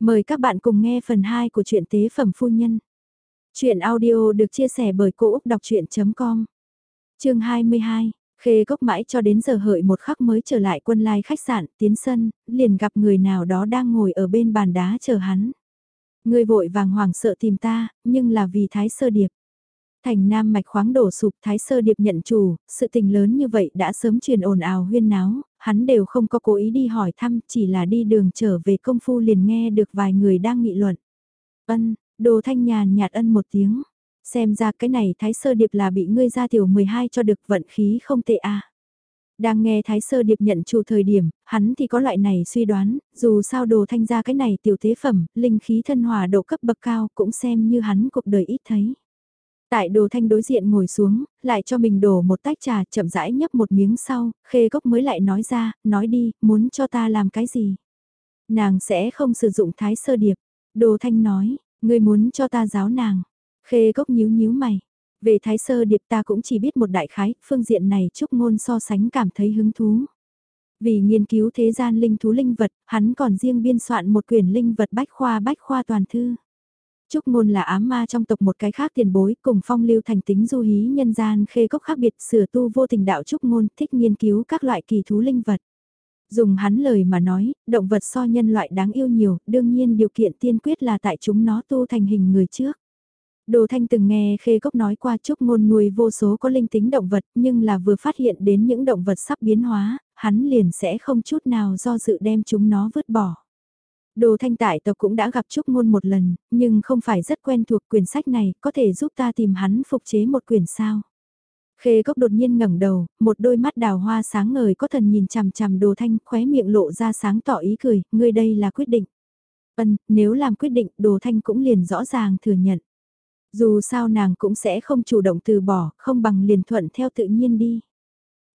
Mời các bạn cùng nghe phần 2 của truyện Tế Phẩm Phu Nhân. Chuyện audio được chia sẻ bởi Cô Úc Đọc Chuyện.com Chương 22 Khê cốc mãi cho đến giờ hợi một khắc mới trở lại quân lai khách sạn, tiến sân, liền gặp người nào đó đang ngồi ở bên bàn đá chờ hắn. Người vội vàng hoảng sợ tìm ta, nhưng là vì thái sơ điệp. Thành Nam mạch khoáng đổ sụp Thái Sơ Điệp nhận chủ, sự tình lớn như vậy đã sớm truyền ồn ào huyên náo, hắn đều không có cố ý đi hỏi thăm, chỉ là đi đường trở về công phu liền nghe được vài người đang nghị luận. Ân, đồ thanh nhàn nhạt ân một tiếng. Xem ra cái này Thái Sơ Điệp là bị ngươi ra tiểu 12 cho được vận khí không tệ a. Đang nghe Thái Sơ Điệp nhận chủ thời điểm, hắn thì có loại này suy đoán, dù sao đồ thanh ra cái này tiểu thế phẩm, linh khí thân hòa độ cấp bậc cao cũng xem như hắn cuộc đời ít thấy. Tại đồ thanh đối diện ngồi xuống, lại cho mình đổ một tách trà chậm rãi nhấp một miếng sau, khê gốc mới lại nói ra, nói đi, muốn cho ta làm cái gì. Nàng sẽ không sử dụng thái sơ điệp. Đồ thanh nói, ngươi muốn cho ta giáo nàng. Khê gốc nhíu nhíu mày. Về thái sơ điệp ta cũng chỉ biết một đại khái, phương diện này trúc ngôn so sánh cảm thấy hứng thú. Vì nghiên cứu thế gian linh thú linh vật, hắn còn riêng biên soạn một quyển linh vật bách khoa bách khoa toàn thư. Trúc ngôn là ám ma trong tộc một cái khác tiền bối cùng phong lưu thành tính du hí nhân gian khê gốc khác biệt sửa tu vô tình đạo trúc ngôn thích nghiên cứu các loại kỳ thú linh vật. Dùng hắn lời mà nói, động vật so nhân loại đáng yêu nhiều, đương nhiên điều kiện tiên quyết là tại chúng nó tu thành hình người trước. Đồ Thanh từng nghe Khê Cốc nói qua trúc ngôn nuôi vô số có linh tính động vật nhưng là vừa phát hiện đến những động vật sắp biến hóa, hắn liền sẽ không chút nào do dự đem chúng nó vứt bỏ. Đồ thanh tại tộc cũng đã gặp Trúc Ngôn một lần, nhưng không phải rất quen thuộc quyển sách này, có thể giúp ta tìm hắn phục chế một quyển sao. Khê cốc đột nhiên ngẩng đầu, một đôi mắt đào hoa sáng ngời có thần nhìn chằm chằm đồ thanh khóe miệng lộ ra sáng tỏ ý cười, ngươi đây là quyết định. Ân, nếu làm quyết định đồ thanh cũng liền rõ ràng thừa nhận. Dù sao nàng cũng sẽ không chủ động từ bỏ, không bằng liền thuận theo tự nhiên đi.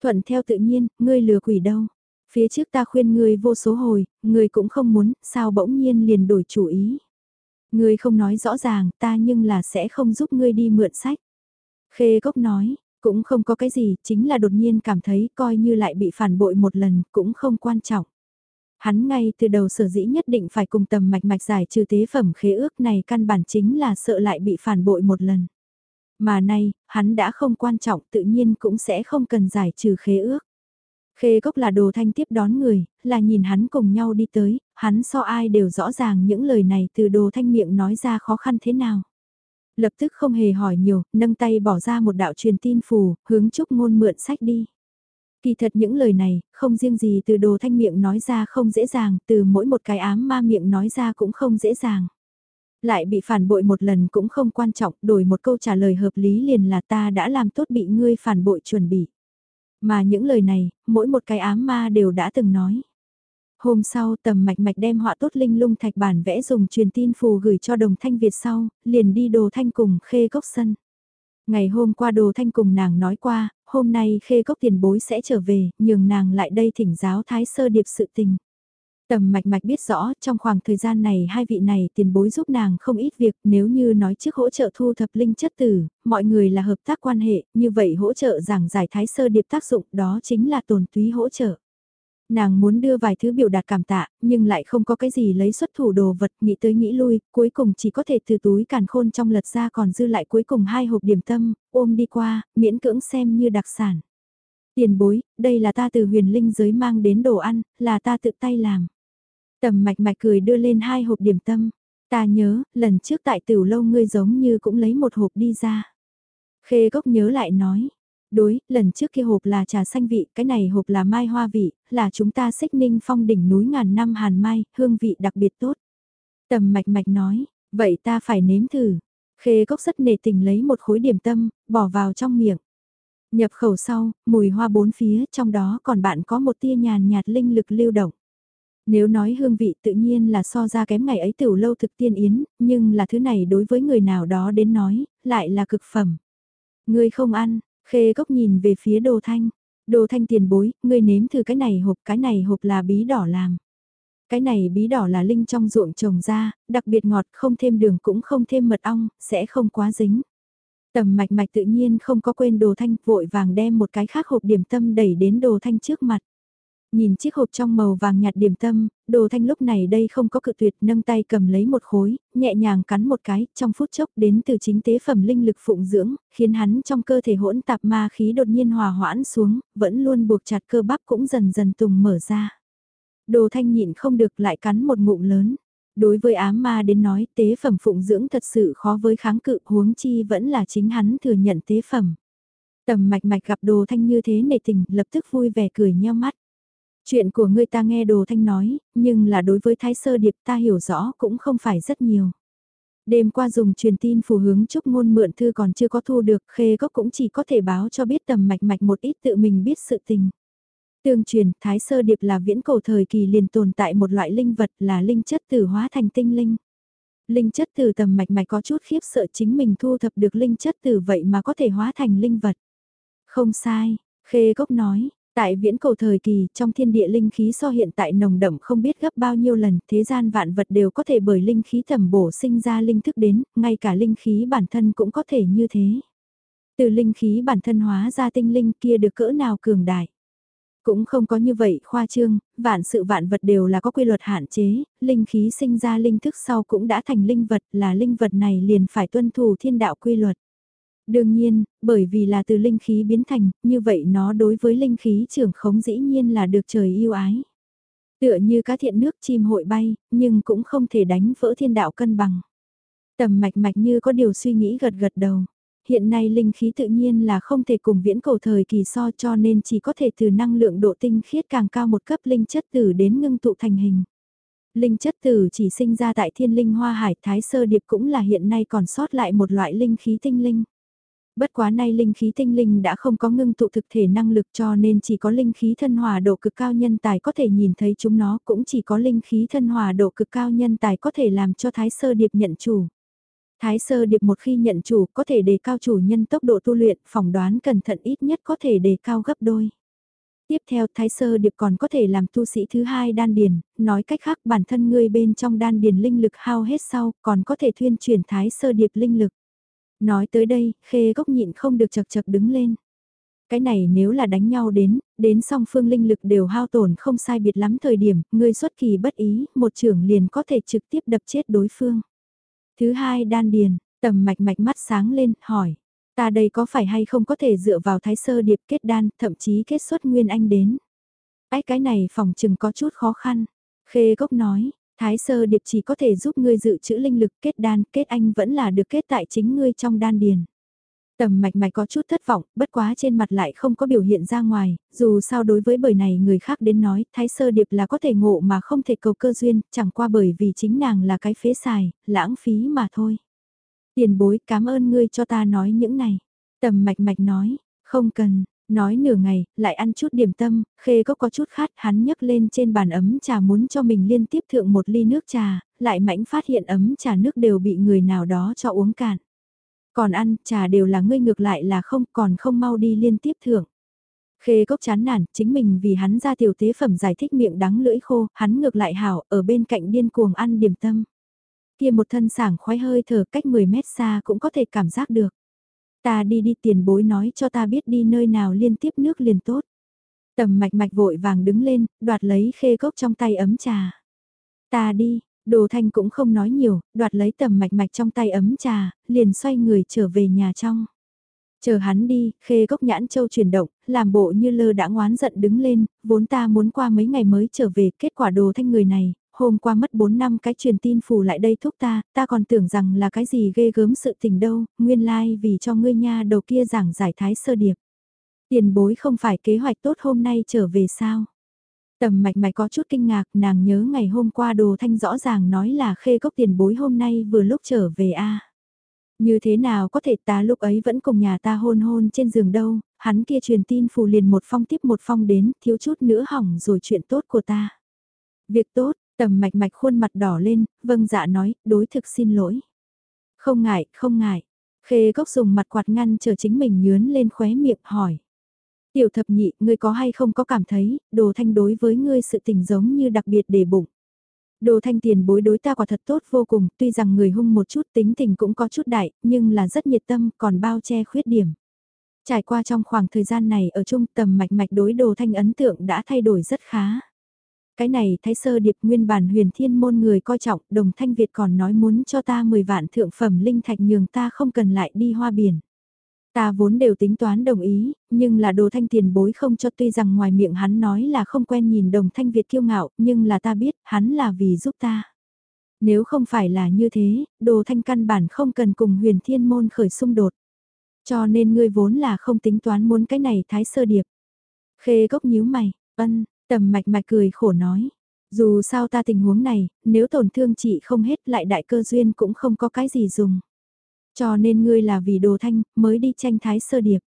Thuận theo tự nhiên, ngươi lừa quỷ đâu. Phía trước ta khuyên ngươi vô số hồi, ngươi cũng không muốn, sao bỗng nhiên liền đổi chủ ý. Ngươi không nói rõ ràng, ta nhưng là sẽ không giúp ngươi đi mượn sách. Khê gốc nói, cũng không có cái gì, chính là đột nhiên cảm thấy coi như lại bị phản bội một lần, cũng không quan trọng. Hắn ngay từ đầu sở dĩ nhất định phải cùng tầm mạch mạch giải trừ tế phẩm khế ước này căn bản chính là sợ lại bị phản bội một lần. Mà nay, hắn đã không quan trọng tự nhiên cũng sẽ không cần giải trừ khế ước. Khê gốc là đồ thanh tiếp đón người, là nhìn hắn cùng nhau đi tới, hắn so ai đều rõ ràng những lời này từ đồ thanh miệng nói ra khó khăn thế nào. Lập tức không hề hỏi nhiều, nâng tay bỏ ra một đạo truyền tin phù, hướng chúc ngôn mượn sách đi. Kỳ thật những lời này, không riêng gì từ đồ thanh miệng nói ra không dễ dàng, từ mỗi một cái ám ma miệng nói ra cũng không dễ dàng. Lại bị phản bội một lần cũng không quan trọng, đổi một câu trả lời hợp lý liền là ta đã làm tốt bị ngươi phản bội chuẩn bị. Mà những lời này, mỗi một cái ám ma đều đã từng nói. Hôm sau tầm mạch mạch đem họa tốt linh lung thạch bản vẽ dùng truyền tin phù gửi cho đồng thanh Việt sau, liền đi đồ thanh cùng khê gốc sân. Ngày hôm qua đồ thanh cùng nàng nói qua, hôm nay khê gốc tiền bối sẽ trở về, nhường nàng lại đây thỉnh giáo thái sơ điệp sự tình. Tầm mạch mạch biết rõ trong khoảng thời gian này hai vị này tiền bối giúp nàng không ít việc nếu như nói trước hỗ trợ thu thập linh chất tử, mọi người là hợp tác quan hệ, như vậy hỗ trợ giảng giải thái sơ điệp tác dụng đó chính là tồn túy hỗ trợ. Nàng muốn đưa vài thứ biểu đạt cảm tạ, nhưng lại không có cái gì lấy xuất thủ đồ vật, nghĩ tới nghĩ lui, cuối cùng chỉ có thể từ túi càn khôn trong lật ra còn dư lại cuối cùng hai hộp điểm tâm, ôm đi qua, miễn cưỡng xem như đặc sản. Tiền bối, đây là ta từ huyền linh giới mang đến đồ ăn, là ta tự tay làm. Tầm mạch mạch cười đưa lên hai hộp điểm tâm. Ta nhớ, lần trước tại tiểu lâu ngươi giống như cũng lấy một hộp đi ra. Khê gốc nhớ lại nói. Đối, lần trước kia hộp là trà xanh vị, cái này hộp là mai hoa vị, là chúng ta xích ninh phong đỉnh núi ngàn năm hàn mai, hương vị đặc biệt tốt. Tầm mạch mạch nói, vậy ta phải nếm thử. Khê gốc rất nề tình lấy một khối điểm tâm, bỏ vào trong miệng. Nhập khẩu sau, mùi hoa bốn phía, trong đó còn bạn có một tia nhàn nhạt linh lực lưu động. Nếu nói hương vị tự nhiên là so ra kém ngày ấy tiểu lâu thực tiên yến, nhưng là thứ này đối với người nào đó đến nói, lại là cực phẩm. Ngươi không ăn, khê gốc nhìn về phía đồ thanh. Đồ thanh tiền bối, ngươi nếm thử cái này hộp, cái này hộp là bí đỏ làm. Cái này bí đỏ là linh trong ruộng trồng ra, đặc biệt ngọt, không thêm đường cũng không thêm mật ong, sẽ không quá dính. Tầm mạch mạch tự nhiên không có quên đồ thanh, vội vàng đem một cái khác hộp điểm tâm đẩy đến đồ thanh trước mặt. Nhìn chiếc hộp trong màu vàng nhạt điểm tâm, đồ thanh lúc này đây không có cự tuyệt nâng tay cầm lấy một khối, nhẹ nhàng cắn một cái, trong phút chốc đến từ chính tế phẩm linh lực phụng dưỡng, khiến hắn trong cơ thể hỗn tạp ma khí đột nhiên hòa hoãn xuống, vẫn luôn buộc chặt cơ bắp cũng dần dần tùng mở ra. Đồ thanh nhịn không được lại cắn một ngụm lớn. Đối với ám ma đến nói tế phẩm phụng dưỡng thật sự khó với kháng cự huống chi vẫn là chính hắn thừa nhận tế phẩm. Tầm mạch mạch gặp đồ thanh như thế nể tình lập tức vui vẻ cười nheo mắt. Chuyện của ngươi ta nghe đồ thanh nói, nhưng là đối với thái sơ điệp ta hiểu rõ cũng không phải rất nhiều. Đêm qua dùng truyền tin phù hướng chúc ngôn mượn thư còn chưa có thu được, khê gốc cũng chỉ có thể báo cho biết tầm mạch mạch một ít tự mình biết sự tình. Tương truyền, thái sơ điệp là viễn cổ thời kỳ liền tồn tại một loại linh vật là linh chất tử hóa thành tinh linh. Linh chất tử tầm mạch mạch có chút khiếp sợ chính mình thu thập được linh chất tử vậy mà có thể hóa thành linh vật. Không sai, khê gốc nói, Tại viễn cầu thời kỳ, trong thiên địa linh khí so hiện tại nồng đậm không biết gấp bao nhiêu lần, thế gian vạn vật đều có thể bởi linh khí thẩm bổ sinh ra linh thức đến, ngay cả linh khí bản thân cũng có thể như thế. Từ linh khí bản thân hóa ra tinh linh kia được cỡ nào cường đại. Cũng không có như vậy khoa trương, vạn sự vạn vật đều là có quy luật hạn chế, linh khí sinh ra linh thức sau cũng đã thành linh vật là linh vật này liền phải tuân thủ thiên đạo quy luật. Đương nhiên, bởi vì là từ linh khí biến thành, như vậy nó đối với linh khí trưởng khống dĩ nhiên là được trời yêu ái. Tựa như cá thiện nước chim hội bay, nhưng cũng không thể đánh vỡ thiên đạo cân bằng. Tầm mạch mạch như có điều suy nghĩ gật gật đầu. Hiện nay linh khí tự nhiên là không thể cùng viễn cầu thời kỳ so cho nên chỉ có thể từ năng lượng độ tinh khiết càng cao một cấp linh chất tử đến ngưng tụ thành hình. Linh chất tử chỉ sinh ra tại thiên linh hoa hải thái sơ điệp cũng là hiện nay còn sót lại một loại linh khí tinh linh. Bất quá nay linh khí tinh linh đã không có ngưng tụ thực thể năng lực cho nên chỉ có linh khí thân hòa độ cực cao nhân tài có thể nhìn thấy chúng nó cũng chỉ có linh khí thân hòa độ cực cao nhân tài có thể làm cho Thái Sơ Điệp nhận chủ. Thái Sơ Điệp một khi nhận chủ có thể đề cao chủ nhân tốc độ tu luyện, phỏng đoán cẩn thận ít nhất có thể đề cao gấp đôi. Tiếp theo Thái Sơ Điệp còn có thể làm tu sĩ thứ hai đan điền, nói cách khác bản thân ngươi bên trong đan điền linh lực hao hết sau còn có thể thuyên chuyển Thái Sơ Điệp linh lực. Nói tới đây, khê gốc nhịn không được chật chật đứng lên. Cái này nếu là đánh nhau đến, đến song phương linh lực đều hao tổn không sai biệt lắm thời điểm, người xuất kỳ bất ý, một trưởng liền có thể trực tiếp đập chết đối phương. Thứ hai đan điền, tầm mạch mạch mắt sáng lên, hỏi. Ta đây có phải hay không có thể dựa vào thái sơ điệp kết đan, thậm chí kết xuất nguyên anh đến. ái cái này phòng chừng có chút khó khăn. Khê gốc nói, Thái sơ điệp chỉ có thể giúp ngươi dự trữ linh lực kết đan, kết anh vẫn là được kết tại chính ngươi trong đan điền. Tầm mạch mạch có chút thất vọng, bất quá trên mặt lại không có biểu hiện ra ngoài, dù sao đối với bởi này người khác đến nói, thái sơ điệp là có thể ngộ mà không thể cầu cơ duyên, chẳng qua bởi vì chính nàng là cái phế xài, lãng phí mà thôi. Tiền bối cảm ơn ngươi cho ta nói những này. Tầm mạch mạch nói, không cần, Nói nửa ngày, lại ăn chút điểm tâm, khê có có chút khát, hắn nhấc lên trên bàn ấm trà muốn cho mình liên tiếp thượng một ly nước trà, lại mãnh phát hiện ấm trà nước đều bị người nào đó cho uống cạn. Còn ăn, trà đều là ngươi ngược lại là không, còn không mau đi liên tiếp thượng. Khê cốc chán nản, chính mình vì hắn ra tiểu tế phẩm giải thích miệng đắng lưỡi khô, hắn ngược lại hảo, ở bên cạnh điên cuồng ăn điểm tâm. Kia một thân sảng khoái hơi thở cách 10 mét xa cũng có thể cảm giác được. Ta đi đi tiền bối nói cho ta biết đi nơi nào liên tiếp nước liền tốt. Tầm mạch mạch vội vàng đứng lên, đoạt lấy khê cốc trong tay ấm trà. Ta đi, đồ thanh cũng không nói nhiều, đoạt lấy tầm mạch mạch trong tay ấm trà, liền xoay người trở về nhà trong. Chờ hắn đi, khê gốc nhãn châu chuyển động, làm bộ như lơ đã ngoán giận đứng lên, vốn ta muốn qua mấy ngày mới trở về, kết quả đồ thanh người này, hôm qua mất 4 năm cái truyền tin phủ lại đây thúc ta, ta còn tưởng rằng là cái gì ghê gớm sự tình đâu, nguyên lai like vì cho ngươi nha đầu kia giảng giải thái sơ điệp. Tiền bối không phải kế hoạch tốt hôm nay trở về sao? Tầm mạch mạch có chút kinh ngạc, nàng nhớ ngày hôm qua đồ thanh rõ ràng nói là khê gốc tiền bối hôm nay vừa lúc trở về a Như thế nào có thể ta lúc ấy vẫn cùng nhà ta hôn hôn trên giường đâu, hắn kia truyền tin phù liền một phong tiếp một phong đến, thiếu chút nữa hỏng rồi chuyện tốt của ta. Việc tốt, Tầm mạch mạch khuôn mặt đỏ lên, vâng dạ nói, đối thực xin lỗi. Không ngại, không ngại. Khê gốc dùng mặt quạt ngăn chờ chính mình nhướn lên khóe miệng hỏi. Tiểu thập nhị, ngươi có hay không có cảm thấy, đồ thanh đối với ngươi sự tình giống như đặc biệt để bụng. Đồ thanh tiền bối đối ta quả thật tốt vô cùng, tuy rằng người hung một chút tính tình cũng có chút đại, nhưng là rất nhiệt tâm, còn bao che khuyết điểm. Trải qua trong khoảng thời gian này ở trung tầm mạch mạch đối đồ thanh ấn tượng đã thay đổi rất khá. Cái này thái sơ điệp nguyên bản huyền thiên môn người coi trọng, đồng thanh Việt còn nói muốn cho ta 10 vạn thượng phẩm linh thạch nhường ta không cần lại đi hoa biển. Ta vốn đều tính toán đồng ý, nhưng là đồ thanh tiền bối không cho tuy rằng ngoài miệng hắn nói là không quen nhìn đồng thanh Việt kiêu ngạo, nhưng là ta biết hắn là vì giúp ta. Nếu không phải là như thế, đồ thanh căn bản không cần cùng huyền thiên môn khởi xung đột. Cho nên ngươi vốn là không tính toán muốn cái này thái sơ điệp. Khê gốc nhíu mày, ân, tầm mạch mạch cười khổ nói. Dù sao ta tình huống này, nếu tổn thương chị không hết lại đại cơ duyên cũng không có cái gì dùng. Cho nên ngươi là vì đồ thanh, mới đi tranh thái sơ điệp.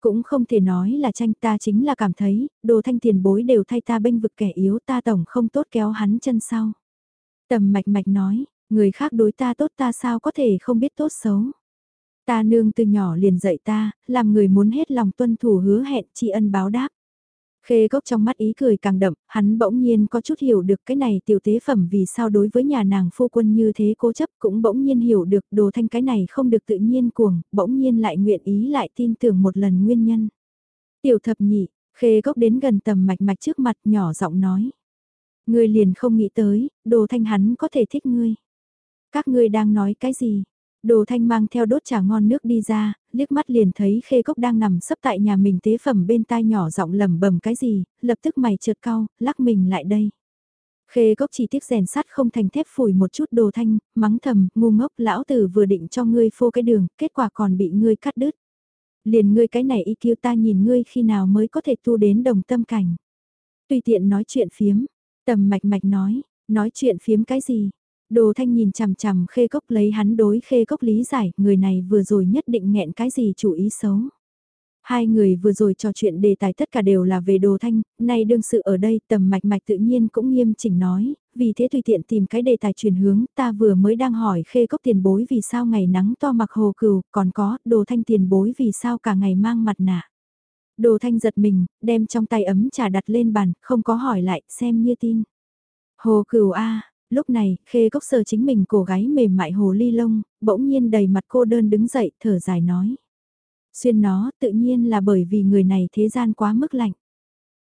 Cũng không thể nói là tranh ta chính là cảm thấy, đồ thanh tiền bối đều thay ta bênh vực kẻ yếu ta tổng không tốt kéo hắn chân sau. Tầm mạch mạch nói, người khác đối ta tốt ta sao có thể không biết tốt xấu. Ta nương từ nhỏ liền dạy ta, làm người muốn hết lòng tuân thủ hứa hẹn tri ân báo đáp. Khê gốc trong mắt ý cười càng đậm, hắn bỗng nhiên có chút hiểu được cái này tiểu tế phẩm vì sao đối với nhà nàng phu quân như thế cố chấp cũng bỗng nhiên hiểu được đồ thanh cái này không được tự nhiên cuồng, bỗng nhiên lại nguyện ý lại tin tưởng một lần nguyên nhân. Tiểu thập nhị, khê gốc đến gần tầm mạch mạch trước mặt nhỏ giọng nói. Ngươi liền không nghĩ tới, đồ thanh hắn có thể thích ngươi. Các ngươi đang nói cái gì? Đồ thanh mang theo đốt trà ngon nước đi ra, liếc mắt liền thấy khê cốc đang nằm sấp tại nhà mình tế phẩm bên tai nhỏ giọng lầm bầm cái gì, lập tức mày trượt cau, lắc mình lại đây. Khê cốc chỉ tiếc rèn sắt không thành thép phủi một chút đồ thanh, mắng thầm, ngu ngốc lão tử vừa định cho ngươi phô cái đường, kết quả còn bị ngươi cắt đứt. Liền ngươi cái này y kêu ta nhìn ngươi khi nào mới có thể tu đến đồng tâm cảnh. Tùy tiện nói chuyện phiếm, tầm mạch mạch nói, nói chuyện phiếm cái gì, Đồ thanh nhìn chằm chằm khê cốc lấy hắn đối khê cốc lý giải, người này vừa rồi nhất định nghẹn cái gì chủ ý xấu. Hai người vừa rồi trò chuyện đề tài tất cả đều là về đồ thanh, nay đương sự ở đây tầm mạch mạch tự nhiên cũng nghiêm chỉnh nói, vì thế tùy tiện tìm cái đề tài truyền hướng, ta vừa mới đang hỏi khê cốc tiền bối vì sao ngày nắng to mặc hồ cừu, còn có, đồ thanh tiền bối vì sao cả ngày mang mặt nạ. Đồ thanh giật mình, đem trong tay ấm trà đặt lên bàn, không có hỏi lại, xem như tin. Hồ cừu A, lúc này, khê cốc sờ chính mình cổ gái mềm mại hồ ly lông, bỗng nhiên đầy mặt cô đơn đứng dậy, thở dài nói. Xuyên nó, tự nhiên là bởi vì người này thế gian quá mức lạnh.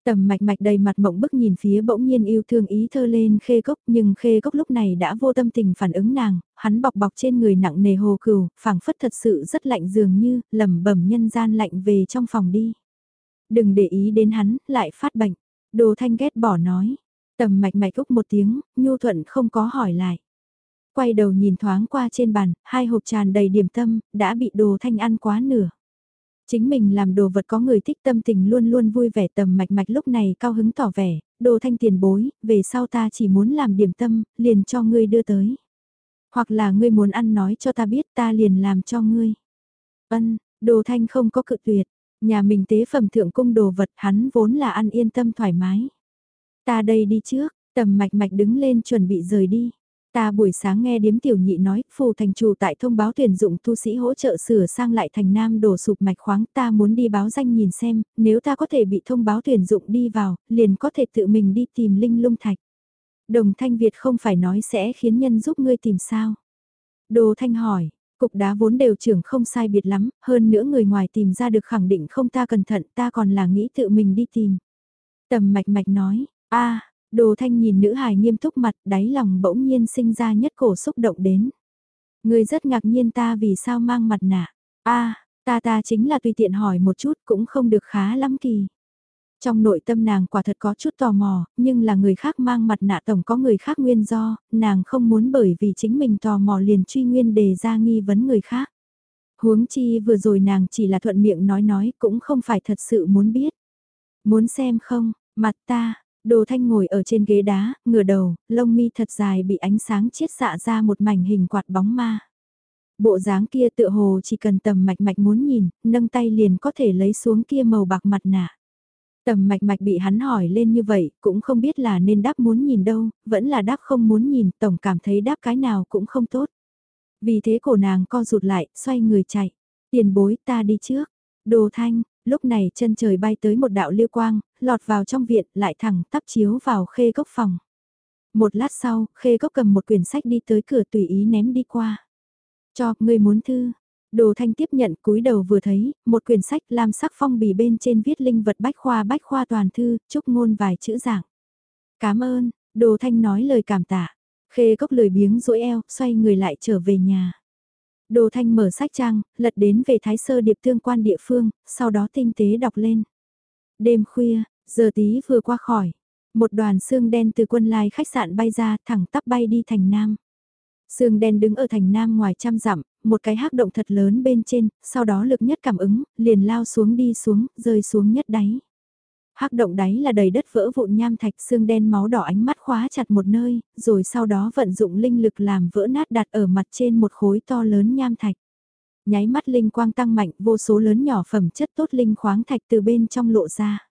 Tầm mạch mạch đầy mặt mộng bức nhìn phía bỗng nhiên yêu thương ý thơ lên khê cốc nhưng khê cốc lúc này đã vô tâm tình phản ứng nàng, hắn bọc bọc trên người nặng nề hồ cừu, phảng phất thật sự rất lạnh dường như, lầm bẩm nhân gian lạnh về trong phòng đi. Đừng để ý đến hắn, lại phát bệnh. Đồ thanh ghét bỏ nói, Tầm mạch mạch úc một tiếng, nhu thuận không có hỏi lại. Quay đầu nhìn thoáng qua trên bàn, hai hộp tràn đầy điểm tâm, đã bị đồ thanh ăn quá nửa. Chính mình làm đồ vật có người thích tâm tình luôn luôn vui vẻ tầm mạch mạch lúc này cao hứng tỏ vẻ, đồ thanh tiền bối, về sau ta chỉ muốn làm điểm tâm, liền cho ngươi đưa tới. Hoặc là ngươi muốn ăn nói cho ta biết ta liền làm cho ngươi. Ân, đồ thanh không có cự tuyệt, nhà mình tế phẩm thượng cung đồ vật hắn vốn là ăn yên tâm thoải mái. Ta đây đi trước, tầm mạch mạch đứng lên chuẩn bị rời đi. Ta buổi sáng nghe điếm tiểu nhị nói, phù thành chủ tại thông báo tuyển dụng tu sĩ hỗ trợ sửa sang lại thành nam đổ sụp mạch khoáng ta muốn đi báo danh nhìn xem, nếu ta có thể bị thông báo tuyển dụng đi vào, liền có thể tự mình đi tìm linh lung thạch. Đồng thanh Việt không phải nói sẽ khiến nhân giúp ngươi tìm sao. Đồ thanh hỏi, cục đá vốn đều trưởng không sai biệt lắm, hơn nữa người ngoài tìm ra được khẳng định không ta cẩn thận ta còn là nghĩ tự mình đi tìm. Tầm mạch mạch nói, a đồ thanh nhìn nữ hài nghiêm túc mặt đáy lòng bỗng nhiên sinh ra nhất cổ xúc động đến. Người rất ngạc nhiên ta vì sao mang mặt nạ. a ta ta chính là tùy tiện hỏi một chút cũng không được khá lắm kỳ. Trong nội tâm nàng quả thật có chút tò mò, nhưng là người khác mang mặt nạ tổng có người khác nguyên do, nàng không muốn bởi vì chính mình tò mò liền truy nguyên đề ra nghi vấn người khác. Huống chi vừa rồi nàng chỉ là thuận miệng nói nói cũng không phải thật sự muốn biết. Muốn xem không, mặt ta, Đồ thanh ngồi ở trên ghế đá, ngửa đầu, lông mi thật dài bị ánh sáng chiết xạ ra một mảnh hình quạt bóng ma. Bộ dáng kia tựa hồ chỉ cần tầm mạch mạch muốn nhìn, nâng tay liền có thể lấy xuống kia màu bạc mặt nạ. Tầm mạch mạch bị hắn hỏi lên như vậy, cũng không biết là nên đáp muốn nhìn đâu, vẫn là đáp không muốn nhìn, tổng cảm thấy đáp cái nào cũng không tốt. Vì thế cổ nàng co rụt lại, xoay người chạy. Tiền bối ta đi trước. Đồ thanh, Lúc này chân trời bay tới một đạo liêu quang, lọt vào trong viện lại thẳng tắp chiếu vào khê gốc phòng. Một lát sau, khê gốc cầm một quyển sách đi tới cửa tùy ý ném đi qua. Cho, người muốn thư. Đồ Thanh tiếp nhận cúi đầu vừa thấy, một quyển sách lam sắc phong bì bên trên viết linh vật bách khoa bách khoa toàn thư, chúc ngôn vài chữ giảng. Cảm ơn, Đồ Thanh nói lời cảm tạ. Khê cốc lười biếng rỗi eo, xoay người lại trở về nhà. Đồ Thanh mở sách trang, lật đến về Thái Sơ Điệp Tương quan địa phương, sau đó tinh tế đọc lên. Đêm khuya, giờ tí vừa qua khỏi, một đoàn xương đen từ quân lai khách sạn bay ra thẳng tắp bay đi thành Nam. Sương đen đứng ở thành Nam ngoài trăm dặm, một cái hắc động thật lớn bên trên, sau đó lực nhất cảm ứng, liền lao xuống đi xuống, rơi xuống nhất đáy. Hắc động đáy là đầy đất vỡ vụn nham thạch xương đen máu đỏ ánh mắt khóa chặt một nơi, rồi sau đó vận dụng linh lực làm vỡ nát đặt ở mặt trên một khối to lớn nham thạch. Nháy mắt linh quang tăng mạnh vô số lớn nhỏ phẩm chất tốt linh khoáng thạch từ bên trong lộ ra.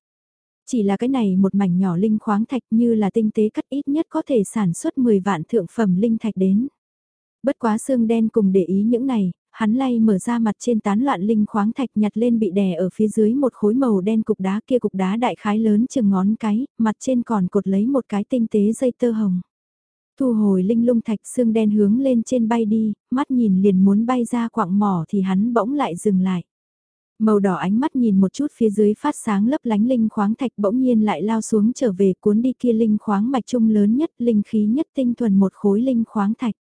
Chỉ là cái này một mảnh nhỏ linh khoáng thạch như là tinh tế cắt ít nhất có thể sản xuất 10 vạn thượng phẩm linh thạch đến. Bất quá xương đen cùng để ý những này, hắn lay mở ra mặt trên tán loạn linh khoáng thạch nhặt lên bị đè ở phía dưới một khối màu đen cục đá kia cục đá đại khái lớn chừng ngón cái, mặt trên còn cột lấy một cái tinh tế dây tơ hồng. Thu hồi linh lung thạch xương đen hướng lên trên bay đi, mắt nhìn liền muốn bay ra quạng mỏ thì hắn bỗng lại dừng lại. Màu đỏ ánh mắt nhìn một chút phía dưới phát sáng lấp lánh linh khoáng thạch bỗng nhiên lại lao xuống trở về cuốn đi kia linh khoáng mạch trung lớn nhất linh khí nhất tinh thuần một khối linh khoáng thạch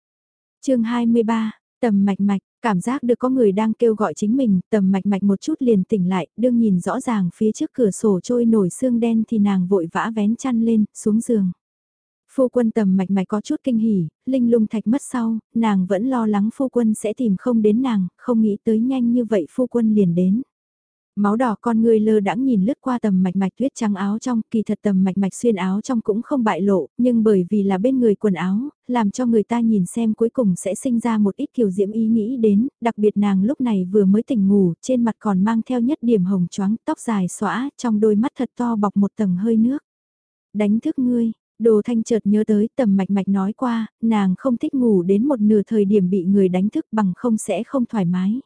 chương 23, tầm mạch mạch, cảm giác được có người đang kêu gọi chính mình, tầm mạch mạch một chút liền tỉnh lại, đương nhìn rõ ràng phía trước cửa sổ trôi nổi xương đen thì nàng vội vã vén chăn lên, xuống giường. Phu quân tầm mạch mạch có chút kinh hỉ, linh lung thạch mất sau, nàng vẫn lo lắng phu quân sẽ tìm không đến nàng, không nghĩ tới nhanh như vậy phu quân liền đến. Máu đỏ con người lơ đãng nhìn lướt qua tầm mạch mạch tuyết trắng áo trong, kỳ thật tầm mạch mạch xuyên áo trong cũng không bại lộ, nhưng bởi vì là bên người quần áo, làm cho người ta nhìn xem cuối cùng sẽ sinh ra một ít kiều diễm ý nghĩ đến, đặc biệt nàng lúc này vừa mới tỉnh ngủ, trên mặt còn mang theo nhất điểm hồng choáng, tóc dài xõa, trong đôi mắt thật to bọc một tầng hơi nước. Đánh thức ngươi, Đồ Thanh chợt nhớ tới tầm mạch mạch nói qua, nàng không thích ngủ đến một nửa thời điểm bị người đánh thức bằng không sẽ không thoải mái.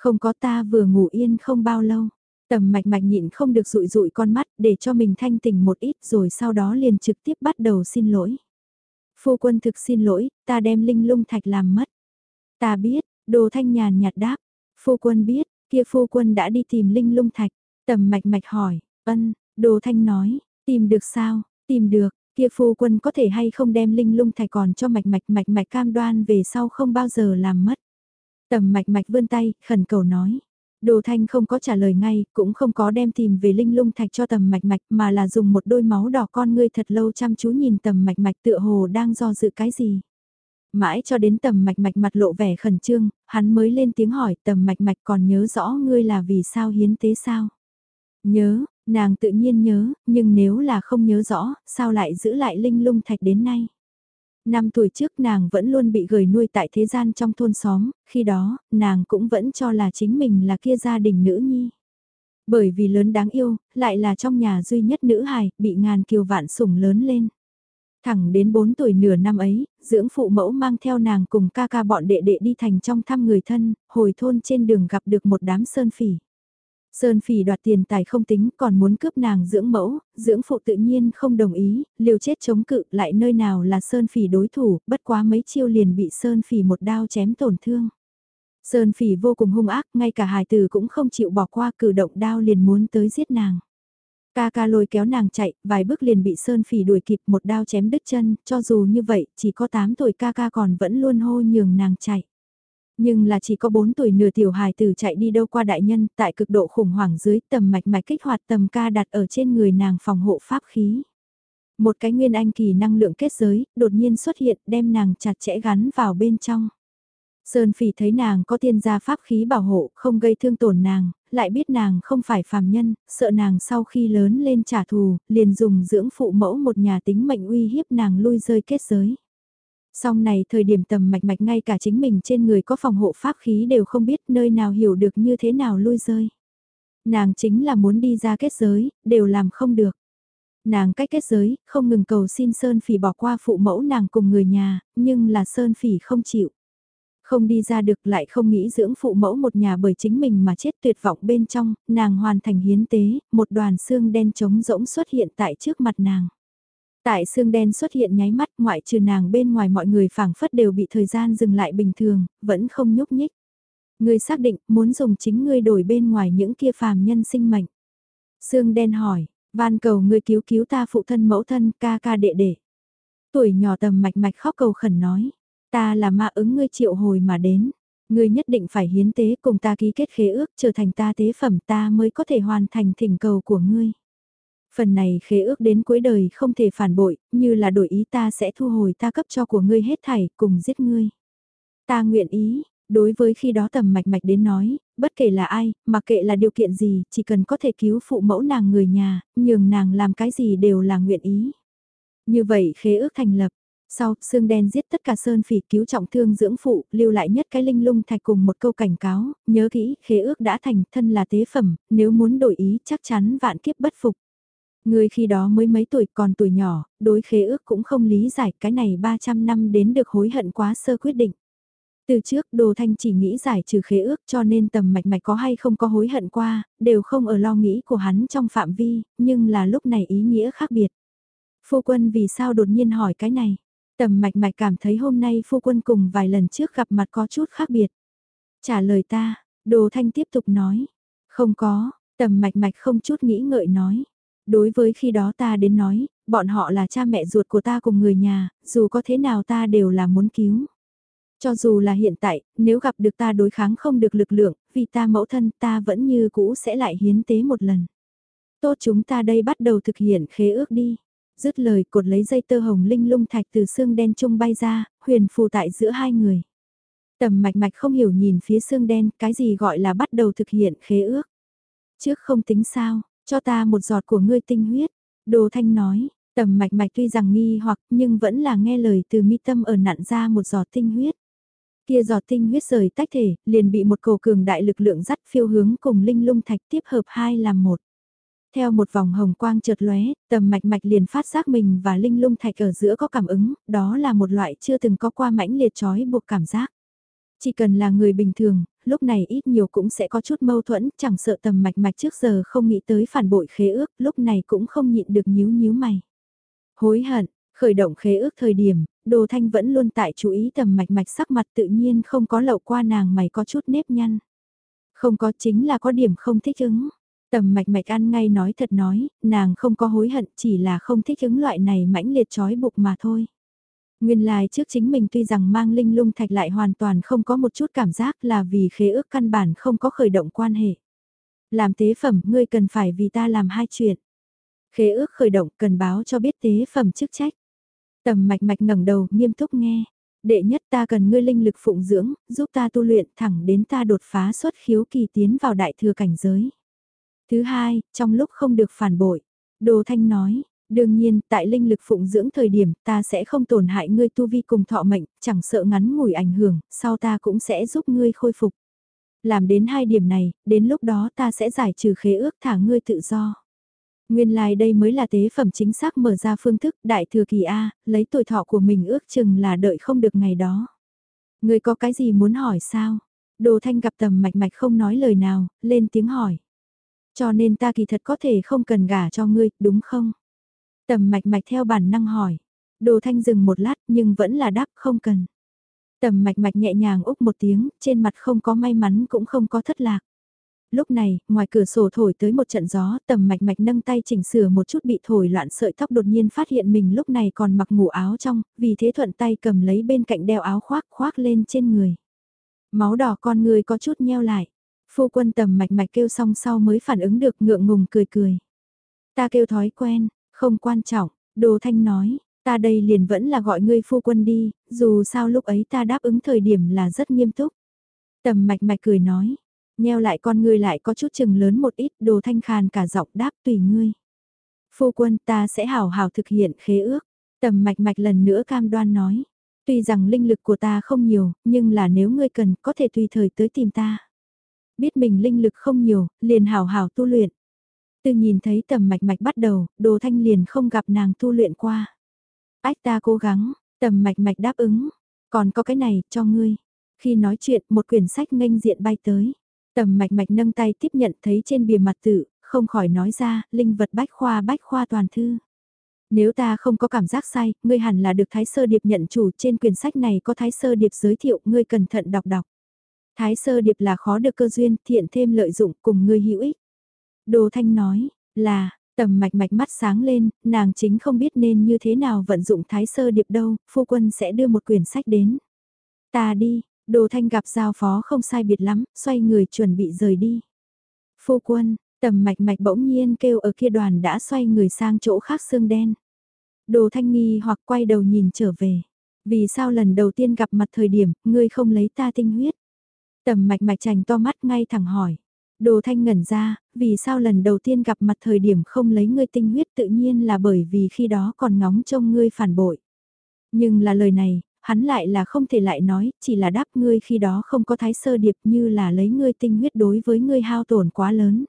Không có ta vừa ngủ yên không bao lâu. Tầm mạch mạch nhịn không được rụi rụi con mắt để cho mình thanh tỉnh một ít rồi sau đó liền trực tiếp bắt đầu xin lỗi. Phu quân thực xin lỗi, ta đem linh lung thạch làm mất. Ta biết, đồ thanh nhàn nhạt đáp. Phu quân biết, kia phu quân đã đi tìm linh lung thạch. Tầm mạch mạch hỏi, ân, đồ thanh nói, tìm được sao, tìm được, kia phu quân có thể hay không đem linh lung thạch còn cho mạch mạch mạch mạch cam đoan về sau không bao giờ làm mất. Tầm mạch mạch vươn tay, khẩn cầu nói. Đồ thanh không có trả lời ngay, cũng không có đem tìm về linh lung thạch cho tầm mạch mạch mà là dùng một đôi máu đỏ con ngươi thật lâu chăm chú nhìn tầm mạch mạch tựa hồ đang do dự cái gì. Mãi cho đến tầm mạch mạch mặt lộ vẻ khẩn trương, hắn mới lên tiếng hỏi tầm mạch mạch còn nhớ rõ ngươi là vì sao hiến tế sao. Nhớ, nàng tự nhiên nhớ, nhưng nếu là không nhớ rõ, sao lại giữ lại linh lung thạch đến nay. Năm tuổi trước nàng vẫn luôn bị gửi nuôi tại thế gian trong thôn xóm, khi đó, nàng cũng vẫn cho là chính mình là kia gia đình nữ nhi. Bởi vì lớn đáng yêu, lại là trong nhà duy nhất nữ hài, bị ngàn kiều vạn sủng lớn lên. Thẳng đến 4 tuổi nửa năm ấy, dưỡng phụ mẫu mang theo nàng cùng ca ca bọn đệ đệ đi thành trong thăm người thân, hồi thôn trên đường gặp được một đám sơn phỉ. Sơn phỉ đoạt tiền tài không tính còn muốn cướp nàng dưỡng mẫu, dưỡng phụ tự nhiên không đồng ý, liều chết chống cự lại nơi nào là Sơn phỉ đối thủ, bất quá mấy chiêu liền bị Sơn phỉ một đao chém tổn thương. Sơn phỉ vô cùng hung ác, ngay cả hài tử cũng không chịu bỏ qua cử động đao liền muốn tới giết nàng. Ca ca lôi kéo nàng chạy, vài bước liền bị Sơn phỉ đuổi kịp một đao chém đứt chân, cho dù như vậy, chỉ có 8 tuổi ca ca còn vẫn luôn hô nhường nàng chạy. Nhưng là chỉ có 4 tuổi nửa tiểu hài tử chạy đi đâu qua đại nhân, tại cực độ khủng hoảng dưới tầm mạch mạch kích hoạt tầm ca đặt ở trên người nàng phòng hộ pháp khí. Một cái nguyên anh kỳ năng lượng kết giới, đột nhiên xuất hiện đem nàng chặt chẽ gắn vào bên trong. Sơn phỉ thấy nàng có tiên gia pháp khí bảo hộ, không gây thương tổn nàng, lại biết nàng không phải phàm nhân, sợ nàng sau khi lớn lên trả thù, liền dùng dưỡng phụ mẫu một nhà tính mệnh uy hiếp nàng lui rơi kết giới. Song này thời điểm tầm mạch mạch ngay cả chính mình trên người có phòng hộ pháp khí đều không biết nơi nào hiểu được như thế nào lui rơi. Nàng chính là muốn đi ra kết giới, đều làm không được. Nàng cách kết giới, không ngừng cầu xin Sơn Phỉ bỏ qua phụ mẫu nàng cùng người nhà, nhưng là Sơn Phỉ không chịu. Không đi ra được lại không nghĩ dưỡng phụ mẫu một nhà bởi chính mình mà chết tuyệt vọng bên trong, nàng hoàn thành hiến tế, một đoàn xương đen trống rỗng xuất hiện tại trước mặt nàng. Tại xương đen xuất hiện nháy mắt ngoại trừ nàng bên ngoài mọi người phảng phất đều bị thời gian dừng lại bình thường, vẫn không nhúc nhích. Ngươi xác định muốn dùng chính ngươi đổi bên ngoài những kia phàm nhân sinh mệnh. Sương đen hỏi, van cầu ngươi cứu cứu ta phụ thân mẫu thân ca ca đệ đệ. Tuổi nhỏ tầm mạch mạch khóc cầu khẩn nói, ta là ma ứng ngươi triệu hồi mà đến. Ngươi nhất định phải hiến tế cùng ta ký kết khế ước trở thành ta tế phẩm ta mới có thể hoàn thành thỉnh cầu của ngươi. Phần này khế ước đến cuối đời không thể phản bội, như là đổi ý ta sẽ thu hồi ta cấp cho của ngươi hết thảy cùng giết ngươi. Ta nguyện ý, đối với khi đó tầm mạch mạch đến nói, bất kể là ai, mà kệ là điều kiện gì, chỉ cần có thể cứu phụ mẫu nàng người nhà, nhường nàng làm cái gì đều là nguyện ý. Như vậy khế ước thành lập, sau, xương đen giết tất cả sơn phỉ cứu trọng thương dưỡng phụ, lưu lại nhất cái linh lung thạch cùng một câu cảnh cáo, nhớ kỹ, khế ước đã thành, thân là tế phẩm, nếu muốn đổi ý chắc chắn vạn kiếp bất phục. Người khi đó mới mấy tuổi còn tuổi nhỏ, đối khế ước cũng không lý giải cái này 300 năm đến được hối hận quá sơ quyết định. Từ trước Đồ Thanh chỉ nghĩ giải trừ khế ước cho nên tầm mạch mạch có hay không có hối hận qua, đều không ở lo nghĩ của hắn trong phạm vi, nhưng là lúc này ý nghĩa khác biệt. Phu quân vì sao đột nhiên hỏi cái này? Tầm mạch mạch cảm thấy hôm nay phu quân cùng vài lần trước gặp mặt có chút khác biệt. Trả lời ta, Đồ Thanh tiếp tục nói. Không có, tầm mạch mạch không chút nghĩ ngợi nói. Đối với khi đó ta đến nói, bọn họ là cha mẹ ruột của ta cùng người nhà, dù có thế nào ta đều là muốn cứu. Cho dù là hiện tại, nếu gặp được ta đối kháng không được lực lượng, vì ta mẫu thân ta vẫn như cũ sẽ lại hiến tế một lần. Tốt chúng ta đây bắt đầu thực hiện khế ước đi. Dứt lời cột lấy dây tơ hồng linh lung thạch từ xương đen trung bay ra, huyền phù tại giữa hai người. Tầm mạch mạch không hiểu nhìn phía xương đen, cái gì gọi là bắt đầu thực hiện khế ước. Trước không tính sao, cho ta một giọt của ngươi tinh huyết. Đồ thanh nói, tầm mạch mạch tuy rằng nghi hoặc nhưng vẫn là nghe lời từ mi tâm ở nặn ra một giọt tinh huyết. Kia giọt tinh huyết rời tách thể, liền bị một cầu cường đại lực lượng dắt phiêu hướng cùng linh lung thạch tiếp hợp hai làm một. Theo một vòng hồng quang chợt lóe, tầm mạch mạch liền phát giác mình và linh lung thạch ở giữa có cảm ứng, đó là một loại chưa từng có qua mãnh liệt trói buộc cảm giác. Chỉ cần là người bình thường, lúc này ít nhiều cũng sẽ có chút mâu thuẫn, chẳng sợ tầm mạch mạch trước giờ không nghĩ tới phản bội khế ước, lúc này cũng không nhịn được nhíu nhíu mày. Hối hận, khởi động khế ước thời điểm, đồ thanh vẫn luôn tại chú ý tầm mạch mạch sắc mặt tự nhiên không có lậu qua nàng mày có chút nếp nhăn. Không có chính là có điểm không thích ứng. Tầm mạch mạch ăn ngay nói thật nói, nàng không có hối hận chỉ là không thích ứng loại này mãnh liệt trói buộc mà thôi. Nguyên lai trước chính mình tuy rằng mang linh lung thạch lại hoàn toàn không có một chút cảm giác là vì khế ước căn bản không có khởi động quan hệ. Làm tế phẩm ngươi cần phải vì ta làm hai chuyện. Khế ước khởi động cần báo cho biết tế phẩm chức trách. Tầm mạch mạch ngẩng đầu nghiêm túc nghe. Đệ nhất ta cần ngươi linh lực phụng dưỡng, giúp ta tu luyện thẳng đến ta đột phá xuất khiếu kỳ tiến vào đại thừa cảnh giới. Thứ hai, trong lúc không được phản bội. Đồ Thanh nói, đương nhiên, tại linh lực phụng dưỡng thời điểm, ta sẽ không tổn hại ngươi tu vi cùng thọ mệnh, chẳng sợ ngắn ngủi ảnh hưởng, sau ta cũng sẽ giúp ngươi khôi phục. Làm đến hai điểm này, đến lúc đó ta sẽ giải trừ khế ước thả ngươi tự do. Nguyên lai like đây mới là tế phẩm chính xác mở ra phương thức đại thừa kỳ A, lấy tuổi thọ của mình ước chừng là đợi không được ngày đó. Ngươi có cái gì muốn hỏi sao? Đồ thanh gặp tầm mạch mạch không nói lời nào, lên tiếng hỏi. Cho nên ta kỳ thật có thể không cần gả cho ngươi, đúng không? Tầm mạch mạch theo bản năng hỏi. Đồ thanh dừng một lát nhưng vẫn là đáp không cần. Tầm mạch mạch nhẹ nhàng úc một tiếng, trên mặt không có may mắn cũng không có thất lạc. Lúc này, ngoài cửa sổ thổi tới một trận gió, tầm mạch mạch nâng tay chỉnh sửa một chút bị thổi loạn sợi tóc đột nhiên phát hiện mình lúc này còn mặc ngủ áo trong, vì thế thuận tay cầm lấy bên cạnh đeo áo khoác khoác lên trên người. Máu đỏ con người có chút nheo lại. Phu quân tầm mạch mạch kêu xong sau mới phản ứng được ngượng ngùng cười cười. Ta kêu thói quen, không quan trọng, đồ thanh nói, ta đây liền vẫn là gọi ngươi phu quân đi, dù sao lúc ấy ta đáp ứng thời điểm là rất nghiêm túc. Tầm mạch mạch cười nói, nheo lại con ngươi lại có chút chừng lớn một ít, đồ thanh khàn cả giọng đáp tùy ngươi. Phu quân ta sẽ hảo hảo thực hiện khế ước, tầm mạch mạch lần nữa cam đoan nói. Tuy rằng linh lực của ta không nhiều, nhưng là nếu ngươi cần có thể tùy thời tới tìm ta biết mình linh lực không nhiều, liền hào hào tu luyện. Từ nhìn thấy tầm mạch mạch bắt đầu, đồ thanh liền không gặp nàng tu luyện qua. Ách ta cố gắng, tầm mạch mạch đáp ứng, còn có cái này, cho ngươi. Khi nói chuyện, một quyển sách nghênh diện bay tới. Tầm mạch mạch nâng tay tiếp nhận thấy trên bìa mặt tự, không khỏi nói ra, linh vật bách khoa bách khoa toàn thư. Nếu ta không có cảm giác sai, ngươi hẳn là được Thái Sơ Điệp nhận chủ trên quyển sách này có Thái Sơ Điệp giới thiệu, ngươi cẩn thận đọc đọc. Thái sơ điệp là khó được cơ duyên, thiện thêm lợi dụng cùng ngươi hữu ích. Đồ Thanh nói, là, tầm mạch mạch mắt sáng lên, nàng chính không biết nên như thế nào vận dụng thái sơ điệp đâu, phu quân sẽ đưa một quyển sách đến. Ta đi, Đồ Thanh gặp giao phó không sai biệt lắm, xoay người chuẩn bị rời đi. Phu quân, tầm mạch mạch bỗng nhiên kêu ở kia đoàn đã xoay người sang chỗ khác xương đen. Đồ Thanh nghi hoặc quay đầu nhìn trở về. Vì sao lần đầu tiên gặp mặt thời điểm, ngươi không lấy ta tinh huyết? Tầm mạch mạch chành to mắt ngay thẳng hỏi. Đồ Thanh ngẩn ra, vì sao lần đầu tiên gặp mặt thời điểm không lấy ngươi tinh huyết tự nhiên là bởi vì khi đó còn ngóng trông ngươi phản bội. Nhưng là lời này, hắn lại là không thể lại nói, chỉ là đáp ngươi khi đó không có thái sơ điệp như là lấy ngươi tinh huyết đối với ngươi hao tổn quá lớn.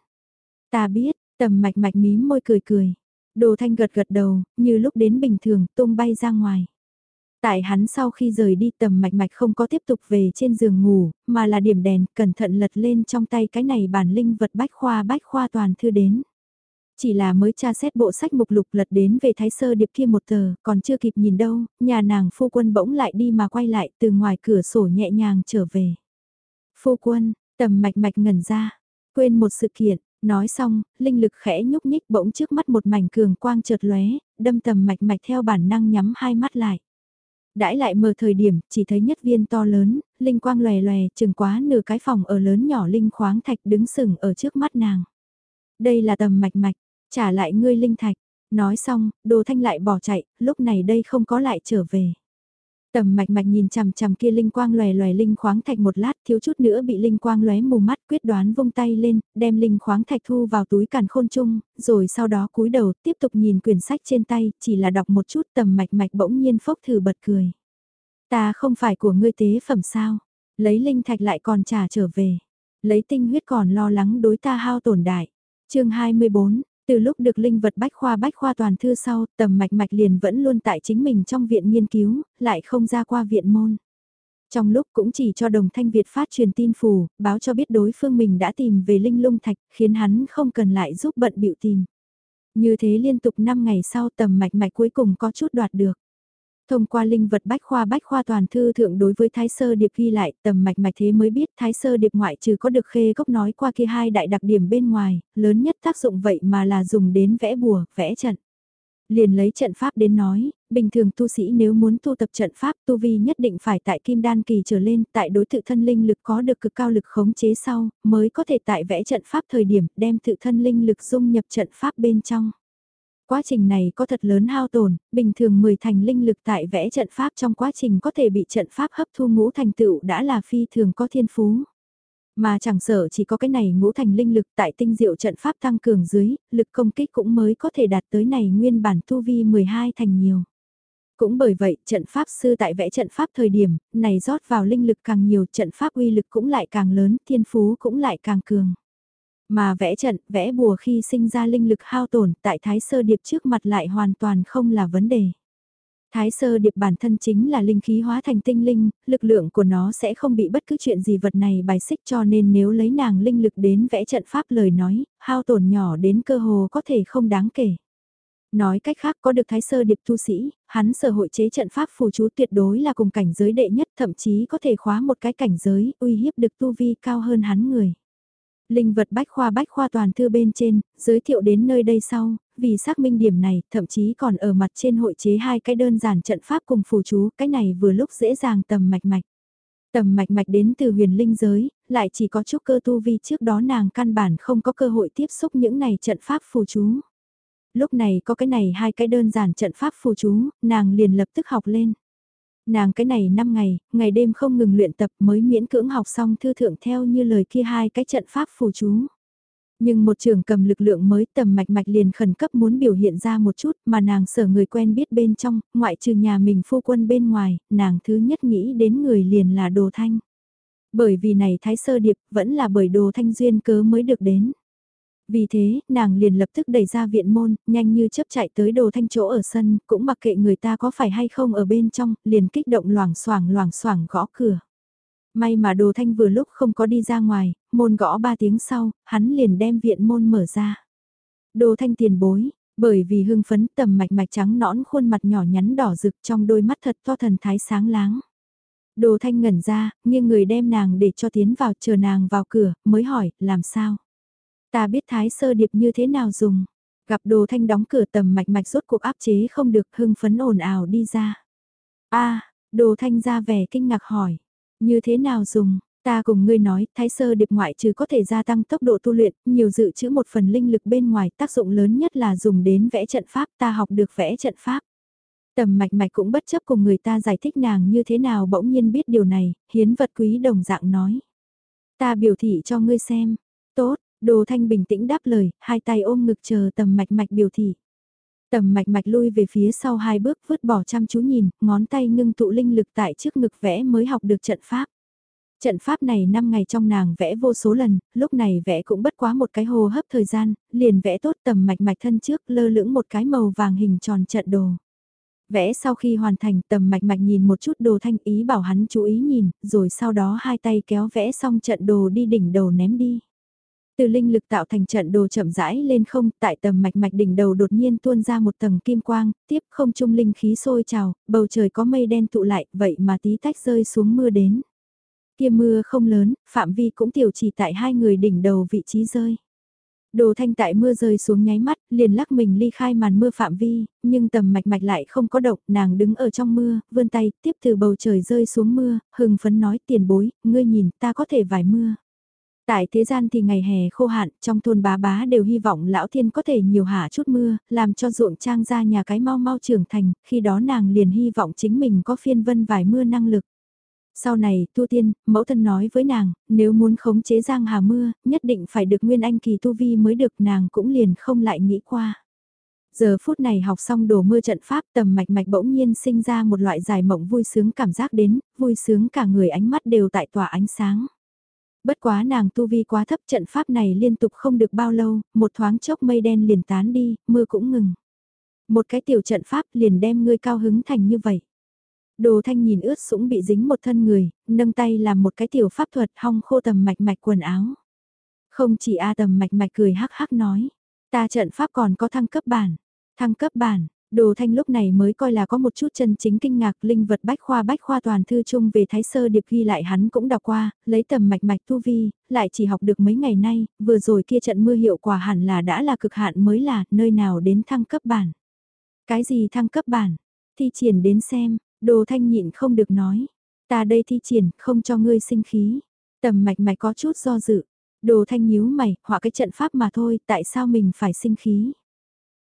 Ta biết, tầm mạch mạch mím môi cười cười. Đồ thanh gật gật đầu, như lúc đến bình thường, tung bay ra ngoài. Tại hắn sau khi rời đi tầm mạch mạch không có tiếp tục về trên giường ngủ, mà là điểm đèn, cẩn thận lật lên trong tay cái này bản linh vật bách khoa bách khoa toàn thư đến. Chỉ là mới tra xét bộ sách mục lục lật đến về thái sơ điệp kia một tờ, còn chưa kịp nhìn đâu, nhà nàng phu quân bỗng lại đi mà quay lại từ ngoài cửa sổ nhẹ nhàng trở về. Phu quân, tầm mạch mạch ngẩn ra, quên một sự kiện, nói xong, linh lực khẽ nhúc nhích bỗng trước mắt một mảnh cường quang chợt lóe, đâm tầm mạch mạch theo bản năng nhắm hai mắt lại. Đãi lại mờ thời điểm, chỉ thấy nhất viên to lớn, linh quang lòe lòe, chừng quá nửa cái phòng ở lớn nhỏ linh khoáng thạch đứng sừng ở trước mắt nàng. Đây là tầm mạch mạch, Trả lại ngươi linh thạch, nói xong, đồ thanh lại bỏ chạy, lúc này đây không có lại trở về. Tầm mạch mạch nhìn chằm chằm kia linh quang lòe lòe linh khoáng thạch một lát thiếu chút nữa bị linh quang lóe mù mắt quyết đoán vung tay lên, đem linh khoáng thạch thu vào túi càn khôn chung, rồi sau đó cúi đầu tiếp tục nhìn quyển sách trên tay, chỉ là đọc một chút tầm mạch mạch bỗng nhiên phốc thử bật cười. Ta không phải của ngươi tế phẩm sao, lấy linh thạch lại còn trả trở về, lấy tinh huyết còn lo lắng đối ta hao tổn đại. chương 24 từ lúc được linh vật bách khoa bách khoa toàn thư sau, tầm mạch mạch liền vẫn luôn tại chính mình trong viện nghiên cứu, lại không ra qua viện môn. Trong lúc cũng chỉ cho đồng thanh Việt phát truyền tin phù, báo cho biết đối phương mình đã tìm về linh lung thạch, khiến hắn không cần lại giúp bận biểu tìm. Như thế liên tục 5 ngày sau tầm mạch mạch cuối cùng có chút đoạt được. Thông qua linh vật bách khoa bách khoa toàn thư thượng đối với Thái Sơ Điệp ghi lại tầm mạch mạch thế mới biết Thái Sơ Điệp ngoại trừ có được khê gốc nói qua kia hai đại đặc điểm bên ngoài, lớn nhất tác dụng vậy mà là dùng đến vẽ bùa, vẽ trận. Liền lấy trận pháp đến nói, bình thường tu sĩ nếu muốn tu tập trận pháp tu vi nhất định phải tại kim đan kỳ trở lên, tại đối tự thân linh lực có được cực cao lực khống chế sau, mới có thể tại vẽ trận pháp thời điểm đem tự thân linh lực dung nhập trận pháp bên trong. Quá trình này có thật lớn hao tổn, bình thường 10 thành linh lực tại vẽ trận pháp trong quá trình có thể bị trận pháp hấp thu ngũ thành tựu đã là phi thường có thiên phú. Mà chẳng sợ chỉ có cái này ngũ thành linh lực tại tinh diệu trận pháp tăng cường dưới, lực công kích cũng mới có thể đạt tới này nguyên bản tu vi 12 thành nhiều. Cũng bởi vậy, trận pháp sư tại vẽ trận pháp thời điểm, này rót vào linh lực càng nhiều, trận pháp uy lực cũng lại càng lớn, thiên phú cũng lại càng cường. Mà vẽ trận, vẽ bùa khi sinh ra linh lực hao tổn tại Thái Sơ Điệp trước mặt lại hoàn toàn không là vấn đề. Thái Sơ Điệp bản thân chính là linh khí hóa thành tinh linh, lực lượng của nó sẽ không bị bất cứ chuyện gì vật này bài xích cho nên nếu lấy nàng linh lực đến vẽ trận pháp lời nói, hao tổn nhỏ đến cơ hồ có thể không đáng kể. Nói cách khác có được thái sơ điệp tu sĩ, hắn sở hội chế trận pháp phù chú tuyệt đối là cùng cảnh giới đệ nhất thậm chí có thể khóa một cái cảnh giới uy hiếp được tu vi cao hơn hắn người. Linh vật bách khoa bách khoa toàn thư bên trên, giới thiệu đến nơi đây sau, vì xác minh điểm này, thậm chí còn ở mặt trên hội chế hai cái đơn giản trận pháp cùng phù chú, cái này vừa lúc dễ dàng tầm mạch mạch. Tầm mạch mạch đến từ huyền linh giới, lại chỉ có chút cơ tu vi trước đó nàng căn bản không có cơ hội tiếp xúc những này trận pháp phù chú. Lúc này có cái này hai cái đơn giản trận pháp phù chú, nàng liền lập tức học lên. Nàng cái này 5 ngày, ngày đêm không ngừng luyện tập mới miễn cưỡng học xong thư thượng theo như lời kia hai cái trận pháp phù chú. Nhưng một trường cầm lực lượng mới tầm mạch mạch liền khẩn cấp muốn biểu hiện ra một chút mà nàng sở người quen biết bên trong, ngoại trừ nhà mình phu quân bên ngoài, nàng thứ nhất nghĩ đến người liền là đồ thanh. Bởi vì này thái sơ điệp vẫn là bởi đồ thanh duyên cớ mới được đến. Vì thế, nàng liền lập tức đẩy ra viện môn, nhanh như chấp chạy tới đồ thanh chỗ ở sân, cũng mặc kệ người ta có phải hay không ở bên trong, liền kích động loảng xoảng loảng xoảng gõ cửa. May mà đồ thanh vừa lúc không có đi ra ngoài, môn gõ ba tiếng sau, hắn liền đem viện môn mở ra. Đồ thanh tiền bối, bởi vì hưng phấn tầm mạch mạch trắng nõn khuôn mặt nhỏ nhắn đỏ rực trong đôi mắt thật to thần thái sáng láng. Đồ thanh ngẩn ra, nghiêng người đem nàng để cho tiến vào chờ nàng vào cửa, mới hỏi, làm sao? Ta biết thái sơ điệp như thế nào dùng. Gặp đồ thanh đóng cửa tầm mạch mạch rốt cuộc áp chế không được hưng phấn ồn ào đi ra. a đồ thanh ra vẻ kinh ngạc hỏi. Như thế nào dùng? Ta cùng ngươi nói, thái sơ điệp ngoại trừ có thể gia tăng tốc độ tu luyện, nhiều dự trữ một phần linh lực bên ngoài, tác dụng lớn nhất là dùng đến vẽ trận pháp, ta học được vẽ trận pháp. Tầm mạch mạch cũng bất chấp cùng người ta giải thích nàng như thế nào bỗng nhiên biết điều này, hiến vật quý đồng dạng nói. Ta biểu thị cho ngươi xem. Tốt, đồ thanh bình tĩnh đáp lời, hai tay ôm ngực chờ tầm mạch mạch biểu thị. Tầm mạch mạch lui về phía sau hai bước vứt bỏ chăm chú nhìn, ngón tay ngưng tụ linh lực tại trước ngực vẽ mới học được trận pháp. Trận pháp này 5 ngày trong nàng vẽ vô số lần, lúc này vẽ cũng bất quá một cái hồ hấp thời gian, liền vẽ tốt tầm mạch mạch thân trước lơ lưỡng một cái màu vàng hình tròn trận đồ. Vẽ sau khi hoàn thành tầm mạch mạch nhìn một chút đồ thanh ý bảo hắn chú ý nhìn, rồi sau đó hai tay kéo vẽ xong trận đồ đi đỉnh đầu ném đi. Từ linh lực tạo thành trận đồ chậm rãi lên không, tại tầm mạch mạch đỉnh đầu đột nhiên tuôn ra một tầng kim quang, tiếp không trung linh khí sôi trào, bầu trời có mây đen tụ lại, vậy mà tí tách rơi xuống mưa đến. Kia mưa không lớn, phạm vi cũng tiểu chỉ tại hai người đỉnh đầu vị trí rơi. Đồ thanh tại mưa rơi xuống nháy mắt, liền lắc mình ly khai màn mưa phạm vi, nhưng tầm mạch mạch lại không có độc nàng đứng ở trong mưa, vươn tay, tiếp từ bầu trời rơi xuống mưa, hừng phấn nói tiền bối, ngươi nhìn, ta có thể vải mưa. Tại thế gian thì ngày hè khô hạn, trong thôn bá bá đều hy vọng lão thiên có thể nhiều hạ chút mưa, làm cho ruộng trang ra nhà cái mau mau trưởng thành, khi đó nàng liền hy vọng chính mình có phiên vân vài mưa năng lực. Sau này, tu tiên, mẫu thân nói với nàng, nếu muốn khống chế giang hà mưa, nhất định phải được nguyên anh kỳ tu vi mới được nàng cũng liền không lại nghĩ qua. Giờ phút này học xong đổ mưa trận pháp tầm mạch mạch bỗng nhiên sinh ra một loại dài mộng vui sướng cảm giác đến, vui sướng cả người ánh mắt đều tại tỏa ánh sáng. Bất quá nàng tu vi quá thấp trận pháp này liên tục không được bao lâu, một thoáng chốc mây đen liền tán đi, mưa cũng ngừng. Một cái tiểu trận pháp liền đem ngươi cao hứng thành như vậy. Đồ thanh nhìn ướt sũng bị dính một thân người, nâng tay làm một cái tiểu pháp thuật hong khô tầm mạch mạch quần áo. Không chỉ A tầm mạch mạch cười hắc hắc nói, ta trận pháp còn có thăng cấp bản. Thăng cấp bản, Đồ Thanh lúc này mới coi là có một chút chân chính kinh ngạc linh vật bách khoa bách khoa toàn thư chung về Thái Sơ Điệp ghi lại hắn cũng đọc qua, lấy tầm mạch mạch tu vi, lại chỉ học được mấy ngày nay, vừa rồi kia trận mưa hiệu quả hẳn là đã là cực hạn mới là nơi nào đến thăng cấp bản. Cái gì thăng cấp bản? Thi triển đến xem, Đồ Thanh nhịn không được nói. Ta đây thi triển, không cho ngươi sinh khí. Tầm mạch mạch có chút do dự. Đồ Thanh nhíu mày, họa cái trận pháp mà thôi, tại sao mình phải sinh khí?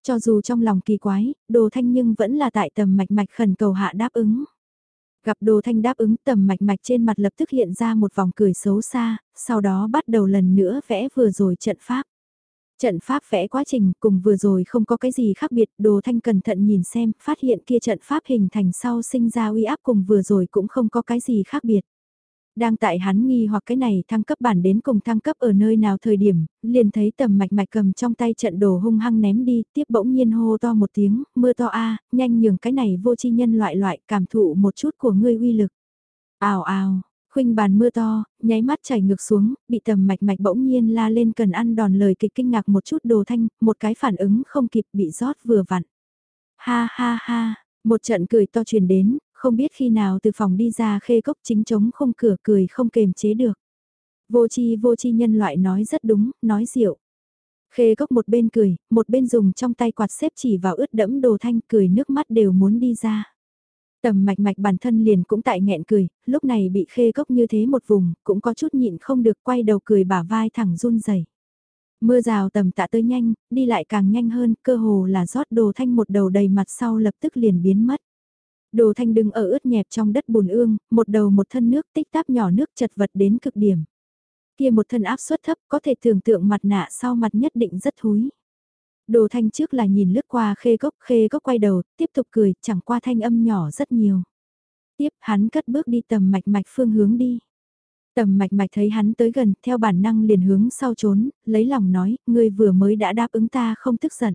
Cho dù trong lòng kỳ quái, đồ thanh nhưng vẫn là tại tầm mạch mạch khẩn cầu hạ đáp ứng. Gặp đồ thanh đáp ứng tầm mạch mạch trên mặt lập tức hiện ra một vòng cười xấu xa, sau đó bắt đầu lần nữa vẽ vừa rồi trận pháp. Trận pháp vẽ quá trình cùng vừa rồi không có cái gì khác biệt, đồ thanh cẩn thận nhìn xem, phát hiện kia trận pháp hình thành sau sinh ra uy áp cùng vừa rồi cũng không có cái gì khác biệt. Đang tại hắn nghi hoặc cái này thăng cấp bản đến cùng thăng cấp ở nơi nào thời điểm, liền thấy tầm mạch mạch cầm trong tay trận đồ hung hăng ném đi, tiếp bỗng nhiên hô to một tiếng, mưa to a nhanh nhường cái này vô chi nhân loại loại cảm thụ một chút của ngươi uy lực. Ào ào, khuynh bàn mưa to, nháy mắt chảy ngược xuống, bị tầm mạch mạch bỗng nhiên la lên cần ăn đòn lời kịch kinh ngạc một chút đồ thanh, một cái phản ứng không kịp bị rót vừa vặn. Ha ha ha, một trận cười to truyền đến, không biết khi nào từ phòng đi ra khê cốc chính chống không cửa cười không kềm chế được. Vô chi vô chi nhân loại nói rất đúng, nói diệu. Khê cốc một bên cười, một bên dùng trong tay quạt xếp chỉ vào ướt đẫm đồ thanh cười nước mắt đều muốn đi ra. Tầm mạch mạch bản thân liền cũng tại nghẹn cười, lúc này bị khê cốc như thế một vùng, cũng có chút nhịn không được quay đầu cười bả vai thẳng run rẩy. Mưa rào tầm tạ tới nhanh, đi lại càng nhanh hơn, cơ hồ là rót đồ thanh một đầu đầy mặt sau lập tức liền biến mất. Đồ thanh đứng ở ướt nhẹp trong đất bùn ương, một đầu một thân nước tích táp nhỏ nước chật vật đến cực điểm. Kia một thân áp suất thấp có thể tưởng tượng mặt nạ sau mặt nhất định rất thúi. Đồ thanh trước là nhìn lướt qua khê gốc, khê gốc quay đầu, tiếp tục cười, chẳng qua thanh âm nhỏ rất nhiều. Tiếp hắn cất bước đi tầm mạch mạch phương hướng đi. Tầm mạch mạch thấy hắn tới gần, theo bản năng liền hướng sau trốn, lấy lòng nói, ngươi vừa mới đã đáp ứng ta không tức giận.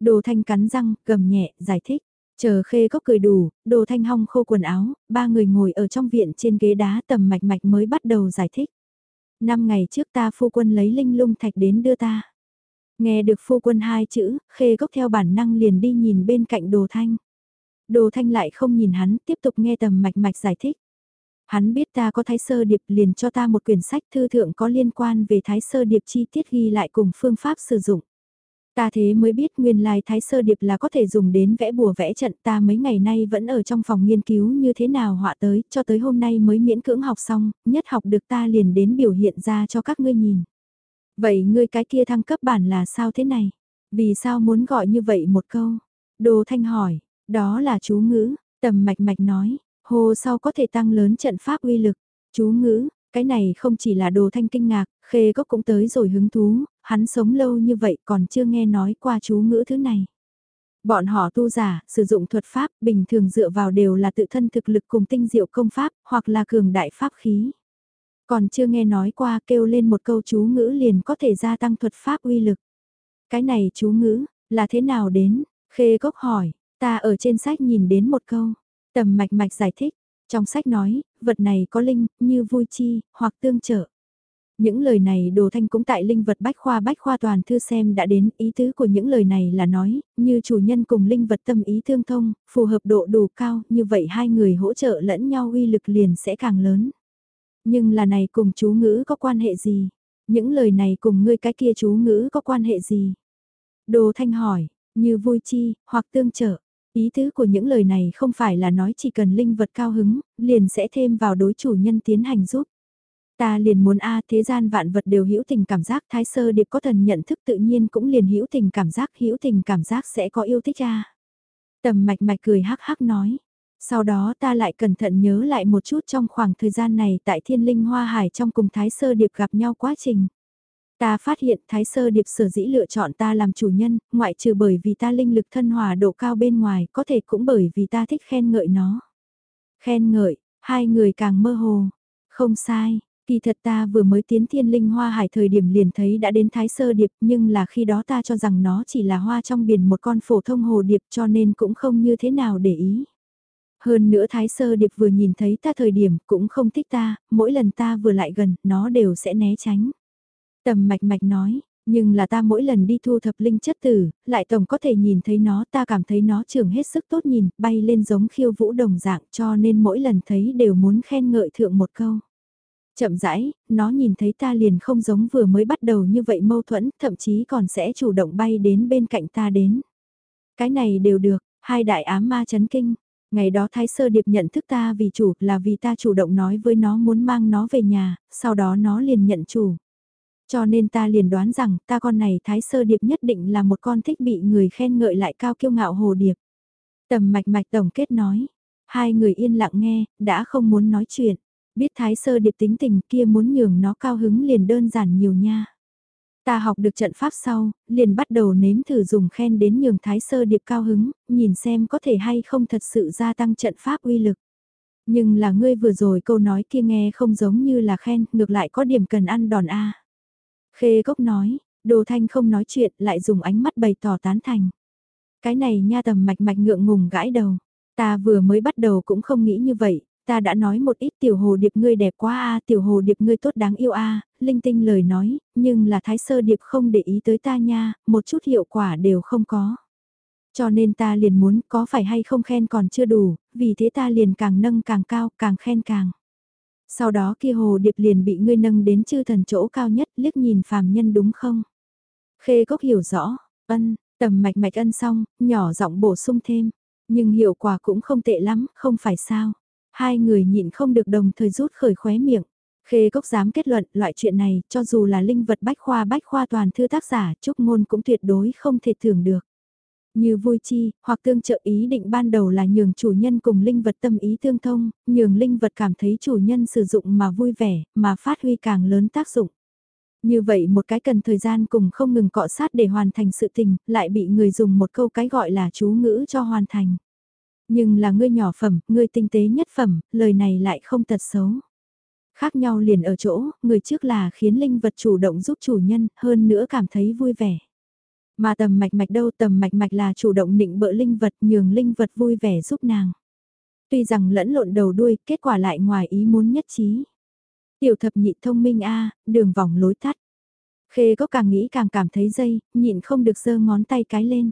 Đồ thanh cắn răng, gầm nhẹ, giải thích. Chờ khê có cười đủ, đồ thanh hong khô quần áo, ba người ngồi ở trong viện trên ghế đá tầm mạch mạch mới bắt đầu giải thích. Năm ngày trước ta phu quân lấy linh lung thạch đến đưa ta. Nghe được phu quân hai chữ, khê gốc theo bản năng liền đi nhìn bên cạnh đồ thanh. Đồ thanh lại không nhìn hắn, tiếp tục nghe tầm mạch mạch giải thích. Hắn biết ta có thái sơ điệp liền cho ta một quyển sách thư thượng có liên quan về thái sơ điệp chi tiết ghi lại cùng phương pháp sử dụng. Ta thế mới biết nguyên lai thái sơ điệp là có thể dùng đến vẽ bùa vẽ trận ta mấy ngày nay vẫn ở trong phòng nghiên cứu như thế nào họa tới, cho tới hôm nay mới miễn cưỡng học xong, nhất học được ta liền đến biểu hiện ra cho các ngươi nhìn. Vậy ngươi cái kia thăng cấp bản là sao thế này? Vì sao muốn gọi như vậy một câu? Đồ Thanh hỏi, đó là chú ngữ, tầm mạch mạch nói, hồ sau có thể tăng lớn trận pháp uy lực. Chú ngữ, cái này không chỉ là đồ thanh kinh ngạc, khê cốc cũng tới rồi hứng thú, hắn sống lâu như vậy còn chưa nghe nói qua chú ngữ thứ này. Bọn họ tu giả, sử dụng thuật pháp, bình thường dựa vào đều là tự thân thực lực cùng tinh diệu công pháp, hoặc là cường đại pháp khí. Còn chưa nghe nói qua kêu lên một câu chú ngữ liền có thể gia tăng thuật pháp uy lực. Cái này chú ngữ, là thế nào đến? Khê cốc hỏi, ta ở trên sách nhìn đến một câu. Tầm mạch mạch giải thích, trong sách nói, vật này có linh, như vui chi, hoặc tương trợ. Những lời này đồ thanh cũng tại linh vật bách khoa bách khoa toàn thư xem đã đến ý tứ của những lời này là nói, như chủ nhân cùng linh vật tâm ý tương thông, phù hợp độ đủ cao, như vậy hai người hỗ trợ lẫn nhau uy lực liền sẽ càng lớn. Nhưng là này cùng chú ngữ có quan hệ gì? Những lời này cùng ngươi cái kia chú ngữ có quan hệ gì? Đồ thanh hỏi, như vui chi, hoặc tương trợ. Ý tứ của những lời này không phải là nói chỉ cần linh vật cao hứng, liền sẽ thêm vào đối chủ nhân tiến hành giúp. Ta liền muốn a thế gian vạn vật đều hữu tình cảm giác thái sơ điệp có thần nhận thức tự nhiên cũng liền hữu tình cảm giác hữu tình cảm giác sẽ có yêu thích a Tầm mạch mạch cười hắc hắc nói. Sau đó ta lại cẩn thận nhớ lại một chút trong khoảng thời gian này tại thiên linh hoa hải trong cùng thái sơ điệp gặp nhau quá trình. Ta phát hiện Thái Sơ Điệp sở dĩ lựa chọn ta làm chủ nhân, ngoại trừ bởi vì ta linh lực thân hòa độ cao bên ngoài, có thể cũng bởi vì ta thích khen ngợi nó. Khen ngợi, hai người càng mơ hồ. Không sai, kỳ thật ta vừa mới tiến thiên linh hoa hải thời điểm liền thấy đã đến Thái Sơ Điệp nhưng là khi đó ta cho rằng nó chỉ là hoa trong biển một con phổ thông hồ điệp cho nên cũng không như thế nào để ý. Hơn nữa Thái Sơ Điệp vừa nhìn thấy ta thời điểm cũng không thích ta, mỗi lần ta vừa lại gần, nó đều sẽ né tránh. Tầm mạch mạch nói, nhưng là ta mỗi lần đi thu thập linh chất tử, lại tổng có thể nhìn thấy nó ta cảm thấy nó trưởng hết sức tốt nhìn, bay lên giống khiêu vũ đồng dạng cho nên mỗi lần thấy đều muốn khen ngợi thượng một câu. Chậm rãi, nó nhìn thấy ta liền không giống vừa mới bắt đầu như vậy mâu thuẫn, thậm chí còn sẽ chủ động bay đến bên cạnh ta đến. Cái này đều được, hai đại ám ma chấn kinh. Ngày đó Thái Sơ Điệp nhận thức ta vì chủ là vì ta chủ động nói với nó muốn mang nó về nhà, sau đó nó liền nhận chủ. Cho nên ta liền đoán rằng ta con này thái sơ điệp nhất định là một con thích bị người khen ngợi lại cao kiêu ngạo hồ điệp. Tầm mạch mạch tổng kết nói. Hai người yên lặng nghe, đã không muốn nói chuyện. Biết thái sơ điệp tính tình kia muốn nhường nó cao hứng liền đơn giản nhiều nha. Ta học được trận pháp sau, liền bắt đầu nếm thử dùng khen đến nhường thái sơ điệp cao hứng, nhìn xem có thể hay không thật sự gia tăng trận pháp uy lực. Nhưng là ngươi vừa rồi câu nói kia nghe không giống như là khen, ngược lại có điểm cần ăn đòn A. Khê Cốc nói, Đồ Thanh không nói chuyện lại dùng ánh mắt bày tỏ tán thành. Cái này nha tầm mạch mạch ngượng ngùng gãi đầu. Ta vừa mới bắt đầu cũng không nghĩ như vậy, ta đã nói một ít tiểu hồ điệp ngươi đẹp quá a tiểu hồ điệp ngươi tốt đáng yêu a linh tinh lời nói, nhưng là thái sơ điệp không để ý tới ta nha, một chút hiệu quả đều không có. Cho nên ta liền muốn có phải hay không khen còn chưa đủ, vì thế ta liền càng nâng càng cao, càng khen càng. Sau đó kia hồ điệp liền bị ngươi nâng đến chư thần chỗ cao nhất liếc nhìn phàm nhân đúng không? Khê gốc hiểu rõ, ân, tầm mạch mạch ân xong, nhỏ giọng bổ sung thêm. Nhưng hiệu quả cũng không tệ lắm, không phải sao. Hai người nhịn không được đồng thời rút khởi khóe miệng. Khê cốc dám kết luận loại chuyện này, cho dù là linh vật bách khoa bách khoa toàn thư tác giả, trúc ngôn cũng tuyệt đối không thể thưởng được. Như vui chi, hoặc tương trợ ý định ban đầu là nhường chủ nhân cùng linh vật tâm ý tương thông, nhường linh vật cảm thấy chủ nhân sử dụng mà vui vẻ, mà phát huy càng lớn tác dụng. Như vậy một cái cần thời gian cùng không ngừng cọ sát để hoàn thành sự tình, lại bị người dùng một câu cái gọi là chú ngữ cho hoàn thành. Nhưng là ngươi nhỏ phẩm, ngươi tinh tế nhất phẩm, lời này lại không tật xấu. Khác nhau liền ở chỗ, người trước là khiến linh vật chủ động giúp chủ nhân, hơn nữa cảm thấy vui vẻ. Mà tầm mạch mạch đâu tầm mạch mạch là chủ động định bỡ linh vật nhường linh vật vui vẻ giúp nàng. Tuy rằng lẫn lộn đầu đuôi, kết quả lại ngoài ý muốn nhất trí. Tiểu thập nhị thông minh a đường vòng lối tắt. Khê có càng nghĩ càng cảm thấy dây, nhịn không được giơ ngón tay cái lên.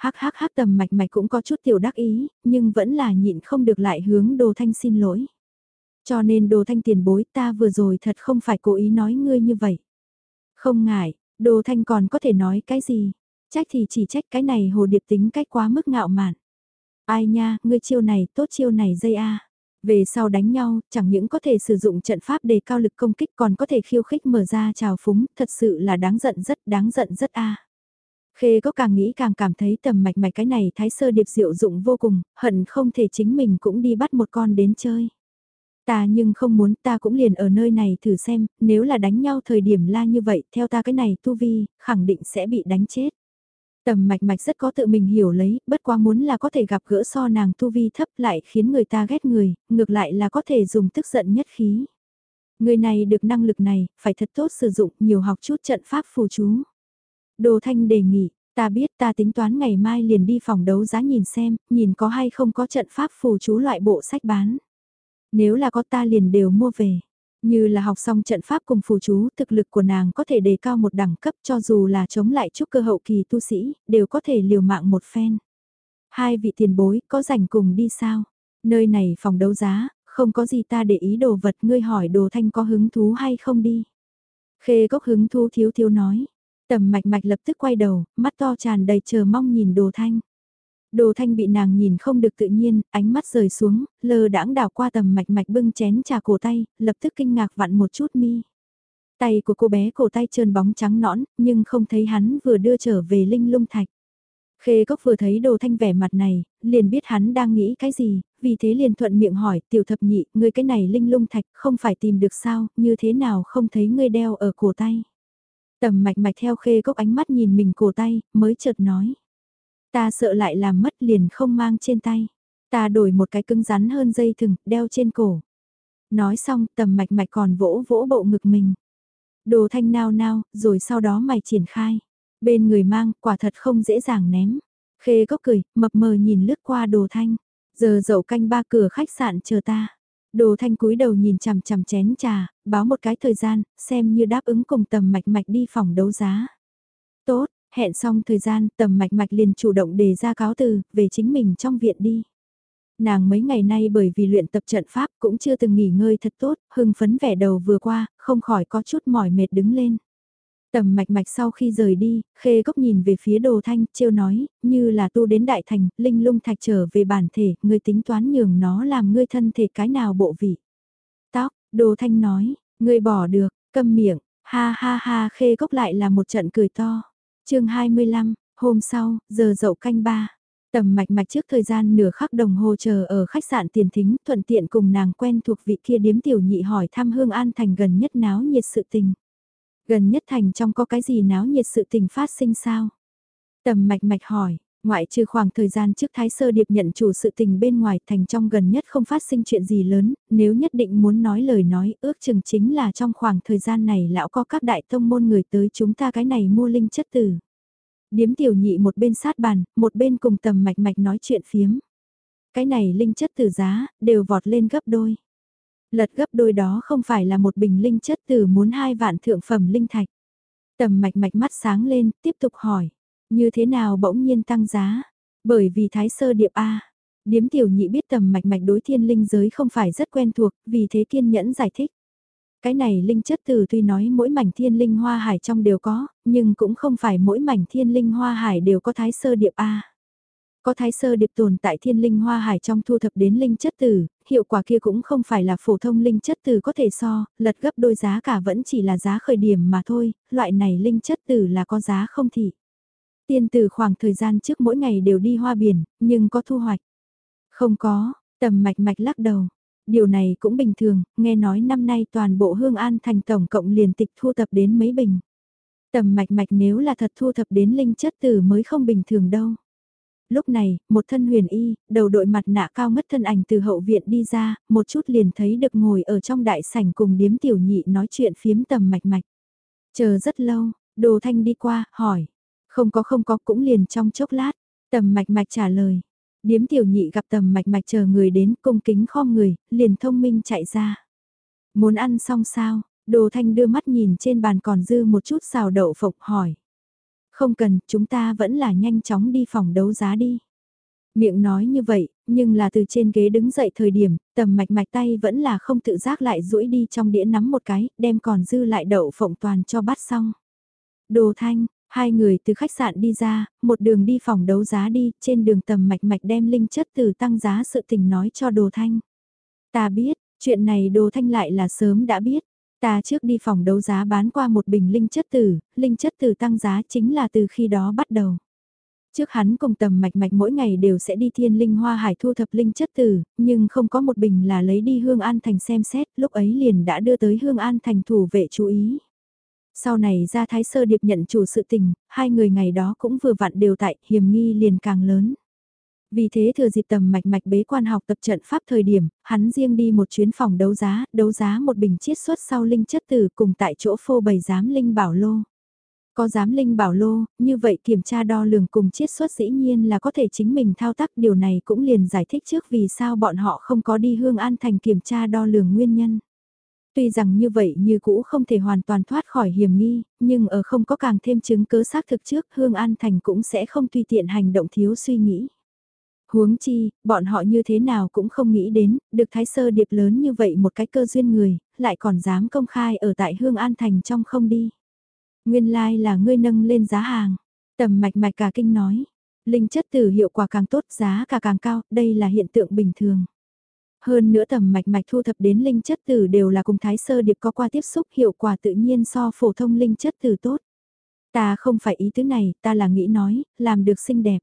Hắc hắc hắc tầm mạch mạch cũng có chút tiểu đắc ý, nhưng vẫn là nhịn không được lại hướng đồ thanh xin lỗi. Cho nên đồ thanh tiền bối ta vừa rồi thật không phải cố ý nói ngươi như vậy. Không ngại, đồ thanh còn có thể nói cái gì? Trách thì chỉ trách cái này hồ điệp tính cách quá mức ngạo mạn. Ai nha, ngươi chiêu này tốt chiêu này dây a. Về sau đánh nhau, chẳng những có thể sử dụng trận pháp để cao lực công kích còn có thể khiêu khích mở ra trào phúng, thật sự là đáng giận rất đáng giận rất a. Khê có càng nghĩ càng cảm thấy tầm mạch mạch cái này thái sơ điệp diệu dụng vô cùng, hận không thể chính mình cũng đi bắt một con đến chơi. Ta nhưng không muốn ta cũng liền ở nơi này thử xem, nếu là đánh nhau thời điểm la như vậy, theo ta cái này tu vi, khẳng định sẽ bị đánh chết. Tầm mạch mạch rất có tự mình hiểu lấy, bất quá muốn là có thể gặp gỡ so nàng tu vi thấp lại khiến người ta ghét người, ngược lại là có thể dùng tức giận nhất khí. Người này được năng lực này, phải thật tốt sử dụng nhiều học chút trận pháp phù chú. Đồ Thanh đề nghị, ta biết ta tính toán ngày mai liền đi phòng đấu giá nhìn xem, nhìn có hay không có trận pháp phù chú loại bộ sách bán. Nếu là có ta liền đều mua về. Như là học xong trận pháp cùng phù chú, thực lực của nàng có thể đề cao một đẳng cấp cho dù là chống lại chút cơ hậu kỳ tu sĩ, đều có thể liều mạng một phen. Hai vị tiền bối, có rảnh cùng đi sao? Nơi này phòng đấu giá, không có gì ta để ý đồ vật ngươi hỏi đồ thanh có hứng thú hay không đi. Khê gốc hứng thú thiếu thiếu nói. Tầm mạch mạch lập tức quay đầu, mắt to tràn đầy chờ mong nhìn đồ thanh. Đồ thanh bị nàng nhìn không được tự nhiên, ánh mắt rời xuống, lờ đãng đảo qua tầm mạch mạch bưng chén trà cổ tay, lập tức kinh ngạc vặn một chút mi. Tay của cô bé cổ tay trơn bóng trắng nõn, nhưng không thấy hắn vừa đưa trở về linh lung thạch. Khê cốc vừa thấy đồ thanh vẻ mặt này, liền biết hắn đang nghĩ cái gì, vì thế liền thuận miệng hỏi, tiểu thập nhị, ngươi cái này linh lung thạch không phải tìm được sao, như thế nào không thấy ngươi đeo ở cổ tay. Tầm mạch mạch theo khê cốc ánh mắt nhìn mình cổ tay, mới chợt nói. Ta sợ lại làm mất liền không mang trên tay. Ta đổi một cái cứng rắn hơn dây thừng, đeo trên cổ. Nói xong tầm mạch mạch còn vỗ vỗ bộ ngực mình. Đồ thanh nao nao, rồi sau đó mày triển khai. Bên người mang, quả thật không dễ dàng ném. Khê cốc cười, mập mờ nhìn lướt qua đồ thanh. Giờ dậu canh ba cửa khách sạn chờ ta. Đồ thanh cúi đầu nhìn chằm chằm chén trà, báo một cái thời gian, xem như đáp ứng cùng tầm mạch mạch đi phòng đấu giá. Tốt, hẹn xong thời gian tầm mạch mạch liền chủ động đề ra cáo từ, về chính mình trong viện đi. Nàng mấy ngày nay bởi vì luyện tập trận pháp cũng chưa từng nghỉ ngơi thật tốt, hưng phấn vẻ đầu vừa qua, không khỏi có chút mỏi mệt đứng lên. Tầm mạch mạch sau khi rời đi, khê cốc nhìn về phía đồ thanh, trêu nói, như là tu đến đại thành, linh lung thạch trở về bản thể, ngươi tính toán nhường nó làm ngươi thân thể cái nào bộ vị. Tóc, đồ thanh nói, ngươi bỏ được, câm miệng, ha ha ha khê cốc lại là một trận cười to. chương 25, hôm sau, giờ dậu canh ba. Tầm mạch mạch trước thời gian nửa khắc đồng hồ chờ ở khách sạn tiền thính thuận tiện cùng nàng quen thuộc vị kia điếm tiểu nhị hỏi thăm Hương An Thành gần nhất náo nhiệt sự tình. Gần nhất thành trong có cái gì náo nhiệt sự tình phát sinh sao? Tầm mạch mạch hỏi, ngoại trừ khoảng thời gian trước Thái Sơ Điệp nhận chủ sự tình bên ngoài thành trong gần nhất không phát sinh chuyện gì lớn, nếu nhất định muốn nói lời nói ước chừng chính là trong khoảng thời gian này lão có các đại tông môn người tới chúng ta cái này mua linh chất tử. Điếm tiểu nhị một bên sát bàn, một bên cùng tầm mạch mạch nói chuyện phiếm. Cái này linh chất tử giá, đều vọt lên gấp đôi. Lật gấp đôi đó không phải là một bình linh chất từ muốn hai vạn thượng phẩm linh thạch. Tầm mạch mạch mắt sáng lên, tiếp tục hỏi. Như thế nào bỗng nhiên tăng giá? Bởi vì thái sơ điệp A. Điếm tiểu nhị biết tầm mạch mạch đối thiên linh giới không phải rất quen thuộc, vì thế kiên nhẫn giải thích. Cái này linh chất từ tuy nói mỗi mảnh thiên linh hoa hải trong đều có, nhưng cũng không phải mỗi mảnh thiên linh hoa hải đều có thái sơ điệp A. Có thái sơ điệp tồn tại thiên linh hoa hải trong thu thập đến linh chất tử, hiệu quả kia cũng không phải là phổ thông linh chất tử có thể so, lật gấp đôi giá cả vẫn chỉ là giá khởi điểm mà thôi, loại này linh chất tử là có giá không thị. Tiên tử khoảng thời gian trước mỗi ngày đều đi hoa biển, nhưng có thu hoạch. Không có, tầm mạch mạch lắc đầu. Điều này cũng bình thường, nghe nói năm nay toàn bộ hương an thành tổng cộng liền tịch thu thập đến mấy bình. Tầm mạch mạch nếu là thật thu thập đến linh chất tử mới không bình thường đâu lúc này, một thân huyền y, đầu đội mặt nạ cao ngất thân ảnh từ hậu viện đi ra, một chút liền thấy được ngồi ở trong đại sảnh cùng điếm tiểu nhị nói chuyện phiếm tầm mạch mạch. Chờ rất lâu, đồ thanh đi qua, hỏi. Không có không có cũng liền trong chốc lát, tầm mạch mạch trả lời. Điếm tiểu nhị gặp tầm mạch mạch chờ người đến cung kính kho người, liền thông minh chạy ra. Muốn ăn xong sao, đồ thanh đưa mắt nhìn trên bàn còn dư một chút xào đậu phộng hỏi. Không cần, chúng ta vẫn là nhanh chóng đi phòng đấu giá đi. Miệng nói như vậy, nhưng là từ trên ghế đứng dậy thời điểm, tầm mạch mạch tay vẫn là không tự giác lại duỗi đi trong đĩa nắm một cái, đem còn dư lại đậu phộng toàn cho bắt xong. Đồ thanh, hai người từ khách sạn đi ra, một đường đi phòng đấu giá đi, trên đường tầm mạch mạch đem linh chất từ tăng giá sự tình nói cho đồ thanh. Ta biết, chuyện này đồ thanh lại là sớm đã biết. Ta trước đi phòng đấu giá bán qua một bình linh chất tử, linh chất tử tăng giá chính là từ khi đó bắt đầu. Trước hắn cùng tầm mạch mạch mỗi ngày đều sẽ đi thiên linh hoa hải thu thập linh chất tử, nhưng không có một bình là lấy đi Hương An Thành xem xét, lúc ấy liền đã đưa tới Hương An Thành thủ vệ chú ý. Sau này ra Thái Sơ Điệp nhận chủ sự tình, hai người ngày đó cũng vừa vặn đều tại, hiểm nghi liền càng lớn. Vì thế thừa dịp tầm mạch mạch bế quan học tập trận pháp thời điểm, hắn riêng đi một chuyến phòng đấu giá, đấu giá một bình chiết xuất sau linh chất tử cùng tại chỗ phô bày giám linh bảo lô. Có giám linh bảo lô, như vậy kiểm tra đo lường cùng chiết xuất dĩ nhiên là có thể chính mình thao tác điều này cũng liền giải thích trước vì sao bọn họ không có đi hương an thành kiểm tra đo lường nguyên nhân. Tuy rằng như vậy như cũ không thể hoàn toàn thoát khỏi hiểm nghi, nhưng ở không có càng thêm chứng cứ xác thực trước Hương An Thành cũng sẽ không tùy tiện hành động thiếu suy nghĩ. Huống chi, bọn họ như thế nào cũng không nghĩ đến, được thái sơ điệp lớn như vậy một cái cơ duyên người, lại còn dám công khai ở tại Hương An Thành trong không đi. Nguyên lai like là ngươi nâng lên giá hàng. Tầm mạch mạch cả kinh nói. Linh chất tử hiệu quả càng tốt giá cả càng cao, đây là hiện tượng bình thường. Hơn nữa tầm mạch mạch thu thập đến linh chất tử đều là cùng thái sơ điệp có qua tiếp xúc hiệu quả tự nhiên so phổ thông linh chất tử tốt. Ta không phải ý tứ này, ta là nghĩ nói, làm được xinh đẹp.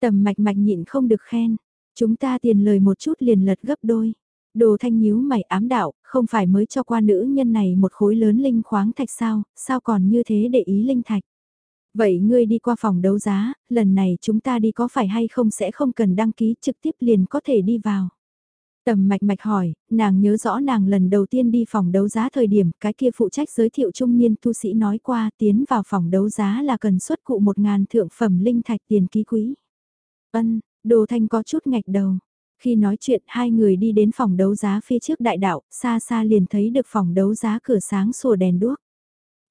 Tầm mạch mạch nhịn không được khen. Chúng ta tiền lời một chút liền lật gấp đôi. Đồ thanh nhíu mày ám đạo, không phải mới cho qua nữ nhân này một khối lớn linh khoáng thạch sao, sao còn như thế để ý linh thạch. Vậy ngươi đi qua phòng đấu giá, lần này chúng ta đi có phải hay không sẽ không cần đăng ký trực tiếp liền có thể đi vào. Tầm mạch mạch hỏi, nàng nhớ rõ nàng lần đầu tiên đi phòng đấu giá thời điểm cái kia phụ trách giới thiệu trung niên tu sĩ nói qua tiến vào phòng đấu giá là cần xuất cụ một ngàn thượng phẩm linh thạch tiền ký quý. Ân, đồ thanh có chút ngạch đầu. Khi nói chuyện hai người đi đến phòng đấu giá phía trước đại đạo, xa xa liền thấy được phòng đấu giá cửa sáng sủa đèn đuốc.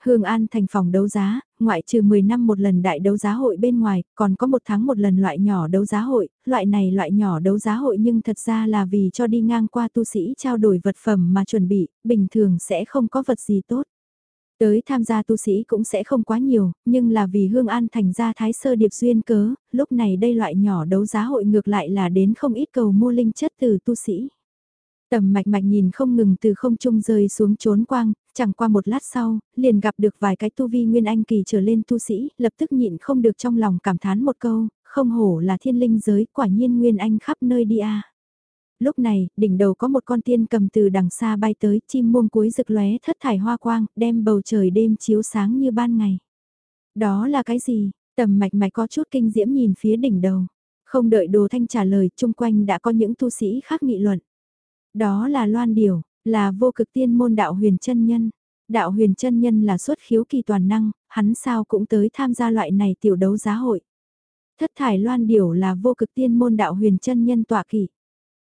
Hương An thành phòng đấu giá, ngoại trừ 10 năm một lần đại đấu giá hội bên ngoài, còn có một tháng một lần loại nhỏ đấu giá hội, loại này loại nhỏ đấu giá hội nhưng thật ra là vì cho đi ngang qua tu sĩ trao đổi vật phẩm mà chuẩn bị, bình thường sẽ không có vật gì tốt. Tới tham gia tu sĩ cũng sẽ không quá nhiều, nhưng là vì Hương An thành ra thái sơ điệp duyên cớ, lúc này đây loại nhỏ đấu giá hội ngược lại là đến không ít cầu mua linh chất từ tu sĩ. Tầm mạch mạch nhìn không ngừng từ không trung rơi xuống trốn quang, chẳng qua một lát sau, liền gặp được vài cái tu vi nguyên anh kỳ trở lên tu sĩ, lập tức nhịn không được trong lòng cảm thán một câu, không hổ là thiên linh giới, quả nhiên nguyên anh khắp nơi đi a. Lúc này, đỉnh đầu có một con tiên cầm từ đằng xa bay tới, chim muông cuối rực lóe thất thải hoa quang, đem bầu trời đêm chiếu sáng như ban ngày. Đó là cái gì? Tầm mạch mạch có chút kinh diễm nhìn phía đỉnh đầu. Không đợi đồ thanh trả lời, chung quanh đã có những tu sĩ khác nghị luận. Đó là loan điểu, là vô cực tiên môn đạo huyền chân nhân. Đạo huyền chân nhân là xuất khiếu kỳ toàn năng, hắn sao cũng tới tham gia loại này tiểu đấu giá hội. Thất thải loan điểu là vô cực tiên môn đạo huyền chân nhân tọa kỷ.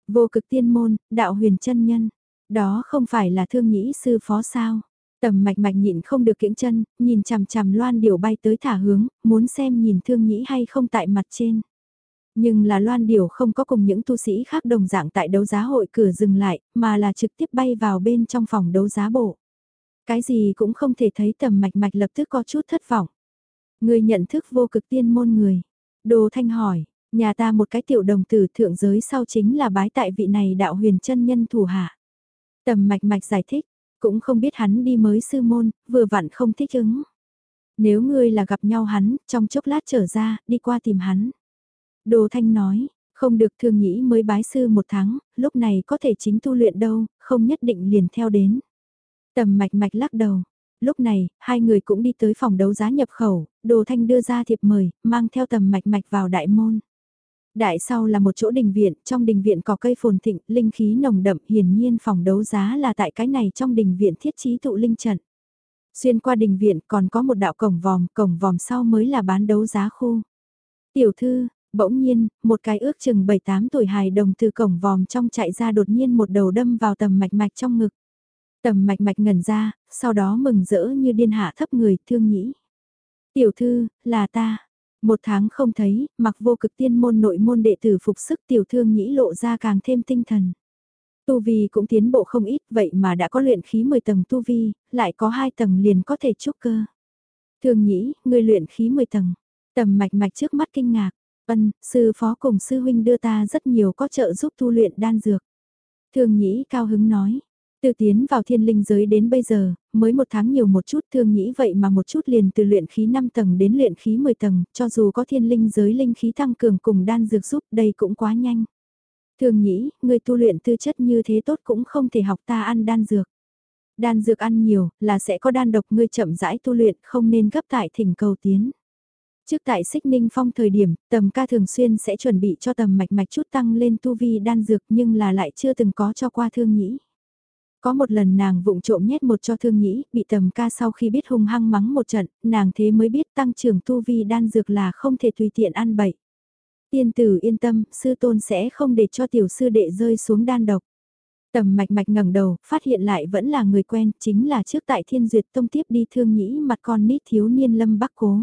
Vô cực tiên môn, đạo huyền chân nhân. Đó không phải là thương nhĩ sư phó sao. Tầm mạch mạch nhịn không được kiễng chân, nhìn chằm chằm loan điểu bay tới thả hướng, muốn xem nhìn thương nhĩ hay không tại mặt trên. Nhưng là loan điểu không có cùng những tu sĩ khác đồng dạng tại đấu giá hội cửa dừng lại, mà là trực tiếp bay vào bên trong phòng đấu giá bộ. Cái gì cũng không thể thấy tầm mạch mạch lập tức có chút thất vọng. Người nhận thức vô cực tiên môn người. Đồ thanh hỏi, nhà ta một cái tiểu đồng tử thượng giới sau chính là bái tại vị này đạo huyền chân nhân thủ hạ. Tầm mạch mạch giải thích, cũng không biết hắn đi mới sư môn, vừa vặn không thích ứng. Nếu ngươi là gặp nhau hắn, trong chốc lát trở ra, đi qua tìm hắn. Đồ Thanh nói, không được thương nhĩ mới bái sư một tháng, lúc này có thể chính tu luyện đâu, không nhất định liền theo đến. Tầm mạch mạch lắc đầu. Lúc này, hai người cũng đi tới phòng đấu giá nhập khẩu, Đồ Thanh đưa ra thiệp mời, mang theo tầm mạch mạch vào đại môn. Đại sau là một chỗ đình viện, trong đình viện có cây phồn thịnh, linh khí nồng đậm, hiển nhiên phòng đấu giá là tại cái này trong đình viện thiết trí tụ linh trận. Xuyên qua đình viện còn có một đạo cổng vòm, cổng vòm sau mới là bán đấu giá khu. Tiểu thư, Bỗng nhiên, một cái ước chừng 7-8 tuổi hài đồng từ cổng vòm trong chạy ra đột nhiên một đầu đâm vào tầm mạch mạch trong ngực. Tầm mạch mạch ngẩn ra, sau đó mừng rỡ như điên hạ thấp người thương nhĩ. Tiểu thư, là ta. Một tháng không thấy, mặc vô cực tiên môn nội môn đệ tử phục sức tiểu thương nhĩ lộ ra càng thêm tinh thần. Tu vi cũng tiến bộ không ít vậy mà đã có luyện khí 10 tầng tu vi, lại có 2 tầng liền có thể trúc cơ. Thương nhĩ, người luyện khí 10 tầng, tầm mạch mạch trước mắt kinh ngạc, ân, sư phó cùng sư huynh đưa ta rất nhiều có trợ giúp tu luyện đan dược. Thương nhĩ cao hứng nói, từ tiến vào thiên linh giới đến bây giờ, mới một tháng nhiều một chút thương nhĩ vậy mà một chút liền từ luyện khí 5 tầng đến luyện khí 10 tầng, cho dù có thiên linh giới linh khí tăng cường cùng đan dược giúp đây cũng quá nhanh. Thương nhĩ, người tu luyện tư chất như thế tốt cũng không thể học ta ăn đan dược. Đan dược ăn nhiều là sẽ có đan độc ngươi chậm rãi tu luyện không nên gấp tại thỉnh cầu tiến. Trước tại xích ninh phong thời điểm, tầm ca thường xuyên sẽ chuẩn bị cho tầm mạch mạch chút tăng lên tu vi đan dược nhưng là lại chưa từng có cho qua thương nhĩ. Có một lần nàng vụng trộm nhét một cho thương nhĩ, bị tầm ca sau khi biết hung hăng mắng một trận, nàng thế mới biết tăng trưởng tu vi đan dược là không thể tùy tiện ăn bậy. Tiên tử yên tâm, sư tôn sẽ không để cho tiểu sư đệ rơi xuống đan độc. Tầm mạch mạch ngẩng đầu, phát hiện lại vẫn là người quen, chính là trước tại thiên duyệt tông tiếp đi thương nhĩ mặt con nít thiếu niên lâm bắc cố.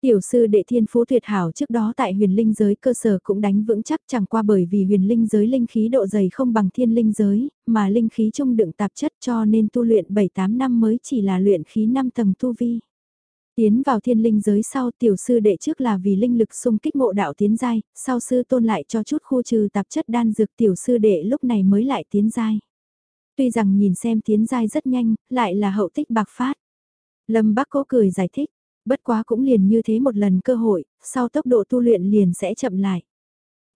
Tiểu sư đệ thiên phú tuyệt hảo trước đó tại huyền linh giới cơ sở cũng đánh vững chắc chẳng qua bởi vì huyền linh giới linh khí độ dày không bằng thiên linh giới, mà linh khí trung đựng tạp chất cho nên tu luyện 7-8 năm mới chỉ là luyện khí 5 tầng tu vi. Tiến vào thiên linh giới sau tiểu sư đệ trước là vì linh lực xung kích ngộ đạo tiến giai, sau sư tôn lại cho chút khu trừ tạp chất đan dược tiểu sư đệ lúc này mới lại tiến giai. Tuy rằng nhìn xem tiến giai rất nhanh, lại là hậu tích bạc phát. Lâm Bắc Cố cười giải thích, bất quá cũng liền như thế một lần cơ hội, sau tốc độ tu luyện liền sẽ chậm lại.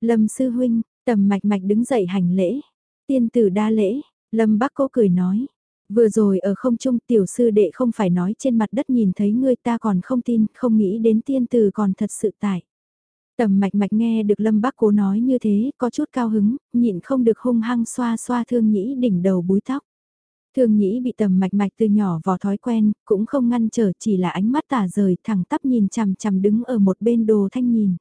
Lâm sư huynh, tầm mạch mạch đứng dậy hành lễ, tiên tử đa lễ, Lâm bác Cố cười nói, vừa rồi ở không trung tiểu sư đệ không phải nói trên mặt đất nhìn thấy ngươi ta còn không tin, không nghĩ đến tiên tử còn thật sự tại. Tầm mạch mạch nghe được Lâm bác Cố nói như thế, có chút cao hứng, nhịn không được hung hăng xoa xoa thương nhĩ đỉnh đầu búi tóc. Thương nhĩ bị tầm mạch mạch từ nhỏ vào thói quen, cũng không ngăn trở chỉ là ánh mắt tả rời thẳng tắp nhìn chằm chằm đứng ở một bên đồ thanh nhìn.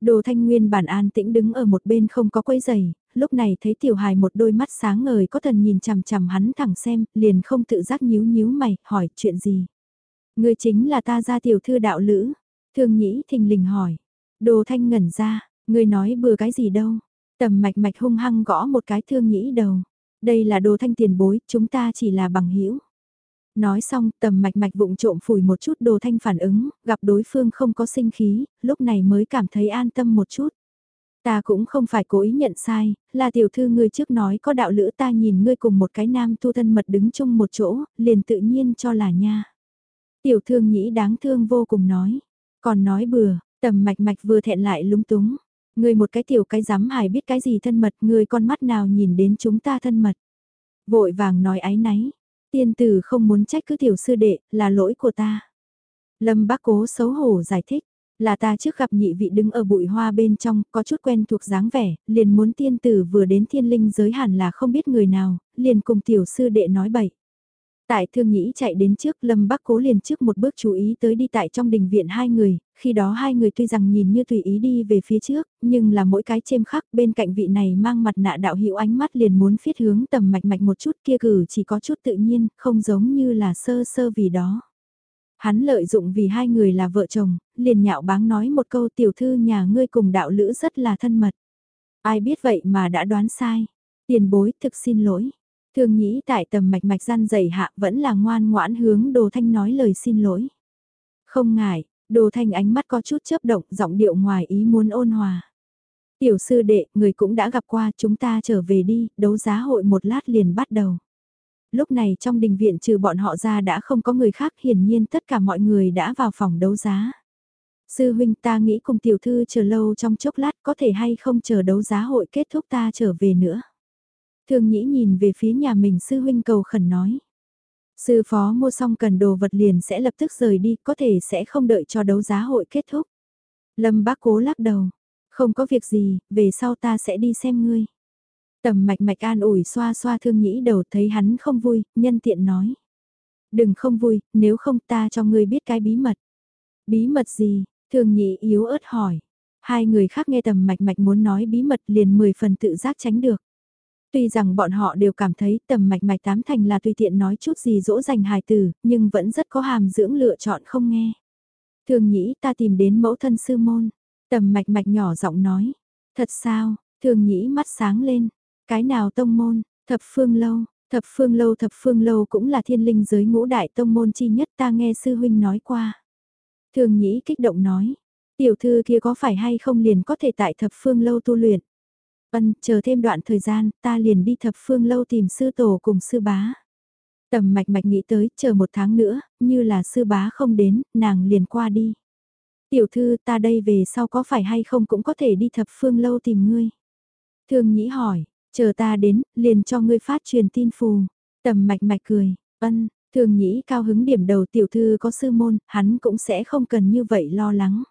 Đồ thanh nguyên bản an tĩnh đứng ở một bên không có quấy giày, lúc này thấy tiểu hài một đôi mắt sáng ngời có thần nhìn chằm chằm hắn thẳng xem, liền không tự giác nhíu nhíu mày, hỏi chuyện gì. Người chính là ta gia tiểu thư đạo lữ. Thương nhĩ thình lình hỏi. Đồ thanh ngẩn ra, người nói bừa cái gì đâu. Tầm mạch mạch hung hăng gõ một cái thương nhĩ đầu. Đây là đồ thanh tiền bối, chúng ta chỉ là bằng hữu Nói xong, tầm mạch mạch vụng trộm phủi một chút đồ thanh phản ứng, gặp đối phương không có sinh khí, lúc này mới cảm thấy an tâm một chút. Ta cũng không phải cố ý nhận sai, là tiểu thư ngươi trước nói có đạo lữ ta nhìn ngươi cùng một cái nam tu thân mật đứng chung một chỗ, liền tự nhiên cho là nha. Tiểu thương nhĩ đáng thương vô cùng nói, còn nói bừa, tầm mạch mạch vừa thẹn lại lúng túng người một cái tiểu cái dám hài biết cái gì thân mật, người con mắt nào nhìn đến chúng ta thân mật. Vội vàng nói ái náy, tiên tử không muốn trách cứ tiểu sư đệ, là lỗi của ta. Lâm bác cố xấu hổ giải thích, là ta trước gặp nhị vị đứng ở bụi hoa bên trong, có chút quen thuộc dáng vẻ, liền muốn tiên tử vừa đến thiên linh giới hẳn là không biết người nào, liền cùng tiểu sư đệ nói bậy. Tại thương nhĩ chạy đến trước Lâm Bắc Cố liền trước một bước chú ý tới đi tại trong đình viện hai người, khi đó hai người tuy rằng nhìn như tùy ý đi về phía trước, nhưng là mỗi cái chêm khắc bên cạnh vị này mang mặt nạ đạo hiệu ánh mắt liền muốn phiết hướng tầm mạch mạch một chút kia cử chỉ có chút tự nhiên, không giống như là sơ sơ vì đó. Hắn lợi dụng vì hai người là vợ chồng, liền nhạo báng nói một câu tiểu thư nhà ngươi cùng đạo lữ rất là thân mật. Ai biết vậy mà đã đoán sai. Tiền bối thực xin lỗi. Thương nhĩ tại tầm mạch mạch gian dày hạ vẫn là ngoan ngoãn hướng đồ thanh nói lời xin lỗi. Không ngại, đồ thanh ánh mắt có chút chớp động giọng điệu ngoài ý muốn ôn hòa. Tiểu sư đệ, người cũng đã gặp qua chúng ta trở về đi, đấu giá hội một lát liền bắt đầu. Lúc này trong đình viện trừ bọn họ ra đã không có người khác hiển nhiên tất cả mọi người đã vào phòng đấu giá. Sư huynh ta nghĩ cùng tiểu thư chờ lâu trong chốc lát có thể hay không chờ đấu giá hội kết thúc ta trở về nữa. Thương nhĩ nhìn về phía nhà mình sư huynh cầu khẩn nói. Sư phó mua xong cần đồ vật liền sẽ lập tức rời đi, có thể sẽ không đợi cho đấu giá hội kết thúc. Lâm bác cố lắc đầu. Không có việc gì, về sau ta sẽ đi xem ngươi. Tầm mạch mạch an ủi xoa xoa thương nhĩ đầu thấy hắn không vui, nhân tiện nói. Đừng không vui, nếu không ta cho ngươi biết cái bí mật. Bí mật gì? Thương nhĩ yếu ớt hỏi. Hai người khác nghe tầm mạch mạch muốn nói bí mật liền mười phần tự giác tránh được. Tuy rằng bọn họ đều cảm thấy tầm mạch mạch tám thành là tùy tiện nói chút gì dỗ dành hài tử, nhưng vẫn rất có hàm dưỡng lựa chọn không nghe. Thường nhĩ ta tìm đến mẫu thân sư môn. Tầm mạch mạch nhỏ giọng nói. Thật sao, thường nhĩ mắt sáng lên. Cái nào tông môn, thập phương lâu, thập phương lâu thập phương lâu cũng là thiên linh giới ngũ đại tông môn chi nhất ta nghe sư huynh nói qua. Thường nhĩ kích động nói. Tiểu thư kia có phải hay không liền có thể tại thập phương lâu tu luyện ân chờ thêm đoạn thời gian, ta liền đi thập phương lâu tìm sư tổ cùng sư bá. Tầm mạch mạch nghĩ tới, chờ một tháng nữa, như là sư bá không đến, nàng liền qua đi. Tiểu thư ta đây về sau có phải hay không cũng có thể đi thập phương lâu tìm ngươi. Thương nhĩ hỏi, chờ ta đến, liền cho ngươi phát truyền tin phù. Tầm mạch mạch cười, ân, thường nhĩ cao hứng điểm đầu tiểu thư có sư môn, hắn cũng sẽ không cần như vậy lo lắng.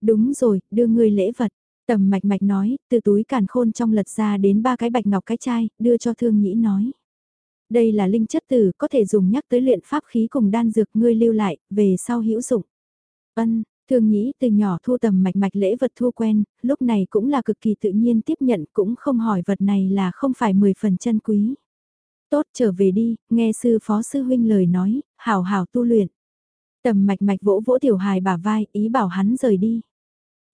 Đúng rồi, đưa ngươi lễ vật. Tầm mạch mạch nói, từ túi càn khôn trong lật ra đến ba cái bạch ngọc cái chai, đưa cho thương nhĩ nói. Đây là linh chất tử, có thể dùng nhắc tới luyện pháp khí cùng đan dược ngươi lưu lại, về sau hữu dụng. Ân, thương nhĩ từ nhỏ thu tầm mạch mạch lễ vật thu quen, lúc này cũng là cực kỳ tự nhiên tiếp nhận cũng không hỏi vật này là không phải 10 phần chân quý. Tốt trở về đi, nghe sư phó sư huynh lời nói, hảo hảo tu luyện. Tầm mạch mạch vỗ vỗ tiểu hài bả vai, ý bảo hắn rời đi.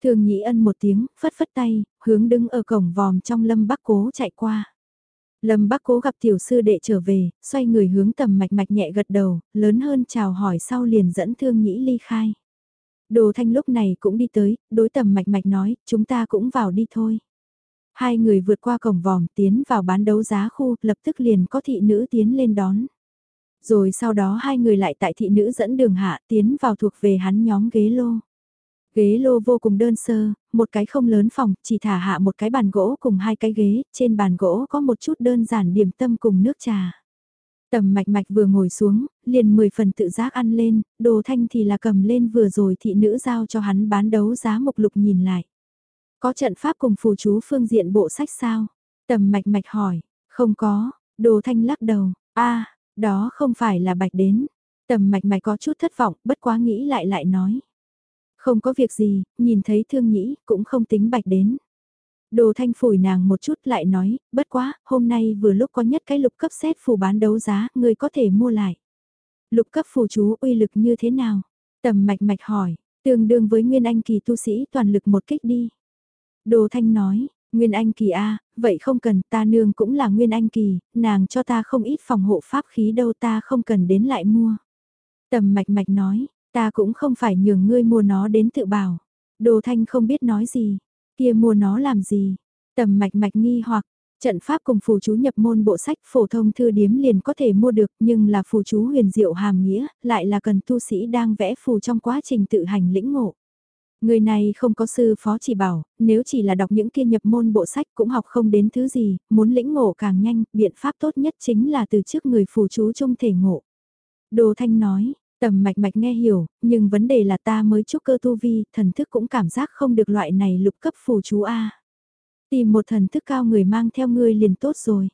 Thường nhĩ ân một tiếng, phất phất tay, hướng đứng ở cổng vòm trong lâm bắc cố chạy qua. Lâm bắc cố gặp tiểu sư đệ trở về, xoay người hướng tầm mạch mạch nhẹ gật đầu, lớn hơn chào hỏi sau liền dẫn thương nhĩ ly khai. Đồ thanh lúc này cũng đi tới, đối tầm mạch mạch nói, chúng ta cũng vào đi thôi. Hai người vượt qua cổng vòm tiến vào bán đấu giá khu, lập tức liền có thị nữ tiến lên đón. Rồi sau đó hai người lại tại thị nữ dẫn đường hạ tiến vào thuộc về hắn nhóm ghế lô. Ghế lô vô cùng đơn sơ, một cái không lớn phòng, chỉ thả hạ một cái bàn gỗ cùng hai cái ghế, trên bàn gỗ có một chút đơn giản điểm tâm cùng nước trà. Tầm mạch mạch vừa ngồi xuống, liền mười phần tự giác ăn lên, đồ thanh thì là cầm lên vừa rồi thị nữ giao cho hắn bán đấu giá mục lục nhìn lại. Có trận pháp cùng phù chú phương diện bộ sách sao? Tầm mạch mạch hỏi, không có, đồ thanh lắc đầu, a đó không phải là bạch đến. Tầm mạch mạch có chút thất vọng, bất quá nghĩ lại lại nói. Không có việc gì, nhìn thấy thương nhĩ, cũng không tính bạch đến. Đồ thanh phủi nàng một chút lại nói, bất quá, hôm nay vừa lúc có nhất cái lục cấp xét phù bán đấu giá, người có thể mua lại. Lục cấp phù chú uy lực như thế nào? Tầm mạch mạch hỏi, tương đương với nguyên anh kỳ tu sĩ toàn lực một kích đi. Đồ thanh nói, nguyên anh kỳ A, vậy không cần, ta nương cũng là nguyên anh kỳ, nàng cho ta không ít phòng hộ pháp khí đâu ta không cần đến lại mua. Tầm mạch mạch nói, Ta cũng không phải nhường ngươi mua nó đến tự bảo. Đồ thanh không biết nói gì. Kia mua nó làm gì? Tầm mạch mạch nghi hoặc, trận pháp cùng phù chú nhập môn bộ sách phổ thông thư điếm liền có thể mua được nhưng là phù chú huyền diệu hàm nghĩa, lại là cần tu sĩ đang vẽ phù trong quá trình tự hành lĩnh ngộ. Người này không có sư phó chỉ bảo, nếu chỉ là đọc những kia nhập môn bộ sách cũng học không đến thứ gì, muốn lĩnh ngộ càng nhanh, biện pháp tốt nhất chính là từ trước người phù chú trung thể ngộ. Đồ Thanh nói, Tầm mạch mạch nghe hiểu, nhưng vấn đề là ta mới chúc cơ tu vi, thần thức cũng cảm giác không được loại này lục cấp phù chú A. Tìm một thần thức cao người mang theo ngươi liền tốt rồi.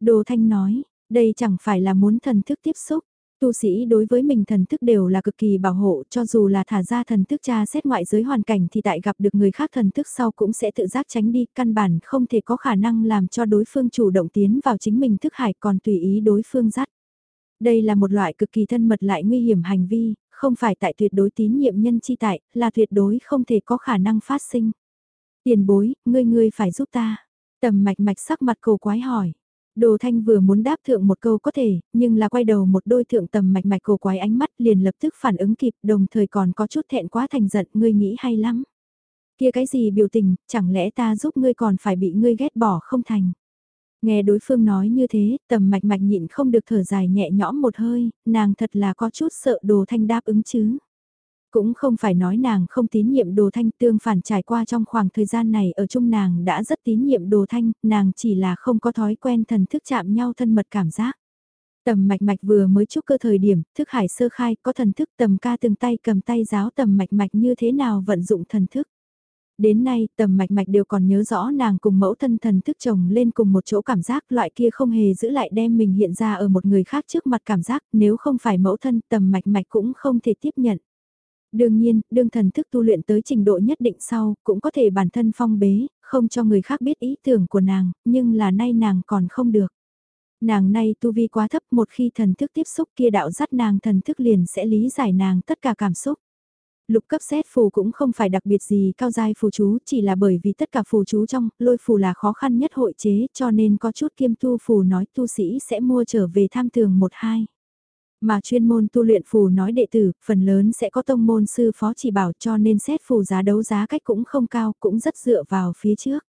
Đồ Thanh nói, đây chẳng phải là muốn thần thức tiếp xúc. Tu sĩ đối với mình thần thức đều là cực kỳ bảo hộ cho dù là thả ra thần thức tra xét ngoại giới hoàn cảnh thì tại gặp được người khác thần thức sau cũng sẽ tự giác tránh đi, căn bản không thể có khả năng làm cho đối phương chủ động tiến vào chính mình thức hải còn tùy ý đối phương dắt. Đây là một loại cực kỳ thân mật lại nguy hiểm hành vi, không phải tại tuyệt đối tín nhiệm nhân chi tại, là tuyệt đối không thể có khả năng phát sinh. Tiền bối, ngươi ngươi phải giúp ta. Tầm mạch mạch sắc mặt cầu quái hỏi. Đồ thanh vừa muốn đáp thượng một câu có thể, nhưng là quay đầu một đôi thượng tầm mạch mạch cổ quái ánh mắt liền lập tức phản ứng kịp đồng thời còn có chút thẹn quá thành giận ngươi nghĩ hay lắm. Kia cái gì biểu tình, chẳng lẽ ta giúp ngươi còn phải bị ngươi ghét bỏ không thành. Nghe đối phương nói như thế, tầm mạch mạch nhịn không được thở dài nhẹ nhõm một hơi, nàng thật là có chút sợ đồ thanh đáp ứng chứ. Cũng không phải nói nàng không tín nhiệm đồ thanh tương phản trải qua trong khoảng thời gian này ở chung nàng đã rất tín nhiệm đồ thanh, nàng chỉ là không có thói quen thần thức chạm nhau thân mật cảm giác. Tầm mạch mạch vừa mới chúc cơ thời điểm, thức hải sơ khai có thần thức tầm ca từng tay cầm tay giáo tầm mạch mạch như thế nào vận dụng thần thức. Đến nay, tầm mạch mạch đều còn nhớ rõ nàng cùng mẫu thân thần thức chồng lên cùng một chỗ cảm giác loại kia không hề giữ lại đem mình hiện ra ở một người khác trước mặt cảm giác nếu không phải mẫu thân tầm mạch mạch cũng không thể tiếp nhận. Đương nhiên, đương thần thức tu luyện tới trình độ nhất định sau, cũng có thể bản thân phong bế, không cho người khác biết ý tưởng của nàng, nhưng là nay nàng còn không được. Nàng nay tu vi quá thấp một khi thần thức tiếp xúc kia đạo dắt nàng thần thức liền sẽ lý giải nàng tất cả cảm xúc. Lục cấp xét phù cũng không phải đặc biệt gì cao giai phù chú, chỉ là bởi vì tất cả phù chú trong, lôi phù là khó khăn nhất hội chế cho nên có chút kiêm tu phù nói tu sĩ sẽ mua trở về tham thường một hai. Mà chuyên môn tu luyện phù nói đệ tử, phần lớn sẽ có tông môn sư phó chỉ bảo cho nên xét phù giá đấu giá cách cũng không cao, cũng rất dựa vào phía trước.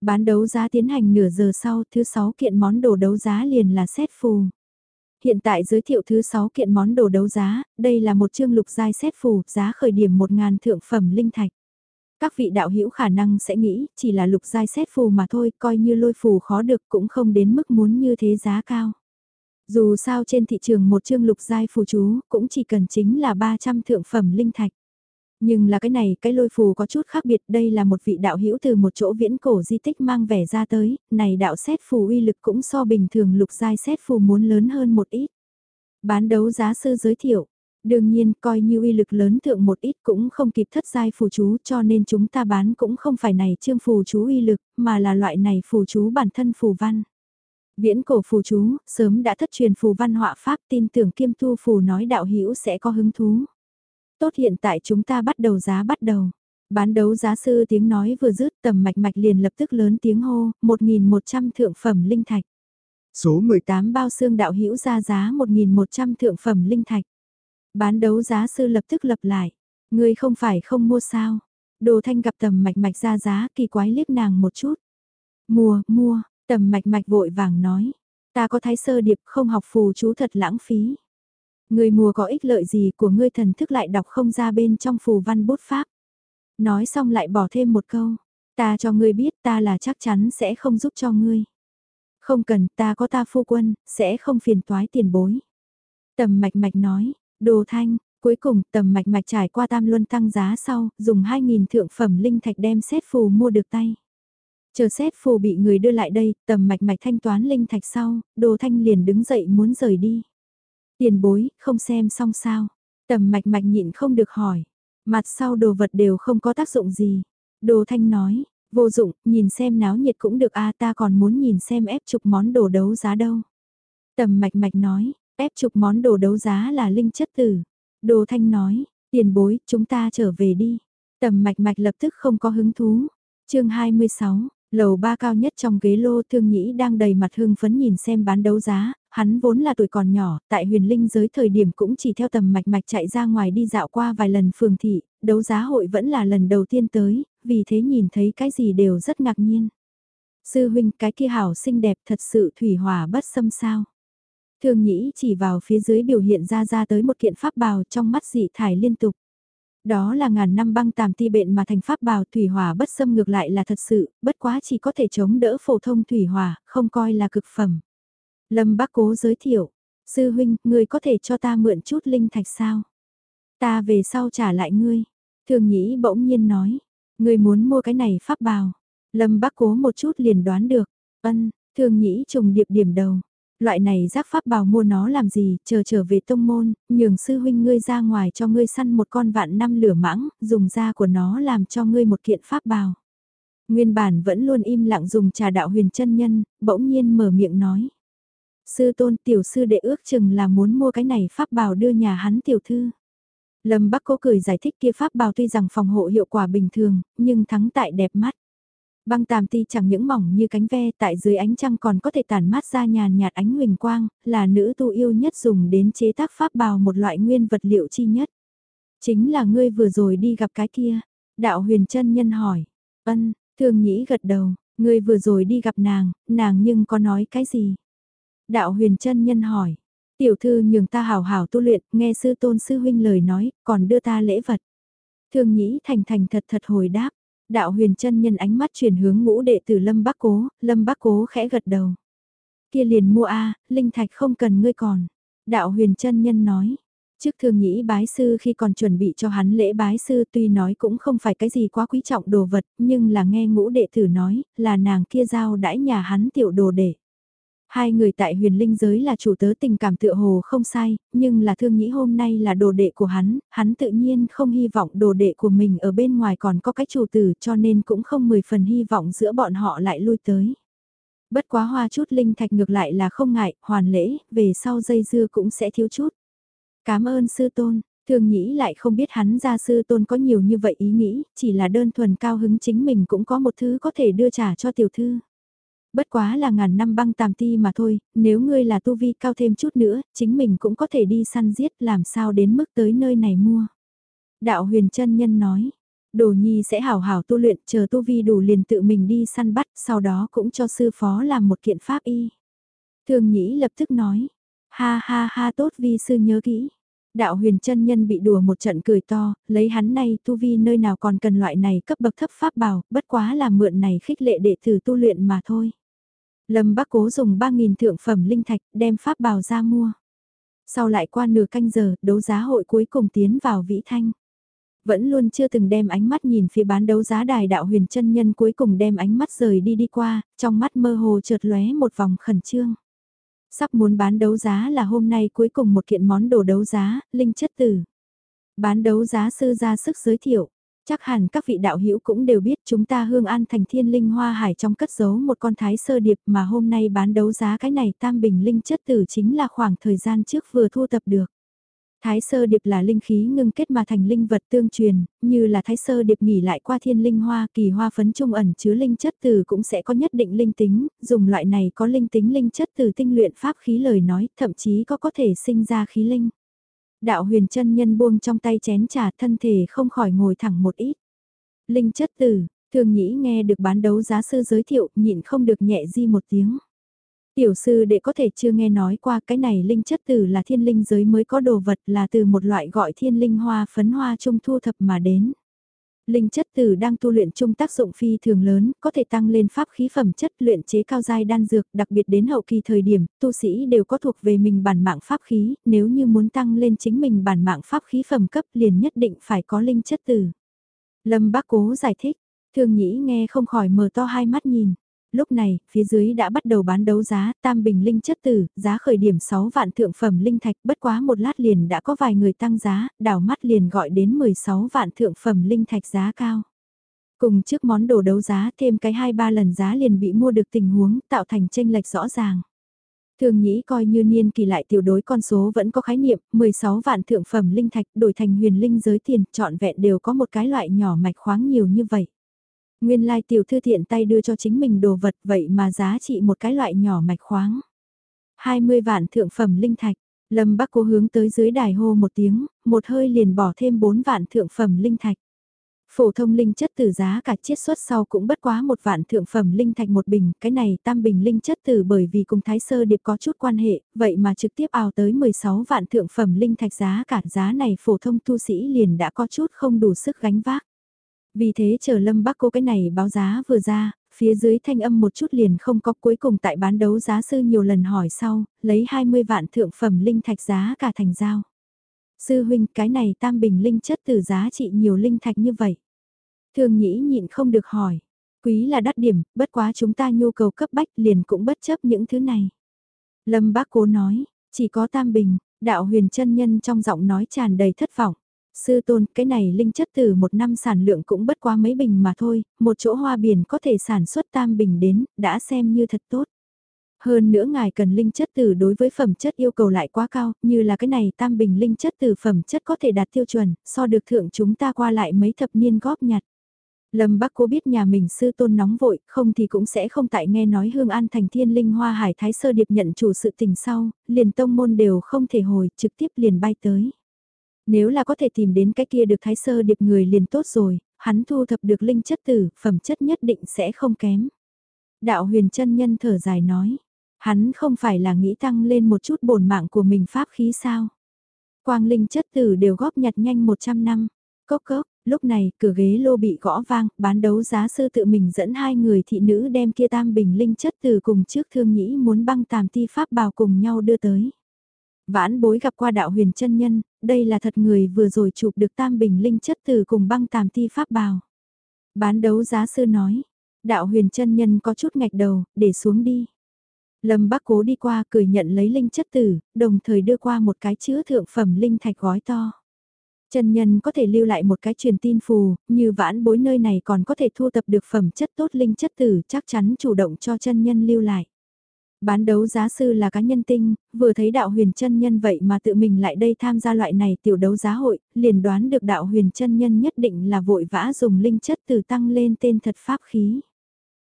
Bán đấu giá tiến hành nửa giờ sau, thứ sáu kiện món đồ đấu giá liền là xét phù. Hiện tại giới thiệu thứ 6 kiện món đồ đấu giá, đây là một chương lục giai xét phù, giá khởi điểm 1.000 thượng phẩm linh thạch. Các vị đạo hữu khả năng sẽ nghĩ, chỉ là lục giai xét phù mà thôi, coi như lôi phù khó được cũng không đến mức muốn như thế giá cao. Dù sao trên thị trường một chương lục giai phù chú, cũng chỉ cần chính là 300 thượng phẩm linh thạch. Nhưng là cái này, cái lôi phù có chút khác biệt, đây là một vị đạo hữu từ một chỗ viễn cổ di tích mang vẻ ra tới, này đạo xét phù uy lực cũng so bình thường lục giai xét phù muốn lớn hơn một ít. Bán đấu giá sư giới thiệu, đương nhiên coi như uy lực lớn thượng một ít cũng không kịp thất giai phù chú cho nên chúng ta bán cũng không phải này trương phù chú uy lực mà là loại này phù chú bản thân phù văn. Viễn cổ phù chú, sớm đã thất truyền phù văn họa pháp tin tưởng kiêm tu phù nói đạo hữu sẽ có hứng thú. Tốt hiện tại chúng ta bắt đầu giá bắt đầu. Bán đấu giá sư tiếng nói vừa dứt tầm mạch mạch liền lập tức lớn tiếng hô, 1.100 thượng phẩm linh thạch. Số 18 bao xương đạo hữu ra giá 1.100 thượng phẩm linh thạch. Bán đấu giá sư lập tức lập lại. Người không phải không mua sao. Đồ thanh gặp tầm mạch mạch ra giá kỳ quái liếc nàng một chút. Mua, mua, tầm mạch mạch vội vàng nói. Ta có thái sơ điệp không học phù chú thật lãng phí. Người mùa có ích lợi gì của ngươi thần thức lại đọc không ra bên trong phù văn bút pháp. Nói xong lại bỏ thêm một câu. Ta cho ngươi biết ta là chắc chắn sẽ không giúp cho ngươi. Không cần ta có ta phu quân, sẽ không phiền toái tiền bối. Tầm mạch mạch nói, đồ thanh, cuối cùng tầm mạch mạch trải qua tam luân tăng giá sau, dùng 2.000 thượng phẩm linh thạch đem xét phù mua được tay. Chờ xét phù bị người đưa lại đây, tầm mạch mạch thanh toán linh thạch sau, đồ thanh liền đứng dậy muốn rời đi. Tiền bối, không xem xong sao. Tầm mạch mạch nhịn không được hỏi. Mặt sau đồ vật đều không có tác dụng gì. Đồ thanh nói, vô dụng, nhìn xem náo nhiệt cũng được a ta còn muốn nhìn xem ép chục món đồ đấu giá đâu. Tầm mạch mạch nói, ép chục món đồ đấu giá là linh chất tử. Đồ thanh nói, tiền bối, chúng ta trở về đi. Tầm mạch mạch lập tức không có hứng thú. chương 26, lầu ba cao nhất trong ghế lô thương nhĩ đang đầy mặt hưng phấn nhìn xem bán đấu giá, Hắn vốn là tuổi còn nhỏ, tại huyền linh giới thời điểm cũng chỉ theo tầm mạch mạch chạy ra ngoài đi dạo qua vài lần phường thị, đấu giá hội vẫn là lần đầu tiên tới, vì thế nhìn thấy cái gì đều rất ngạc nhiên. Sư huynh cái kia hảo xinh đẹp thật sự thủy hỏa bất xâm sao. Thường nhĩ chỉ vào phía dưới biểu hiện ra ra tới một kiện pháp bào trong mắt dị thải liên tục. Đó là ngàn năm băng tàm ti bệnh mà thành pháp bào thủy hỏa bất xâm ngược lại là thật sự, bất quá chỉ có thể chống đỡ phổ thông thủy hỏa, không coi là cực phẩm. Lâm bác cố giới thiệu, sư huynh, người có thể cho ta mượn chút linh thạch sao? Ta về sau trả lại ngươi. Thường nhĩ bỗng nhiên nói, ngươi muốn mua cái này pháp bào. Lâm bác cố một chút liền đoán được, vâng. ân, thường nhĩ trùng điệp điểm đầu. Loại này giác pháp bào mua nó làm gì, chờ trở về tông môn, nhường sư huynh ngươi ra ngoài cho ngươi săn một con vạn năm lửa mãng, dùng da của nó làm cho ngươi một kiện pháp bào. Nguyên bản vẫn luôn im lặng dùng trà đạo huyền chân nhân, bỗng nhiên mở miệng nói. Sư tôn tiểu sư đệ ước chừng là muốn mua cái này pháp bào đưa nhà hắn tiểu thư. Lâm Bắc Cố cười giải thích kia pháp bào tuy rằng phòng hộ hiệu quả bình thường, nhưng thắng tại đẹp mắt. Băng tàm ti chẳng những mỏng như cánh ve tại dưới ánh trăng còn có thể tản mát ra nhàn nhạt ánh huỳnh quang, là nữ tu yêu nhất dùng đến chế tác pháp bào một loại nguyên vật liệu chi nhất. Chính là ngươi vừa rồi đi gặp cái kia. Đạo huyền chân nhân hỏi. Ân, thương nhĩ gật đầu, ngươi vừa rồi đi gặp nàng, nàng nhưng có nói cái gì? Đạo huyền chân nhân hỏi, tiểu thư nhường ta hảo hảo tu luyện, nghe sư tôn sư huynh lời nói, còn đưa ta lễ vật. Thương nhĩ thành thành thật thật hồi đáp, đạo huyền chân nhân ánh mắt chuyển hướng ngũ đệ tử Lâm Bắc Cố, Lâm Bắc Cố khẽ gật đầu. Kia liền mua a, linh thạch không cần ngươi còn. Đạo huyền chân nhân nói, Trước thường nhĩ bái sư khi còn chuẩn bị cho hắn lễ bái sư tuy nói cũng không phải cái gì quá quý trọng đồ vật, nhưng là nghe ngũ đệ tử nói, là nàng kia giao đãi nhà hắn tiểu đồ để. Hai người tại huyền linh giới là chủ tớ tình cảm tựa hồ không sai, nhưng là thương nhĩ hôm nay là đồ đệ của hắn, hắn tự nhiên không hy vọng đồ đệ của mình ở bên ngoài còn có cái chủ tử cho nên cũng không mười phần hy vọng giữa bọn họ lại lui tới. Bất quá hoa chút linh thạch ngược lại là không ngại, hoàn lễ, về sau dây dưa cũng sẽ thiếu chút. Cảm ơn sư tôn, Thương nhĩ lại không biết hắn gia sư tôn có nhiều như vậy ý nghĩ, chỉ là đơn thuần cao hứng chính mình cũng có một thứ có thể đưa trả cho tiểu thư. Bất quá là ngàn năm băng tàm ti mà thôi, nếu ngươi là tu vi cao thêm chút nữa, chính mình cũng có thể đi săn giết làm sao đến mức tới nơi này mua. Đạo huyền chân nhân nói, đồ nhi sẽ hảo hảo tu luyện chờ tu vi đủ liền tự mình đi săn bắt, sau đó cũng cho sư phó làm một kiện pháp y. thường nhĩ lập tức nói, ha ha ha tốt vi sư nhớ kỹ. Đạo huyền chân nhân bị đùa một trận cười to, lấy hắn nay tu vi nơi nào còn cần loại này cấp bậc thấp pháp bảo, bất quá là mượn này khích lệ đệ tử tu luyện mà thôi. Lâm Bắc Cố dùng 3.000 thượng phẩm linh thạch đem pháp bào ra mua. Sau lại qua nửa canh giờ, đấu giá hội cuối cùng tiến vào vĩ thanh. Vẫn luôn chưa từng đem ánh mắt nhìn phía bán đấu giá đài đạo huyền chân nhân cuối cùng đem ánh mắt rời đi đi qua, trong mắt mơ hồ chợt lóe một vòng khẩn trương. Sắp muốn bán đấu giá là hôm nay cuối cùng một kiện món đồ đấu giá, linh chất tử. Bán đấu giá sư ra sức giới thiệu. Chắc hẳn các vị đạo hữu cũng đều biết chúng ta hương an thành thiên linh hoa hải trong cất giấu một con thái sơ điệp mà hôm nay bán đấu giá cái này tam bình linh chất tử chính là khoảng thời gian trước vừa thu tập được. Thái sơ điệp là linh khí ngưng kết mà thành linh vật tương truyền, như là thái sơ điệp nghỉ lại qua thiên linh hoa kỳ hoa phấn trung ẩn chứa linh chất từ cũng sẽ có nhất định linh tính, dùng loại này có linh tính linh chất từ tinh luyện pháp khí lời nói, thậm chí có có thể sinh ra khí linh. Đạo huyền chân nhân buông trong tay chén trà thân thể không khỏi ngồi thẳng một ít. Linh chất tử thường nhĩ nghe được bán đấu giá sư giới thiệu, nhịn không được nhẹ di một tiếng. Tiểu sư đệ có thể chưa nghe nói qua cái này linh chất tử là thiên linh giới mới có đồ vật là từ một loại gọi thiên linh hoa phấn hoa trung thu thập mà đến. Linh chất tử đang tu luyện chung tác dụng phi thường lớn, có thể tăng lên pháp khí phẩm chất luyện chế cao giai đan dược, đặc biệt đến hậu kỳ thời điểm, tu sĩ đều có thuộc về mình bản mạng pháp khí, nếu như muốn tăng lên chính mình bản mạng pháp khí phẩm cấp liền nhất định phải có linh chất tử. Lâm bác cố giải thích, thương nhĩ nghe không khỏi mở to hai mắt nhìn lúc này, phía dưới đã bắt đầu bán đấu giá, tam bình linh chất tử, giá khởi điểm 6 vạn thượng phẩm linh thạch, bất quá một lát liền đã có vài người tăng giá, đảo mắt liền gọi đến 16 vạn thượng phẩm linh thạch giá cao. Cùng trước món đồ đấu giá thêm cái 2-3 lần giá liền bị mua được tình huống, tạo thành tranh lệch rõ ràng. Thường nhĩ coi như niên kỳ lại tiểu đối con số vẫn có khái niệm, 16 vạn thượng phẩm linh thạch đổi thành huyền linh giới tiền, trọn vẹn đều có một cái loại nhỏ mạch khoáng nhiều như vậy. Nguyên lai tiểu thư thiện tay đưa cho chính mình đồ vật vậy mà giá trị một cái loại nhỏ mạch khoáng. 20 vạn thượng phẩm linh thạch, Lâm Bắc cố hướng tới dưới đài hô một tiếng, một hơi liền bỏ thêm 4 vạn thượng phẩm linh thạch. Phổ thông linh chất từ giá cả chiết xuất sau cũng bất quá một vạn thượng phẩm linh thạch một bình, cái này tam bình linh chất từ bởi vì cùng Thái Sơ Điệp có chút quan hệ, vậy mà trực tiếp ào tới 16 vạn thượng phẩm linh thạch giá cả giá này phổ thông tu sĩ liền đã có chút không đủ sức gánh vác. Vì thế chờ Lâm Bắc cô cái này báo giá vừa ra, phía dưới thanh âm một chút liền không có cuối cùng tại bán đấu giá sư nhiều lần hỏi sau, lấy 20 vạn thượng phẩm linh thạch giá cả thành giao. Sư huynh cái này tam bình linh chất từ giá trị nhiều linh thạch như vậy. Thường nhĩ nhịn không được hỏi. Quý là đắt điểm, bất quá chúng ta nhu cầu cấp bách liền cũng bất chấp những thứ này. Lâm bác cố nói, chỉ có tam bình, đạo huyền chân nhân trong giọng nói tràn đầy thất vọng. Sư tôn, cái này linh chất từ một năm sản lượng cũng bất quá mấy bình mà thôi, một chỗ hoa biển có thể sản xuất tam bình đến, đã xem như thật tốt. Hơn nữa ngài cần linh chất từ đối với phẩm chất yêu cầu lại quá cao, như là cái này tam bình linh chất từ phẩm chất có thể đạt tiêu chuẩn, so được thượng chúng ta qua lại mấy thập niên góp nhặt. Lâm Bắc Cố biết nhà mình sư tôn nóng vội, không thì cũng sẽ không tại nghe nói Hương An thành thiên linh hoa hải thái sơ điệp nhận chủ sự tình sau, liền tông môn đều không thể hồi, trực tiếp liền bay tới. Nếu là có thể tìm đến cái kia được thái sơ điệp người liền tốt rồi, hắn thu thập được linh chất tử, phẩm chất nhất định sẽ không kém. Đạo huyền chân nhân thở dài nói, hắn không phải là nghĩ tăng lên một chút bổn mạng của mình pháp khí sao. Quang linh chất tử đều góp nhặt nhanh 100 năm, cốc cốc, lúc này cửa ghế lô bị gõ vang, bán đấu giá sư tự mình dẫn hai người thị nữ đem kia tam bình linh chất tử cùng trước thương nhĩ muốn băng tàm ti pháp bào cùng nhau đưa tới. Vãn bối gặp qua đạo huyền chân nhân, đây là thật người vừa rồi chụp được tam bình linh chất từ cùng băng tàm ti pháp bào. Bán đấu giá sư nói, đạo huyền chân nhân có chút ngạch đầu, để xuống đi. Lâm bác cố đi qua cười nhận lấy linh chất tử, đồng thời đưa qua một cái chứa thượng phẩm linh thạch gói to. Chân nhân có thể lưu lại một cái truyền tin phù, như vãn bối nơi này còn có thể thu tập được phẩm chất tốt linh chất tử chắc chắn chủ động cho chân nhân lưu lại. Bán đấu giá sư là cá nhân tinh, vừa thấy đạo huyền chân nhân vậy mà tự mình lại đây tham gia loại này tiểu đấu giá hội, liền đoán được đạo huyền chân nhân nhất định là vội vã dùng linh chất từ tăng lên tên thật pháp khí.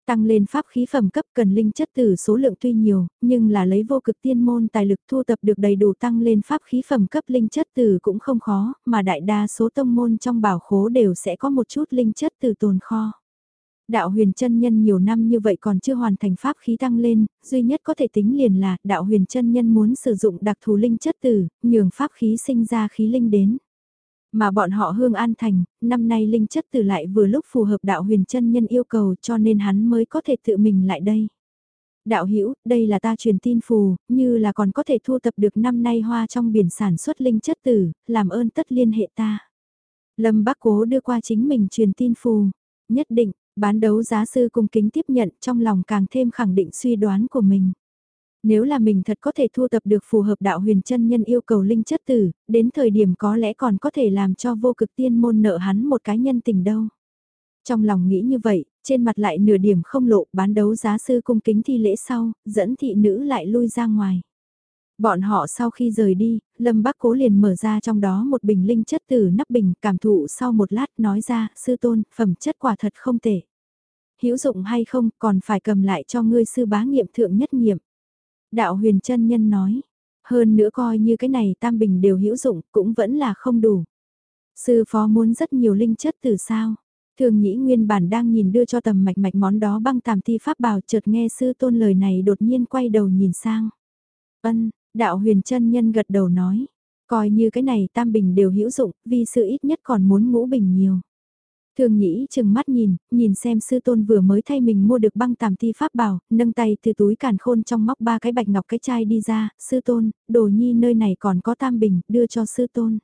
Tăng lên pháp khí phẩm cấp cần linh chất từ số lượng tuy nhiều, nhưng là lấy vô cực tiên môn tài lực thu tập được đầy đủ tăng lên pháp khí phẩm cấp linh chất từ cũng không khó, mà đại đa số tông môn trong bảo khố đều sẽ có một chút linh chất từ tồn kho. Đạo huyền chân nhân nhiều năm như vậy còn chưa hoàn thành pháp khí tăng lên, duy nhất có thể tính liền là đạo huyền chân nhân muốn sử dụng đặc thù linh chất tử nhường pháp khí sinh ra khí linh đến. Mà bọn họ hương an thành, năm nay linh chất tử lại vừa lúc phù hợp đạo huyền chân nhân yêu cầu cho nên hắn mới có thể tự mình lại đây. Đạo hữu đây là ta truyền tin phù, như là còn có thể thu tập được năm nay hoa trong biển sản xuất linh chất tử, làm ơn tất liên hệ ta. Lâm bác cố đưa qua chính mình truyền tin phù, nhất định, bán đấu giá sư cung kính tiếp nhận trong lòng càng thêm khẳng định suy đoán của mình. Nếu là mình thật có thể thu tập được phù hợp đạo huyền chân nhân yêu cầu linh chất tử, đến thời điểm có lẽ còn có thể làm cho vô cực tiên môn nợ hắn một cái nhân tình đâu. Trong lòng nghĩ như vậy, trên mặt lại nửa điểm không lộ bán đấu giá sư cung kính thi lễ sau, dẫn thị nữ lại lui ra ngoài. Bọn họ sau khi rời đi, Lâm Bắc Cố liền mở ra trong đó một bình linh chất từ nắp bình cảm thụ sau một lát nói ra, sư tôn, phẩm chất quả thật không tệ hữu dụng hay không còn phải cầm lại cho ngươi sư bá nghiệm thượng nhất nghiệm. Đạo huyền chân nhân nói, hơn nữa coi như cái này tam bình đều hữu dụng cũng vẫn là không đủ. Sư phó muốn rất nhiều linh chất từ sao. Thường nhĩ nguyên bản đang nhìn đưa cho tầm mạch mạch món đó băng tàm thi pháp bảo chợt nghe sư tôn lời này đột nhiên quay đầu nhìn sang. Ân, đạo huyền chân nhân gật đầu nói, coi như cái này tam bình đều hữu dụng, vì sự ít nhất còn muốn ngũ bình nhiều. Thường nhĩ chừng mắt nhìn, nhìn xem sư tôn vừa mới thay mình mua được băng tàm thi pháp bảo, nâng tay từ túi càn khôn trong móc ba cái bạch ngọc cái chai đi ra, sư tôn, đồ nhi nơi này còn có tam bình, đưa cho sư tôn.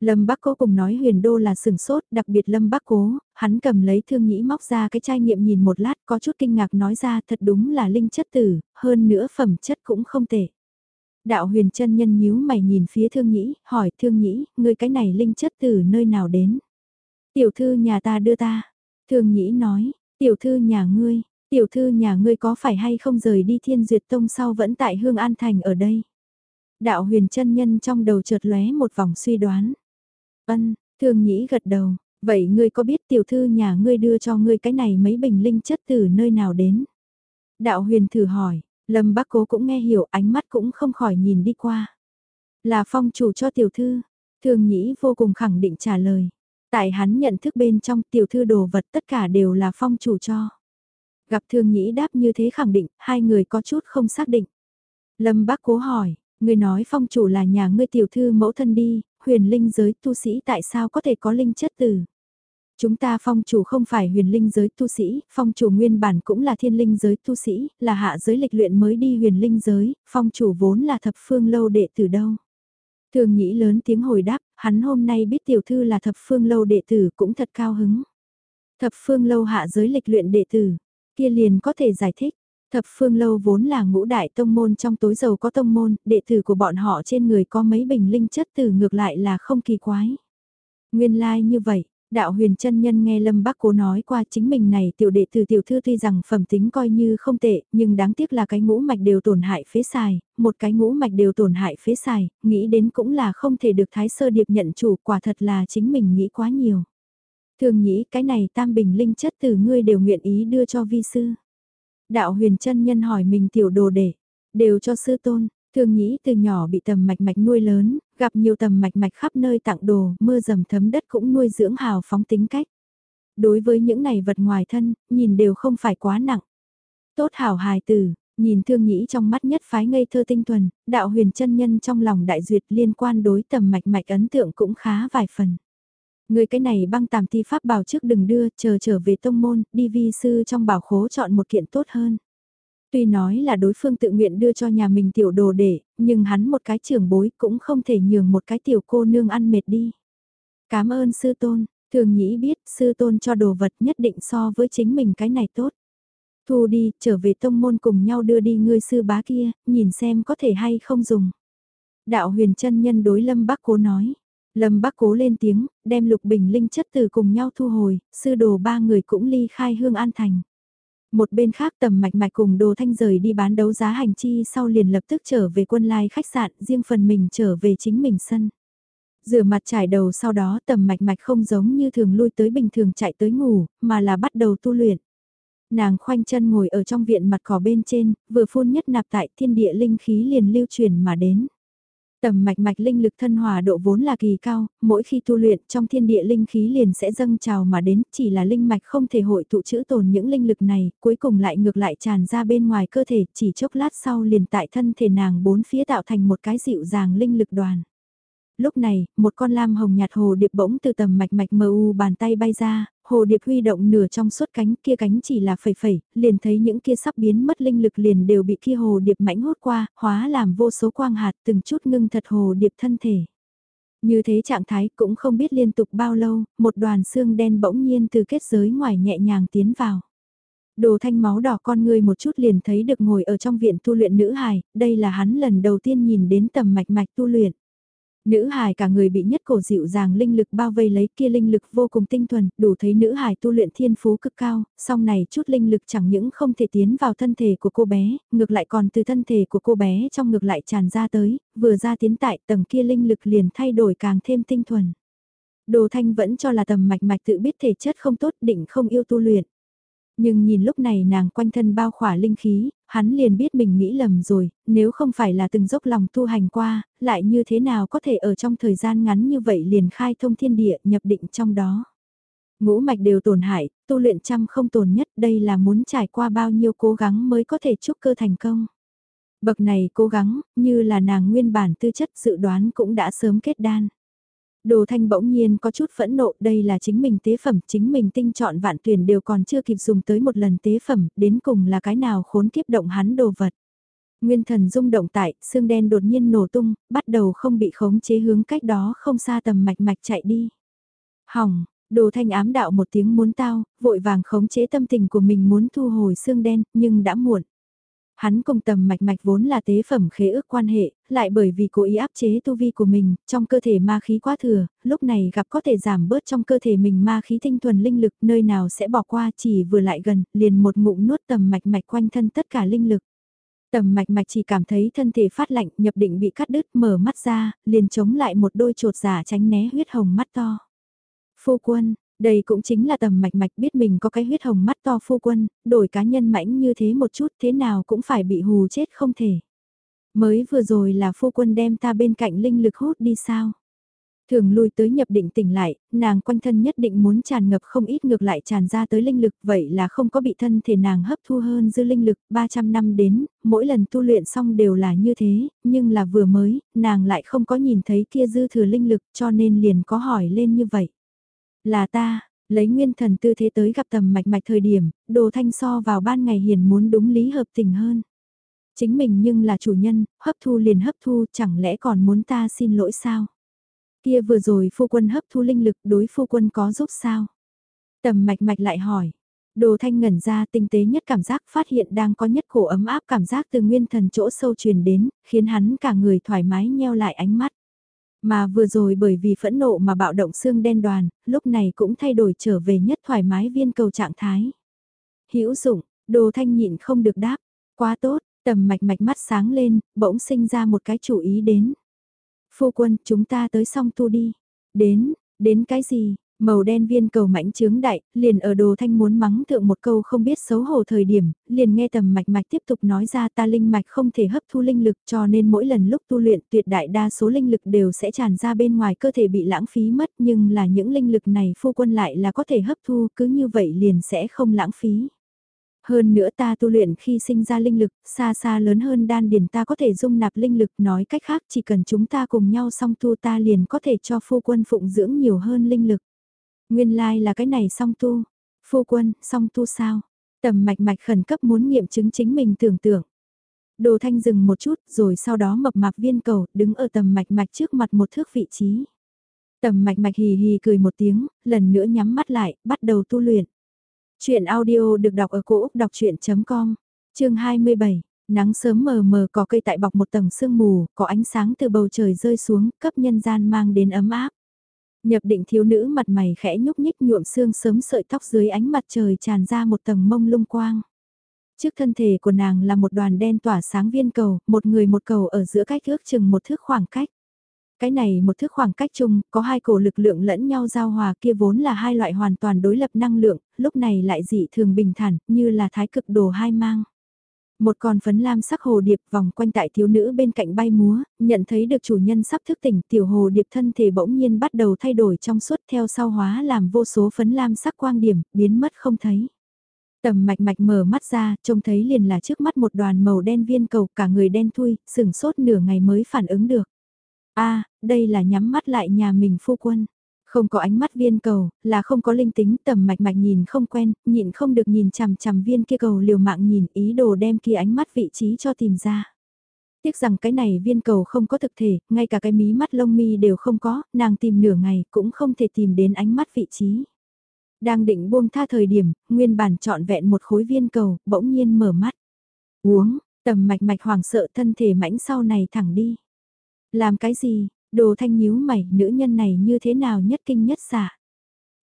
Lâm Bắc Cố cùng nói huyền đô là sừng sốt, đặc biệt Lâm Bắc Cố, hắn cầm lấy thương nhĩ móc ra cái chai nghiệm nhìn một lát có chút kinh ngạc nói ra thật đúng là linh chất tử, hơn nữa phẩm chất cũng không tệ. Đạo huyền chân nhân nhíu mày nhìn phía thương nhĩ, hỏi thương nhĩ, người cái này linh chất tử nơi nào đến? Tiểu thư nhà ta đưa ta. thường nhĩ nói, tiểu thư nhà ngươi, tiểu thư nhà ngươi có phải hay không rời đi thiên duyệt tông sau vẫn tại hương an thành ở đây? Đạo huyền chân nhân trong đầu chợt lóe một vòng suy đoán. Ân, thường nhĩ gật đầu, vậy ngươi có biết tiểu thư nhà ngươi đưa cho ngươi cái này mấy bình linh chất từ nơi nào đến? Đạo huyền thử hỏi, lâm bác cố cũng nghe hiểu ánh mắt cũng không khỏi nhìn đi qua. Là phong chủ cho tiểu thư, thường nhĩ vô cùng khẳng định trả lời. Tại hắn nhận thức bên trong tiểu thư đồ vật tất cả đều là phong chủ cho. Gặp thương nhĩ đáp như thế khẳng định, hai người có chút không xác định. Lâm bác cố hỏi, người nói phong chủ là nhà ngươi tiểu thư mẫu thân đi, huyền linh giới tu sĩ tại sao có thể có linh chất từ? Chúng ta phong chủ không phải huyền linh giới tu sĩ, phong chủ nguyên bản cũng là thiên linh giới tu sĩ, là hạ giới lịch luyện mới đi huyền linh giới, phong chủ vốn là thập phương lâu đệ tử đâu. Thường nhĩ lớn tiếng hồi đáp, hắn hôm nay biết tiểu thư là thập phương lâu đệ tử cũng thật cao hứng. Thập phương lâu hạ giới lịch luyện đệ tử, kia liền có thể giải thích. Thập phương lâu vốn là ngũ đại tông môn trong tối giàu có tông môn, đệ tử của bọn họ trên người có mấy bình linh chất từ ngược lại là không kỳ quái. Nguyên lai like như vậy, đạo huyền chân nhân nghe Lâm Bắc Cố nói qua chính mình này tiểu đệ từ tiểu thư tuy rằng phẩm tính coi như không tệ, nhưng đáng tiếc là cái ngũ mạch đều tổn hại phế xài, một cái ngũ mạch đều tổn hại phế xài, nghĩ đến cũng là không thể được thái sơ điệp nhận chủ quả thật là chính mình nghĩ quá nhiều. Thường nghĩ cái này tam bình linh chất từ ngươi đều nguyện ý đưa cho vi sư. Đạo huyền chân nhân hỏi mình tiểu đồ đệ đều cho sư tôn, thường nhĩ từ nhỏ bị tầm mạch mạch nuôi lớn, gặp nhiều tầm mạch mạch khắp nơi tặng đồ, mưa dầm thấm đất cũng nuôi dưỡng hào phóng tính cách. Đối với những này vật ngoài thân, nhìn đều không phải quá nặng. Tốt hảo hài tử, nhìn thương nhĩ trong mắt nhất phái ngây thơ tinh thuần, đạo huyền chân nhân trong lòng đại duyệt liên quan đối tầm mạch mạch ấn tượng cũng khá vài phần. Người cái này băng tàm thi pháp bảo trước đừng đưa, chờ trở về tông môn, đi vi sư trong bảo khố chọn một kiện tốt hơn. Tuy nói là đối phương tự nguyện đưa cho nhà mình tiểu đồ để, nhưng hắn một cái trưởng bối cũng không thể nhường một cái tiểu cô nương ăn mệt đi. Cảm ơn sư tôn, thường nhĩ biết sư tôn cho đồ vật nhất định so với chính mình cái này tốt. Thu đi, trở về tông môn cùng nhau đưa đi ngươi sư bá kia, nhìn xem có thể hay không dùng. Đạo huyền chân nhân đối lâm bác cố nói. Lâm bác cố lên tiếng, đem lục bình linh chất từ cùng nhau thu hồi, sư đồ ba người cũng ly khai hương an thành. Một bên khác tầm mạch mạch cùng đồ thanh rời đi bán đấu giá hành chi sau liền lập tức trở về quân lai khách sạn riêng phần mình trở về chính mình sân. Rửa mặt trải đầu sau đó tầm mạch mạch không giống như thường lui tới bình thường chạy tới ngủ, mà là bắt đầu tu luyện. Nàng khoanh chân ngồi ở trong viện mặt cỏ bên trên, vừa phun nhất nạp tại thiên địa linh khí liền lưu truyền mà đến. Tầm mạch mạch linh lực thân hòa độ vốn là kỳ cao, mỗi khi tu luyện trong thiên địa linh khí liền sẽ dâng trào mà đến, chỉ là linh mạch không thể hội tụ chữ tồn những linh lực này, cuối cùng lại ngược lại tràn ra bên ngoài cơ thể, chỉ chốc lát sau liền tại thân thể nàng bốn phía tạo thành một cái dịu dàng linh lực đoàn. Lúc này, một con lam hồng nhạt hồ điệp bỗng từ tầm mạch mạch mờ u bàn tay bay ra, hồ điệp huy động nửa trong suốt cánh kia cánh chỉ là phẩy phẩy, liền thấy những kia sắp biến mất linh lực liền đều bị kia hồ điệp mãnh hốt qua, hóa làm vô số quang hạt từng chút ngưng thật hồ điệp thân thể. Như thế trạng thái cũng không biết liên tục bao lâu, một đoàn xương đen bỗng nhiên từ kết giới ngoài nhẹ nhàng tiến vào. Đồ thanh máu đỏ con người một chút liền thấy được ngồi ở trong viện tu luyện nữ hài, đây là hắn lần đầu tiên nhìn đến tầm mạch mạch tu luyện. Nữ hài cả người bị nhất cổ dịu dàng linh lực bao vây lấy kia linh lực vô cùng tinh thuần, đủ thấy nữ hài tu luyện thiên phú cực cao, song này chút linh lực chẳng những không thể tiến vào thân thể của cô bé, ngược lại còn từ thân thể của cô bé trong ngược lại tràn ra tới, vừa ra tiến tại tầng kia linh lực liền thay đổi càng thêm tinh thuần. Đồ thanh vẫn cho là tầm mạch mạch tự biết thể chất không tốt định không yêu tu luyện. Nhưng nhìn lúc này nàng quanh thân bao khỏa linh khí, hắn liền biết mình nghĩ lầm rồi, nếu không phải là từng dốc lòng tu hành qua, lại như thế nào có thể ở trong thời gian ngắn như vậy liền khai thông thiên địa nhập định trong đó. Ngũ mạch đều tổn hại, tu luyện trăm không tổn nhất đây là muốn trải qua bao nhiêu cố gắng mới có thể chúc cơ thành công. Bậc này cố gắng, như là nàng nguyên bản tư chất dự đoán cũng đã sớm kết đan. Đồ thanh bỗng nhiên có chút phẫn nộ, đây là chính mình tế phẩm, chính mình tinh chọn vạn tuyển đều còn chưa kịp dùng tới một lần tế phẩm, đến cùng là cái nào khốn kiếp động hắn đồ vật. Nguyên thần rung động tại, xương đen đột nhiên nổ tung, bắt đầu không bị khống chế hướng cách đó không xa tầm mạch mạch chạy đi. Hỏng, đồ thanh ám đạo một tiếng muốn tao, vội vàng khống chế tâm tình của mình muốn thu hồi xương đen, nhưng đã muộn. Hắn cùng tầm mạch mạch vốn là tế phẩm khế ước quan hệ, lại bởi vì cố ý áp chế tu vi của mình, trong cơ thể ma khí quá thừa, lúc này gặp có thể giảm bớt trong cơ thể mình ma khí tinh thuần linh lực nơi nào sẽ bỏ qua chỉ vừa lại gần, liền một ngụm nuốt tầm mạch mạch quanh thân tất cả linh lực. Tầm mạch mạch chỉ cảm thấy thân thể phát lạnh nhập định bị cắt đứt mở mắt ra, liền chống lại một đôi trột giả tránh né huyết hồng mắt to. Phu quân, đây cũng chính là tầm mạch mạch biết mình có cái huyết hồng mắt to phu quân, đổi cá nhân mãnh như thế một chút thế nào cũng phải bị hù chết không thể. Mới vừa rồi là phu quân đem ta bên cạnh linh lực hút đi sao? Thường lui tới nhập định tỉnh lại, nàng quanh thân nhất định muốn tràn ngập không ít ngược lại tràn ra tới linh lực, vậy là không có bị thân thể nàng hấp thu hơn dư linh lực, 300 năm đến, mỗi lần tu luyện xong đều là như thế, nhưng là vừa mới, nàng lại không có nhìn thấy kia dư thừa linh lực cho nên liền có hỏi lên như vậy. Là ta, lấy nguyên thần tư thế tới gặp tầm mạch mạch thời điểm, đồ thanh so vào ban ngày hiền muốn đúng lý hợp tình hơn. Chính mình nhưng là chủ nhân, hấp thu liền hấp thu, chẳng lẽ còn muốn ta xin lỗi sao? Kia vừa rồi phu quân hấp thu linh lực đối phu quân có giúp sao? Tầm mạch mạch lại hỏi. Đồ thanh ngẩn ra tinh tế nhất cảm giác phát hiện đang có nhất khổ ấm áp cảm giác từ nguyên thần chỗ sâu truyền đến, khiến hắn cả người thoải mái nheo lại ánh mắt. Mà vừa rồi bởi vì phẫn nộ mà bạo động xương đen đoàn, lúc này cũng thay đổi trở về nhất thoải mái viên cầu trạng thái. hữu dụng, đồ thanh nhịn không được đáp, quá tốt, tầm mạch mạch mắt sáng lên, bỗng sinh ra một cái chủ ý đến. Phu quân, chúng ta tới xong tu đi. Đến, đến cái gì, Màu đen viên cầu mãnh trướng đại, liền ở đồ thanh muốn mắng thượng một câu không biết xấu hổ thời điểm, liền nghe tầm mạch mạch tiếp tục nói ra ta linh mạch không thể hấp thu linh lực cho nên mỗi lần lúc tu luyện tuyệt đại đa số linh lực đều sẽ tràn ra bên ngoài cơ thể bị lãng phí mất nhưng là những linh lực này phu quân lại là có thể hấp thu cứ như vậy liền sẽ không lãng phí. Hơn nữa ta tu luyện khi sinh ra linh lực, xa xa lớn hơn đan điền ta có thể dung nạp linh lực nói cách khác chỉ cần chúng ta cùng nhau song tu ta liền có thể cho phu quân phụng dưỡng nhiều hơn linh lực. Nguyên lai like là cái này song tu. Phu quân, song tu sao? Tầm mạch mạch khẩn cấp muốn nghiệm chứng chính mình tưởng tượng. Đồ thanh dừng một chút rồi sau đó mập mạp viên cầu đứng ở tầm mạch mạch trước mặt một thước vị trí. Tầm mạch mạch hì hì cười một tiếng, lần nữa nhắm mắt lại, bắt đầu tu luyện. Chuyện audio được đọc ở cổ Úc đọc chuyện.com, chương 27. Nắng sớm mờ mờ có cây tại bọc một tầng sương mù, có ánh sáng từ bầu trời rơi xuống, cấp nhân gian mang đến ấm áp. Nhập định thiếu nữ mặt mày khẽ nhúc nhích nhuộm xương sớm sợi tóc dưới ánh mặt trời tràn ra một tầng mông lung quang. Trước thân thể của nàng là một đoàn đen tỏa sáng viên cầu, một người một cầu ở giữa cách ước chừng một thước khoảng cách. Cái này một thước khoảng cách chung, có hai cổ lực lượng lẫn nhau giao hòa kia vốn là hai loại hoàn toàn đối lập năng lượng, lúc này lại dị thường bình thản, như là thái cực đồ hai mang. Một con phấn lam sắc hồ điệp vòng quanh tại thiếu nữ bên cạnh bay múa, nhận thấy được chủ nhân sắp thức tỉnh tiểu hồ điệp thân thể bỗng nhiên bắt đầu thay đổi trong suốt theo sau hóa làm vô số phấn lam sắc quang điểm, biến mất không thấy. Tầm mạch mạch mở mắt ra, trông thấy liền là trước mắt một đoàn màu đen viên cầu cả người đen thui, sửng sốt nửa ngày mới phản ứng được. a đây là nhắm mắt lại nhà mình phu quân. Không có ánh mắt viên cầu, là không có linh tính tầm mạch mạch nhìn không quen, nhịn không được nhìn chằm chằm viên kia cầu liều mạng nhìn ý đồ đem kia ánh mắt vị trí cho tìm ra. Tiếc rằng cái này viên cầu không có thực thể, ngay cả cái mí mắt lông mi đều không có, nàng tìm nửa ngày cũng không thể tìm đến ánh mắt vị trí. Đang định buông tha thời điểm, nguyên bản trọn vẹn một khối viên cầu, bỗng nhiên mở mắt. Uống, tầm mạch mạch hoàng sợ thân thể mãnh sau này thẳng đi. Làm cái gì, đồ thanh nhíu mày, nữ nhân này như thế nào nhất kinh nhất xả.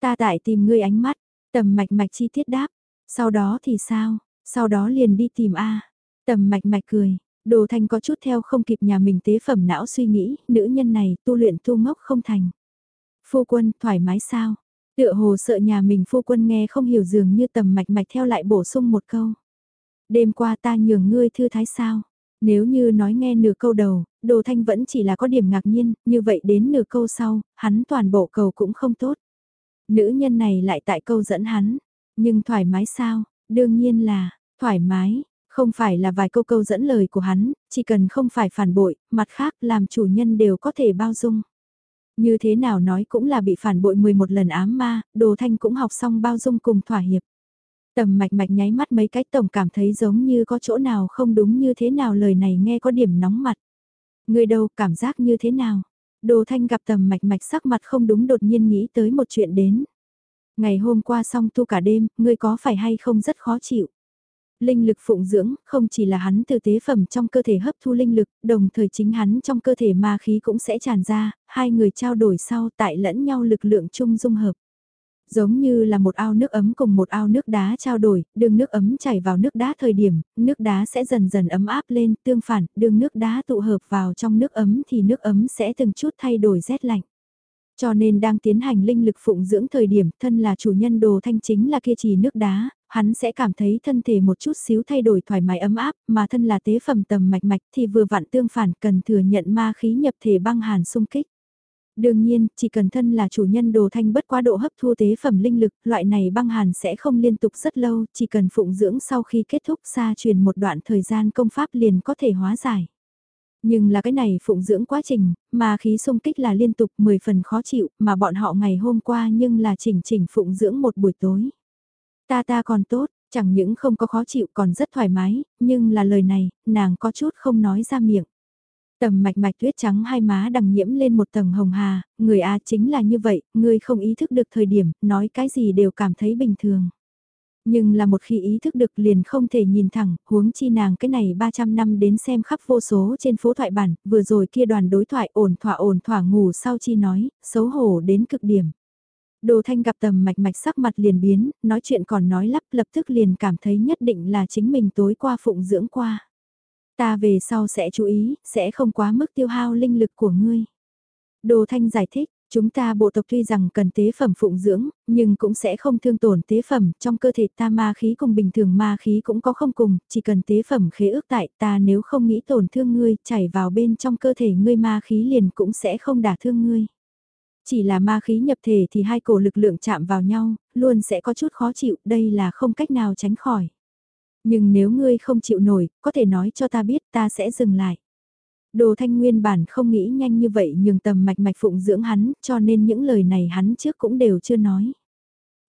Ta tại tìm ngươi ánh mắt, tầm mạch mạch chi tiết đáp. Sau đó thì sao, sau đó liền đi tìm A. Tầm mạch mạch cười, đồ thanh có chút theo không kịp nhà mình tế phẩm não suy nghĩ, nữ nhân này tu luyện tu ngốc không thành. Phu quân, thoải mái sao? Tựa hồ sợ nhà mình phu quân nghe không hiểu dường như tầm mạch mạch theo lại bổ sung một câu. Đêm qua ta nhường ngươi thư thái sao? Nếu như nói nghe nửa câu đầu, đồ thanh vẫn chỉ là có điểm ngạc nhiên, như vậy đến nửa câu sau, hắn toàn bộ cầu cũng không tốt. Nữ nhân này lại tại câu dẫn hắn, nhưng thoải mái sao? Đương nhiên là, thoải mái, không phải là vài câu câu dẫn lời của hắn, chỉ cần không phải phản bội, mặt khác làm chủ nhân đều có thể bao dung. Như thế nào nói cũng là bị phản bội 11 lần ám ma, đồ thanh cũng học xong bao dung cùng thỏa hiệp. Tầm mạch mạch nháy mắt mấy cái tổng cảm thấy giống như có chỗ nào không đúng như thế nào lời này nghe có điểm nóng mặt. Người đâu cảm giác như thế nào? Đồ thanh gặp tầm mạch mạch sắc mặt không đúng đột nhiên nghĩ tới một chuyện đến. Ngày hôm qua xong tu cả đêm, ngươi có phải hay không rất khó chịu? Linh lực phụng dưỡng, không chỉ là hắn từ tế phẩm trong cơ thể hấp thu linh lực, đồng thời chính hắn trong cơ thể ma khí cũng sẽ tràn ra, hai người trao đổi sau tại lẫn nhau lực lượng chung dung hợp. Giống như là một ao nước ấm cùng một ao nước đá trao đổi, đường nước ấm chảy vào nước đá thời điểm, nước đá sẽ dần dần ấm áp lên, tương phản, đường nước đá tụ hợp vào trong nước ấm thì nước ấm sẽ từng chút thay đổi rét lạnh. Cho nên đang tiến hành linh lực phụng dưỡng thời điểm thân là chủ nhân đồ thanh chính là kia trì nước đá, hắn sẽ cảm thấy thân thể một chút xíu thay đổi thoải mái ấm áp, mà thân là tế phẩm tầm mạch mạch thì vừa vặn tương phản cần thừa nhận ma khí nhập thể băng hàn xung kích. Đương nhiên, chỉ cần thân là chủ nhân đồ thanh bất quá độ hấp thu tế phẩm linh lực, loại này băng hàn sẽ không liên tục rất lâu, chỉ cần phụng dưỡng sau khi kết thúc xa truyền một đoạn thời gian công pháp liền có thể hóa giải. Nhưng là cái này phụng dưỡng quá trình, mà khí xung kích là liên tục 10 phần khó chịu, mà bọn họ ngày hôm qua nhưng là chỉnh chỉnh phụng dưỡng một buổi tối. Ta ta còn tốt, chẳng những không có khó chịu còn rất thoải mái, nhưng là lời này, nàng có chút không nói ra miệng. Tầm mạch mạch tuyết trắng hai má đằng nhiễm lên một tầng hồng hà, người A chính là như vậy, người không ý thức được thời điểm, nói cái gì đều cảm thấy bình thường. Nhưng là một khi ý thức được liền không thể nhìn thẳng, huống chi nàng cái này 300 năm đến xem khắp vô số trên phố thoại bản, vừa rồi kia đoàn đối thoại ổn thỏa ổn thỏa ngủ sau chi nói, xấu hổ đến cực điểm. Đồ thanh gặp tầm mạch mạch sắc mặt liền biến, nói chuyện còn nói lắp lập tức liền cảm thấy nhất định là chính mình tối qua phụng dưỡng qua. Ta về sau sẽ chú ý, sẽ không quá mức tiêu hao linh lực của ngươi. Đồ thanh giải thích, chúng ta bộ tộc tuy rằng cần tế phẩm phụng dưỡng, nhưng cũng sẽ không thương tổn tế phẩm, trong cơ thể ta ma khí cùng bình thường ma khí cũng có không cùng, chỉ cần tế phẩm khế ước tại ta nếu không nghĩ tổn thương ngươi, chảy vào bên trong cơ thể ngươi ma khí liền cũng sẽ không đả thương ngươi. Chỉ là ma khí nhập thể thì hai cổ lực lượng chạm vào nhau, luôn sẽ có chút khó chịu, đây là không cách nào tránh khỏi. Nhưng nếu ngươi không chịu nổi, có thể nói cho ta biết ta sẽ dừng lại. Đồ thanh nguyên bản không nghĩ nhanh như vậy nhường tầm mạch mạch phụng dưỡng hắn, cho nên những lời này hắn trước cũng đều chưa nói.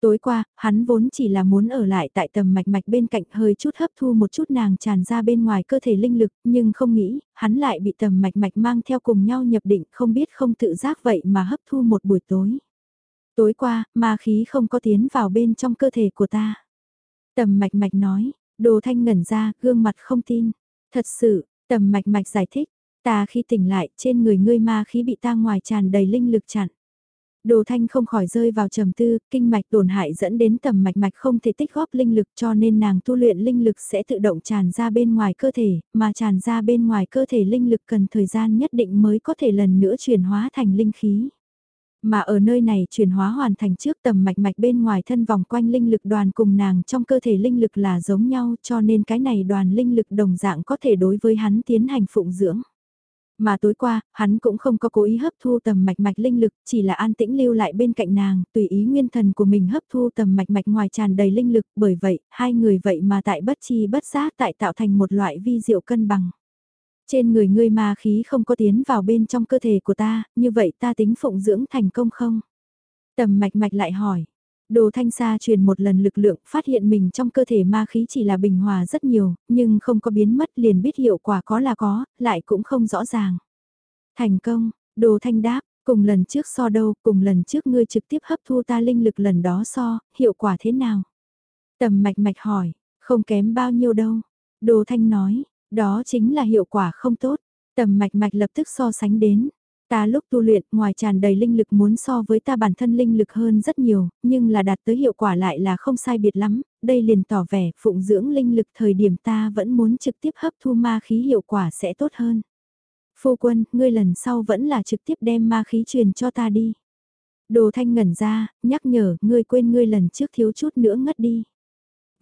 Tối qua, hắn vốn chỉ là muốn ở lại tại tầm mạch mạch bên cạnh hơi chút hấp thu một chút nàng tràn ra bên ngoài cơ thể linh lực, nhưng không nghĩ, hắn lại bị tầm mạch mạch mang theo cùng nhau nhập định không biết không tự giác vậy mà hấp thu một buổi tối. Tối qua, ma khí không có tiến vào bên trong cơ thể của ta. Tầm mạch mạch nói, đồ thanh ngẩn ra, gương mặt không tin. Thật sự, tầm mạch mạch giải thích, ta khi tỉnh lại trên người ngươi ma khí bị ta ngoài tràn đầy linh lực chặn. Đồ thanh không khỏi rơi vào trầm tư, kinh mạch tổn hại dẫn đến tầm mạch mạch không thể tích góp linh lực cho nên nàng tu luyện linh lực sẽ tự động tràn ra bên ngoài cơ thể, mà tràn ra bên ngoài cơ thể linh lực cần thời gian nhất định mới có thể lần nữa chuyển hóa thành linh khí. Mà ở nơi này chuyển hóa hoàn thành trước tầm mạch mạch bên ngoài thân vòng quanh linh lực đoàn cùng nàng trong cơ thể linh lực là giống nhau cho nên cái này đoàn linh lực đồng dạng có thể đối với hắn tiến hành phụng dưỡng. Mà tối qua, hắn cũng không có cố ý hấp thu tầm mạch mạch linh lực, chỉ là an tĩnh lưu lại bên cạnh nàng, tùy ý nguyên thần của mình hấp thu tầm mạch mạch ngoài tràn đầy linh lực, bởi vậy, hai người vậy mà tại bất chi bất giác tại tạo thành một loại vi diệu cân bằng. Trên người ngươi ma khí không có tiến vào bên trong cơ thể của ta, như vậy ta tính phụng dưỡng thành công không? Tầm mạch mạch lại hỏi. Đồ thanh xa truyền một lần lực lượng phát hiện mình trong cơ thể ma khí chỉ là bình hòa rất nhiều, nhưng không có biến mất liền biết hiệu quả có là có, lại cũng không rõ ràng. Thành công, đồ thanh đáp, cùng lần trước so đâu, cùng lần trước ngươi trực tiếp hấp thu ta linh lực lần đó so, hiệu quả thế nào? Tầm mạch mạch hỏi, không kém bao nhiêu đâu. Đồ thanh nói, đó chính là hiệu quả không tốt. Tầm mạch mạch lập tức so sánh đến. Ta lúc tu luyện ngoài tràn đầy linh lực muốn so với ta bản thân linh lực hơn rất nhiều, nhưng là đạt tới hiệu quả lại là không sai biệt lắm, đây liền tỏ vẻ phụng dưỡng linh lực thời điểm ta vẫn muốn trực tiếp hấp thu ma khí hiệu quả sẽ tốt hơn. Phu quân, ngươi lần sau vẫn là trực tiếp đem ma khí truyền cho ta đi. Đồ thanh ngẩn ra, nhắc nhở, ngươi quên ngươi lần trước thiếu chút nữa ngất đi.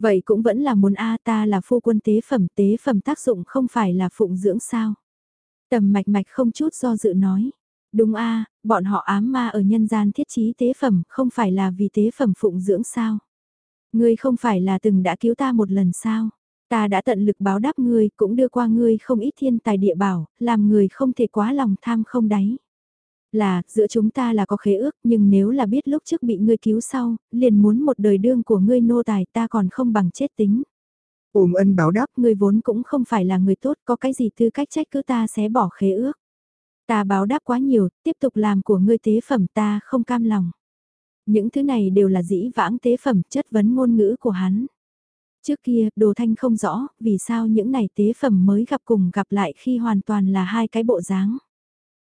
Vậy cũng vẫn là muốn a ta là phu quân tế phẩm, tế phẩm tác dụng không phải là phụng dưỡng sao. Tầm mạch mạch không chút do dự nói. Đúng a bọn họ ám ma ở nhân gian thiết trí tế phẩm, không phải là vì tế phẩm phụng dưỡng sao. Ngươi không phải là từng đã cứu ta một lần sao. Ta đã tận lực báo đáp ngươi, cũng đưa qua ngươi không ít thiên tài địa bảo, làm người không thể quá lòng tham không đáy. Là, giữa chúng ta là có khế ước, nhưng nếu là biết lúc trước bị ngươi cứu sau, liền muốn một đời đương của ngươi nô tài ta còn không bằng chết tính. Ôm ân báo đáp, ngươi vốn cũng không phải là người tốt, có cái gì tư cách trách cứ ta sẽ bỏ khế ước. Ta báo đáp quá nhiều, tiếp tục làm của ngươi tế phẩm ta không cam lòng. Những thứ này đều là dĩ vãng tế phẩm chất vấn ngôn ngữ của hắn. Trước kia, đồ thanh không rõ, vì sao những này tế phẩm mới gặp cùng gặp lại khi hoàn toàn là hai cái bộ dáng.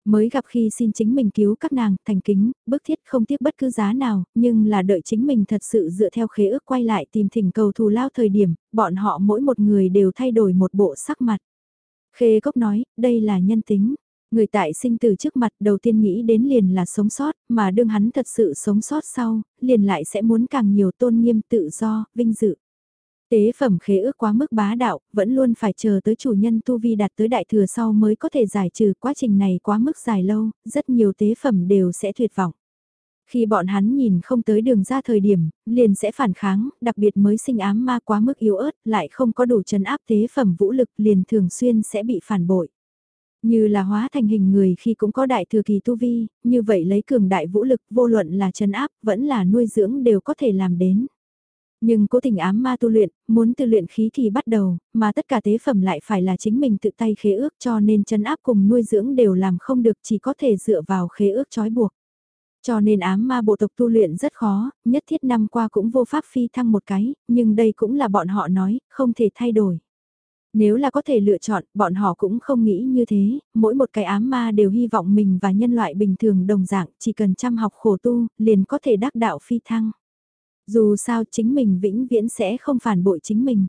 Mới gặp khi xin chính mình cứu các nàng, thành kính, bức thiết không tiếc bất cứ giá nào, nhưng là đợi chính mình thật sự dựa theo khế ước quay lại tìm thỉnh cầu thù lao thời điểm, bọn họ mỗi một người đều thay đổi một bộ sắc mặt. Khê Cốc nói, đây là nhân tính. Người tại sinh từ trước mặt đầu tiên nghĩ đến liền là sống sót, mà đương hắn thật sự sống sót sau, liền lại sẽ muốn càng nhiều tôn nghiêm tự do, vinh dự. Tế phẩm khế ước quá mức bá đạo, vẫn luôn phải chờ tới chủ nhân tu vi đạt tới đại thừa sau mới có thể giải trừ quá trình này quá mức dài lâu, rất nhiều tế phẩm đều sẽ tuyệt vọng. Khi bọn hắn nhìn không tới đường ra thời điểm, liền sẽ phản kháng, đặc biệt mới sinh ám ma quá mức yếu ớt, lại không có đủ chấn áp tế phẩm vũ lực liền thường xuyên sẽ bị phản bội. Như là hóa thành hình người khi cũng có đại thừa kỳ tu vi, như vậy lấy cường đại vũ lực vô luận là chấn áp vẫn là nuôi dưỡng đều có thể làm đến. Nhưng cố tình ám ma tu luyện, muốn từ luyện khí thì bắt đầu, mà tất cả tế phẩm lại phải là chính mình tự tay khế ước cho nên chân áp cùng nuôi dưỡng đều làm không được chỉ có thể dựa vào khế ước trói buộc. Cho nên ám ma bộ tộc tu luyện rất khó, nhất thiết năm qua cũng vô pháp phi thăng một cái, nhưng đây cũng là bọn họ nói, không thể thay đổi. Nếu là có thể lựa chọn, bọn họ cũng không nghĩ như thế, mỗi một cái ám ma đều hy vọng mình và nhân loại bình thường đồng dạng, chỉ cần chăm học khổ tu, liền có thể đắc đạo phi thăng. Dù sao chính mình vĩnh viễn sẽ không phản bội chính mình.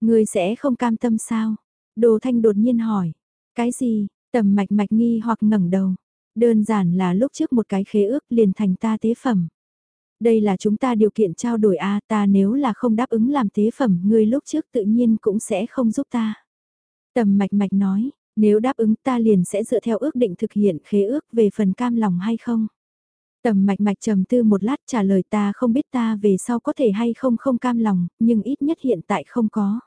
Người sẽ không cam tâm sao? Đồ Thanh đột nhiên hỏi. Cái gì? Tầm mạch mạch nghi hoặc ngẩng đầu. Đơn giản là lúc trước một cái khế ước liền thành ta tế phẩm. Đây là chúng ta điều kiện trao đổi a ta nếu là không đáp ứng làm tế phẩm người lúc trước tự nhiên cũng sẽ không giúp ta. Tầm mạch mạch nói, nếu đáp ứng ta liền sẽ dựa theo ước định thực hiện khế ước về phần cam lòng hay không. Tầm mạch mạch trầm tư một lát trả lời ta không biết ta về sau có thể hay không không cam lòng, nhưng ít nhất hiện tại không có.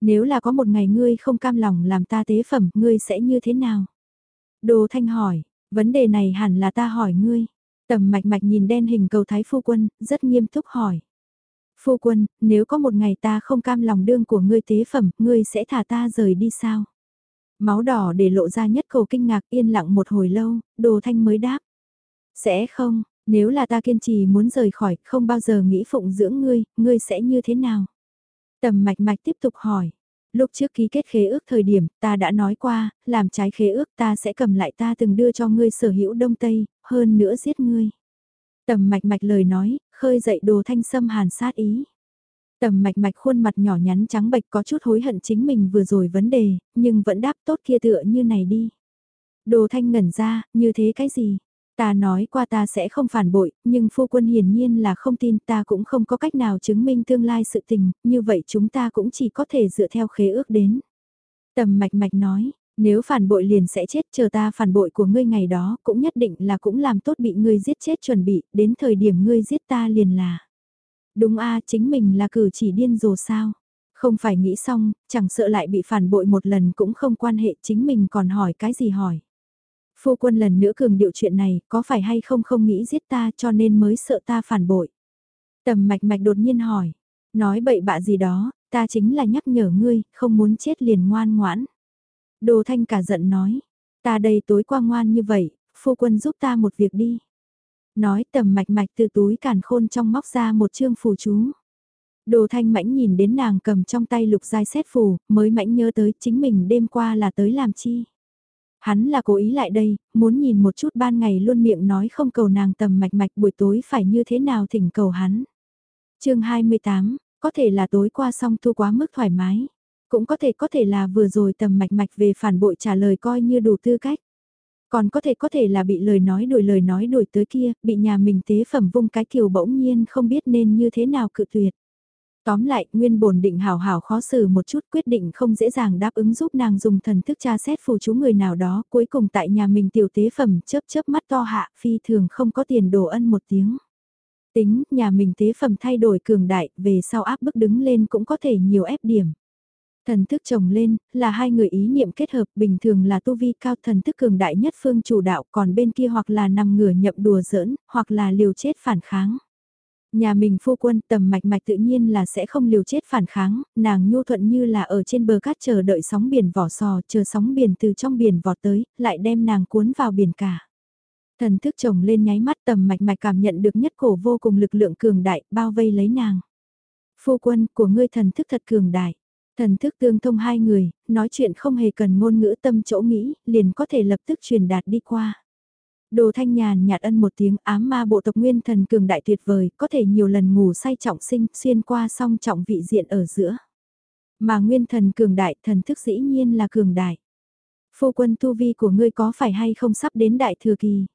Nếu là có một ngày ngươi không cam lòng làm ta tế phẩm, ngươi sẽ như thế nào? Đồ Thanh hỏi, vấn đề này hẳn là ta hỏi ngươi. Tầm mạch mạch nhìn đen hình cầu thái phu quân, rất nghiêm túc hỏi. Phu quân, nếu có một ngày ta không cam lòng đương của ngươi tế phẩm, ngươi sẽ thả ta rời đi sao? Máu đỏ để lộ ra nhất cầu kinh ngạc yên lặng một hồi lâu, đồ thanh mới đáp. Sẽ không, nếu là ta kiên trì muốn rời khỏi, không bao giờ nghĩ phụng dưỡng ngươi, ngươi sẽ như thế nào? Tầm mạch mạch tiếp tục hỏi. Lúc trước ký kết khế ước thời điểm, ta đã nói qua, làm trái khế ước ta sẽ cầm lại ta từng đưa cho ngươi sở hữu đông tây, hơn nữa giết ngươi. Tầm mạch mạch lời nói, khơi dậy đồ thanh sâm hàn sát ý. Tầm mạch mạch khuôn mặt nhỏ nhắn trắng bạch có chút hối hận chính mình vừa rồi vấn đề, nhưng vẫn đáp tốt kia tựa như này đi. Đồ thanh ngẩn ra, như thế cái gì? Ta nói qua ta sẽ không phản bội, nhưng phu quân hiển nhiên là không tin ta cũng không có cách nào chứng minh tương lai sự tình, như vậy chúng ta cũng chỉ có thể dựa theo khế ước đến. Tầm mạch mạch nói, nếu phản bội liền sẽ chết chờ ta phản bội của ngươi ngày đó cũng nhất định là cũng làm tốt bị ngươi giết chết chuẩn bị, đến thời điểm ngươi giết ta liền là. Đúng a chính mình là cử chỉ điên rồ sao. Không phải nghĩ xong, chẳng sợ lại bị phản bội một lần cũng không quan hệ chính mình còn hỏi cái gì hỏi. Phu quân lần nữa cường điệu chuyện này, có phải hay không không nghĩ giết ta cho nên mới sợ ta phản bội. Tầm mạch mạch đột nhiên hỏi, nói bậy bạ gì đó, ta chính là nhắc nhở ngươi, không muốn chết liền ngoan ngoãn. Đồ thanh cả giận nói, ta đây tối qua ngoan như vậy, phu quân giúp ta một việc đi. Nói tầm mạch mạch từ túi càn khôn trong móc ra một chương phù chú. Đồ thanh mãnh nhìn đến nàng cầm trong tay lục giai xét phù, mới mãnh nhớ tới chính mình đêm qua là tới làm chi. Hắn là cố ý lại đây, muốn nhìn một chút ban ngày luôn miệng nói không cầu nàng tầm mạch mạch buổi tối phải như thế nào thỉnh cầu hắn. chương 28, có thể là tối qua xong thu quá mức thoải mái. Cũng có thể có thể là vừa rồi tầm mạch mạch về phản bội trả lời coi như đủ tư cách. Còn có thể có thể là bị lời nói đuổi lời nói đuổi tới kia, bị nhà mình tế phẩm vung cái kiều bỗng nhiên không biết nên như thế nào cự tuyệt. Tóm lại, nguyên bổn định hào hào khó xử một chút quyết định không dễ dàng đáp ứng giúp nàng dùng thần thức tra xét phù chú người nào đó, cuối cùng tại nhà mình tiểu tế phẩm chớp chớp mắt to hạ, phi thường không có tiền đồ ân một tiếng. Tính, nhà mình tế phẩm thay đổi cường đại, về sau áp bức đứng lên cũng có thể nhiều ép điểm. Thần thức chồng lên, là hai người ý niệm kết hợp, bình thường là tu vi cao thần thức cường đại nhất phương chủ đạo, còn bên kia hoặc là nằm ngửa nhậm đùa giỡn, hoặc là liều chết phản kháng. Nhà mình phu quân tầm mạch mạch tự nhiên là sẽ không liều chết phản kháng, nàng nhu thuận như là ở trên bờ cát chờ đợi sóng biển vỏ sò, chờ sóng biển từ trong biển vọt tới, lại đem nàng cuốn vào biển cả. Thần thức chồng lên nháy mắt tầm mạch mạch cảm nhận được nhất cổ vô cùng lực lượng cường đại, bao vây lấy nàng. Phu quân của ngươi thần thức thật cường đại. Thần thức tương thông hai người, nói chuyện không hề cần ngôn ngữ tâm chỗ nghĩ, liền có thể lập tức truyền đạt đi qua. Đồ thanh nhàn nhạt ân một tiếng ám ma bộ tộc nguyên thần cường đại tuyệt vời, có thể nhiều lần ngủ say trọng sinh, xuyên qua song trọng vị diện ở giữa. Mà nguyên thần cường đại, thần thức dĩ nhiên là cường đại. Phu quân tu vi của ngươi có phải hay không sắp đến đại thừa kỳ?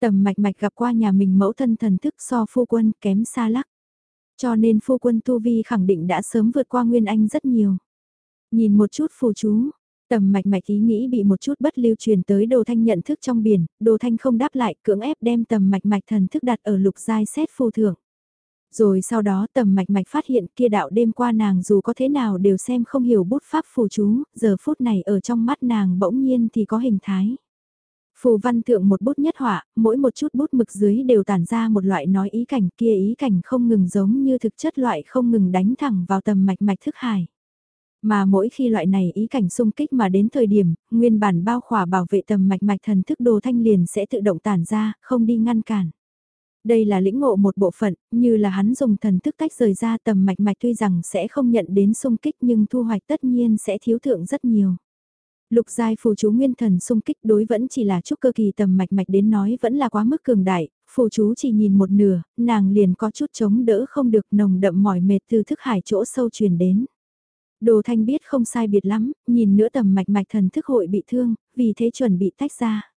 Tầm mạch mạch gặp qua nhà mình mẫu thân thần thức so phu quân kém xa lắc. Cho nên phu quân tu vi khẳng định đã sớm vượt qua Nguyên Anh rất nhiều. Nhìn một chút phù chú, tầm mạch mạch ý nghĩ bị một chút bất lưu truyền tới đồ thanh nhận thức trong biển, đồ thanh không đáp lại cưỡng ép đem tầm mạch mạch thần thức đặt ở lục giai xét phù thưởng. Rồi sau đó tầm mạch mạch phát hiện kia đạo đêm qua nàng dù có thế nào đều xem không hiểu bút pháp phù chú, giờ phút này ở trong mắt nàng bỗng nhiên thì có hình thái. Phù văn thượng một bút nhất họa, mỗi một chút bút mực dưới đều tản ra một loại nói ý cảnh kia ý cảnh không ngừng giống như thực chất loại không ngừng đánh thẳng vào tầm mạch mạch thức hải. Mà mỗi khi loại này ý cảnh xung kích mà đến thời điểm, nguyên bản bao khỏa bảo vệ tầm mạch mạch thần thức đồ thanh liền sẽ tự động tản ra, không đi ngăn cản. Đây là lĩnh ngộ một bộ phận, như là hắn dùng thần thức tách rời ra tầm mạch mạch tuy rằng sẽ không nhận đến xung kích nhưng thu hoạch tất nhiên sẽ thiếu thượng rất nhiều. Lục giai phù chú nguyên thần xung kích đối vẫn chỉ là chút cơ kỳ tầm mạch mạch đến nói vẫn là quá mức cường đại, phù chú chỉ nhìn một nửa, nàng liền có chút chống đỡ không được nồng đậm mỏi mệt từ thức hải chỗ sâu truyền đến. Đồ thanh biết không sai biệt lắm, nhìn nữa tầm mạch mạch thần thức hội bị thương, vì thế chuẩn bị tách ra.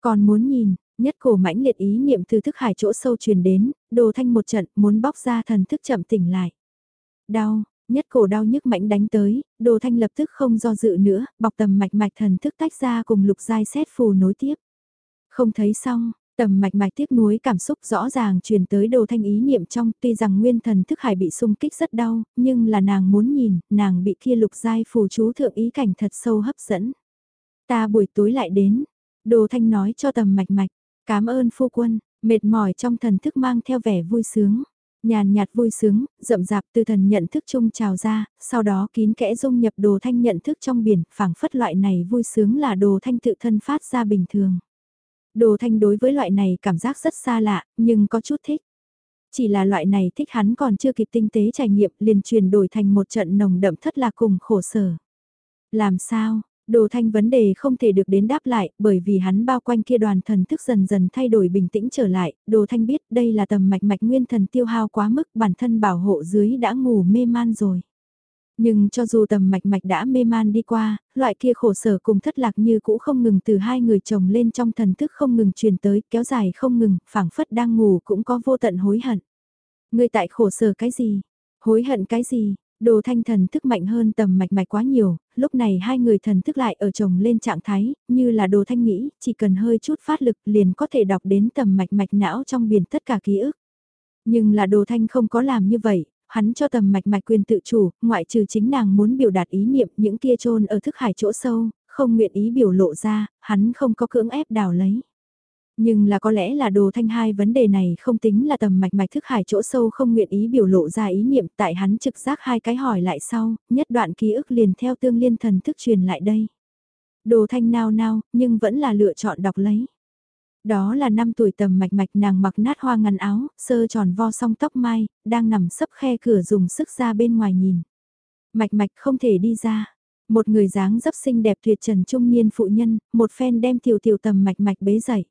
Còn muốn nhìn, nhất cổ mãnh liệt ý niệm từ thức hải chỗ sâu truyền đến, đồ thanh một trận muốn bóc ra thần thức chậm tỉnh lại. Đau, Nhất cổ đau nhức mạnh đánh tới, đồ thanh lập tức không do dự nữa, bọc tầm mạch mạch thần thức tách ra cùng lục giai xét phù nối tiếp. Không thấy xong, tầm mạch mạch tiếc nuối cảm xúc rõ ràng truyền tới đồ thanh ý niệm trong tuy rằng nguyên thần thức hải bị sung kích rất đau, nhưng là nàng muốn nhìn, nàng bị kia lục giai phù chú thượng ý cảnh thật sâu hấp dẫn. Ta buổi tối lại đến, đồ thanh nói cho tầm mạch mạch, cảm ơn phu quân, mệt mỏi trong thần thức mang theo vẻ vui sướng. Nhàn nhạt vui sướng, rậm rạp từ thần nhận thức chung trào ra, sau đó kín kẽ dung nhập đồ thanh nhận thức trong biển, phảng phất loại này vui sướng là đồ thanh tự thân phát ra bình thường. Đồ thanh đối với loại này cảm giác rất xa lạ, nhưng có chút thích. Chỉ là loại này thích hắn còn chưa kịp tinh tế trải nghiệm liền truyền đổi thành một trận nồng đậm thất lạc cùng khổ sở. Làm sao, Đồ thanh vấn đề không thể được đến đáp lại, bởi vì hắn bao quanh kia đoàn thần thức dần dần thay đổi bình tĩnh trở lại, đồ thanh biết đây là tầm mạch mạch nguyên thần tiêu hao quá mức bản thân bảo hộ dưới đã ngủ mê man rồi. Nhưng cho dù tầm mạch mạch đã mê man đi qua, loại kia khổ sở cùng thất lạc như cũ không ngừng từ hai người chồng lên trong thần thức không ngừng truyền tới, kéo dài không ngừng, phảng phất đang ngủ cũng có vô tận hối hận. Người tại khổ sở cái gì? Hối hận cái gì? Đồ thanh thần thức mạnh hơn tầm mạch mạch quá nhiều, lúc này hai người thần thức lại ở chồng lên trạng thái, như là đồ thanh nghĩ, chỉ cần hơi chút phát lực liền có thể đọc đến tầm mạch mạch não trong biển tất cả ký ức. Nhưng là đồ thanh không có làm như vậy, hắn cho tầm mạch mạch quyền tự chủ, ngoại trừ chính nàng muốn biểu đạt ý niệm những kia trôn ở thức hải chỗ sâu, không nguyện ý biểu lộ ra, hắn không có cưỡng ép đào lấy. Nhưng là có lẽ là đồ thanh hai vấn đề này không tính là tầm mạch mạch thức hải chỗ sâu không nguyện ý biểu lộ ra ý niệm tại hắn trực giác hai cái hỏi lại sau, nhất đoạn ký ức liền theo tương liên thần thức truyền lại đây. Đồ thanh nao nao, nhưng vẫn là lựa chọn đọc lấy. Đó là năm tuổi tầm mạch mạch nàng mặc nát hoa ngăn áo, sơ tròn vo song tóc mai, đang nằm sấp khe cửa dùng sức ra bên ngoài nhìn. Mạch mạch không thể đi ra. Một người dáng dấp xinh đẹp tuyệt trần trung niên phụ nhân, một phen đem tiểu tiểu tầm mạch mạch bế dậy.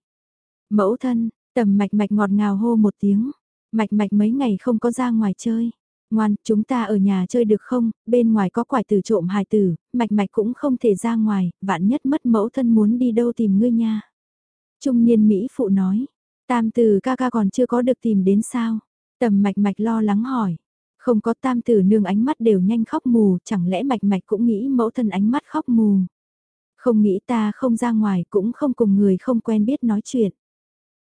Mẫu thân, tầm mạch mạch ngọt ngào hô một tiếng. Mạch mạch mấy ngày không có ra ngoài chơi. Ngoan, chúng ta ở nhà chơi được không, bên ngoài có quải tử trộm hài tử, mạch mạch cũng không thể ra ngoài, vạn nhất mất mẫu thân muốn đi đâu tìm ngươi nha. Trung niên Mỹ phụ nói, tam tử ca ca còn chưa có được tìm đến sao? Tầm mạch mạch lo lắng hỏi. Không có tam tử nương ánh mắt đều nhanh khóc mù, chẳng lẽ mạch mạch cũng nghĩ mẫu thân ánh mắt khóc mù. Không nghĩ ta không ra ngoài cũng không cùng người không quen biết nói chuyện.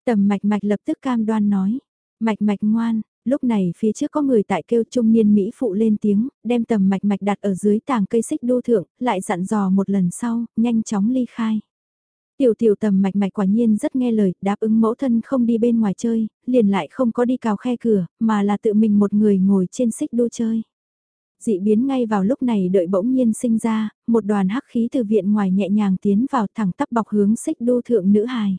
Tầm mạch mạch lập tức cam đoan nói. Mạch mạch ngoan, lúc này phía trước có người tại kêu trung niên Mỹ phụ lên tiếng, đem tầm mạch mạch đặt ở dưới tàng cây xích đô thượng, lại dặn dò một lần sau, nhanh chóng ly khai. Tiểu tiểu tầm mạch mạch quả nhiên rất nghe lời, đáp ứng mẫu thân không đi bên ngoài chơi, liền lại không có đi cào khe cửa, mà là tự mình một người ngồi trên xích đu chơi. Dị biến ngay vào lúc này đợi bỗng nhiên sinh ra, một đoàn hắc khí từ viện ngoài nhẹ nhàng tiến vào thẳng tắp bọc hướng xích đu thượng nữ hài.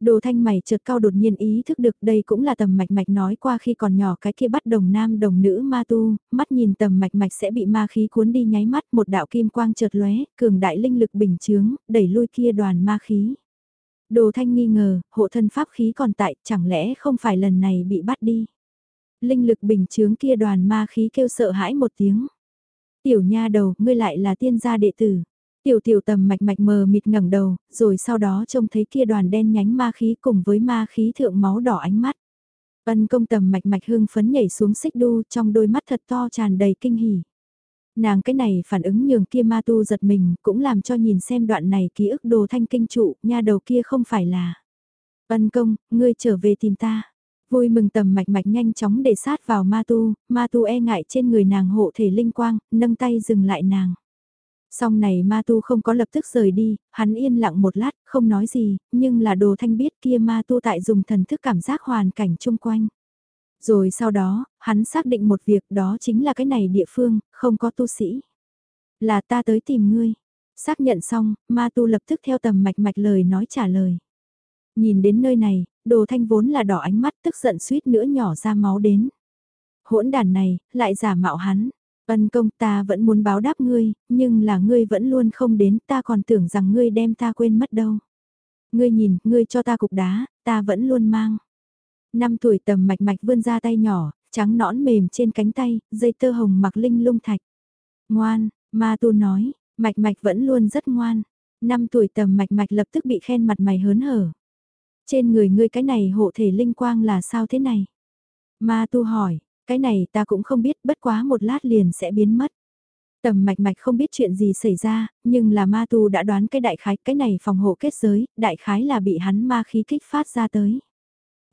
Đồ thanh mày chợt cao đột nhiên ý thức được đây cũng là tầm mạch mạch nói qua khi còn nhỏ cái kia bắt đồng nam đồng nữ ma tu, mắt nhìn tầm mạch mạch sẽ bị ma khí cuốn đi nháy mắt một đạo kim quang chợt lóe, cường đại linh lực bình chướng, đẩy lui kia đoàn ma khí. Đồ thanh nghi ngờ, hộ thân pháp khí còn tại, chẳng lẽ không phải lần này bị bắt đi. Linh lực bình chướng kia đoàn ma khí kêu sợ hãi một tiếng. Tiểu nha đầu, ngươi lại là tiên gia đệ tử. Tiểu tiểu tầm mạch mạch mờ mịt ngẩng đầu, rồi sau đó trông thấy kia đoàn đen nhánh ma khí cùng với ma khí thượng máu đỏ ánh mắt. Ân công tầm mạch mạch hương phấn nhảy xuống xích đu trong đôi mắt thật to tràn đầy kinh hỉ. Nàng cái này phản ứng nhường kia ma tu giật mình cũng làm cho nhìn xem đoạn này ký ức đồ thanh kinh trụ, nha đầu kia không phải là. Ân công, ngươi trở về tìm ta. Vui mừng tầm mạch mạch nhanh chóng để sát vào ma tu, ma tu e ngại trên người nàng hộ thể linh quang, nâng tay dừng lại nàng. Song này ma tu không có lập tức rời đi, hắn yên lặng một lát, không nói gì, nhưng là đồ thanh biết kia ma tu tại dùng thần thức cảm giác hoàn cảnh chung quanh. Rồi sau đó, hắn xác định một việc đó chính là cái này địa phương, không có tu sĩ. Là ta tới tìm ngươi. Xác nhận xong, ma tu lập tức theo tầm mạch mạch lời nói trả lời. Nhìn đến nơi này, đồ thanh vốn là đỏ ánh mắt tức giận suýt nữa nhỏ ra máu đến. Hỗn đàn này, lại giả mạo hắn, Ân công ta vẫn muốn báo đáp ngươi, nhưng là ngươi vẫn luôn không đến ta còn tưởng rằng ngươi đem ta quên mất đâu. Ngươi nhìn, ngươi cho ta cục đá, ta vẫn luôn mang. Năm tuổi tầm mạch mạch vươn ra tay nhỏ, trắng nõn mềm trên cánh tay, dây tơ hồng mặc linh lung thạch. Ngoan, ma tu nói, mạch mạch vẫn luôn rất ngoan. Năm tuổi tầm mạch mạch lập tức bị khen mặt mày hớn hở. Trên người ngươi cái này hộ thể linh quang là sao thế này? Ma tu hỏi, cái này ta cũng không biết bất quá một lát liền sẽ biến mất. Tầm mạch mạch không biết chuyện gì xảy ra, nhưng là ma tu đã đoán cái đại khái, cái này phòng hộ kết giới, đại khái là bị hắn ma khí kích phát ra tới.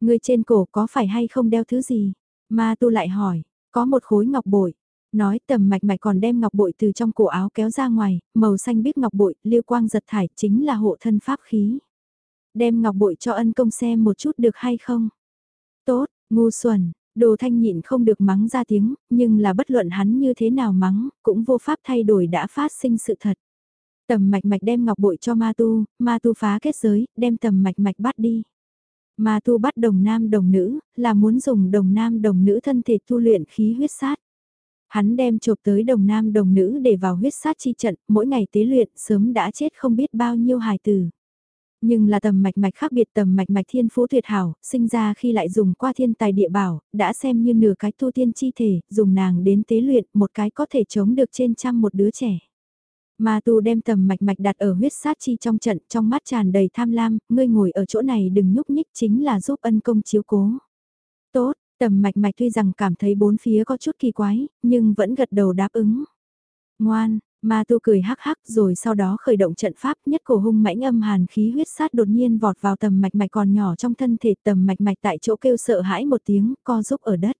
Người trên cổ có phải hay không đeo thứ gì? Ma tu lại hỏi, có một khối ngọc bội. Nói tầm mạch mạch còn đem ngọc bội từ trong cổ áo kéo ra ngoài, màu xanh biết ngọc bội, liêu quang giật thải, chính là hộ thân pháp khí. Đem ngọc bội cho ân công xem một chút được hay không? Tốt, ngu xuẩn, Đồ thanh nhịn không được mắng ra tiếng, nhưng là bất luận hắn như thế nào mắng, cũng vô pháp thay đổi đã phát sinh sự thật. Tầm mạch mạch đem ngọc bội cho ma tu, ma tu phá kết giới, đem tầm mạch mạch bắt đi. Ma tu bắt đồng nam đồng nữ, là muốn dùng đồng nam đồng nữ thân thể tu luyện khí huyết sát. Hắn đem chộp tới đồng nam đồng nữ để vào huyết sát chi trận, mỗi ngày tế luyện sớm đã chết không biết bao nhiêu hài tử. Nhưng là tầm mạch mạch khác biệt tầm mạch mạch thiên phú tuyệt hảo, sinh ra khi lại dùng qua thiên tài địa bảo, đã xem như nửa cái tu tiên chi thể, dùng nàng đến tế luyện, một cái có thể chống được trên trăm một đứa trẻ. Mà tu đem tầm mạch mạch đặt ở huyết sát chi trong trận, trong mắt tràn đầy tham lam, ngươi ngồi ở chỗ này đừng nhúc nhích chính là giúp ân công chiếu cố. Tốt, tầm mạch mạch tuy rằng cảm thấy bốn phía có chút kỳ quái, nhưng vẫn gật đầu đáp ứng. Ngoan, Ma tu cười hắc hắc rồi sau đó khởi động trận pháp nhất cổ hung mãnh âm hàn khí huyết sát đột nhiên vọt vào tầm mạch mạch còn nhỏ trong thân thể tầm mạch mạch tại chỗ kêu sợ hãi một tiếng co giúp ở đất.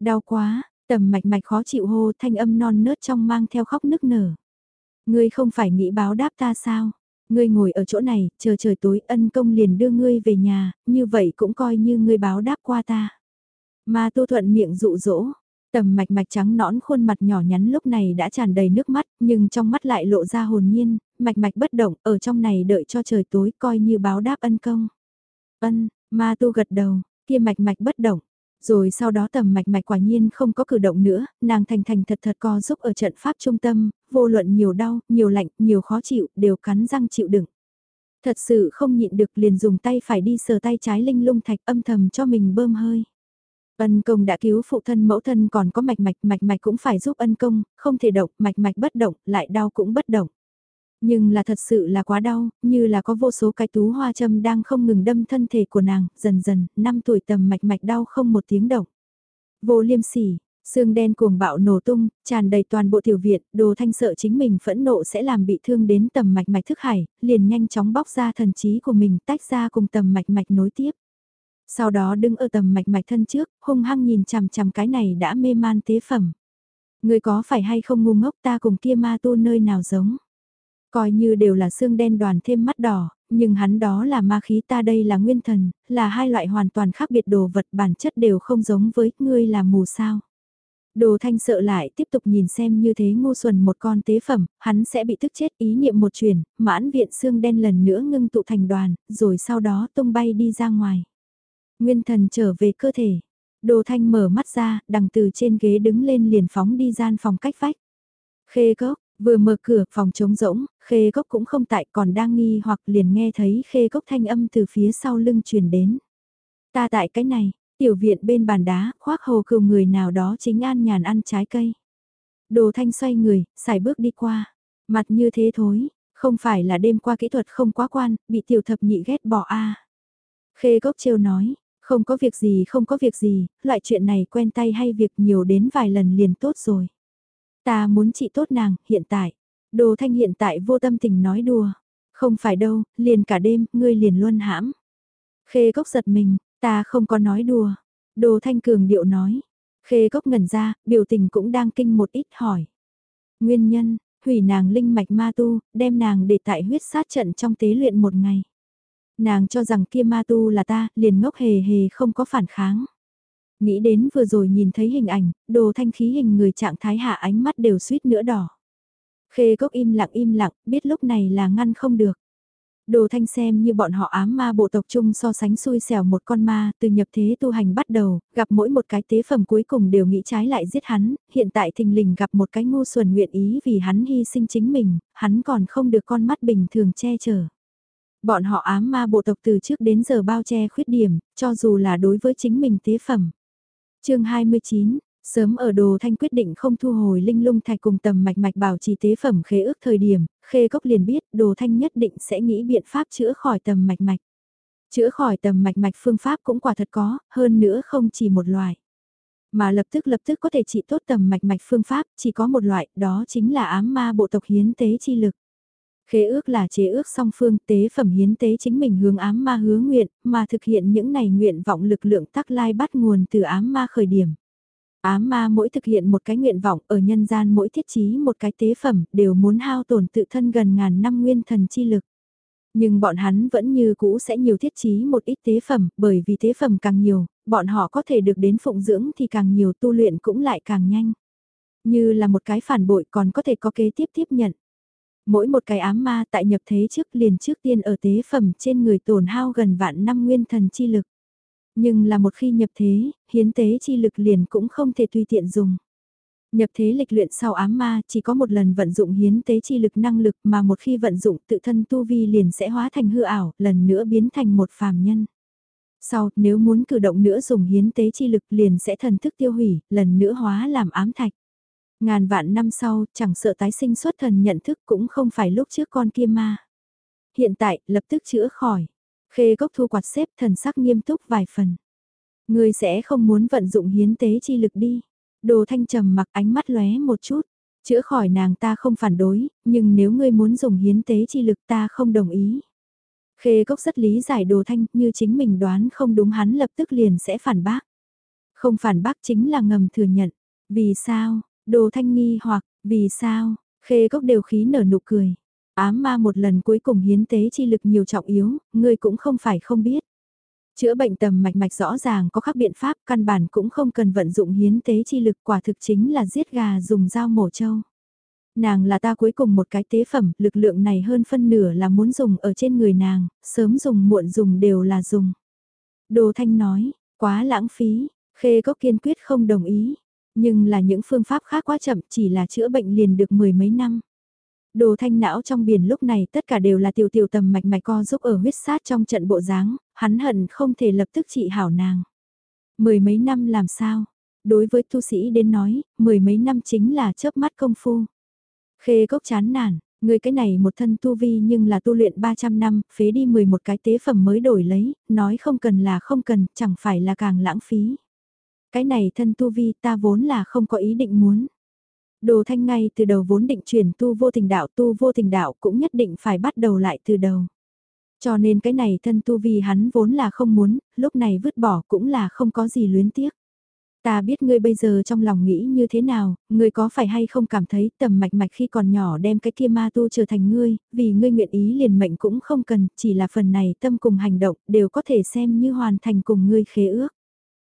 Đau quá, tầm mạch mạch khó chịu hô thanh âm non nớt trong mang theo khóc nức nở. Ngươi không phải nghĩ báo đáp ta sao? Ngươi ngồi ở chỗ này, chờ trời tối ân công liền đưa ngươi về nhà, như vậy cũng coi như ngươi báo đáp qua ta. Ma tu thuận miệng dụ dỗ, Tầm mạch mạch trắng nõn khuôn mặt nhỏ nhắn lúc này đã tràn đầy nước mắt, nhưng trong mắt lại lộ ra hồn nhiên, mạch mạch bất động, ở trong này đợi cho trời tối coi như báo đáp ân công. Ân, ma tu gật đầu, kia mạch mạch bất động. Rồi sau đó tầm mạch mạch quả nhiên không có cử động nữa, nàng thành thành thật thật co giúp ở trận pháp trung tâm, vô luận nhiều đau, nhiều lạnh, nhiều khó chịu, đều cắn răng chịu đựng. Thật sự không nhịn được liền dùng tay phải đi sờ tay trái linh lung thạch âm thầm cho mình bơm hơi. Ân công đã cứu phụ thân mẫu thân còn có mạch mạch, mạch mạch cũng phải giúp ân công, không thể động, mạch mạch bất động, lại đau cũng bất động. Nhưng là thật sự là quá đau, như là có vô số cái tú hoa châm đang không ngừng đâm thân thể của nàng, dần dần, năm tuổi tầm mạch mạch đau không một tiếng động. Vô liêm sỉ, xương đen cuồng bạo nổ tung, tràn đầy toàn bộ tiểu viện, đồ thanh sợ chính mình phẫn nộ sẽ làm bị thương đến tầm mạch mạch thức hải, liền nhanh chóng bóc ra thần trí của mình tách ra cùng tầm mạch mạch nối tiếp. Sau đó đứng ở tầm mạch mạch thân trước, hung hăng nhìn chằm chằm cái này đã mê man tế phẩm. Người có phải hay không ngu ngốc ta cùng kia ma tu nơi nào giống. Coi như đều là xương đen đoàn thêm mắt đỏ, nhưng hắn đó là ma khí ta đây là nguyên thần, là hai loại hoàn toàn khác biệt đồ vật bản chất đều không giống với ngươi là mù sao. Đồ thanh sợ lại tiếp tục nhìn xem như thế ngu xuẩn một con tế phẩm, hắn sẽ bị tức chết ý niệm một chuyển, mãn viện xương đen lần nữa ngưng tụ thành đoàn, rồi sau đó tung bay đi ra ngoài. Nguyên thần trở về cơ thể. Đồ thanh mở mắt ra, đằng từ trên ghế đứng lên liền phóng đi gian phòng cách vách. Khê cốc, vừa mở cửa, phòng trống rỗng, khê cốc cũng không tại còn đang nghi hoặc liền nghe thấy khê cốc thanh âm từ phía sau lưng truyền đến. Ta tại cái này, tiểu viện bên bàn đá, khoác hồ cừu người nào đó chính an nhàn ăn trái cây. Đồ thanh xoay người, xài bước đi qua. Mặt như thế thối, không phải là đêm qua kỹ thuật không quá quan, bị tiểu thập nhị ghét bỏ a Khê gốc trêu nói, không có việc gì không có việc gì, loại chuyện này quen tay hay việc nhiều đến vài lần liền tốt rồi. Ta muốn chị tốt nàng, hiện tại. Đồ thanh hiện tại vô tâm tình nói đùa. Không phải đâu, liền cả đêm, ngươi liền luôn hãm. Khê gốc giật mình, ta không có nói đùa. Đồ thanh cường điệu nói. Khê gốc ngẩn ra, biểu tình cũng đang kinh một ít hỏi. Nguyên nhân, hủy nàng linh mạch ma tu, đem nàng để tại huyết sát trận trong tế luyện một ngày. Nàng cho rằng kia ma tu là ta, liền ngốc hề hề không có phản kháng. Nghĩ đến vừa rồi nhìn thấy hình ảnh, đồ thanh khí hình người trạng thái hạ ánh mắt đều suýt nữa đỏ. Khê cốc im lặng im lặng, biết lúc này là ngăn không được. Đồ thanh xem như bọn họ ám ma bộ tộc chung so sánh xui xẻo một con ma, từ nhập thế tu hành bắt đầu, gặp mỗi một cái tế phẩm cuối cùng đều nghĩ trái lại giết hắn, hiện tại thình lình gặp một cái ngu xuẩn nguyện ý vì hắn hy sinh chính mình, hắn còn không được con mắt bình thường che chở. Bọn họ ám ma bộ tộc từ trước đến giờ bao che khuyết điểm, cho dù là đối với chính mình tế phẩm. chương 29, Sớm ở đồ thanh quyết định không thu hồi linh lung thạch cùng tầm mạch mạch bảo trì tế phẩm khế ước thời điểm, khê cốc liền biết đồ thanh nhất định sẽ nghĩ biện pháp chữa khỏi tầm mạch mạch. Chữa khỏi tầm mạch mạch phương pháp cũng quả thật có, hơn nữa không chỉ một loại. Mà lập tức lập tức có thể trị tốt tầm mạch mạch phương pháp, chỉ có một loại, đó chính là ám ma bộ tộc hiến tế chi lực. Khế ước là chế ước song phương tế phẩm hiến tế chính mình hướng ám ma hứa nguyện, mà thực hiện những này nguyện vọng lực lượng tắc lai bắt nguồn từ ám ma khởi điểm. Ám ma mỗi thực hiện một cái nguyện vọng ở nhân gian mỗi thiết chí một cái tế phẩm đều muốn hao tổn tự thân gần ngàn năm nguyên thần chi lực. Nhưng bọn hắn vẫn như cũ sẽ nhiều thiết chí một ít tế phẩm bởi vì tế phẩm càng nhiều, bọn họ có thể được đến phụng dưỡng thì càng nhiều tu luyện cũng lại càng nhanh. Như là một cái phản bội còn có thể có kế tiếp tiếp nhận. Mỗi một cái ám ma tại nhập thế trước liền trước tiên ở tế phẩm trên người tổn hao gần vạn năm nguyên thần chi lực. Nhưng là một khi nhập thế, hiến tế chi lực liền cũng không thể tùy tiện dùng. Nhập thế lịch luyện sau ám ma chỉ có một lần vận dụng hiến tế chi lực năng lực mà một khi vận dụng tự thân tu vi liền sẽ hóa thành hư ảo, lần nữa biến thành một phàm nhân. Sau, nếu muốn cử động nữa dùng hiến tế chi lực liền sẽ thần thức tiêu hủy, lần nữa hóa làm ám thạch. Ngàn vạn năm sau, chẳng sợ tái sinh xuất thần nhận thức cũng không phải lúc trước con kia ma. Hiện tại, lập tức chữa khỏi. Khê gốc thu quạt xếp thần sắc nghiêm túc vài phần. Người sẽ không muốn vận dụng hiến tế chi lực đi. Đồ thanh trầm mặc ánh mắt lóe một chút. Chữa khỏi nàng ta không phản đối, nhưng nếu ngươi muốn dùng hiến tế chi lực ta không đồng ý. Khê cốc rất lý giải đồ thanh như chính mình đoán không đúng hắn lập tức liền sẽ phản bác. Không phản bác chính là ngầm thừa nhận. Vì sao, đồ thanh nghi hoặc, vì sao, khê cốc đều khí nở nụ cười. Ám ma một lần cuối cùng hiến tế chi lực nhiều trọng yếu, ngươi cũng không phải không biết. Chữa bệnh tầm mạch mạch rõ ràng có các biện pháp căn bản cũng không cần vận dụng hiến tế chi lực quả thực chính là giết gà dùng dao mổ trâu. Nàng là ta cuối cùng một cái tế phẩm, lực lượng này hơn phân nửa là muốn dùng ở trên người nàng, sớm dùng muộn dùng đều là dùng. Đồ Thanh nói, quá lãng phí, khê Cốc kiên quyết không đồng ý, nhưng là những phương pháp khác quá chậm chỉ là chữa bệnh liền được mười mấy năm. Đồ thanh não trong biển lúc này tất cả đều là tiểu tiểu tầm mạch mạch co giúp ở huyết sát trong trận bộ dáng, hắn hận không thể lập tức trị hảo nàng. Mười mấy năm làm sao? Đối với tu sĩ đến nói, mười mấy năm chính là chớp mắt công phu. Khê cốc chán nản, người cái này một thân tu vi nhưng là tu luyện 300 năm, phế đi 11 cái tế phẩm mới đổi lấy, nói không cần là không cần, chẳng phải là càng lãng phí. Cái này thân tu vi ta vốn là không có ý định muốn. Đồ thanh ngay từ đầu vốn định chuyển tu vô tình đạo tu vô tình đạo cũng nhất định phải bắt đầu lại từ đầu. Cho nên cái này thân tu vi hắn vốn là không muốn, lúc này vứt bỏ cũng là không có gì luyến tiếc. Ta biết ngươi bây giờ trong lòng nghĩ như thế nào, ngươi có phải hay không cảm thấy tầm mạch mạch khi còn nhỏ đem cái kia ma tu trở thành ngươi, vì ngươi nguyện ý liền mệnh cũng không cần, chỉ là phần này tâm cùng hành động đều có thể xem như hoàn thành cùng ngươi khế ước.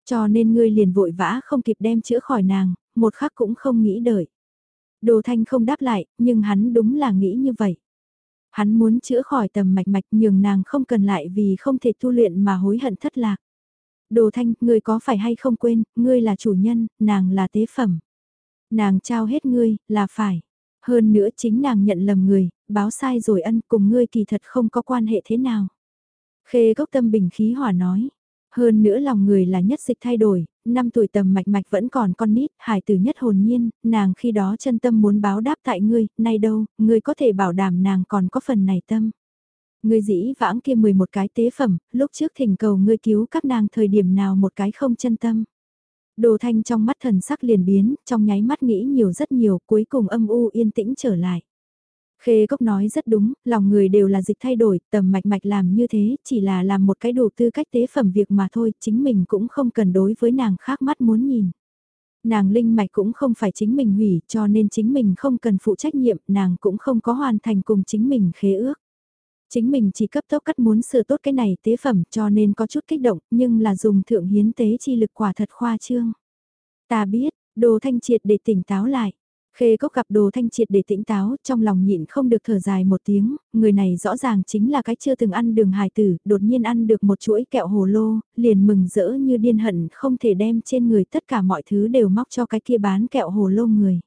Cho nên ngươi liền vội vã không kịp đem chữa khỏi nàng, một khắc cũng không nghĩ đợi. Đồ thanh không đáp lại, nhưng hắn đúng là nghĩ như vậy. Hắn muốn chữa khỏi tầm mạch mạch nhường nàng không cần lại vì không thể tu luyện mà hối hận thất lạc. Đồ thanh, ngươi có phải hay không quên, ngươi là chủ nhân, nàng là tế phẩm. Nàng trao hết ngươi, là phải. Hơn nữa chính nàng nhận lầm người, báo sai rồi ân cùng ngươi kỳ thật không có quan hệ thế nào. Khê gốc tâm bình khí hỏa nói. Hơn nữa lòng người là nhất dịch thay đổi, năm tuổi tầm mạch mạch vẫn còn con nít, hải tử nhất hồn nhiên, nàng khi đó chân tâm muốn báo đáp tại ngươi, nay đâu, ngươi có thể bảo đảm nàng còn có phần này tâm. Ngươi dĩ vãng kia 11 cái tế phẩm, lúc trước thỉnh cầu ngươi cứu các nàng thời điểm nào một cái không chân tâm. Đồ thanh trong mắt thần sắc liền biến, trong nháy mắt nghĩ nhiều rất nhiều, cuối cùng âm u yên tĩnh trở lại. Khê Cốc nói rất đúng, lòng người đều là dịch thay đổi, tầm mạch mạch làm như thế, chỉ là làm một cái đủ tư cách tế phẩm việc mà thôi, chính mình cũng không cần đối với nàng khác mắt muốn nhìn. Nàng linh mạch cũng không phải chính mình hủy, cho nên chính mình không cần phụ trách nhiệm, nàng cũng không có hoàn thành cùng chính mình khế ước. Chính mình chỉ cấp tốc cắt muốn sửa tốt cái này tế phẩm cho nên có chút kích động, nhưng là dùng thượng hiến tế chi lực quả thật khoa trương. Ta biết, đồ thanh triệt để tỉnh táo lại. Khê cốc gặp đồ thanh triệt để tĩnh táo, trong lòng nhịn không được thở dài một tiếng, người này rõ ràng chính là cái chưa từng ăn đường hài tử, đột nhiên ăn được một chuỗi kẹo hồ lô, liền mừng rỡ như điên hận không thể đem trên người tất cả mọi thứ đều móc cho cái kia bán kẹo hồ lô người.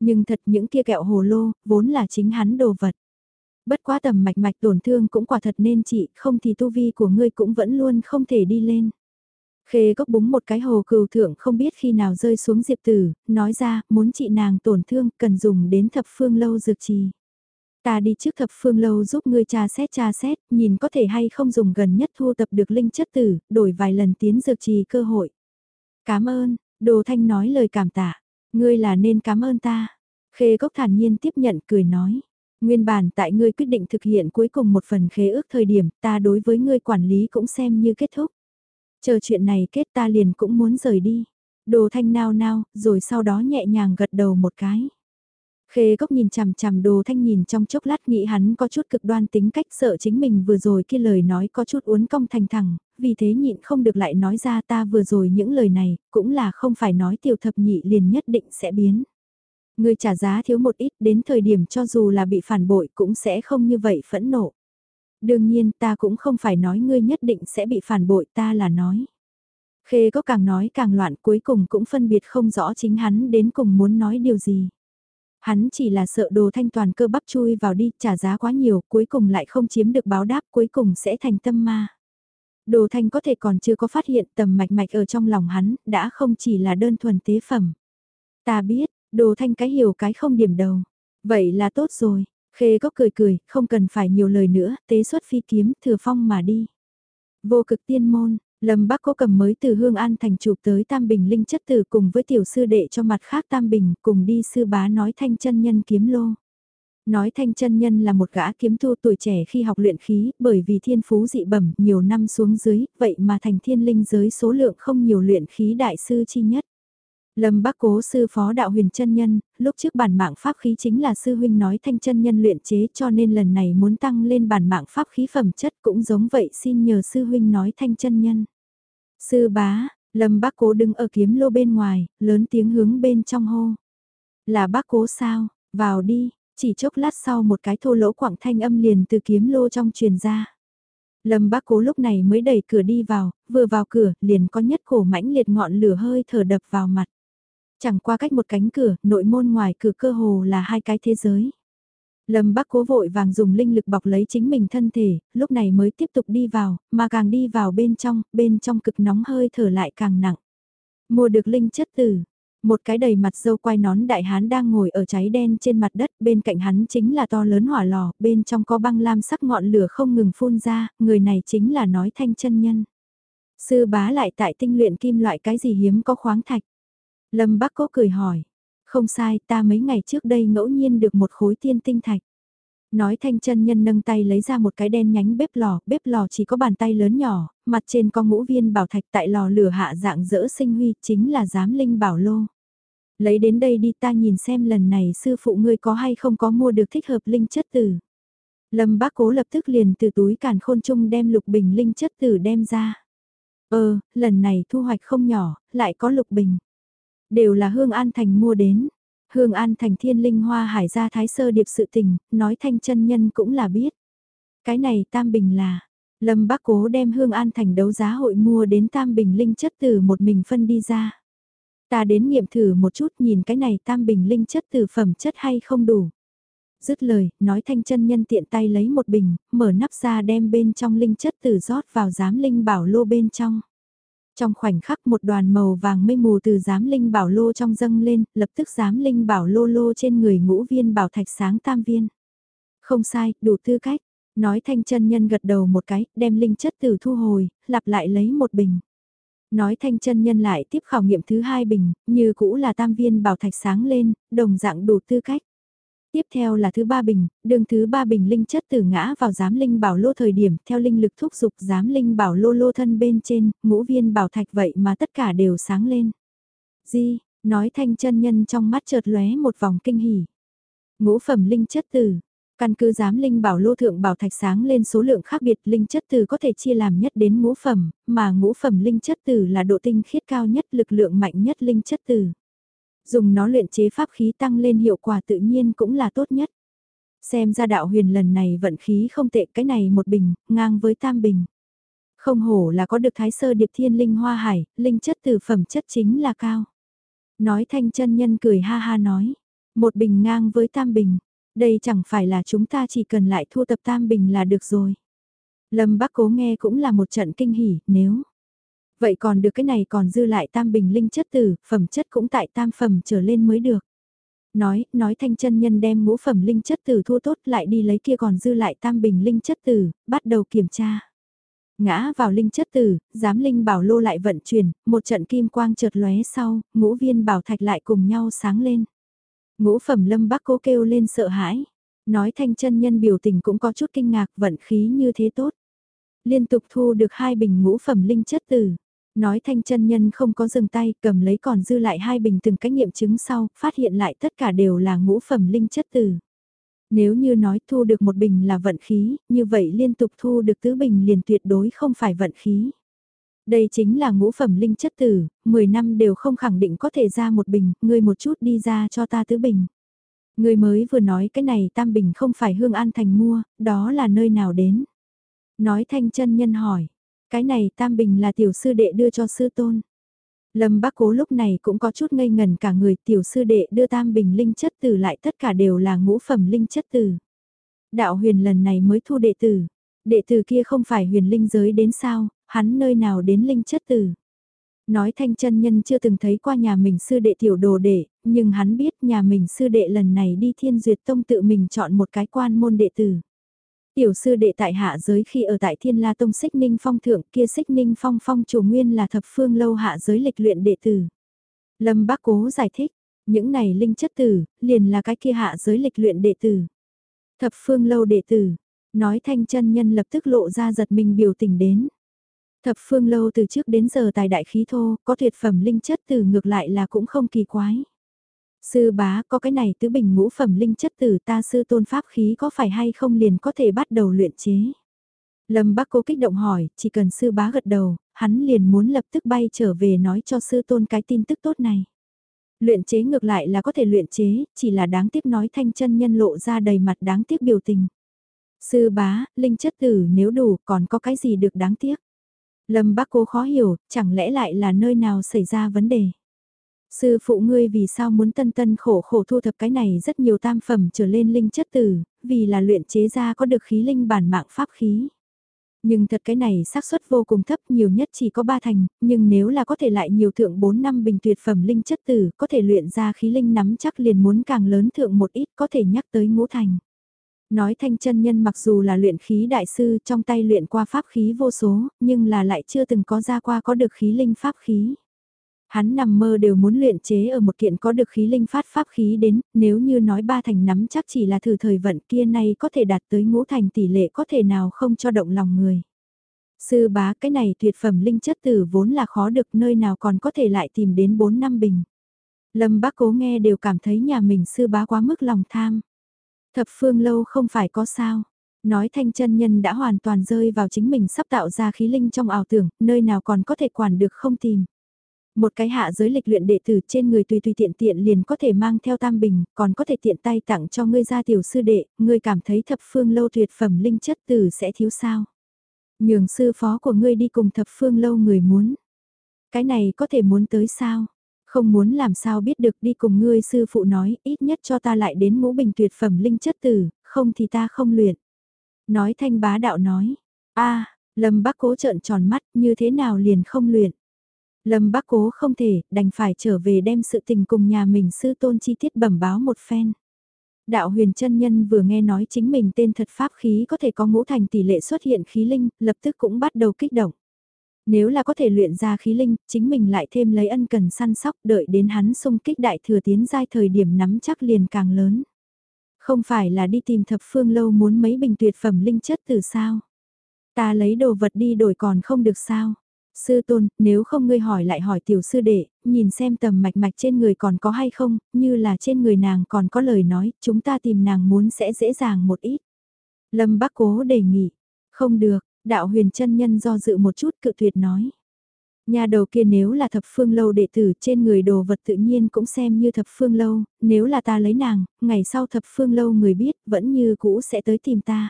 Nhưng thật những kia kẹo hồ lô, vốn là chính hắn đồ vật. Bất quá tầm mạch mạch tổn thương cũng quả thật nên chị, không thì tu vi của ngươi cũng vẫn luôn không thể đi lên. Khê cốc búng một cái hồ cừu thượng không biết khi nào rơi xuống diệp tử, nói ra, muốn trị nàng tổn thương, cần dùng đến thập phương lâu dược trì. Ta đi trước thập phương lâu giúp ngươi tra xét tra xét, nhìn có thể hay không dùng gần nhất thu tập được linh chất tử, đổi vài lần tiến dược trì cơ hội. Cảm ơn, Đồ Thanh nói lời cảm tạ, ngươi là nên cảm ơn ta. Khê cốc thản nhiên tiếp nhận cười nói. Nguyên bản tại ngươi quyết định thực hiện cuối cùng một phần khế ước thời điểm ta đối với ngươi quản lý cũng xem như kết thúc. Chờ chuyện này kết ta liền cũng muốn rời đi. Đồ thanh nao nao, rồi sau đó nhẹ nhàng gật đầu một cái. Khê gốc nhìn chằm chằm đồ thanh nhìn trong chốc lát nghĩ hắn có chút cực đoan tính cách sợ chính mình vừa rồi kia lời nói có chút uốn cong thành thẳng, vì thế nhịn không được lại nói ra ta vừa rồi những lời này, cũng là không phải nói tiểu thập nhị liền nhất định sẽ biến. Người trả giá thiếu một ít đến thời điểm cho dù là bị phản bội cũng sẽ không như vậy phẫn nộ. Đương nhiên ta cũng không phải nói ngươi nhất định sẽ bị phản bội ta là nói. Khê có càng nói càng loạn cuối cùng cũng phân biệt không rõ chính hắn đến cùng muốn nói điều gì. Hắn chỉ là sợ đồ thanh toàn cơ bắp chui vào đi, trả giá quá nhiều, cuối cùng lại không chiếm được báo đáp, cuối cùng sẽ thành tâm ma. Đồ thanh có thể còn chưa có phát hiện tầm mạch mạch ở trong lòng hắn, đã không chỉ là đơn thuần tế phẩm. Ta biết, đồ thanh cái hiểu cái không điểm đầu. Vậy là tốt rồi, khê có cười cười, không cần phải nhiều lời nữa, tế xuất phi kiếm, thừa phong mà đi. Vô cực tiên môn, Lâm Bắc Cố cầm mới từ Hương An thành chụp tới Tam Bình Linh chất tử cùng với tiểu sư đệ cho mặt khác Tam Bình cùng đi sư bá nói thanh chân nhân kiếm lô. Nói thanh chân nhân là một gã kiếm thu tuổi trẻ khi học luyện khí, bởi vì thiên phú dị bẩm nhiều năm xuống dưới, vậy mà thành thiên linh giới số lượng không nhiều luyện khí đại sư chi nhất. Lâm Bắc Cố sư phó đạo huyền chân nhân, lúc trước bản mạng pháp khí chính là sư huynh nói thanh chân nhân luyện chế cho nên lần này muốn tăng lên bản mạng pháp khí phẩm chất cũng giống vậy xin nhờ sư huynh nói thanh chân nhân. Sư bá, Lâm Bắc Cố đứng ở kiếm lô bên ngoài, lớn tiếng hướng bên trong hô. Là bác cố sao, vào đi, chỉ chốc lát sau một cái thô lỗ quảng thanh âm liền từ kiếm lô trong truyền ra. Lâm bác cố lúc này mới đẩy cửa đi vào, vừa vào cửa liền có nhất cổ mãnh liệt ngọn lửa hơi thở đập vào mặt. Chẳng qua cách một cánh cửa, nội môn ngoài cửa cơ hồ là hai cái thế giới. Lâm Bắc cố vội vàng dùng linh lực bọc lấy chính mình thân thể, lúc này mới tiếp tục đi vào, mà càng đi vào bên trong, bên trong cực nóng hơi thở lại càng nặng. Mua được linh chất tử, một cái đầy mặt dâu quai nón đại hán đang ngồi ở cháy đen trên mặt đất, bên cạnh hắn chính là to lớn hỏa lò, bên trong có băng lam sắc ngọn lửa không ngừng phun ra, người này chính là nói thanh chân nhân. Sư bá lại tại tinh luyện kim loại cái gì hiếm có khoáng thạch. Lâm Bắc Cố cười hỏi. Không sai, ta mấy ngày trước đây ngẫu nhiên được một khối tiên tinh thạch. Nói thanh chân nhân nâng tay lấy ra một cái đen nhánh bếp lò, bếp lò chỉ có bàn tay lớn nhỏ, mặt trên có ngũ viên bảo thạch tại lò lửa hạ dạng dỡ sinh huy, chính là giám linh bảo lô. Lấy đến đây đi ta nhìn xem lần này sư phụ ngươi có hay không có mua được thích hợp linh chất tử. Lâm bác cố lập tức liền từ túi càn khôn chung đem lục bình linh chất tử đem ra. Ờ, lần này thu hoạch không nhỏ, lại có lục bình. Đều là Hương An Thành mua đến. Hương An Thành thiên linh hoa hải gia thái sơ điệp sự tình, nói thanh chân nhân cũng là biết. Cái này tam bình là, Lâm Bác Cố đem Hương An Thành đấu giá hội mua đến tam bình linh chất từ một mình phân đi ra. Ta đến nghiệm thử một chút nhìn cái này tam bình linh chất từ phẩm chất hay không đủ. Dứt lời, nói thanh chân nhân tiện tay lấy một bình, mở nắp ra đem bên trong linh chất từ rót vào giám linh bảo lô bên trong. Trong khoảnh khắc một đoàn màu vàng mây mù từ giám linh bảo lô trong dâng lên, lập tức giám linh bảo lô lô trên người ngũ viên bảo thạch sáng tam viên. Không sai, đủ tư cách. Nói thanh chân nhân gật đầu một cái, đem linh chất tử thu hồi, lặp lại lấy một bình. Nói thanh chân nhân lại tiếp khảo nghiệm thứ hai bình, như cũ là tam viên bảo thạch sáng lên, đồng dạng đủ tư cách. Tiếp theo là thứ ba bình, đường thứ ba bình linh chất tử ngã vào giám linh bảo lô thời điểm theo linh lực thúc giục giám linh bảo lô lô thân bên trên, ngũ viên bảo thạch vậy mà tất cả đều sáng lên. Di, nói thanh chân nhân trong mắt chợt lóe một vòng kinh hỉ. Ngũ phẩm linh chất tử, căn cứ giám linh bảo lô thượng bảo thạch sáng lên số lượng khác biệt linh chất từ có thể chia làm nhất đến ngũ phẩm, mà ngũ phẩm linh chất từ là độ tinh khiết cao nhất lực lượng mạnh nhất linh chất từ Dùng nó luyện chế pháp khí tăng lên hiệu quả tự nhiên cũng là tốt nhất. Xem ra đạo huyền lần này vận khí không tệ cái này một bình, ngang với tam bình. Không hổ là có được thái sơ điệp thiên linh hoa hải, linh chất từ phẩm chất chính là cao. Nói thanh chân nhân cười ha ha nói, một bình ngang với tam bình, đây chẳng phải là chúng ta chỉ cần lại thu tập tam bình là được rồi. Lâm Bắc Cố nghe cũng là một trận kinh hỉ, nếu Vậy còn được cái này còn dư lại tam bình linh chất tử, phẩm chất cũng tại tam phẩm trở lên mới được. Nói, nói thanh chân nhân đem ngũ phẩm linh chất tử thua tốt lại đi lấy kia còn dư lại tam bình linh chất tử, bắt đầu kiểm tra. Ngã vào linh chất tử, giám linh bảo lô lại vận chuyển, một trận kim quang chợt lóe sau, ngũ viên bảo thạch lại cùng nhau sáng lên. Ngũ phẩm lâm bắc cố kêu lên sợ hãi. Nói thanh chân nhân biểu tình cũng có chút kinh ngạc vận khí như thế tốt. Liên tục thu được hai bình ngũ phẩm linh chất tử. Nói thanh chân nhân không có dừng tay, cầm lấy còn dư lại hai bình từng cách nghiệm chứng sau, phát hiện lại tất cả đều là ngũ phẩm linh chất tử. Nếu như nói thu được một bình là vận khí, như vậy liên tục thu được tứ bình liền tuyệt đối không phải vận khí. Đây chính là ngũ phẩm linh chất tử, 10 năm đều không khẳng định có thể ra một bình, người một chút đi ra cho ta tứ bình. Người mới vừa nói cái này tam bình không phải hương an thành mua, đó là nơi nào đến. Nói thanh chân nhân hỏi, cái này tam bình là tiểu sư đệ đưa cho sư tôn. Lâm bác cố lúc này cũng có chút ngây ngần cả người tiểu sư đệ đưa tam bình linh chất tử lại tất cả đều là ngũ phẩm linh chất tử. Đạo huyền lần này mới thu đệ tử. Đệ tử kia không phải huyền linh giới đến sao, hắn nơi nào đến linh chất tử. Nói thanh chân nhân chưa từng thấy qua nhà mình sư đệ tiểu đồ đệ, nhưng hắn biết nhà mình sư đệ lần này đi thiên duyệt tông tự mình chọn một cái quan môn đệ tử. Tiểu sư đệ tại hạ giới khi ở tại thiên la tông xích ninh phong thượng kia xích ninh phong phong chủ nguyên là thập phương lâu hạ giới lịch luyện đệ tử. Lâm bác cố giải thích, những này linh chất tử, liền là cái kia hạ giới lịch luyện đệ tử. Thập phương lâu đệ tử, nói thanh chân nhân lập tức lộ ra giật mình biểu tình đến. Thập phương lâu từ trước đến giờ tài đại khí thô, có tuyệt phẩm linh chất tử ngược lại là cũng không kỳ quái. Sư bá có cái này tứ bình ngũ phẩm linh chất tử ta sư tôn pháp khí có phải hay không liền có thể bắt đầu luyện chế. Lâm bác cố kích động hỏi, chỉ cần sư bá gật đầu, hắn liền muốn lập tức bay trở về nói cho sư tôn cái tin tức tốt này. Luyện chế ngược lại là có thể luyện chế, chỉ là đáng tiếc nói thanh chân nhân lộ ra đầy mặt đáng tiếc biểu tình. Sư bá, linh chất tử nếu đủ còn có cái gì được đáng tiếc. Lâm bác cố khó hiểu, chẳng lẽ lại là nơi nào xảy ra vấn đề. Sư phụ ngươi vì sao muốn tân tân khổ khổ thu thập cái này rất nhiều tam phẩm trở lên linh chất tử, vì là luyện chế ra có được khí linh bản mạng pháp khí. Nhưng thật cái này xác suất vô cùng thấp nhiều nhất chỉ có ba thành, nhưng nếu là có thể lại nhiều thượng 4 năm bình tuyệt phẩm linh chất tử, có thể luyện ra khí linh nắm chắc liền muốn càng lớn thượng một ít có thể nhắc tới ngũ thành. Nói thanh chân nhân mặc dù là luyện khí đại sư trong tay luyện qua pháp khí vô số, nhưng là lại chưa từng có ra qua có được khí linh pháp khí. Hắn nằm mơ đều muốn luyện chế ở một kiện có được khí linh phát pháp khí đến, nếu như nói ba thành nắm chắc chỉ là thử thời vận kia nay có thể đạt tới ngũ thành tỷ lệ có thể nào không cho động lòng người. Sư bá cái này tuyệt phẩm linh chất tử vốn là khó được nơi nào còn có thể lại tìm đến 4 năm bình. Lâm bác cố nghe đều cảm thấy nhà mình sư bá quá mức lòng tham. Thập phương lâu không phải có sao. Nói thanh chân nhân đã hoàn toàn rơi vào chính mình sắp tạo ra khí linh trong ảo tưởng, nơi nào còn có thể quản được không tìm. Một cái hạ giới lịch luyện đệ tử trên người tùy tùy tiện tiện liền có thể mang theo tam bình, còn có thể tiện tay tặng cho ngươi ra tiểu sư đệ, ngươi cảm thấy thập phương lâu tuyệt phẩm linh chất tử sẽ thiếu sao. Nhường sư phó của ngươi đi cùng thập phương lâu người muốn. Cái này có thể muốn tới sao? Không muốn làm sao biết được đi cùng ngươi sư phụ nói, ít nhất cho ta lại đến ngũ bình tuyệt phẩm linh chất tử, không thì ta không luyện. Nói thanh bá đạo nói, a lâm bác cố trợn tròn mắt như thế nào liền không luyện. Lâm bác cố không thể, đành phải trở về đem sự tình cùng nhà mình sư tôn chi tiết bẩm báo một phen. Đạo huyền chân nhân vừa nghe nói chính mình tên thật pháp khí có thể có ngũ thành tỷ lệ xuất hiện khí linh, lập tức cũng bắt đầu kích động. Nếu là có thể luyện ra khí linh, chính mình lại thêm lấy ân cần săn sóc đợi đến hắn xung kích đại thừa tiến giai thời điểm nắm chắc liền càng lớn. Không phải là đi tìm thập phương lâu muốn mấy bình tuyệt phẩm linh chất từ sao? Ta lấy đồ vật đi đổi còn không được sao? Sư tôn, nếu không ngươi hỏi lại hỏi tiểu sư đệ, nhìn xem tầm mạch mạch trên người còn có hay không, như là trên người nàng còn có lời nói, chúng ta tìm nàng muốn sẽ dễ dàng một ít. Lâm bác cố đề nghị, không được, đạo huyền chân nhân do dự một chút cự tuyệt nói. Nhà đầu kia nếu là thập phương lâu đệ tử trên người đồ vật tự nhiên cũng xem như thập phương lâu, nếu là ta lấy nàng, ngày sau thập phương lâu người biết vẫn như cũ sẽ tới tìm ta.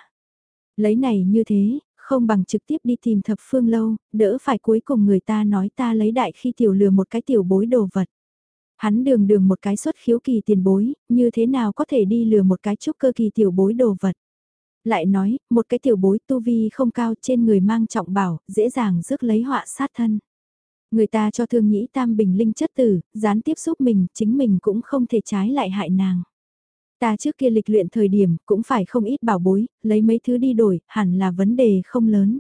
Lấy này như thế, không bằng trực tiếp đi tìm thập phương lâu, đỡ phải cuối cùng người ta nói ta lấy đại khi tiểu lừa một cái tiểu bối đồ vật. Hắn đường đường một cái xuất khiếu kỳ tiền bối, như thế nào có thể đi lừa một cái trúc cơ kỳ tiểu bối đồ vật. Lại nói, một cái tiểu bối tu vi không cao trên người mang trọng bảo, dễ dàng rước lấy họa sát thân. Người ta cho thương nhĩ tam bình linh chất tử, gián tiếp giúp mình, chính mình cũng không thể trái lại hại nàng. Ta trước kia lịch luyện thời điểm cũng phải không ít bảo bối, lấy mấy thứ đi đổi, hẳn là vấn đề không lớn.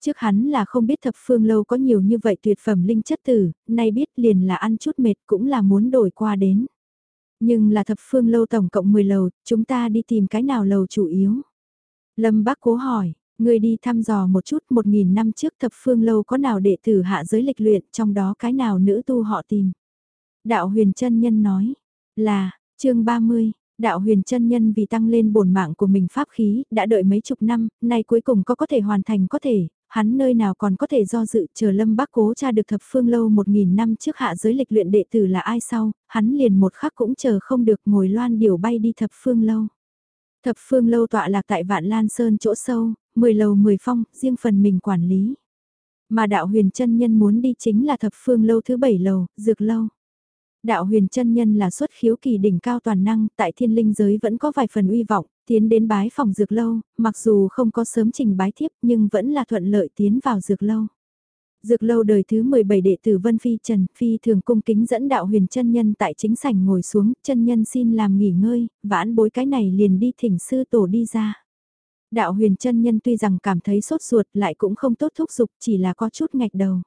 Trước hắn là không biết thập phương lâu có nhiều như vậy tuyệt phẩm linh chất tử, nay biết liền là ăn chút mệt cũng là muốn đổi qua đến. Nhưng là thập phương lâu tổng cộng 10 lầu, chúng ta đi tìm cái nào lầu chủ yếu. Lâm bác cố hỏi, người đi thăm dò một chút một nghìn năm trước thập phương lâu có nào đệ tử hạ giới lịch luyện trong đó cái nào nữ tu họ tìm. Đạo huyền chân nhân nói, là, chương 30, Đạo huyền chân nhân vì tăng lên bổn mạng của mình pháp khí, đã đợi mấy chục năm, nay cuối cùng có có thể hoàn thành có thể, hắn nơi nào còn có thể do dự chờ lâm bác cố cha được thập phương lâu một nghìn năm trước hạ giới lịch luyện đệ tử là ai sau, hắn liền một khắc cũng chờ không được ngồi loan điều bay đi thập phương lâu. Thập phương lâu tọa lạc tại vạn lan sơn chỗ sâu, 10 lầu 10 phong, riêng phần mình quản lý. Mà đạo huyền chân nhân muốn đi chính là thập phương lâu thứ bảy lầu, dược lâu. Đạo huyền chân nhân là xuất khiếu kỳ đỉnh cao toàn năng, tại thiên linh giới vẫn có vài phần uy vọng, tiến đến bái phòng dược lâu, mặc dù không có sớm trình bái thiếp nhưng vẫn là thuận lợi tiến vào dược lâu. Dược lâu đời thứ 17 đệ tử Vân Phi Trần, Phi thường cung kính dẫn đạo huyền chân nhân tại chính sảnh ngồi xuống, chân nhân xin làm nghỉ ngơi, vãn bối cái này liền đi thỉnh sư tổ đi ra. Đạo huyền chân nhân tuy rằng cảm thấy sốt ruột lại cũng không tốt thúc giục chỉ là có chút ngạch đầu.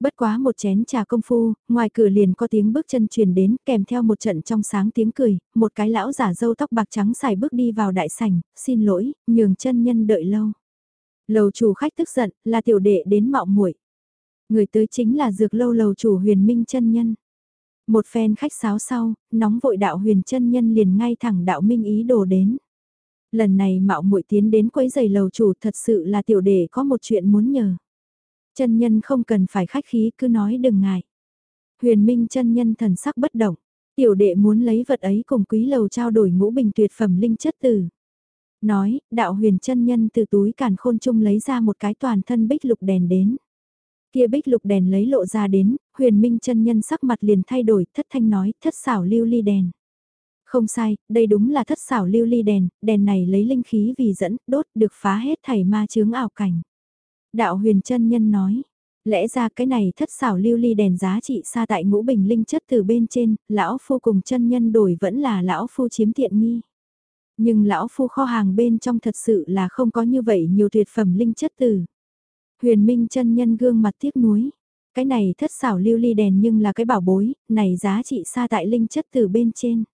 Bất quá một chén trà công phu, ngoài cửa liền có tiếng bước chân truyền đến kèm theo một trận trong sáng tiếng cười, một cái lão giả dâu tóc bạc trắng xài bước đi vào đại sảnh, xin lỗi, nhường chân nhân đợi lâu. Lầu chủ khách tức giận, là tiểu đệ đến mạo muội Người tới chính là dược lâu lầu chủ huyền minh chân nhân. Một phen khách sáo sau, nóng vội đạo huyền chân nhân liền ngay thẳng đạo minh ý đồ đến. Lần này mạo muội tiến đến quấy giày lầu chủ thật sự là tiểu đệ có một chuyện muốn nhờ. Chân nhân không cần phải khách khí cứ nói đừng ngại. Huyền minh chân nhân thần sắc bất động. Tiểu đệ muốn lấy vật ấy cùng quý lầu trao đổi ngũ bình tuyệt phẩm linh chất tử. Nói, đạo huyền chân nhân từ túi càn khôn chung lấy ra một cái toàn thân bích lục đèn đến. Kia bích lục đèn lấy lộ ra đến, huyền minh chân nhân sắc mặt liền thay đổi, thất thanh nói, thất xảo lưu ly đèn. Không sai, đây đúng là thất xảo lưu ly đèn, đèn này lấy linh khí vì dẫn, đốt được phá hết thảy ma chướng ảo cảnh. Đạo huyền chân nhân nói, lẽ ra cái này thất xảo lưu ly đèn giá trị xa tại ngũ bình linh chất từ bên trên, lão phu cùng chân nhân đổi vẫn là lão phu chiếm tiện nghi. Nhưng lão phu kho hàng bên trong thật sự là không có như vậy nhiều tuyệt phẩm linh chất từ. Huyền Minh chân nhân gương mặt tiếc nuối. Cái này thất xảo lưu ly đèn nhưng là cái bảo bối, này giá trị xa tại linh chất từ bên trên.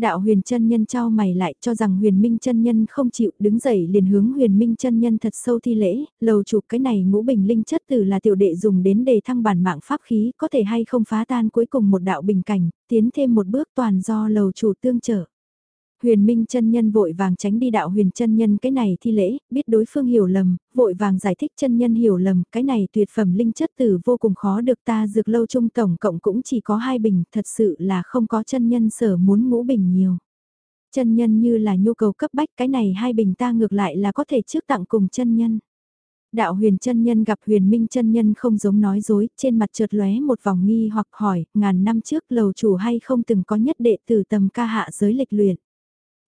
Đạo huyền chân nhân trao mày lại cho rằng huyền minh chân nhân không chịu đứng dậy liền hướng huyền minh chân nhân thật sâu thi lễ, lầu chụp cái này ngũ bình linh chất từ là tiểu đệ dùng đến đề thăng bản mạng pháp khí có thể hay không phá tan cuối cùng một đạo bình cảnh, tiến thêm một bước toàn do lầu chủ tương trở. Huyền Minh chân nhân vội vàng tránh đi đạo huyền chân nhân cái này thi lễ, biết đối phương hiểu lầm, vội vàng giải thích chân nhân hiểu lầm, cái này tuyệt phẩm linh chất tử vô cùng khó được ta dược lâu trung tổng cộng cũng chỉ có hai bình, thật sự là không có chân nhân sở muốn ngũ bình nhiều. Chân nhân như là nhu cầu cấp bách cái này hai bình ta ngược lại là có thể trước tặng cùng chân nhân. Đạo huyền chân nhân gặp huyền minh chân nhân không giống nói dối, trên mặt trượt lóe một vòng nghi hoặc hỏi, ngàn năm trước lầu chủ hay không từng có nhất đệ tử tầm ca hạ giới lịch luyện.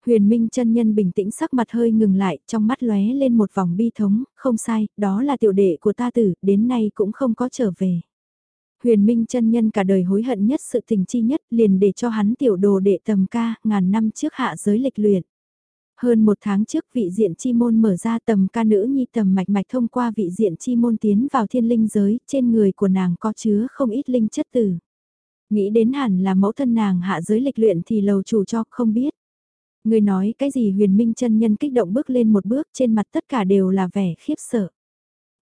Huyền Minh chân nhân bình tĩnh sắc mặt hơi ngừng lại, trong mắt lóe lên một vòng bi thống, không sai, đó là tiểu đệ của ta tử, đến nay cũng không có trở về. Huyền Minh chân nhân cả đời hối hận nhất sự tình chi nhất liền để cho hắn tiểu đồ đệ tầm ca, ngàn năm trước hạ giới lịch luyện. Hơn một tháng trước vị diện chi môn mở ra tầm ca nữ nhi tầm mạch mạch thông qua vị diện chi môn tiến vào thiên linh giới, trên người của nàng có chứa không ít linh chất tử. Nghĩ đến hẳn là mẫu thân nàng hạ giới lịch luyện thì lầu chủ cho không biết. Người nói cái gì huyền minh chân nhân kích động bước lên một bước trên mặt tất cả đều là vẻ khiếp sợ.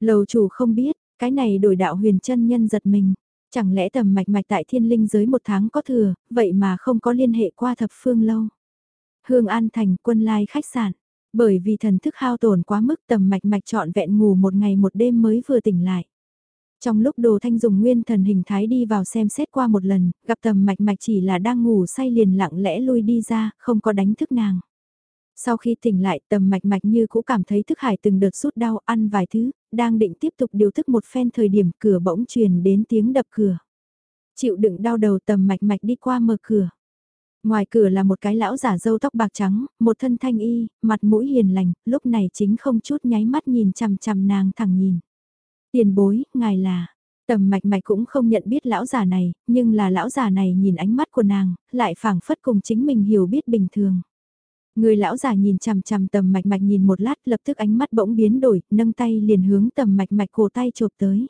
Lầu chủ không biết, cái này đổi đạo huyền chân nhân giật mình. Chẳng lẽ tầm mạch mạch tại thiên linh giới một tháng có thừa, vậy mà không có liên hệ qua thập phương lâu. Hương An Thành quân lai khách sạn. Bởi vì thần thức hao tổn quá mức tầm mạch mạch trọn vẹn ngủ một ngày một đêm mới vừa tỉnh lại. Trong lúc đồ thanh dùng nguyên thần hình thái đi vào xem xét qua một lần, gặp tầm mạch mạch chỉ là đang ngủ say liền lặng lẽ lui đi ra, không có đánh thức nàng. Sau khi tỉnh lại tầm mạch mạch như cũng cảm thấy thức hải từng đợt sút đau ăn vài thứ, đang định tiếp tục điều thức một phen thời điểm cửa bỗng truyền đến tiếng đập cửa. Chịu đựng đau đầu tầm mạch mạch đi qua mở cửa. Ngoài cửa là một cái lão giả dâu tóc bạc trắng, một thân thanh y, mặt mũi hiền lành, lúc này chính không chút nháy mắt nhìn chằm chằm nàng thẳng nhìn. Tiền bối, ngài là, tầm mạch mạch cũng không nhận biết lão già này, nhưng là lão già này nhìn ánh mắt của nàng, lại phảng phất cùng chính mình hiểu biết bình thường. Người lão già nhìn chằm chằm tầm mạch mạch nhìn một lát lập tức ánh mắt bỗng biến đổi, nâng tay liền hướng tầm mạch mạch cổ tay chộp tới.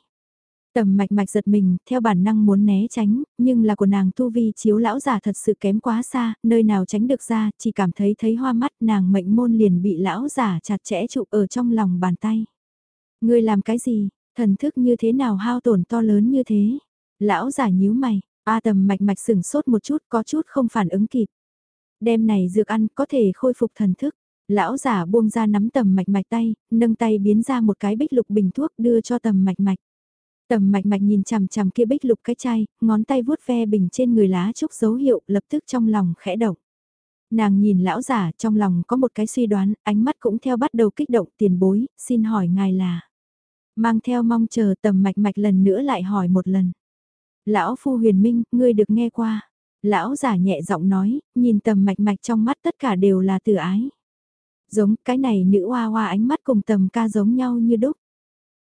Tầm mạch mạch giật mình, theo bản năng muốn né tránh, nhưng là của nàng tu vi chiếu lão già thật sự kém quá xa, nơi nào tránh được ra, chỉ cảm thấy thấy hoa mắt nàng mệnh môn liền bị lão già chặt chẽ trụ ở trong lòng bàn tay. người làm cái gì, Thần thức như thế nào hao tổn to lớn như thế? Lão giả nhíu mày, A tầm mạch mạch sửng sốt một chút có chút không phản ứng kịp. Đêm này dược ăn có thể khôi phục thần thức. Lão giả buông ra nắm tầm mạch mạch tay, nâng tay biến ra một cái bích lục bình thuốc đưa cho tầm mạch mạch. Tầm mạch mạch nhìn chằm chằm kia bích lục cái chai, ngón tay vuốt ve bình trên người lá trúc dấu hiệu lập tức trong lòng khẽ động. Nàng nhìn lão giả trong lòng có một cái suy đoán, ánh mắt cũng theo bắt đầu kích động tiền bối, xin hỏi ngài là. Mang theo mong chờ tầm mạch mạch lần nữa lại hỏi một lần. Lão phu huyền minh, ngươi được nghe qua. Lão giả nhẹ giọng nói, nhìn tầm mạch mạch trong mắt tất cả đều là từ ái. Giống cái này nữ hoa hoa ánh mắt cùng tầm ca giống nhau như đúc.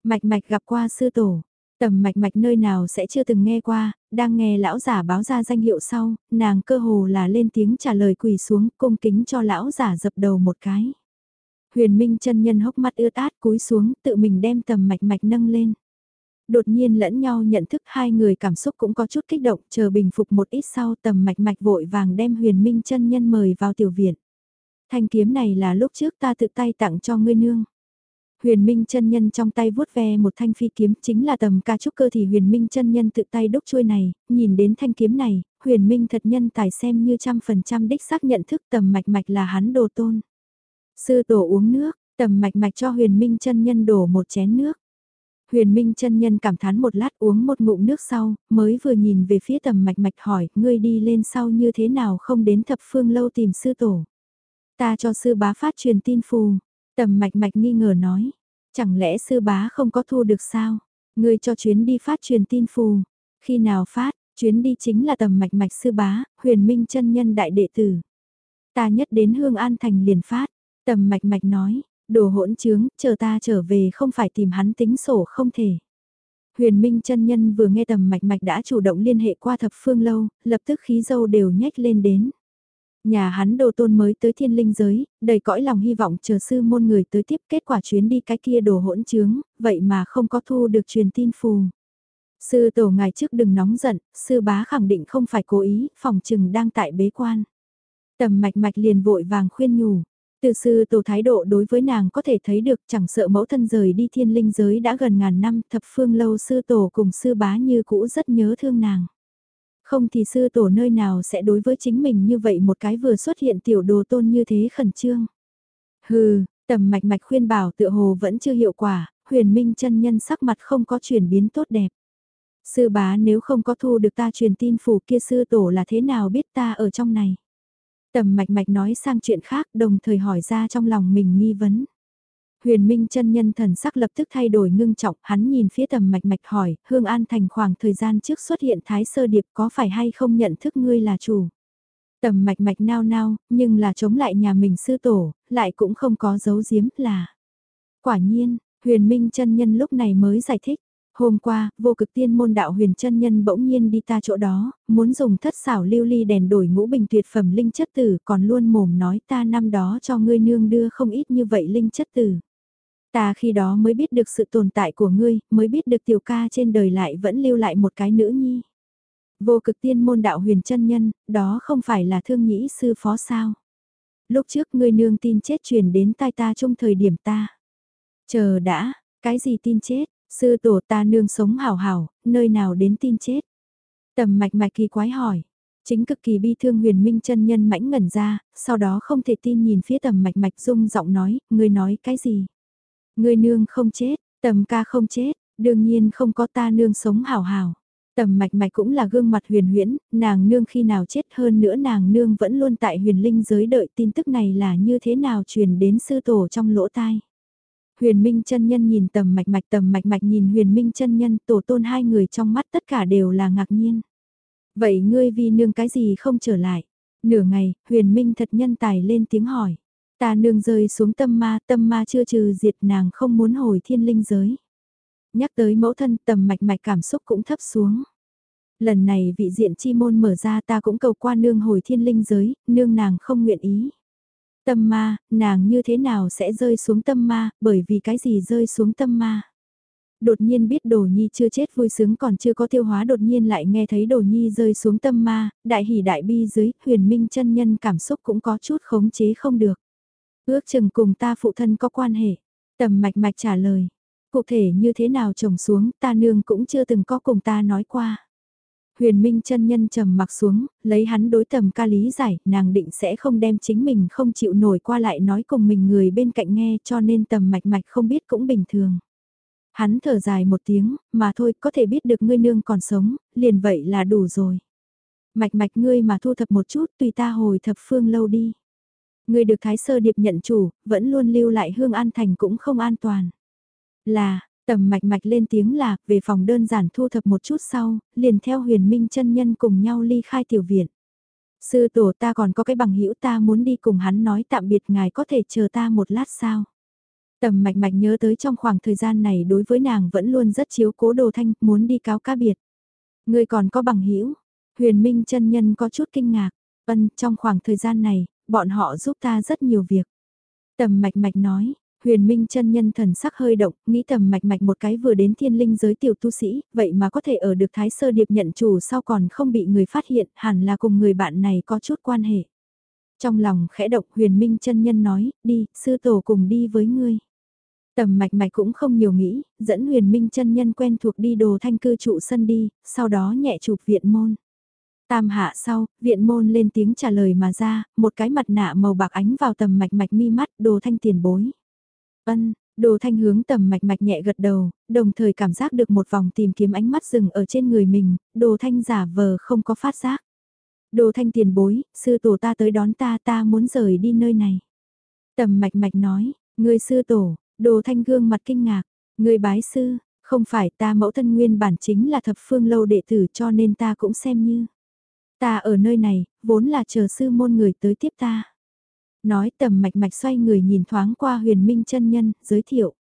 Mạch mạch gặp qua sư tổ, tầm mạch mạch nơi nào sẽ chưa từng nghe qua, đang nghe lão giả báo ra danh hiệu sau, nàng cơ hồ là lên tiếng trả lời quỳ xuống cung kính cho lão giả dập đầu một cái. Huyền Minh chân nhân hốc mắt ướt át cúi xuống tự mình đem tầm mạch mạch nâng lên. Đột nhiên lẫn nhau nhận thức hai người cảm xúc cũng có chút kích động chờ bình phục một ít sau tầm mạch mạch vội vàng đem huyền minh chân nhân mời vào tiểu viện. Thanh kiếm này là lúc trước ta tự tay tặng cho ngươi nương. Huyền Minh chân nhân trong tay vuốt ve một thanh phi kiếm chính là tầm ca trúc cơ thì Huyền Minh chân nhân tự tay đúc chuôi này, nhìn đến thanh kiếm này, Huyền Minh thật nhân tài xem như trăm phần trăm đích xác nhận thức tầm mạch mạch là hắn đồ tôn. Sư tổ uống nước, tầm mạch mạch cho huyền minh chân nhân đổ một chén nước. Huyền Minh chân nhân cảm thán một lát uống một ngụm nước sau, mới vừa nhìn về phía tầm mạch mạch hỏi, ngươi đi lên sau như thế nào không đến thập phương lâu tìm sư tổ. Ta cho sư bá phát truyền tin phù, tầm mạch mạch nghi ngờ nói, chẳng lẽ sư bá không có thu được sao, ngươi cho chuyến đi phát truyền tin phù, khi nào phát, chuyến đi chính là tầm mạch mạch sư bá, huyền minh chân nhân đại đệ tử. Ta nhất đến Hương An Thành liền phát, Tầm mạch mạch nói, đồ hỗn trướng, chờ ta trở về không phải tìm hắn tính sổ không thể. Huyền Minh chân nhân vừa nghe tầm mạch mạch đã chủ động liên hệ qua thập phương lâu, lập tức khí dâu đều nhếch lên đến. Nhà hắn đồ tôn mới tới thiên linh giới, đầy cõi lòng hy vọng chờ sư môn người tới tiếp kết quả chuyến đi cái kia đồ hỗn trướng, vậy mà không có thu được truyền tin phù. Sư tổ ngài trước đừng nóng giận, sư bá khẳng định không phải cố ý, phòng trừng đang tại bế quan. Tầm mạch mạch liền vội vàng khuyên nhủ, từ sư tổ thái độ đối với nàng có thể thấy được chẳng sợ mẫu thân rời đi thiên linh giới đã gần ngàn năm thập phương lâu sư tổ cùng sư bá như cũ rất nhớ thương nàng. Không thì sư tổ nơi nào sẽ đối với chính mình như vậy một cái vừa xuất hiện tiểu đồ tôn như thế khẩn trương. Hừ, tầm mạch mạch khuyên bảo tựa hồ vẫn chưa hiệu quả, huyền minh chân nhân sắc mặt không có chuyển biến tốt đẹp. Sư bá nếu không có thu được ta truyền tin phủ kia sư tổ là thế nào biết ta ở trong này. Tầm mạch mạch nói sang chuyện khác đồng thời hỏi ra trong lòng mình nghi vấn. Huyền Minh chân nhân thần sắc lập tức thay đổi ngưng trọng, hắn nhìn phía tầm mạch mạch hỏi, Hương An Thành khoảng thời gian trước xuất hiện Thái Sơ Điệp có phải hay không nhận thức ngươi là chủ. Tầm mạch mạch nao nao, nhưng là chống lại nhà mình sư tổ, lại cũng không có dấu giếm là. Quả nhiên, huyền minh chân nhân lúc này mới giải thích, Hôm qua, vô cực tiên môn đạo huyền chân nhân bỗng nhiên đi ta chỗ đó, muốn dùng thất xảo lưu ly đèn đổi ngũ bình tuyệt phẩm linh chất tử còn luôn mồm nói ta năm đó cho ngươi nương đưa không ít như vậy linh chất tử. Ta khi đó mới biết được sự tồn tại của ngươi, mới biết được tiểu ca trên đời lại vẫn lưu lại một cái nữ nhi. Vô cực tiên môn đạo huyền chân nhân, đó không phải là thương nhĩ sư phó sao. Lúc trước ngươi nương tin chết truyền đến tai ta trong thời điểm ta. Chờ đã, cái gì tin chết, Sư tổ ta nương sống hảo hảo, nơi nào đến tin chết. Tầm mạch mạch kỳ quái hỏi. Chính cực kỳ bi thương huyền minh chân nhân mãnh ngẩn ra, sau đó không thể tin nhìn phía tầm mạch mạch rung giọng nói, ngươi nói cái gì? Ngươi nương không chết, tầm ca không chết, đương nhiên không có ta nương sống hảo hảo. Tầm mạch mạch cũng là gương mặt huyền huyễn, nàng nương khi nào chết hơn nữa nàng nương vẫn luôn tại huyền linh giới đợi tin tức này là như thế nào truyền đến sư tổ trong lỗ tai. Huyền Minh chân nhân nhìn tầm mạch mạch tầm mạch mạch nhìn Huyền Minh chân nhân tổ tôn hai người trong mắt tất cả đều là ngạc nhiên. Vậy ngươi vì nương cái gì không trở lại? Nửa ngày, Huyền Minh thật nhân tài lên tiếng hỏi. Ta nương rơi xuống tâm ma, tâm ma chưa trừ diệt nàng không muốn hồi thiên linh giới. Nhắc tới mẫu thân tầm mạch mạch cảm xúc cũng thấp xuống. Lần này vị diện chi môn mở ra ta cũng cầu qua nương hồi thiên linh giới, nương nàng không nguyện ý. Tâm ma, nàng như thế nào sẽ rơi xuống tâm ma, bởi vì cái gì rơi xuống tâm ma? Đột nhiên biết đồ nhi chưa chết vui sướng còn chưa có tiêu hóa đột nhiên lại nghe thấy đồ nhi rơi xuống tâm ma, đại hỉ đại bi dưới, huyền minh chân nhân cảm xúc cũng có chút khống chế không được. Ước chừng cùng ta phụ thân có quan hệ. Tầm mạch mạch trả lời. Cụ thể như thế nào trồng xuống ta nương cũng chưa từng có cùng ta nói qua. Huyền Minh chân nhân trầm mặc xuống, lấy hắn đối tầm ca lý giải, nàng định sẽ không đem chính mình không chịu nổi qua lại nói cùng mình người bên cạnh nghe cho nên tầm mạch mạch không biết cũng bình thường. Hắn thở dài một tiếng, mà thôi có thể biết được ngươi nương còn sống, liền vậy là đủ rồi. Mạch mạch ngươi mà thu thập một chút tùy ta hồi thập phương lâu đi. Ngươi được Thái Sơ Điệp nhận chủ, vẫn luôn lưu lại hương an thành cũng không an toàn. Là, Tầm mạch mạch lên tiếng là, về phòng đơn giản thu thập một chút sau, liền theo huyền minh chân nhân cùng nhau ly khai tiểu viện. Sư tổ ta còn có cái bằng hữu ta muốn đi cùng hắn nói tạm biệt ngài có thể chờ ta một lát sao. Tầm mạch mạch nhớ tới trong khoảng thời gian này đối với nàng vẫn luôn rất chiếu cố đồ thanh, muốn đi cáo ca biệt. Người còn có bằng hữu huyền minh chân nhân có chút kinh ngạc, ân trong khoảng thời gian này, bọn họ giúp ta rất nhiều việc. Tầm mạch mạch nói, Huyền Minh chân nhân thần sắc hơi động, nghĩ tầm mạch mạch một cái vừa đến thiên linh giới tiểu tu sĩ, vậy mà có thể ở được Thái Sơ Điệp nhận chủ sau còn không bị người phát hiện, hẳn là cùng người bạn này có chút quan hệ. Trong lòng khẽ động Huyền Minh chân nhân nói, đi, sư tổ cùng đi với ngươi. Tầm mạch mạch cũng không nhiều nghĩ, dẫn Huyền Minh chân nhân quen thuộc đi đồ thanh cư trụ sân đi, sau đó nhẹ chụp viện môn. Tam hạ sau, viện môn lên tiếng trả lời mà ra, một cái mặt nạ màu bạc ánh vào tầm mạch mạch mi mắt đồ thanh tiền bối. Ân, đồ thanh hướng tầm mạch mạch nhẹ gật đầu, đồng thời cảm giác được một vòng tìm kiếm ánh mắt rừng ở trên người mình, đồ thanh giả vờ không có phát giác. Đồ thanh tiền bối, sư tổ ta tới đón ta ta muốn rời đi nơi này. Tầm mạch mạch nói, người sư tổ, đồ thanh gương mặt kinh ngạc, người bái sư, không phải ta mẫu thân nguyên bản chính là thập phương lâu đệ tử cho nên ta cũng xem như. Ta ở nơi này, vốn là chờ sư môn người tới tiếp ta. Nói tầm mạch mạch xoay người nhìn thoáng qua huyền minh chân nhân, giới thiệu.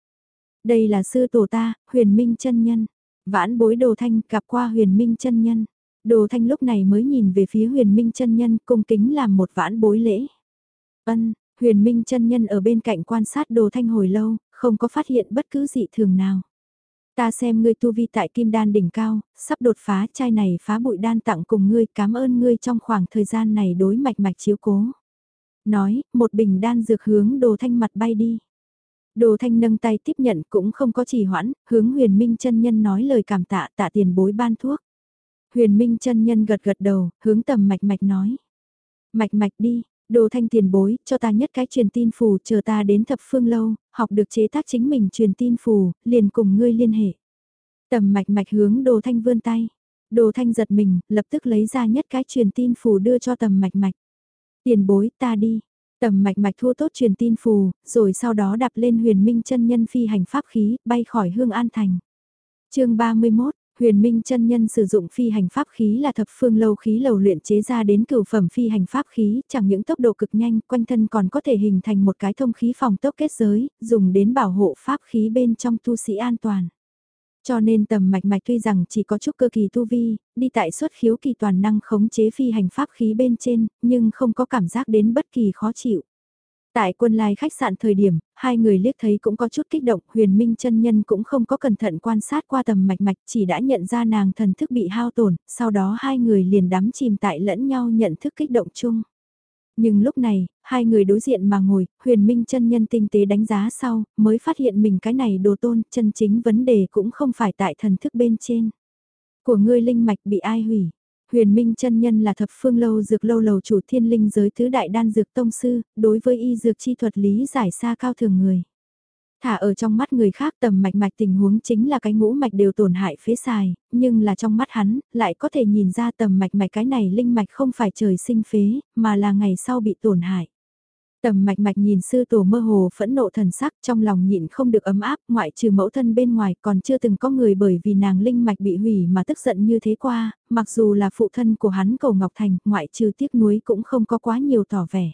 Đây là sư tổ ta, huyền minh chân nhân. Vãn bối đồ thanh gặp qua huyền minh chân nhân. Đồ thanh lúc này mới nhìn về phía huyền minh chân nhân cung kính làm một vãn bối lễ. Ân, huyền minh chân nhân ở bên cạnh quan sát đồ thanh hồi lâu, không có phát hiện bất cứ dị thường nào. Ta xem ngươi tu vi tại kim đan đỉnh cao, sắp đột phá chai này phá bụi đan tặng cùng ngươi cảm ơn ngươi trong khoảng thời gian này đối mạch mạch chiếu cố. Nói, một bình đan dược hướng đồ thanh mặt bay đi. Đồ thanh nâng tay tiếp nhận cũng không có trì hoãn, hướng huyền minh chân nhân nói lời cảm tạ tạ tiền bối ban thuốc. Huyền minh chân nhân gật gật đầu, hướng tầm mạch mạch nói. Mạch mạch đi, đồ thanh tiền bối, cho ta nhất cái truyền tin phù chờ ta đến thập phương lâu, học được chế tác chính mình truyền tin phù, liền cùng ngươi liên hệ. Tầm mạch mạch hướng đồ thanh vươn tay. Đồ thanh giật mình, lập tức lấy ra nhất cái truyền tin phù đưa cho tầm mạch mạch. Tiền bối ta đi. Tầm mạch mạch thua tốt truyền tin phù, rồi sau đó đạp lên huyền minh chân nhân phi hành pháp khí, bay khỏi hương an thành. chương 31, huyền minh chân nhân sử dụng phi hành pháp khí là thập phương lâu khí lầu luyện chế ra đến cửu phẩm phi hành pháp khí, chẳng những tốc độ cực nhanh, quanh thân còn có thể hình thành một cái thông khí phòng tốc kết giới, dùng đến bảo hộ pháp khí bên trong tu sĩ an toàn. Cho nên tầm mạch mạch tuy rằng chỉ có chút cơ kỳ tu vi, đi tại xuất khiếu kỳ toàn năng khống chế phi hành pháp khí bên trên, nhưng không có cảm giác đến bất kỳ khó chịu. Tại quân lai khách sạn thời điểm, hai người liếc thấy cũng có chút kích động, huyền minh chân nhân cũng không có cẩn thận quan sát qua tầm mạch mạch chỉ đã nhận ra nàng thần thức bị hao tổn, sau đó hai người liền đắm chìm tại lẫn nhau nhận thức kích động chung. Nhưng lúc này, hai người đối diện mà ngồi, huyền minh chân nhân tinh tế đánh giá sau, mới phát hiện mình cái này đồ tôn, chân chính vấn đề cũng không phải tại thần thức bên trên. Của ngươi linh mạch bị ai hủy? Huyền Minh chân nhân là thập phương lâu dược lâu lầu chủ thiên linh giới thứ đại đan dược tông sư, đối với y dược chi thuật lý giải xa cao thường người. Thả ở trong mắt người khác tầm mạch mạch tình huống chính là cái ngũ mạch đều tổn hại phế xài, nhưng là trong mắt hắn, lại có thể nhìn ra tầm mạch mạch cái này linh mạch không phải trời sinh phế, mà là ngày sau bị tổn hại. Tầm mạch mạch nhìn sư tổ mơ hồ phẫn nộ thần sắc trong lòng nhịn không được ấm áp ngoại trừ mẫu thân bên ngoài còn chưa từng có người bởi vì nàng linh mạch bị hủy mà tức giận như thế qua, mặc dù là phụ thân của hắn cầu Ngọc Thành ngoại trừ tiếc nuối cũng không có quá nhiều tỏ vẻ.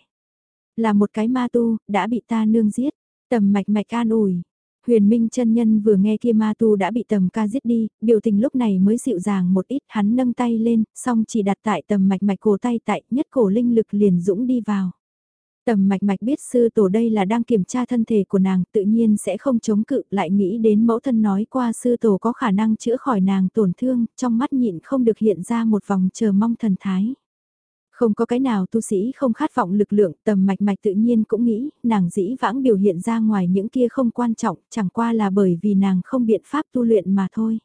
Là một cái ma tu, đã bị ta nương giết. Tầm mạch mạch an ủi. Huyền Minh chân nhân vừa nghe kia ma tu đã bị tầm ca giết đi, biểu tình lúc này mới dịu dàng một ít, hắn nâng tay lên, song chỉ đặt tại tầm mạch mạch cổ tay tại, nhất cổ linh lực liền dũng đi vào. Tầm mạch mạch biết sư tổ đây là đang kiểm tra thân thể của nàng, tự nhiên sẽ không chống cự, lại nghĩ đến mẫu thân nói qua sư tổ có khả năng chữa khỏi nàng tổn thương, trong mắt nhịn không được hiện ra một vòng chờ mong thần thái. Không có cái nào tu sĩ không khát vọng lực lượng, tầm mạch mạch tự nhiên cũng nghĩ, nàng dĩ vãng biểu hiện ra ngoài những kia không quan trọng, chẳng qua là bởi vì nàng không biện pháp tu luyện mà thôi.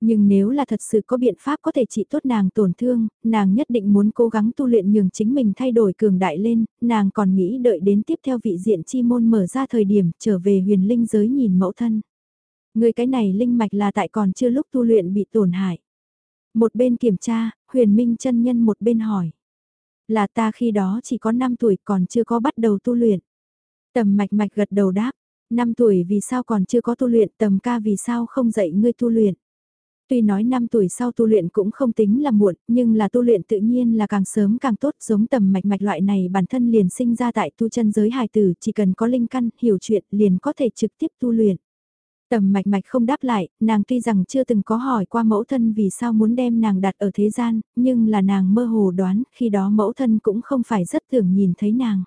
Nhưng nếu là thật sự có biện pháp có thể trị tốt nàng tổn thương, nàng nhất định muốn cố gắng tu luyện nhường chính mình thay đổi cường đại lên, nàng còn nghĩ đợi đến tiếp theo vị diện chi môn mở ra thời điểm trở về huyền linh giới nhìn mẫu thân. Người cái này linh mạch là tại còn chưa lúc tu luyện bị tổn hại. Một bên kiểm tra, huyền minh chân nhân một bên hỏi. Là ta khi đó chỉ có 5 tuổi còn chưa có bắt đầu tu luyện. Tầm mạch mạch gật đầu đáp, Năm tuổi vì sao còn chưa có tu luyện tầm ca vì sao không dạy ngươi tu luyện. Tuy nói 5 tuổi sau tu luyện cũng không tính là muộn, nhưng là tu luyện tự nhiên là càng sớm càng tốt, giống tầm mạch mạch loại này bản thân liền sinh ra tại tu chân giới hài tử, chỉ cần có linh căn, hiểu chuyện, liền có thể trực tiếp tu luyện. Tầm mạch mạch không đáp lại, nàng tuy rằng chưa từng có hỏi qua mẫu thân vì sao muốn đem nàng đặt ở thế gian, nhưng là nàng mơ hồ đoán, khi đó mẫu thân cũng không phải rất thường nhìn thấy nàng.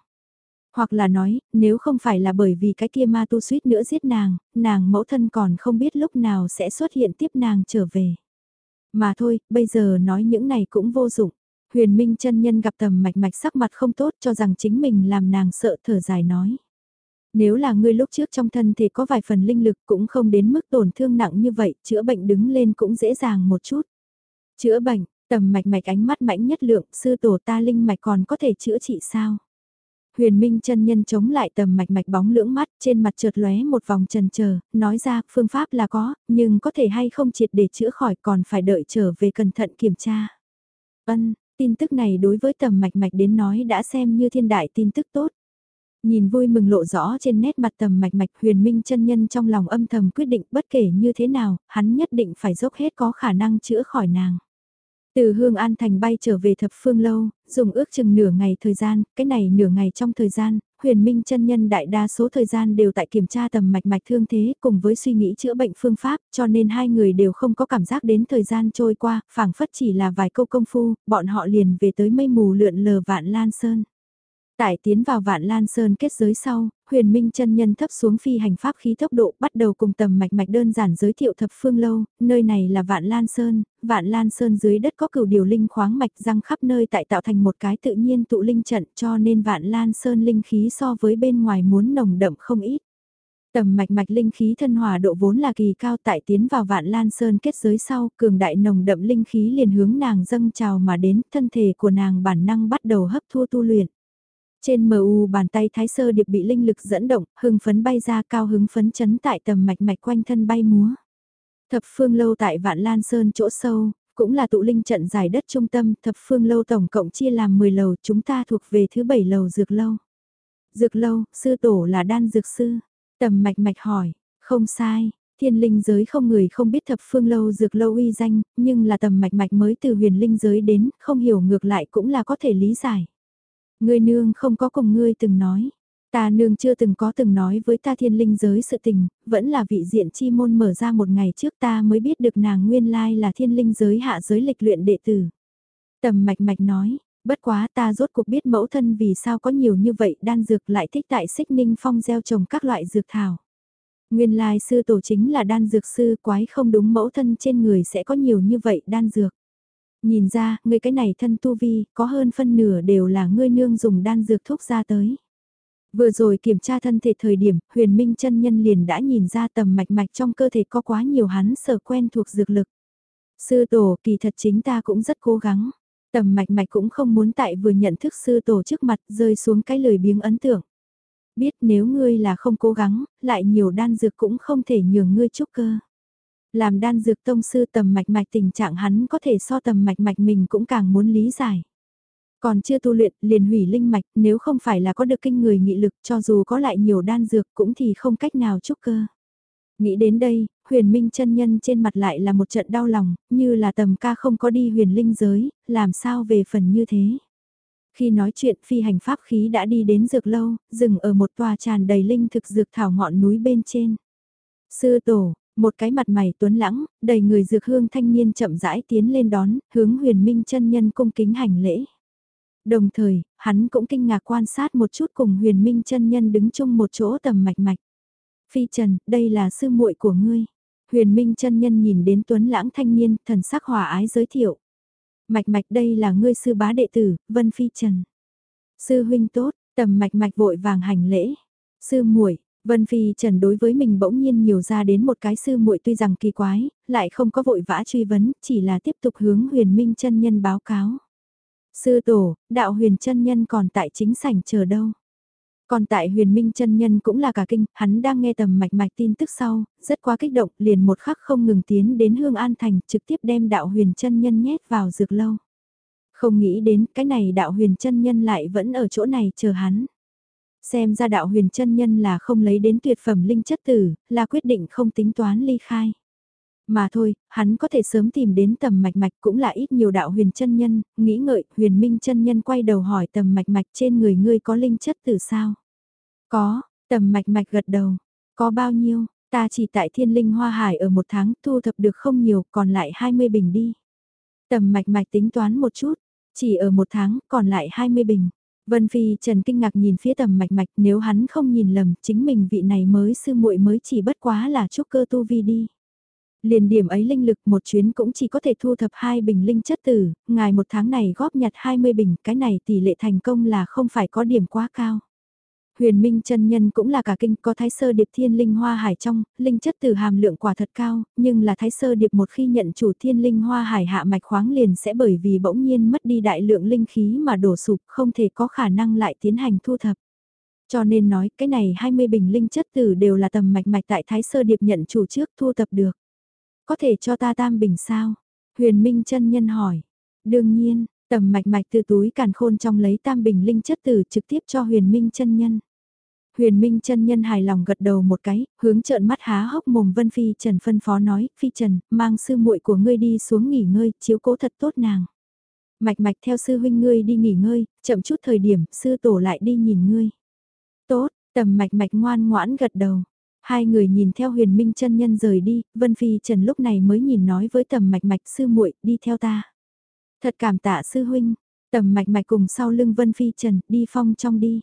Hoặc là nói, nếu không phải là bởi vì cái kia ma tu suýt nữa giết nàng, nàng mẫu thân còn không biết lúc nào sẽ xuất hiện tiếp nàng trở về. Mà thôi, bây giờ nói những này cũng vô dụng. Huyền Minh chân nhân gặp tầm mạch mạch sắc mặt không tốt cho rằng chính mình làm nàng sợ thở dài nói. Nếu là ngươi lúc trước trong thân thể có vài phần linh lực cũng không đến mức tổn thương nặng như vậy, chữa bệnh đứng lên cũng dễ dàng một chút. Chữa bệnh, tầm mạch mạch ánh mắt mãnh nhất lượng, sư tổ ta linh mạch còn có thể chữa trị sao? Huyền Minh chân nhân chống lại tầm mạch mạch bóng lưỡng mắt trên mặt chợt lóe một vòng trần chờ nói ra phương pháp là có, nhưng có thể hay không triệt để chữa khỏi còn phải đợi trở về cẩn thận kiểm tra. Ân, tin tức này đối với tầm mạch mạch đến nói đã xem như thiên đại tin tức tốt. Nhìn vui mừng lộ rõ trên nét mặt tầm mạch mạch huyền minh chân nhân trong lòng âm thầm quyết định bất kể như thế nào, hắn nhất định phải dốc hết có khả năng chữa khỏi nàng. Từ Hương An Thành bay trở về thập phương lâu, dùng ước chừng nửa ngày thời gian, cái này nửa ngày trong thời gian, huyền minh chân nhân đại đa số thời gian đều tại kiểm tra tầm mạch mạch thương thế cùng với suy nghĩ chữa bệnh phương pháp, cho nên hai người đều không có cảm giác đến thời gian trôi qua, phảng phất chỉ là vài câu công phu, bọn họ liền về tới mây mù lượn lờ vạn lan sơn. Tại tiến vào vạn lan sơn kết giới sau, huyền minh chân nhân thấp xuống phi hành pháp khí tốc độ bắt đầu cùng tầm mạch mạch đơn giản giới thiệu thập phương lâu, nơi này là vạn lan sơn, vạn lan sơn dưới đất có cửu điều linh khoáng mạch răng khắp nơi tại tạo thành một cái tự nhiên tụ linh trận cho nên vạn lan sơn linh khí so với bên ngoài muốn nồng đậm không ít. Tầm mạch mạch linh khí thân hòa độ vốn là kỳ cao tại tiến vào vạn lan sơn kết giới sau, cường đại nồng đậm linh khí liền hướng nàng dâng trào mà đến, thân thể của nàng bản năng bắt đầu hấp thu tu luyện. Trên mu bàn tay thái sơ điệp bị linh lực dẫn động, hưng phấn bay ra cao hứng phấn chấn tại tầm mạch mạch quanh thân bay múa. Thập phương lâu tại Vạn Lan Sơn chỗ sâu, cũng là tụ linh trận giải đất trung tâm, thập phương lâu tổng cộng chia làm 10 lầu, chúng ta thuộc về thứ 7 lầu dược lâu. Dược lâu, sư tổ là đan dược sư. Tầm mạch mạch hỏi, không sai, thiên linh giới không người không biết thập phương lâu dược lâu uy danh, nhưng là tầm mạch mạch mới từ huyền linh giới đến, không hiểu ngược lại cũng là có thể lý giải. Ngươi nương không có cùng ngươi từng nói. Ta nương chưa từng có từng nói với ta thiên linh giới sự tình, vẫn là vị diện chi môn mở ra một ngày trước ta mới biết được nàng nguyên lai là thiên linh giới hạ giới lịch luyện đệ tử. Tầm mạch mạch nói, bất quá ta rốt cuộc biết mẫu thân vì sao có nhiều như vậy đan dược lại thích tại xích ninh phong gieo trồng các loại dược thảo. Nguyên lai sư tổ chính là đan dược sư quái không đúng mẫu thân trên người sẽ có nhiều như vậy đan dược. Nhìn ra, ngươi cái này thân tu vi, có hơn phân nửa đều là ngươi nương dùng đan dược thuốc ra tới. Vừa rồi kiểm tra thân thể thời điểm, huyền minh chân nhân liền đã nhìn ra tầm mạch mạch trong cơ thể có quá nhiều hắn sở quen thuộc dược lực. Sư tổ kỳ thật chính ta cũng rất cố gắng. Tầm mạch mạch cũng không muốn tại vừa nhận thức sư tổ trước mặt rơi xuống cái lời biếng ấn tượng. Biết nếu ngươi là không cố gắng, lại nhiều đan dược cũng không thể nhường ngươi chúc cơ. Làm đan dược tông sư tầm mạch mạch tình trạng hắn có thể so tầm mạch mạch mình cũng càng muốn lý giải. Còn chưa tu luyện liền hủy linh mạch nếu không phải là có được kinh người nghị lực cho dù có lại nhiều đan dược cũng thì không cách nào chúc cơ. Nghĩ đến đây, huyền minh chân nhân trên mặt lại là một trận đau lòng, như là tầm ca không có đi huyền linh giới, làm sao về phần như thế. Khi nói chuyện phi hành pháp khí đã đi đến dược lâu, dừng ở một tòa tràn đầy linh thực dược thảo ngọn núi bên trên. Sư tổ, một cái mặt mày tuấn lãng, đầy người dược hương thanh niên chậm rãi tiến lên đón, hướng huyền minh chân nhân cung kính hành lễ. Đồng thời, hắn cũng kinh ngạc quan sát một chút cùng huyền minh chân nhân đứng chung một chỗ tầm mạch mạch. Phi Trần, đây là sư muội của ngươi. Huyền minh chân nhân nhìn đến tuấn lãng thanh niên, thần sắc hòa ái giới thiệu. Mạch mạch đây là ngươi sư bá đệ tử, Vân Phi Trần. Sư huynh tốt, tầm mạch mạch vội vàng hành lễ. Sư muội Vân Phi Trần đối với mình bỗng nhiên nhiều ra đến một cái sư muội tuy rằng kỳ quái, lại không có vội vã truy vấn, chỉ là tiếp tục hướng huyền minh chân nhân báo cáo. Sư tổ, đạo huyền chân nhân còn tại chính sảnh chờ đâu. Còn tại huyền minh chân nhân cũng là cả kinh, hắn đang nghe tầm mạch mạch tin tức sau, rất quá kích động, liền một khắc không ngừng tiến đến hương an thành, trực tiếp đem đạo huyền chân nhân nhét vào dược lâu. Không nghĩ đến cái này đạo huyền chân nhân lại vẫn ở chỗ này chờ hắn. Xem ra đạo huyền chân nhân là không lấy đến tuyệt phẩm linh chất tử, là quyết định không tính toán ly khai. Mà thôi, hắn có thể sớm tìm đến tầm mạch mạch cũng là ít nhiều đạo huyền chân nhân, nghĩ ngợi, huyền minh chân nhân quay đầu hỏi tầm mạch mạch trên người ngươi có linh chất tử sao? Có, tầm mạch mạch gật đầu, có bao nhiêu, ta chỉ tại thiên linh hoa hải ở một tháng thu thập được không nhiều, còn lại 20 bình đi. Tầm mạch mạch tính toán một chút, chỉ ở một tháng, còn lại 20 bình. Vân Phi Trần kinh ngạc nhìn phía tầm mạch mạch nếu hắn không nhìn lầm chính mình vị này mới sư muội mới chỉ bất quá là trúc cơ tu vi đi. Liền điểm ấy linh lực một chuyến cũng chỉ có thể thu thập hai bình linh chất tử, ngài một tháng này góp nhặt 20 bình, cái này tỷ lệ thành công là không phải có điểm quá cao. Huyền Minh chân nhân cũng là cả kinh có thái sơ điệp thiên linh hoa hải trong, linh chất từ hàm lượng quả thật cao, nhưng là thái sơ điệp một khi nhận chủ thiên linh hoa hải hạ mạch khoáng liền sẽ bởi vì bỗng nhiên mất đi đại lượng linh khí mà đổ sụp không thể có khả năng lại tiến hành thu thập. Cho nên nói cái này 20 bình linh chất tử đều là tầm mạch mạch tại thái sơ điệp nhận chủ trước thu thập được. Có thể cho ta tam bình sao? Huyền Minh chân nhân hỏi. Đương nhiên, tầm mạch mạch từ túi càn khôn trong lấy tam bình linh chất tử trực tiếp cho huyền minh chân nhân. Huyền minh chân nhân hài lòng gật đầu một cái, hướng trợn mắt há hốc mồm Vân Phi Trần phân phó nói, Phi Trần, mang sư muội của ngươi đi xuống nghỉ ngơi, chiếu cố thật tốt nàng. Mạch mạch theo sư huynh ngươi đi nghỉ ngơi, chậm chút thời điểm, sư tổ lại đi nhìn ngươi. Tốt, tầm mạch mạch ngoan ngoãn gật đầu. Hai người nhìn theo huyền minh chân nhân rời đi, Vân Phi Trần lúc này mới nhìn nói với tầm mạch mạch sư muội đi theo ta. Thật cảm tạ sư huynh, tầm mạch mạch cùng sau lưng Vân Phi Trần đi phong trong đi.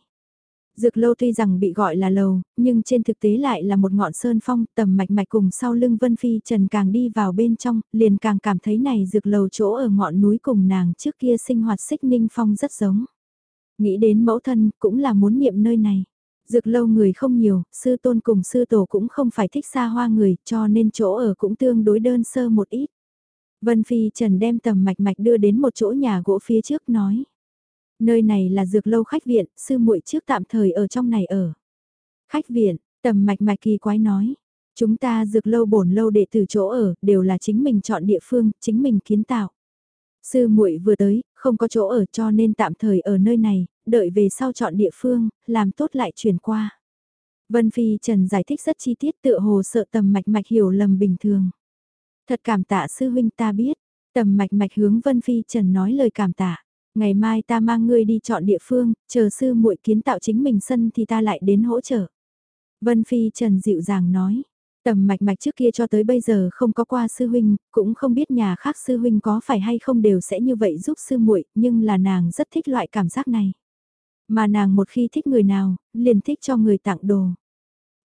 Dược lâu tuy rằng bị gọi là lầu, nhưng trên thực tế lại là một ngọn sơn phong, tầm mạch mạch cùng sau lưng Vân Phi Trần càng đi vào bên trong, liền càng cảm thấy này dược lầu chỗ ở ngọn núi cùng nàng trước kia sinh hoạt xích ninh phong rất giống. Nghĩ đến mẫu thân cũng là muốn niệm nơi này. Dược lâu người không nhiều, sư tôn cùng sư tổ cũng không phải thích xa hoa người, cho nên chỗ ở cũng tương đối đơn sơ một ít. Vân Phi Trần đem tầm mạch mạch đưa đến một chỗ nhà gỗ phía trước nói. Nơi này là dược lâu khách viện, sư muội trước tạm thời ở trong này ở. Khách viện, tầm mạch mạch kỳ quái nói. Chúng ta dược lâu bổn lâu đệ tử chỗ ở, đều là chính mình chọn địa phương, chính mình kiến tạo. Sư muội vừa tới, không có chỗ ở cho nên tạm thời ở nơi này, đợi về sau chọn địa phương, làm tốt lại chuyển qua. Vân Phi Trần giải thích rất chi tiết tựa hồ sợ tầm mạch mạch hiểu lầm bình thường. Thật cảm tạ sư huynh ta biết, tầm mạch mạch hướng Vân Phi Trần nói lời cảm tạ. Ngày mai ta mang ngươi đi chọn địa phương, chờ sư muội kiến tạo chính mình sân thì ta lại đến hỗ trợ. Vân Phi Trần dịu dàng nói, tầm mạch mạch trước kia cho tới bây giờ không có qua sư huynh, cũng không biết nhà khác sư huynh có phải hay không đều sẽ như vậy giúp sư muội, nhưng là nàng rất thích loại cảm giác này. Mà nàng một khi thích người nào, liền thích cho người tặng đồ.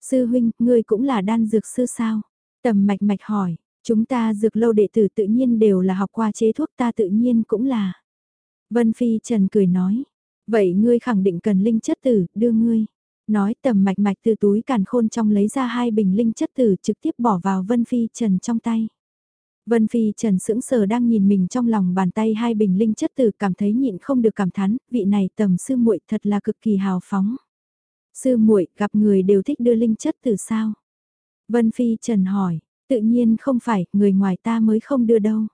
Sư huynh, ngươi cũng là đan dược sư sao? Tầm mạch mạch hỏi, chúng ta dược lâu đệ tử tự nhiên đều là học qua chế thuốc ta tự nhiên cũng là. Vân Phi Trần cười nói, vậy ngươi khẳng định cần linh chất tử, đưa ngươi. Nói tầm mạch mạch từ túi càn khôn trong lấy ra hai bình linh chất tử trực tiếp bỏ vào Vân Phi Trần trong tay. Vân Phi Trần sững sờ đang nhìn mình trong lòng bàn tay hai bình linh chất tử cảm thấy nhịn không được cảm thán, vị này tầm sư muội thật là cực kỳ hào phóng. Sư muội gặp người đều thích đưa linh chất tử sao? Vân Phi Trần hỏi, tự nhiên không phải, người ngoài ta mới không đưa đâu.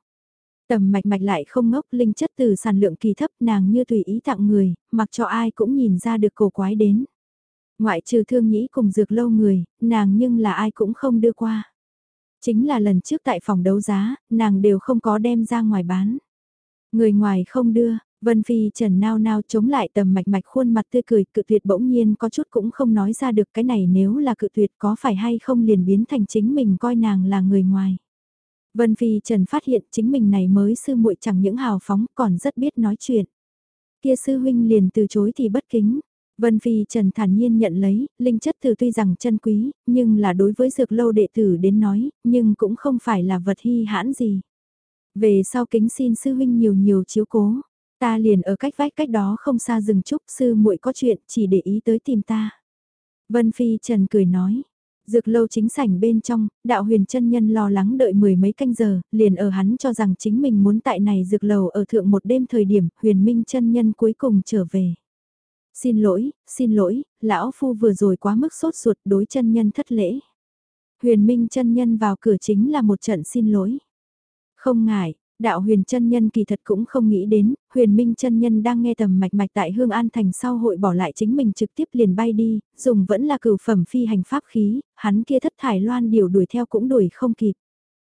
Tầm mạch mạch lại không ngốc linh chất từ sản lượng kỳ thấp nàng như tùy ý tặng người, mặc cho ai cũng nhìn ra được cổ quái đến. Ngoại trừ thương nhĩ cùng dược lâu người, nàng nhưng là ai cũng không đưa qua. Chính là lần trước tại phòng đấu giá, nàng đều không có đem ra ngoài bán. Người ngoài không đưa, Vân Phi Trần nao nao chống lại tầm mạch mạch khuôn mặt tươi cười, cự tuyệt bỗng nhiên có chút cũng không nói ra được cái này nếu là cự tuyệt có phải hay không liền biến thành chính mình coi nàng là người ngoài. Vân Phi Trần phát hiện chính mình này mới sư muội chẳng những hào phóng còn rất biết nói chuyện. Kia sư huynh liền từ chối thì bất kính. Vân Phi Trần thản nhiên nhận lấy, linh chất từ tuy rằng chân quý, nhưng là đối với dược lâu đệ tử đến nói, nhưng cũng không phải là vật hy hãn gì. Về sau kính xin sư huynh nhiều nhiều chiếu cố, ta liền ở cách vách cách đó không xa rừng trúc sư muội có chuyện chỉ để ý tới tìm ta. Vân Phi Trần cười nói, Dược lâu chính sảnh bên trong, đạo huyền chân nhân lo lắng đợi mười mấy canh giờ, liền ở hắn cho rằng chính mình muốn tại này dược lầu ở thượng một đêm thời điểm, huyền minh chân nhân cuối cùng trở về. Xin lỗi, xin lỗi, lão phu vừa rồi quá mức sốt ruột đối chân nhân thất lễ. Huyền minh chân nhân vào cửa chính là một trận xin lỗi. Không ngại, Đạo huyền chân nhân kỳ thật cũng không nghĩ đến, huyền minh chân nhân đang nghe tầm mạch mạch tại Hương An Thành sau hội bỏ lại chính mình trực tiếp liền bay đi, dùng vẫn là cửu phẩm phi hành pháp khí, hắn kia thất thải loan điều đuổi theo cũng đuổi không kịp.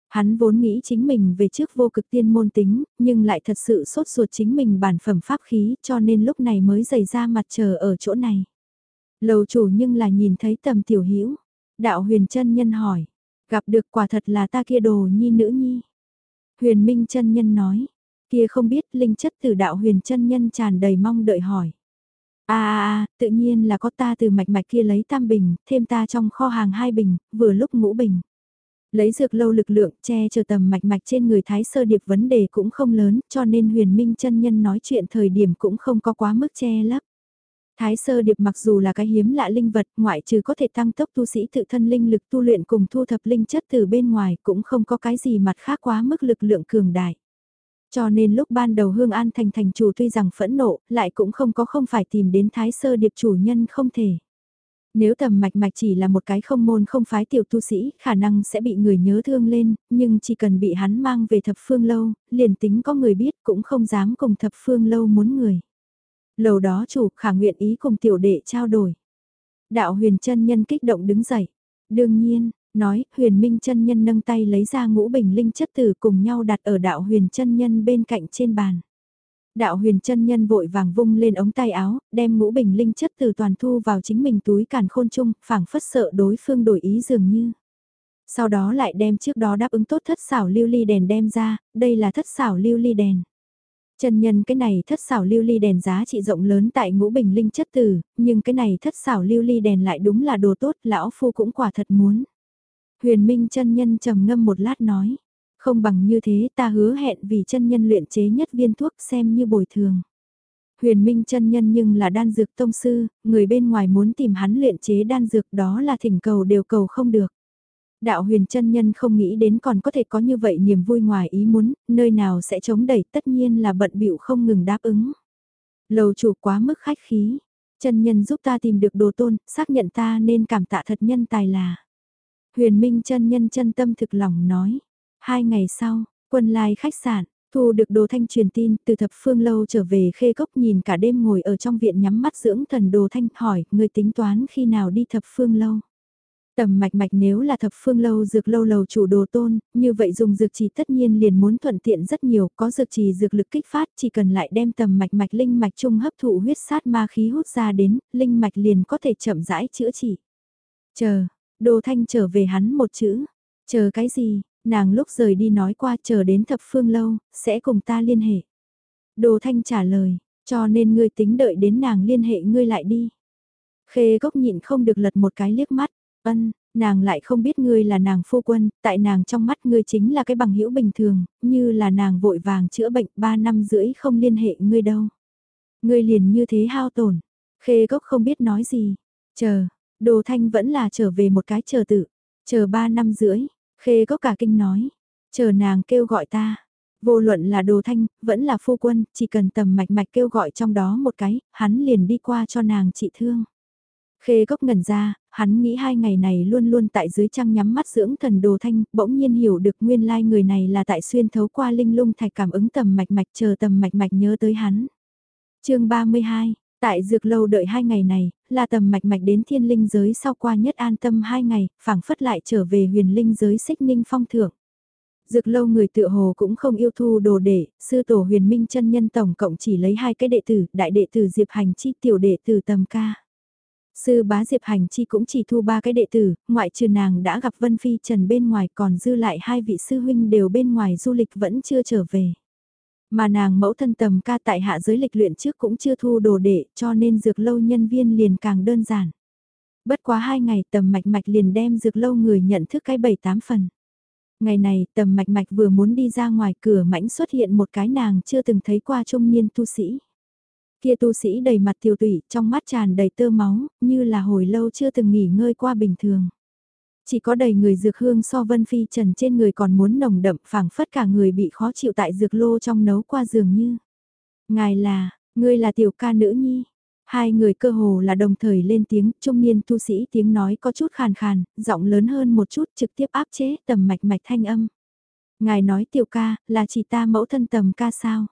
Hắn vốn nghĩ chính mình về trước vô cực tiên môn tính, nhưng lại thật sự sốt ruột chính mình bản phẩm pháp khí cho nên lúc này mới dày ra mặt chờ ở chỗ này. Lầu chủ nhưng là nhìn thấy tầm tiểu hữu đạo huyền chân nhân hỏi, gặp được quả thật là ta kia đồ nhi nữ nhi. Huyền Minh chân nhân nói, kia không biết linh chất từ đạo huyền chân nhân tràn đầy mong đợi hỏi. À, à, à, tự nhiên là có ta từ mạch mạch kia lấy tam bình, thêm ta trong kho hàng hai bình, vừa lúc ngũ bình. Lấy dược lâu lực lượng che chờ tầm mạch mạch trên người thái sơ điệp vấn đề cũng không lớn, cho nên huyền minh chân nhân nói chuyện thời điểm cũng không có quá mức che lấp. Thái sơ điệp mặc dù là cái hiếm lạ linh vật, ngoại trừ có thể tăng tốc tu sĩ tự thân linh lực tu luyện cùng thu thập linh chất từ bên ngoài cũng không có cái gì mặt khác quá mức lực lượng cường đại. Cho nên lúc ban đầu Hương An thành thành chủ tuy rằng phẫn nộ, lại cũng không có không phải tìm đến thái sơ điệp chủ nhân không thể. Nếu tầm mạch mạch chỉ là một cái không môn không phái tiểu tu sĩ, khả năng sẽ bị người nhớ thương lên, nhưng chỉ cần bị hắn mang về thập phương lâu, liền tính có người biết cũng không dám cùng thập phương lâu muốn người. Lầu đó chủ khả nguyện ý cùng tiểu đệ trao đổi. Đạo huyền chân nhân kích động đứng dậy. Đương nhiên, nói, huyền minh chân nhân nâng tay lấy ra ngũ bình linh chất tử cùng nhau đặt ở đạo huyền chân nhân bên cạnh trên bàn. Đạo huyền chân nhân vội vàng vung lên ống tay áo, đem ngũ bình linh chất từ toàn thu vào chính mình túi càn khôn chung, phảng phất sợ đối phương đổi ý dường như. Sau đó lại đem trước đó đáp ứng tốt thất xảo lưu ly đèn đem ra, đây là thất xảo lưu ly đèn. Chân nhân cái này thất xảo lưu ly đèn giá trị rộng lớn tại ngũ bình linh chất tử, nhưng cái này thất xảo lưu ly đèn lại đúng là đồ tốt, lão phu cũng quả thật muốn. Huyền Minh chân nhân trầm ngâm một lát nói, không bằng như thế ta hứa hẹn vì chân nhân luyện chế nhất viên thuốc xem như bồi thường. Huyền Minh chân nhân nhưng là đan dược tông sư, người bên ngoài muốn tìm hắn luyện chế đan dược đó là thỉnh cầu đều cầu không được. Đạo huyền chân nhân không nghĩ đến còn có thể có như vậy niềm vui ngoài ý muốn, nơi nào sẽ chống đẩy tất nhiên là bận bịu không ngừng đáp ứng. Lầu chủ quá mức khách khí, chân nhân giúp ta tìm được đồ tôn, xác nhận ta nên cảm tạ thật nhân tài là. Huyền Minh chân nhân chân tâm thực lòng nói, hai ngày sau, quân lai khách sạn, thu được đồ thanh truyền tin từ thập phương lâu trở về khê cốc nhìn cả đêm ngồi ở trong viện nhắm mắt dưỡng thần đồ thanh hỏi người tính toán khi nào đi thập phương lâu. Tầm mạch mạch nếu là thập phương lâu dược lâu lầu chủ đồ tôn, như vậy dùng dược trì tất nhiên liền muốn thuận tiện rất nhiều, có dược trì dược lực kích phát chỉ cần lại đem tầm mạch mạch linh mạch trung hấp thụ huyết sát ma khí hút ra đến, linh mạch liền có thể chậm rãi chữa trị. Chờ, đồ thanh trở về hắn một chữ, chờ cái gì, nàng lúc rời đi nói qua chờ đến thập phương lâu, sẽ cùng ta liên hệ. Đồ thanh trả lời, cho nên ngươi tính đợi đến nàng liên hệ ngươi lại đi. Khê gốc nhịn không được lật một cái liếc mắt, Ân, nàng lại không biết ngươi là nàng phu quân, tại nàng trong mắt ngươi chính là cái bằng hữu bình thường, như là nàng vội vàng chữa bệnh 3 năm rưỡi không liên hệ ngươi đâu. Ngươi liền như thế hao tổn, khê gốc không biết nói gì, chờ, đồ thanh vẫn là trở về một cái chờ tự, chờ 3 năm rưỡi, khê gốc cả kinh nói, chờ nàng kêu gọi ta. Vô luận là đồ thanh, vẫn là phu quân, chỉ cần tầm mạch mạch kêu gọi trong đó một cái, hắn liền đi qua cho nàng trị thương. Khê gốc ngẩn ra, hắn nghĩ hai ngày này luôn luôn tại dưới trăng nhắm mắt dưỡng thần đồ thanh, bỗng nhiên hiểu được nguyên lai người này là tại xuyên thấu qua linh lung thạch cảm ứng tầm mạch mạch chờ tầm mạch mạch nhớ tới hắn. chương 32, tại dược lâu đợi hai ngày này, là tầm mạch mạch đến thiên linh giới sau qua nhất an tâm hai ngày, phảng phất lại trở về huyền linh giới xích ninh phong thượng. Dược lâu người tự hồ cũng không yêu thu đồ đệ, sư tổ huyền minh chân nhân tổng cộng chỉ lấy hai cái đệ tử, đại đệ tử Diệp Hành chi tiểu đệ tử tầm ca. Sư bá Diệp Hành Chi cũng chỉ thu ba cái đệ tử, ngoại trừ nàng đã gặp Vân Phi Trần bên ngoài còn dư lại hai vị sư huynh đều bên ngoài du lịch vẫn chưa trở về. Mà nàng mẫu thân tầm ca tại hạ giới lịch luyện trước cũng chưa thu đồ đệ cho nên dược lâu nhân viên liền càng đơn giản. Bất quá hai ngày tầm mạch mạch liền đem dược lâu người nhận thức cái bảy tám phần. Ngày này tầm mạch mạch vừa muốn đi ra ngoài cửa mãnh xuất hiện một cái nàng chưa từng thấy qua trung niên tu sĩ. Kia tu sĩ đầy mặt tiêu tụy, trong mắt tràn đầy tơ máu, như là hồi lâu chưa từng nghỉ ngơi qua bình thường. Chỉ có đầy người dược hương so vân phi trần trên người còn muốn nồng đậm phảng phất cả người bị khó chịu tại dược lô trong nấu qua giường như. Ngài là, ngươi là tiểu ca nữ nhi. Hai người cơ hồ là đồng thời lên tiếng, trung niên tu sĩ tiếng nói có chút khàn khàn, giọng lớn hơn một chút trực tiếp áp chế tầm mạch mạch thanh âm. Ngài nói tiểu ca, là chỉ ta mẫu thân tầm ca sao?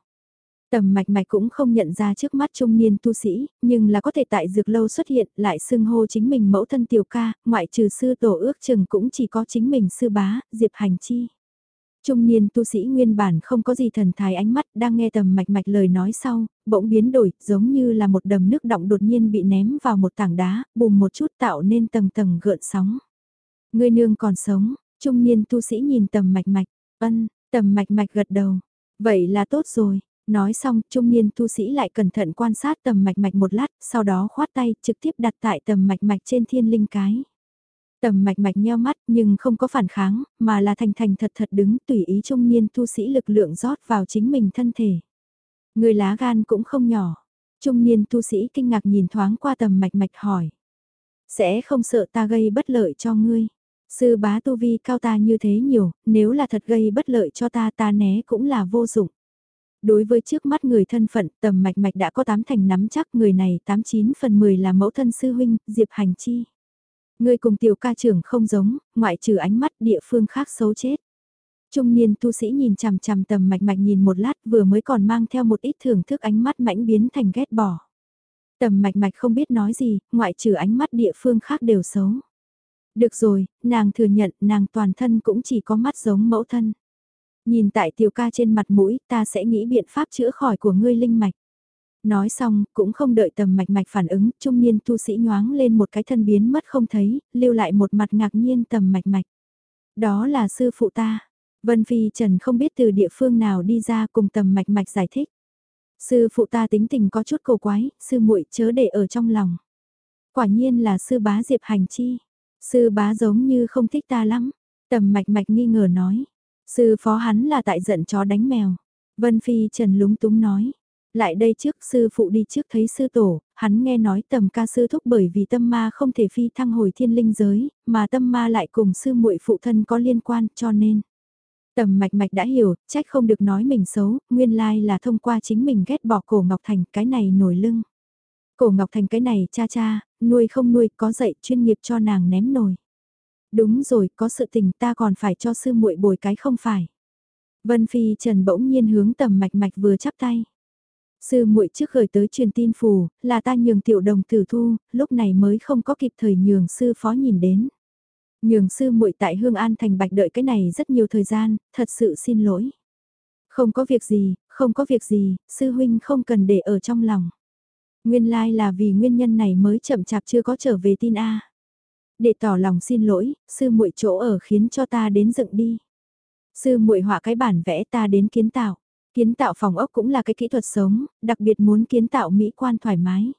Tầm mạch mạch cũng không nhận ra trước mắt trung niên tu sĩ, nhưng là có thể tại dược lâu xuất hiện lại xưng hô chính mình mẫu thân tiểu ca, ngoại trừ sư tổ ước chừng cũng chỉ có chính mình sư bá, diệp hành chi. Trung niên tu sĩ nguyên bản không có gì thần thái ánh mắt đang nghe tầm mạch mạch lời nói sau, bỗng biến đổi, giống như là một đầm nước động đột nhiên bị ném vào một tảng đá, bùm một chút tạo nên tầng tầng gợn sóng. Người nương còn sống, trung niên tu sĩ nhìn tầm mạch mạch, ân, tầm mạch mạch gật đầu. Vậy là tốt rồi, nói xong trung niên tu sĩ lại cẩn thận quan sát tầm mạch mạch một lát, sau đó khoát tay trực tiếp đặt tại tầm mạch mạch trên thiên linh cái. Tầm mạch mạch nheo mắt nhưng không có phản kháng, mà là thành thành thật thật đứng tùy ý trung niên tu sĩ lực lượng rót vào chính mình thân thể. Người lá gan cũng không nhỏ. Trung niên tu sĩ kinh ngạc nhìn thoáng qua tầm mạch mạch hỏi. Sẽ không sợ ta gây bất lợi cho ngươi. Sư bá tu vi cao ta như thế nhiều, nếu là thật gây bất lợi cho ta ta né cũng là vô dụng. Đối với trước mắt người thân phận tầm mạch mạch đã có tám thành nắm chắc người này tám chín phần 10 là mẫu thân sư huynh, Diệp Hành Chi. Người cùng tiểu ca trưởng không giống, ngoại trừ ánh mắt địa phương khác xấu chết. Trung niên tu sĩ nhìn chằm chằm tầm mạch mạch nhìn một lát vừa mới còn mang theo một ít thưởng thức ánh mắt mãnh biến thành ghét bỏ. Tầm mạch mạch không biết nói gì, ngoại trừ ánh mắt địa phương khác đều xấu. Được rồi, nàng thừa nhận nàng toàn thân cũng chỉ có mắt giống mẫu thân. Nhìn tại tiểu ca trên mặt mũi ta sẽ nghĩ biện pháp chữa khỏi của ngươi linh mạch. Nói xong, cũng không đợi tầm mạch mạch phản ứng, trung niên tu sĩ nhoáng lên một cái thân biến mất không thấy, lưu lại một mặt ngạc nhiên tầm mạch mạch. Đó là sư phụ ta. Vân Phi Trần không biết từ địa phương nào đi ra cùng tầm mạch mạch giải thích. Sư phụ ta tính tình có chút cầu quái, sư muội chớ để ở trong lòng. Quả nhiên là sư bá Diệp Hành Chi. Sư bá giống như không thích ta lắm. Tầm mạch mạch nghi ngờ nói. Sư phó hắn là tại giận chó đánh mèo. Vân Phi Trần lúng túng nói. Lại đây trước sư phụ đi trước thấy sư tổ, hắn nghe nói tầm ca sư thúc bởi vì tâm ma không thể phi thăng hồi thiên linh giới, mà tâm ma lại cùng sư muội phụ thân có liên quan cho nên. Tầm mạch mạch đã hiểu, trách không được nói mình xấu, nguyên lai là thông qua chính mình ghét bỏ cổ Ngọc Thành cái này nổi lưng. Cổ Ngọc Thành cái này cha cha, nuôi không nuôi có dạy chuyên nghiệp cho nàng ném nồi. Đúng rồi, có sự tình ta còn phải cho sư muội bồi cái không phải. Vân Phi Trần bỗng nhiên hướng tầm mạch mạch vừa chắp tay. Sư muội trước gửi tới truyền tin phù, là ta nhường tiểu đồng tử thu, lúc này mới không có kịp thời nhường sư phó nhìn đến. Nhường sư muội tại Hương An thành bạch đợi cái này rất nhiều thời gian, thật sự xin lỗi. Không có việc gì, không có việc gì, sư huynh không cần để ở trong lòng. Nguyên lai like là vì nguyên nhân này mới chậm chạp chưa có trở về tin A. Để tỏ lòng xin lỗi, sư muội chỗ ở khiến cho ta đến dựng đi. Sư muội họa cái bản vẽ ta đến kiến tạo. Kiến tạo phòng ốc cũng là cái kỹ thuật sống, đặc biệt muốn kiến tạo mỹ quan thoải mái.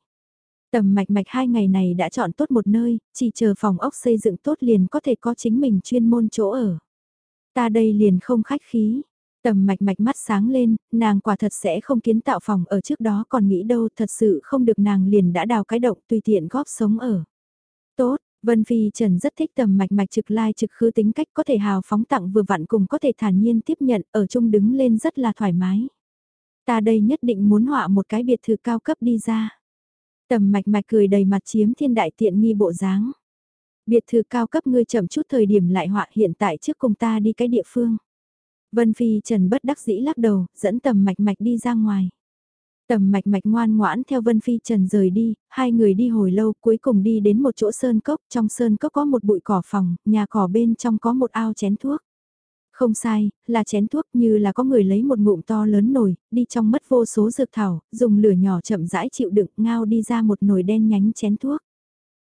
Tầm mạch mạch hai ngày này đã chọn tốt một nơi, chỉ chờ phòng ốc xây dựng tốt liền có thể có chính mình chuyên môn chỗ ở. Ta đây liền không khách khí. Tầm mạch mạch mắt sáng lên, nàng quả thật sẽ không kiến tạo phòng ở trước đó còn nghĩ đâu thật sự không được nàng liền đã đào cái động tùy tiện góp sống ở. Tốt, Vân Phi Trần rất thích tầm mạch mạch trực lai trực khứ tính cách có thể hào phóng tặng vừa vặn cùng có thể thản nhiên tiếp nhận ở chung đứng lên rất là thoải mái. Ta đây nhất định muốn họa một cái biệt thự cao cấp đi ra. Tầm mạch mạch cười đầy mặt chiếm thiên đại tiện nghi bộ dáng. Biệt thự cao cấp ngươi chậm chút thời điểm lại họa hiện tại trước cùng ta đi cái địa phương. Vân Phi Trần bất đắc dĩ lắc đầu, dẫn tầm mạch mạch đi ra ngoài. Tầm mạch mạch ngoan ngoãn theo Vân Phi Trần rời đi, hai người đi hồi lâu cuối cùng đi đến một chỗ sơn cốc, trong sơn cốc có một bụi cỏ phòng, nhà cỏ bên trong có một ao chén thuốc. Không sai, là chén thuốc như là có người lấy một ngụm to lớn nồi, đi trong mất vô số dược thảo, dùng lửa nhỏ chậm rãi chịu đựng ngao đi ra một nồi đen nhánh chén thuốc.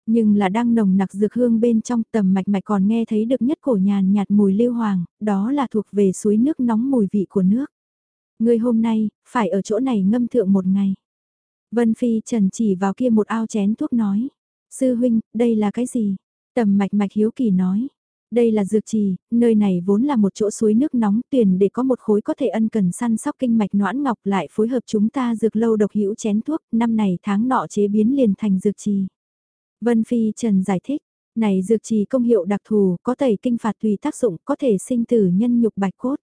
Nhưng là đang nồng nặc dược hương bên trong tầm mạch mạch còn nghe thấy được nhất cổ nhàn nhạt mùi lưu hoàng, đó là thuộc về suối nước nóng mùi vị của nước. Người hôm nay, phải ở chỗ này ngâm thượng một ngày. Vân Phi Trần chỉ vào kia một ao chén thuốc nói. Sư huynh, đây là cái gì? Tầm mạch mạch hiếu kỳ nói. Đây là dược trì, nơi này vốn là một chỗ suối nước nóng tiền để có một khối có thể ân cần săn sóc kinh mạch noãn ngọc lại phối hợp chúng ta dược lâu độc hữu chén thuốc, năm này tháng nọ chế biến liền thành dược trì. Vân Phi Trần giải thích, này dược trì công hiệu đặc thù, có tẩy kinh phạt tùy tác dụng, có thể sinh tử nhân nhục bạch cốt.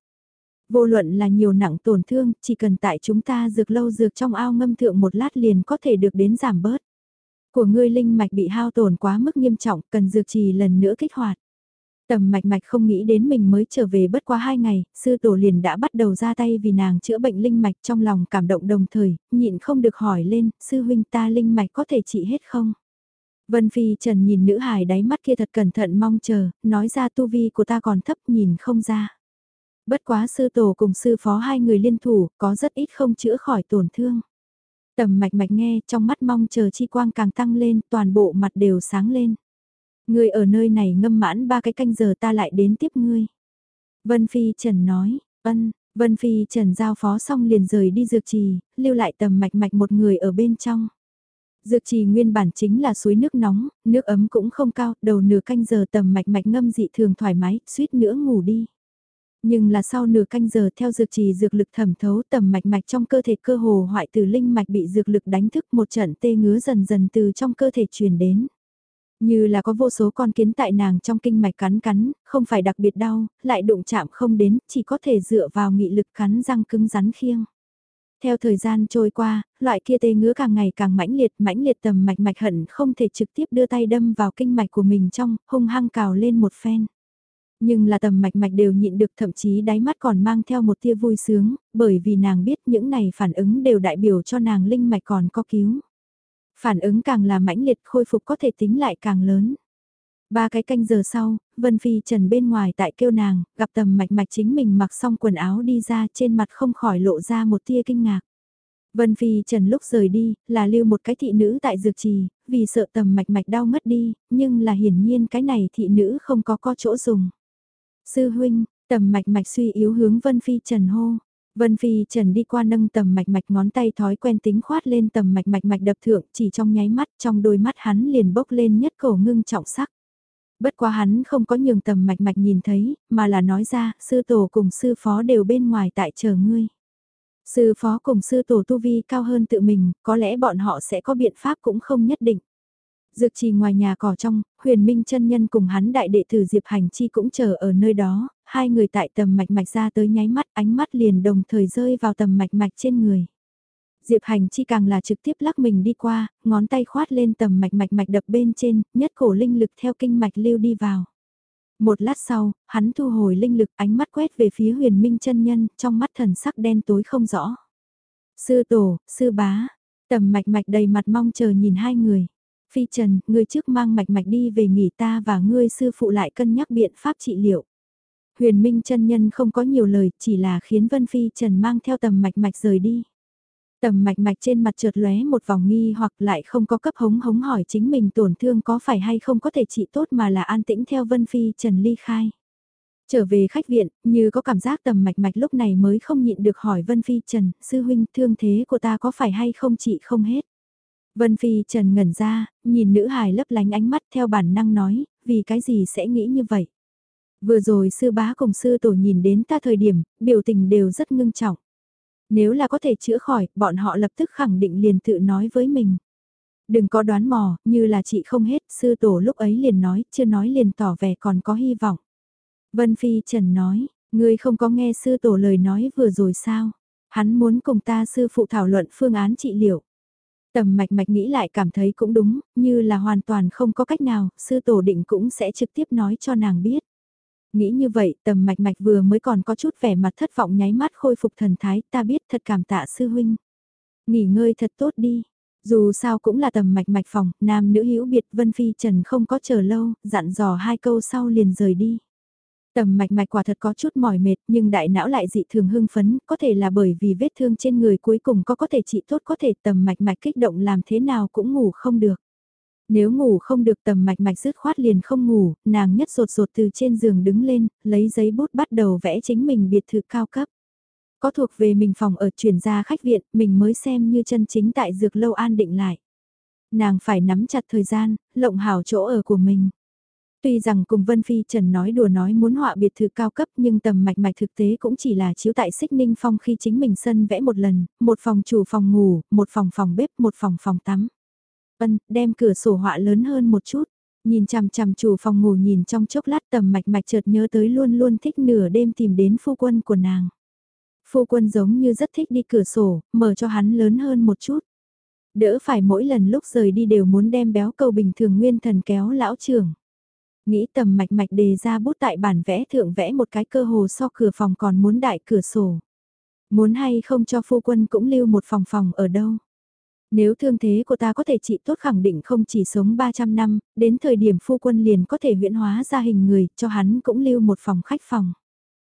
Vô luận là nhiều nặng tổn thương, chỉ cần tại chúng ta dược lâu dược trong ao ngâm thượng một lát liền có thể được đến giảm bớt. Của ngươi linh mạch bị hao tổn quá mức nghiêm trọng, cần dược trì lần nữa kích hoạt. Tầm mạch mạch không nghĩ đến mình mới trở về bất quá hai ngày, sư tổ liền đã bắt đầu ra tay vì nàng chữa bệnh linh mạch trong lòng cảm động đồng thời, nhịn không được hỏi lên, sư huynh ta linh mạch có thể trị hết không? Vân Phi Trần nhìn nữ hài đáy mắt kia thật cẩn thận mong chờ, nói ra tu vi của ta còn thấp nhìn không ra. Bất quá sư tổ cùng sư phó hai người liên thủ, có rất ít không chữa khỏi tổn thương. Tầm mạch mạch nghe, trong mắt mong chờ chi quang càng tăng lên, toàn bộ mặt đều sáng lên. Ngươi ở nơi này ngâm mãn ba cái canh giờ ta lại đến tiếp ngươi. Vân Phi Trần nói, ân, Vân Phi Trần giao phó xong liền rời đi dược trì, lưu lại tầm mạch mạch một người ở bên trong. Dược trì nguyên bản chính là suối nước nóng, nước ấm cũng không cao, đầu nửa canh giờ tầm mạch mạch ngâm dị thường thoải mái, suýt nữa ngủ đi. Nhưng là sau nửa canh giờ theo dược trì dược lực thẩm thấu tầm mạch mạch trong cơ thể cơ hồ hoại từ linh mạch bị dược lực đánh thức một trận tê ngứa dần dần từ trong cơ thể truyền đến. Như là có vô số con kiến tại nàng trong kinh mạch cắn cắn, không phải đặc biệt đau, lại đụng chạm không đến, chỉ có thể dựa vào nghị lực cắn răng cứng rắn khiêng. Theo thời gian trôi qua, loại kia tê ngứa càng ngày càng mãnh liệt, mãnh liệt tầm mạch mạch hận không thể trực tiếp đưa tay đâm vào kinh mạch của mình trong, hung hăng cào lên một phen. Nhưng là tầm mạch mạch đều nhịn được thậm chí đáy mắt còn mang theo một tia vui sướng, bởi vì nàng biết những này phản ứng đều đại biểu cho nàng linh mạch còn có cứu. Phản ứng càng là mãnh liệt khôi phục có thể tính lại càng lớn. Ba cái canh giờ sau, Vân Phi Trần bên ngoài tại kêu nàng, gặp tầm mạch mạch chính mình mặc xong quần áo đi ra trên mặt không khỏi lộ ra một tia kinh ngạc. Vân Phi Trần lúc rời đi, là lưu một cái thị nữ tại dược trì, vì sợ tầm mạch mạch đau mất đi, nhưng là hiển nhiên cái này thị nữ không có có chỗ dùng. Sư huynh, tầm mạch mạch suy yếu hướng Vân Phi Trần hô. Vân Phi Trần đi qua nâng tầm mạch mạch ngón tay thói quen tính khoát lên tầm mạch mạch mạch đập thượng chỉ trong nháy mắt trong đôi mắt hắn liền bốc lên nhất cổ ngưng trọng sắc. Bất quá hắn không có nhường tầm mạch mạch nhìn thấy, mà là nói ra, sư tổ cùng sư phó đều bên ngoài tại chờ ngươi. Sư phó cùng sư tổ tu vi cao hơn tự mình, có lẽ bọn họ sẽ có biện pháp cũng không nhất định. Dược trì ngoài nhà cỏ trong, huyền minh chân nhân cùng hắn đại đệ tử Diệp Hành Chi cũng chờ ở nơi đó, hai người tại tầm mạch mạch ra tới nháy mắt ánh mắt liền đồng thời rơi vào tầm mạch mạch trên người. Diệp Hành Chi càng là trực tiếp lắc mình đi qua, ngón tay khoát lên tầm mạch mạch mạch đập bên trên, nhất cổ linh lực theo kinh mạch lưu đi vào. Một lát sau, hắn thu hồi linh lực ánh mắt quét về phía huyền minh chân nhân, trong mắt thần sắc đen tối không rõ. Sư tổ, sư bá, tầm mạch mạch đầy mặt mong chờ nhìn hai người. Phi Trần, ngươi trước mang mạch mạch đi về nghỉ ta và ngươi sư phụ lại cân nhắc biện pháp trị liệu. Huyền Minh chân nhân không có nhiều lời, chỉ là khiến Vân Phi Trần mang theo tầm mạch mạch rời đi. Tầm mạch mạch trên mặt trượt lóe một vòng nghi hoặc lại không có cấp hống hống hỏi chính mình tổn thương có phải hay không có thể trị tốt mà là an tĩnh theo Vân Phi Trần ly khai. Trở về khách viện, như có cảm giác tầm mạch mạch lúc này mới không nhịn được hỏi Vân Phi Trần, sư huynh thương thế của ta có phải hay không trị không hết. Vân Phi Trần ngẩn ra, nhìn nữ hài lấp lánh ánh mắt theo bản năng nói, vì cái gì sẽ nghĩ như vậy. Vừa rồi sư bá cùng sư tổ nhìn đến ta thời điểm, biểu tình đều rất ngưng trọng. Nếu là có thể chữa khỏi, bọn họ lập tức khẳng định liền tự nói với mình. Đừng có đoán mò, như là chị không hết, sư tổ lúc ấy liền nói, chưa nói liền tỏ vẻ còn có hy vọng. Vân Phi Trần nói, ngươi không có nghe sư tổ lời nói vừa rồi sao? Hắn muốn cùng ta sư phụ thảo luận phương án trị liệu. Tầm mạch mạch nghĩ lại cảm thấy cũng đúng, như là hoàn toàn không có cách nào, sư tổ định cũng sẽ trực tiếp nói cho nàng biết. Nghĩ như vậy, tầm mạch mạch vừa mới còn có chút vẻ mặt thất vọng nháy mắt khôi phục thần thái, ta biết thật cảm tạ sư huynh. Nghỉ ngơi thật tốt đi. Dù sao cũng là tầm mạch mạch phòng, nam nữ hữu biệt Vân Phi Trần không có chờ lâu, dặn dò hai câu sau liền rời đi. Tầm mạch mạch quả thật có chút mỏi mệt nhưng đại não lại dị thường hưng phấn, có thể là bởi vì vết thương trên người cuối cùng có có thể trị tốt có thể tầm mạch mạch kích động làm thế nào cũng ngủ không được. Nếu ngủ không được tầm mạch mạch dứt khoát liền không ngủ, nàng nhất rột rột từ trên giường đứng lên, lấy giấy bút bắt đầu vẽ chính mình biệt thự cao cấp. Có thuộc về mình phòng ở chuyển ra khách viện, mình mới xem như chân chính tại dược lâu an định lại. Nàng phải nắm chặt thời gian, lộng hảo chỗ ở của mình. Tuy rằng cùng Vân Phi Trần nói đùa nói muốn họa biệt thự cao cấp nhưng tầm mạch mạch thực tế cũng chỉ là chiếu tại xích ninh phong khi chính mình sân vẽ một lần, một phòng chủ phòng ngủ, một phòng phòng bếp, một phòng phòng tắm. Ân, đem cửa sổ họa lớn hơn một chút. Nhìn chằm chằm chủ phòng ngủ nhìn trong chốc lát tầm mạch mạch chợt nhớ tới luôn luôn thích nửa đêm tìm đến phu quân của nàng. Phu quân giống như rất thích đi cửa sổ, mở cho hắn lớn hơn một chút. Đỡ phải mỗi lần lúc rời đi đều muốn đem béo cầu bình thường nguyên thần kéo lão trưởng. Nghĩ tầm mạch mạch đề ra bút tại bản vẽ thượng vẽ một cái cơ hồ so cửa phòng còn muốn đại cửa sổ. Muốn hay không cho phu quân cũng lưu một phòng phòng ở đâu. Nếu thương thế của ta có thể trị tốt khẳng định không chỉ sống 300 năm, đến thời điểm phu quân liền có thể huyễn hóa ra hình người, cho hắn cũng lưu một phòng khách phòng.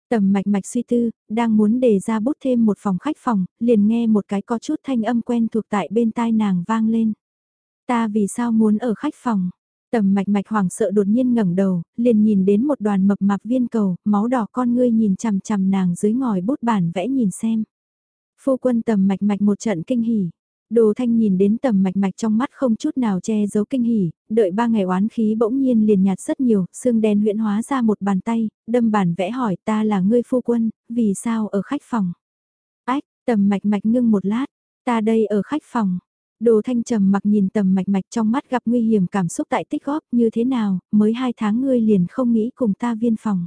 Tầm mạch mạch suy tư, đang muốn đề ra bút thêm một phòng khách phòng, liền nghe một cái có chút thanh âm quen thuộc tại bên tai nàng vang lên. Ta vì sao muốn ở khách phòng? Tầm mạch mạch hoảng sợ đột nhiên ngẩng đầu, liền nhìn đến một đoàn mập mạp viên cầu, máu đỏ con ngươi nhìn chằm chằm nàng dưới ngòi bút bản vẽ nhìn xem. Phu quân tầm mạch mạch một trận kinh hỉ. Đồ thanh nhìn đến tầm mạch mạch trong mắt không chút nào che giấu kinh hỉ, đợi ba ngày oán khí bỗng nhiên liền nhạt rất nhiều, xương đen huyễn hóa ra một bàn tay, đâm bản vẽ hỏi ta là ngươi phu quân, vì sao ở khách phòng. Ách, tầm mạch mạch ngưng một lát, ta đây ở khách phòng. Đồ thanh trầm mặc nhìn tầm mạch mạch trong mắt gặp nguy hiểm cảm xúc tại tích góp như thế nào, mới hai tháng ngươi liền không nghĩ cùng ta viên phòng.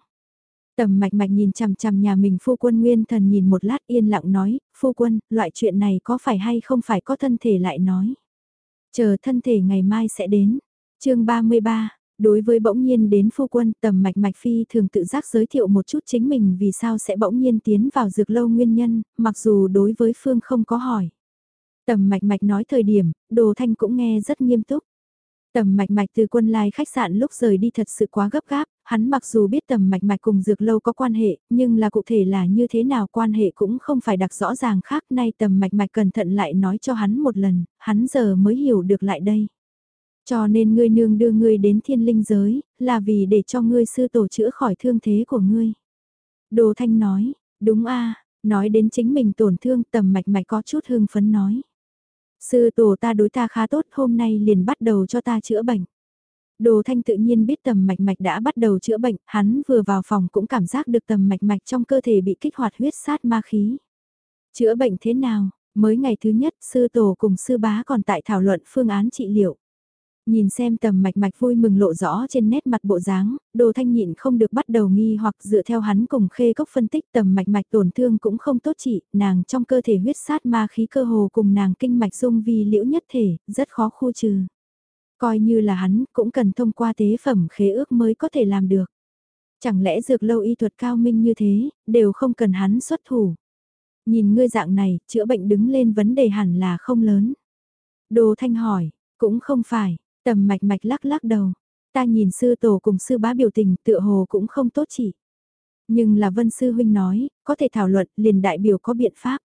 Tầm mạch mạch nhìn chằm chằm nhà mình phu quân nguyên thần nhìn một lát yên lặng nói, phu quân, loại chuyện này có phải hay không phải có thân thể lại nói. Chờ thân thể ngày mai sẽ đến. chương 33, đối với bỗng nhiên đến phu quân tầm mạch mạch phi thường tự giác giới thiệu một chút chính mình vì sao sẽ bỗng nhiên tiến vào dược lâu nguyên nhân, mặc dù đối với phương không có hỏi. Tầm mạch mạch nói thời điểm, đồ thanh cũng nghe rất nghiêm túc. Tầm mạch mạch từ quân lai khách sạn lúc rời đi thật sự quá gấp gáp, hắn mặc dù biết tầm mạch mạch cùng dược lâu có quan hệ, nhưng là cụ thể là như thế nào quan hệ cũng không phải đặc rõ ràng khác nay tầm mạch mạch cẩn thận lại nói cho hắn một lần, hắn giờ mới hiểu được lại đây. Cho nên ngươi nương đưa ngươi đến thiên linh giới, là vì để cho ngươi sư tổ chữa khỏi thương thế của ngươi. Đồ Thanh nói, đúng a nói đến chính mình tổn thương tầm mạch mạch có chút hương phấn nói. Sư tổ ta đối ta khá tốt hôm nay liền bắt đầu cho ta chữa bệnh. Đồ thanh tự nhiên biết tầm mạch mạch đã bắt đầu chữa bệnh, hắn vừa vào phòng cũng cảm giác được tầm mạch mạch trong cơ thể bị kích hoạt huyết sát ma khí. Chữa bệnh thế nào? Mới ngày thứ nhất, sư tổ cùng sư bá còn tại thảo luận phương án trị liệu. Nhìn xem tầm mạch mạch vui mừng lộ rõ trên nét mặt bộ dáng, đồ thanh nhịn không được bắt đầu nghi hoặc dựa theo hắn cùng khê cốc phân tích tầm mạch mạch tổn thương cũng không tốt trị, nàng trong cơ thể huyết sát ma khí cơ hồ cùng nàng kinh mạch dung vi liễu nhất thể, rất khó khu trừ. Coi như là hắn cũng cần thông qua tế phẩm khế ước mới có thể làm được. Chẳng lẽ dược lâu y thuật cao minh như thế, đều không cần hắn xuất thủ. Nhìn ngươi dạng này, chữa bệnh đứng lên vấn đề hẳn là không lớn. Đồ thanh hỏi, cũng không phải, Tầm mạch mạch lắc lắc đầu. Ta nhìn sư tổ cùng sư bá biểu tình tựa hồ cũng không tốt chỉ. Nhưng là vân sư huynh nói, có thể thảo luận liền đại biểu có biện pháp.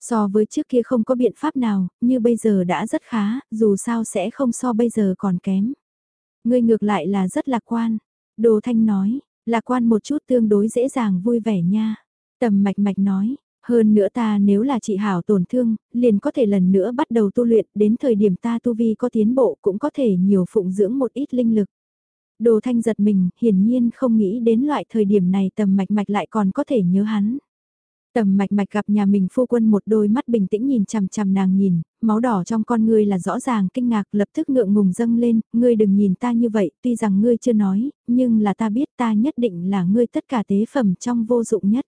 So với trước kia không có biện pháp nào, như bây giờ đã rất khá, dù sao sẽ không so bây giờ còn kém. Ngươi ngược lại là rất lạc quan. Đồ Thanh nói, lạc quan một chút tương đối dễ dàng vui vẻ nha. Tầm mạch mạch nói, hơn nữa ta nếu là chị Hảo tổn thương, liền có thể lần nữa bắt đầu tu luyện, đến thời điểm ta tu vi có tiến bộ cũng có thể nhiều phụng dưỡng một ít linh lực. Đồ thanh giật mình, hiển nhiên không nghĩ đến loại thời điểm này tầm mạch mạch lại còn có thể nhớ hắn. Tầm mạch mạch gặp nhà mình phu quân một đôi mắt bình tĩnh nhìn chằm chằm nàng nhìn, máu đỏ trong con ngươi là rõ ràng kinh ngạc lập tức ngượng ngùng dâng lên, ngươi đừng nhìn ta như vậy, tuy rằng ngươi chưa nói, nhưng là ta biết ta nhất định là ngươi tất cả tế phẩm trong vô dụng nhất.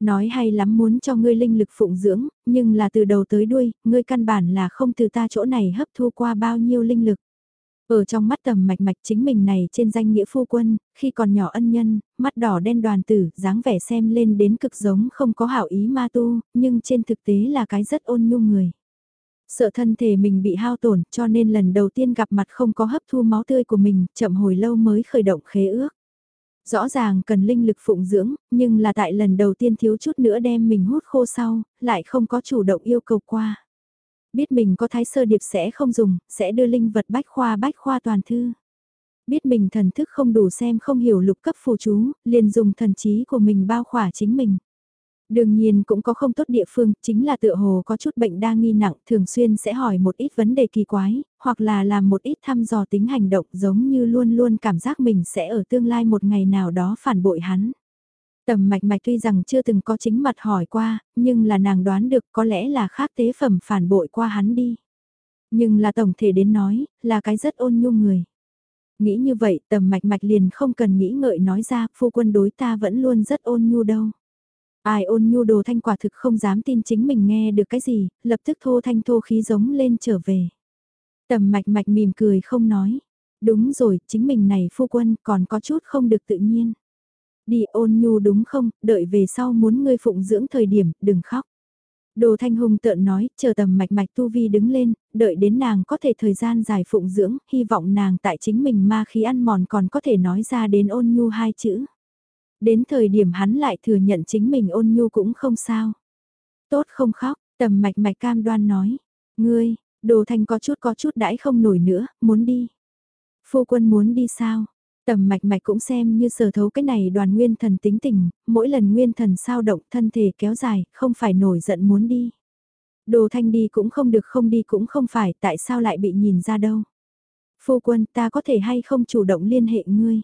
Nói hay lắm muốn cho ngươi linh lực phụng dưỡng, nhưng là từ đầu tới đuôi, ngươi căn bản là không từ ta chỗ này hấp thu qua bao nhiêu linh lực. Ở trong mắt tầm mạch mạch chính mình này trên danh nghĩa phu quân, khi còn nhỏ ân nhân, mắt đỏ đen đoàn tử, dáng vẻ xem lên đến cực giống không có hảo ý ma tu, nhưng trên thực tế là cái rất ôn nhu người. Sợ thân thể mình bị hao tổn cho nên lần đầu tiên gặp mặt không có hấp thu máu tươi của mình, chậm hồi lâu mới khởi động khế ước. Rõ ràng cần linh lực phụng dưỡng, nhưng là tại lần đầu tiên thiếu chút nữa đem mình hút khô sau, lại không có chủ động yêu cầu qua. Biết mình có thái sơ điệp sẽ không dùng, sẽ đưa linh vật bách khoa bách khoa toàn thư. Biết mình thần thức không đủ xem không hiểu lục cấp phù chú, liền dùng thần trí của mình bao khỏa chính mình. Đương nhiên cũng có không tốt địa phương, chính là tựa hồ có chút bệnh đa nghi nặng, thường xuyên sẽ hỏi một ít vấn đề kỳ quái, hoặc là làm một ít thăm dò tính hành động giống như luôn luôn cảm giác mình sẽ ở tương lai một ngày nào đó phản bội hắn. Tầm mạch mạch tuy rằng chưa từng có chính mặt hỏi qua, nhưng là nàng đoán được có lẽ là khác tế phẩm phản bội qua hắn đi. Nhưng là tổng thể đến nói, là cái rất ôn nhu người. Nghĩ như vậy tầm mạch mạch liền không cần nghĩ ngợi nói ra, phu quân đối ta vẫn luôn rất ôn nhu đâu. Ai ôn nhu đồ thanh quả thực không dám tin chính mình nghe được cái gì, lập tức thô thanh thô khí giống lên trở về. Tầm mạch mạch mỉm cười không nói. Đúng rồi, chính mình này phu quân còn có chút không được tự nhiên. Đi ôn nhu đúng không, đợi về sau muốn ngươi phụng dưỡng thời điểm, đừng khóc. Đồ Thanh Hùng tợn nói, chờ tầm mạch mạch tu vi đứng lên, đợi đến nàng có thể thời gian dài phụng dưỡng, hy vọng nàng tại chính mình ma khí ăn mòn còn có thể nói ra đến ôn nhu hai chữ. Đến thời điểm hắn lại thừa nhận chính mình ôn nhu cũng không sao. Tốt không khóc, tầm mạch mạch cam đoan nói. Ngươi, đồ thanh có chút có chút đãi không nổi nữa, muốn đi. Phu quân muốn đi sao? Tầm mạch mạch cũng xem như sở thấu cái này đoàn nguyên thần tính tình, mỗi lần nguyên thần sao động thân thể kéo dài, không phải nổi giận muốn đi. Đồ thanh đi cũng không được không đi cũng không phải, tại sao lại bị nhìn ra đâu. Phu quân ta có thể hay không chủ động liên hệ ngươi.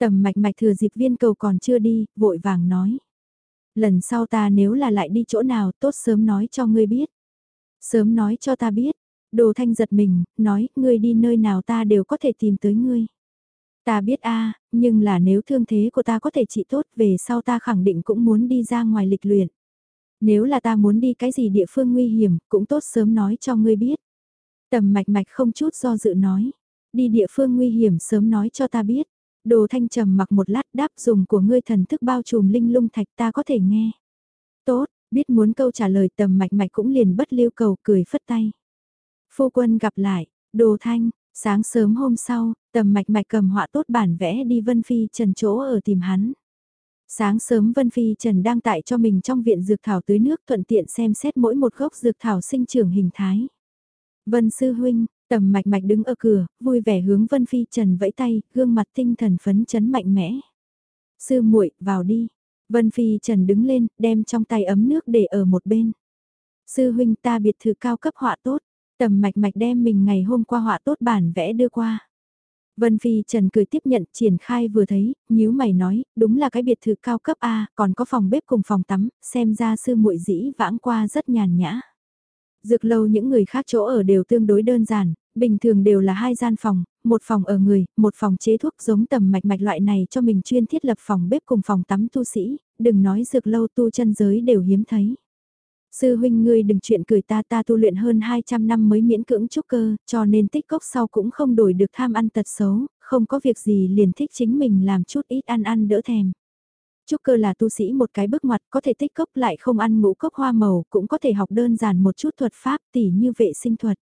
Tầm mạch mạch thừa dịp viên cầu còn chưa đi, vội vàng nói. Lần sau ta nếu là lại đi chỗ nào tốt sớm nói cho ngươi biết. Sớm nói cho ta biết. Đồ thanh giật mình, nói, ngươi đi nơi nào ta đều có thể tìm tới ngươi. Ta biết a nhưng là nếu thương thế của ta có thể trị tốt về sau ta khẳng định cũng muốn đi ra ngoài lịch luyện. Nếu là ta muốn đi cái gì địa phương nguy hiểm, cũng tốt sớm nói cho ngươi biết. Tầm mạch mạch không chút do dự nói. Đi địa phương nguy hiểm sớm nói cho ta biết. Đồ thanh trầm mặc một lát đáp dùng của ngươi thần thức bao trùm linh lung thạch ta có thể nghe. Tốt, biết muốn câu trả lời tầm mạch mạch cũng liền bất lưu cầu cười phất tay. Phu quân gặp lại, đồ thanh, sáng sớm hôm sau, tầm mạch mạch cầm họa tốt bản vẽ đi Vân Phi Trần chỗ ở tìm hắn. Sáng sớm Vân Phi Trần đang tại cho mình trong viện dược thảo tưới nước thuận tiện xem xét mỗi một gốc dược thảo sinh trưởng hình thái. Vân Sư Huynh, Tầm mạch mạch đứng ở cửa, vui vẻ hướng Vân Phi Trần vẫy tay, gương mặt tinh thần phấn chấn mạnh mẽ. Sư muội vào đi. Vân Phi Trần đứng lên, đem trong tay ấm nước để ở một bên. Sư huynh ta biệt thự cao cấp họa tốt, tầm mạch mạch đem mình ngày hôm qua họa tốt bản vẽ đưa qua. Vân Phi Trần cười tiếp nhận triển khai vừa thấy, nhíu mày nói, đúng là cái biệt thự cao cấp A, còn có phòng bếp cùng phòng tắm, xem ra sư muội dĩ vãng qua rất nhàn nhã. Dược lâu những người khác chỗ ở đều tương đối đơn giản, bình thường đều là hai gian phòng, một phòng ở người, một phòng chế thuốc giống tầm mạch mạch loại này cho mình chuyên thiết lập phòng bếp cùng phòng tắm tu sĩ, đừng nói dược lâu tu chân giới đều hiếm thấy. Sư huynh ngươi đừng chuyện cười ta ta tu luyện hơn 200 năm mới miễn cưỡng trúc cơ, cho nên tích cốc sau cũng không đổi được tham ăn tật xấu, không có việc gì liền thích chính mình làm chút ít ăn ăn đỡ thèm. Trúc cơ là tu sĩ một cái bước ngoặt có thể tích cốc lại không ăn ngũ cốc hoa màu, cũng có thể học đơn giản một chút thuật pháp tỉ như vệ sinh thuật.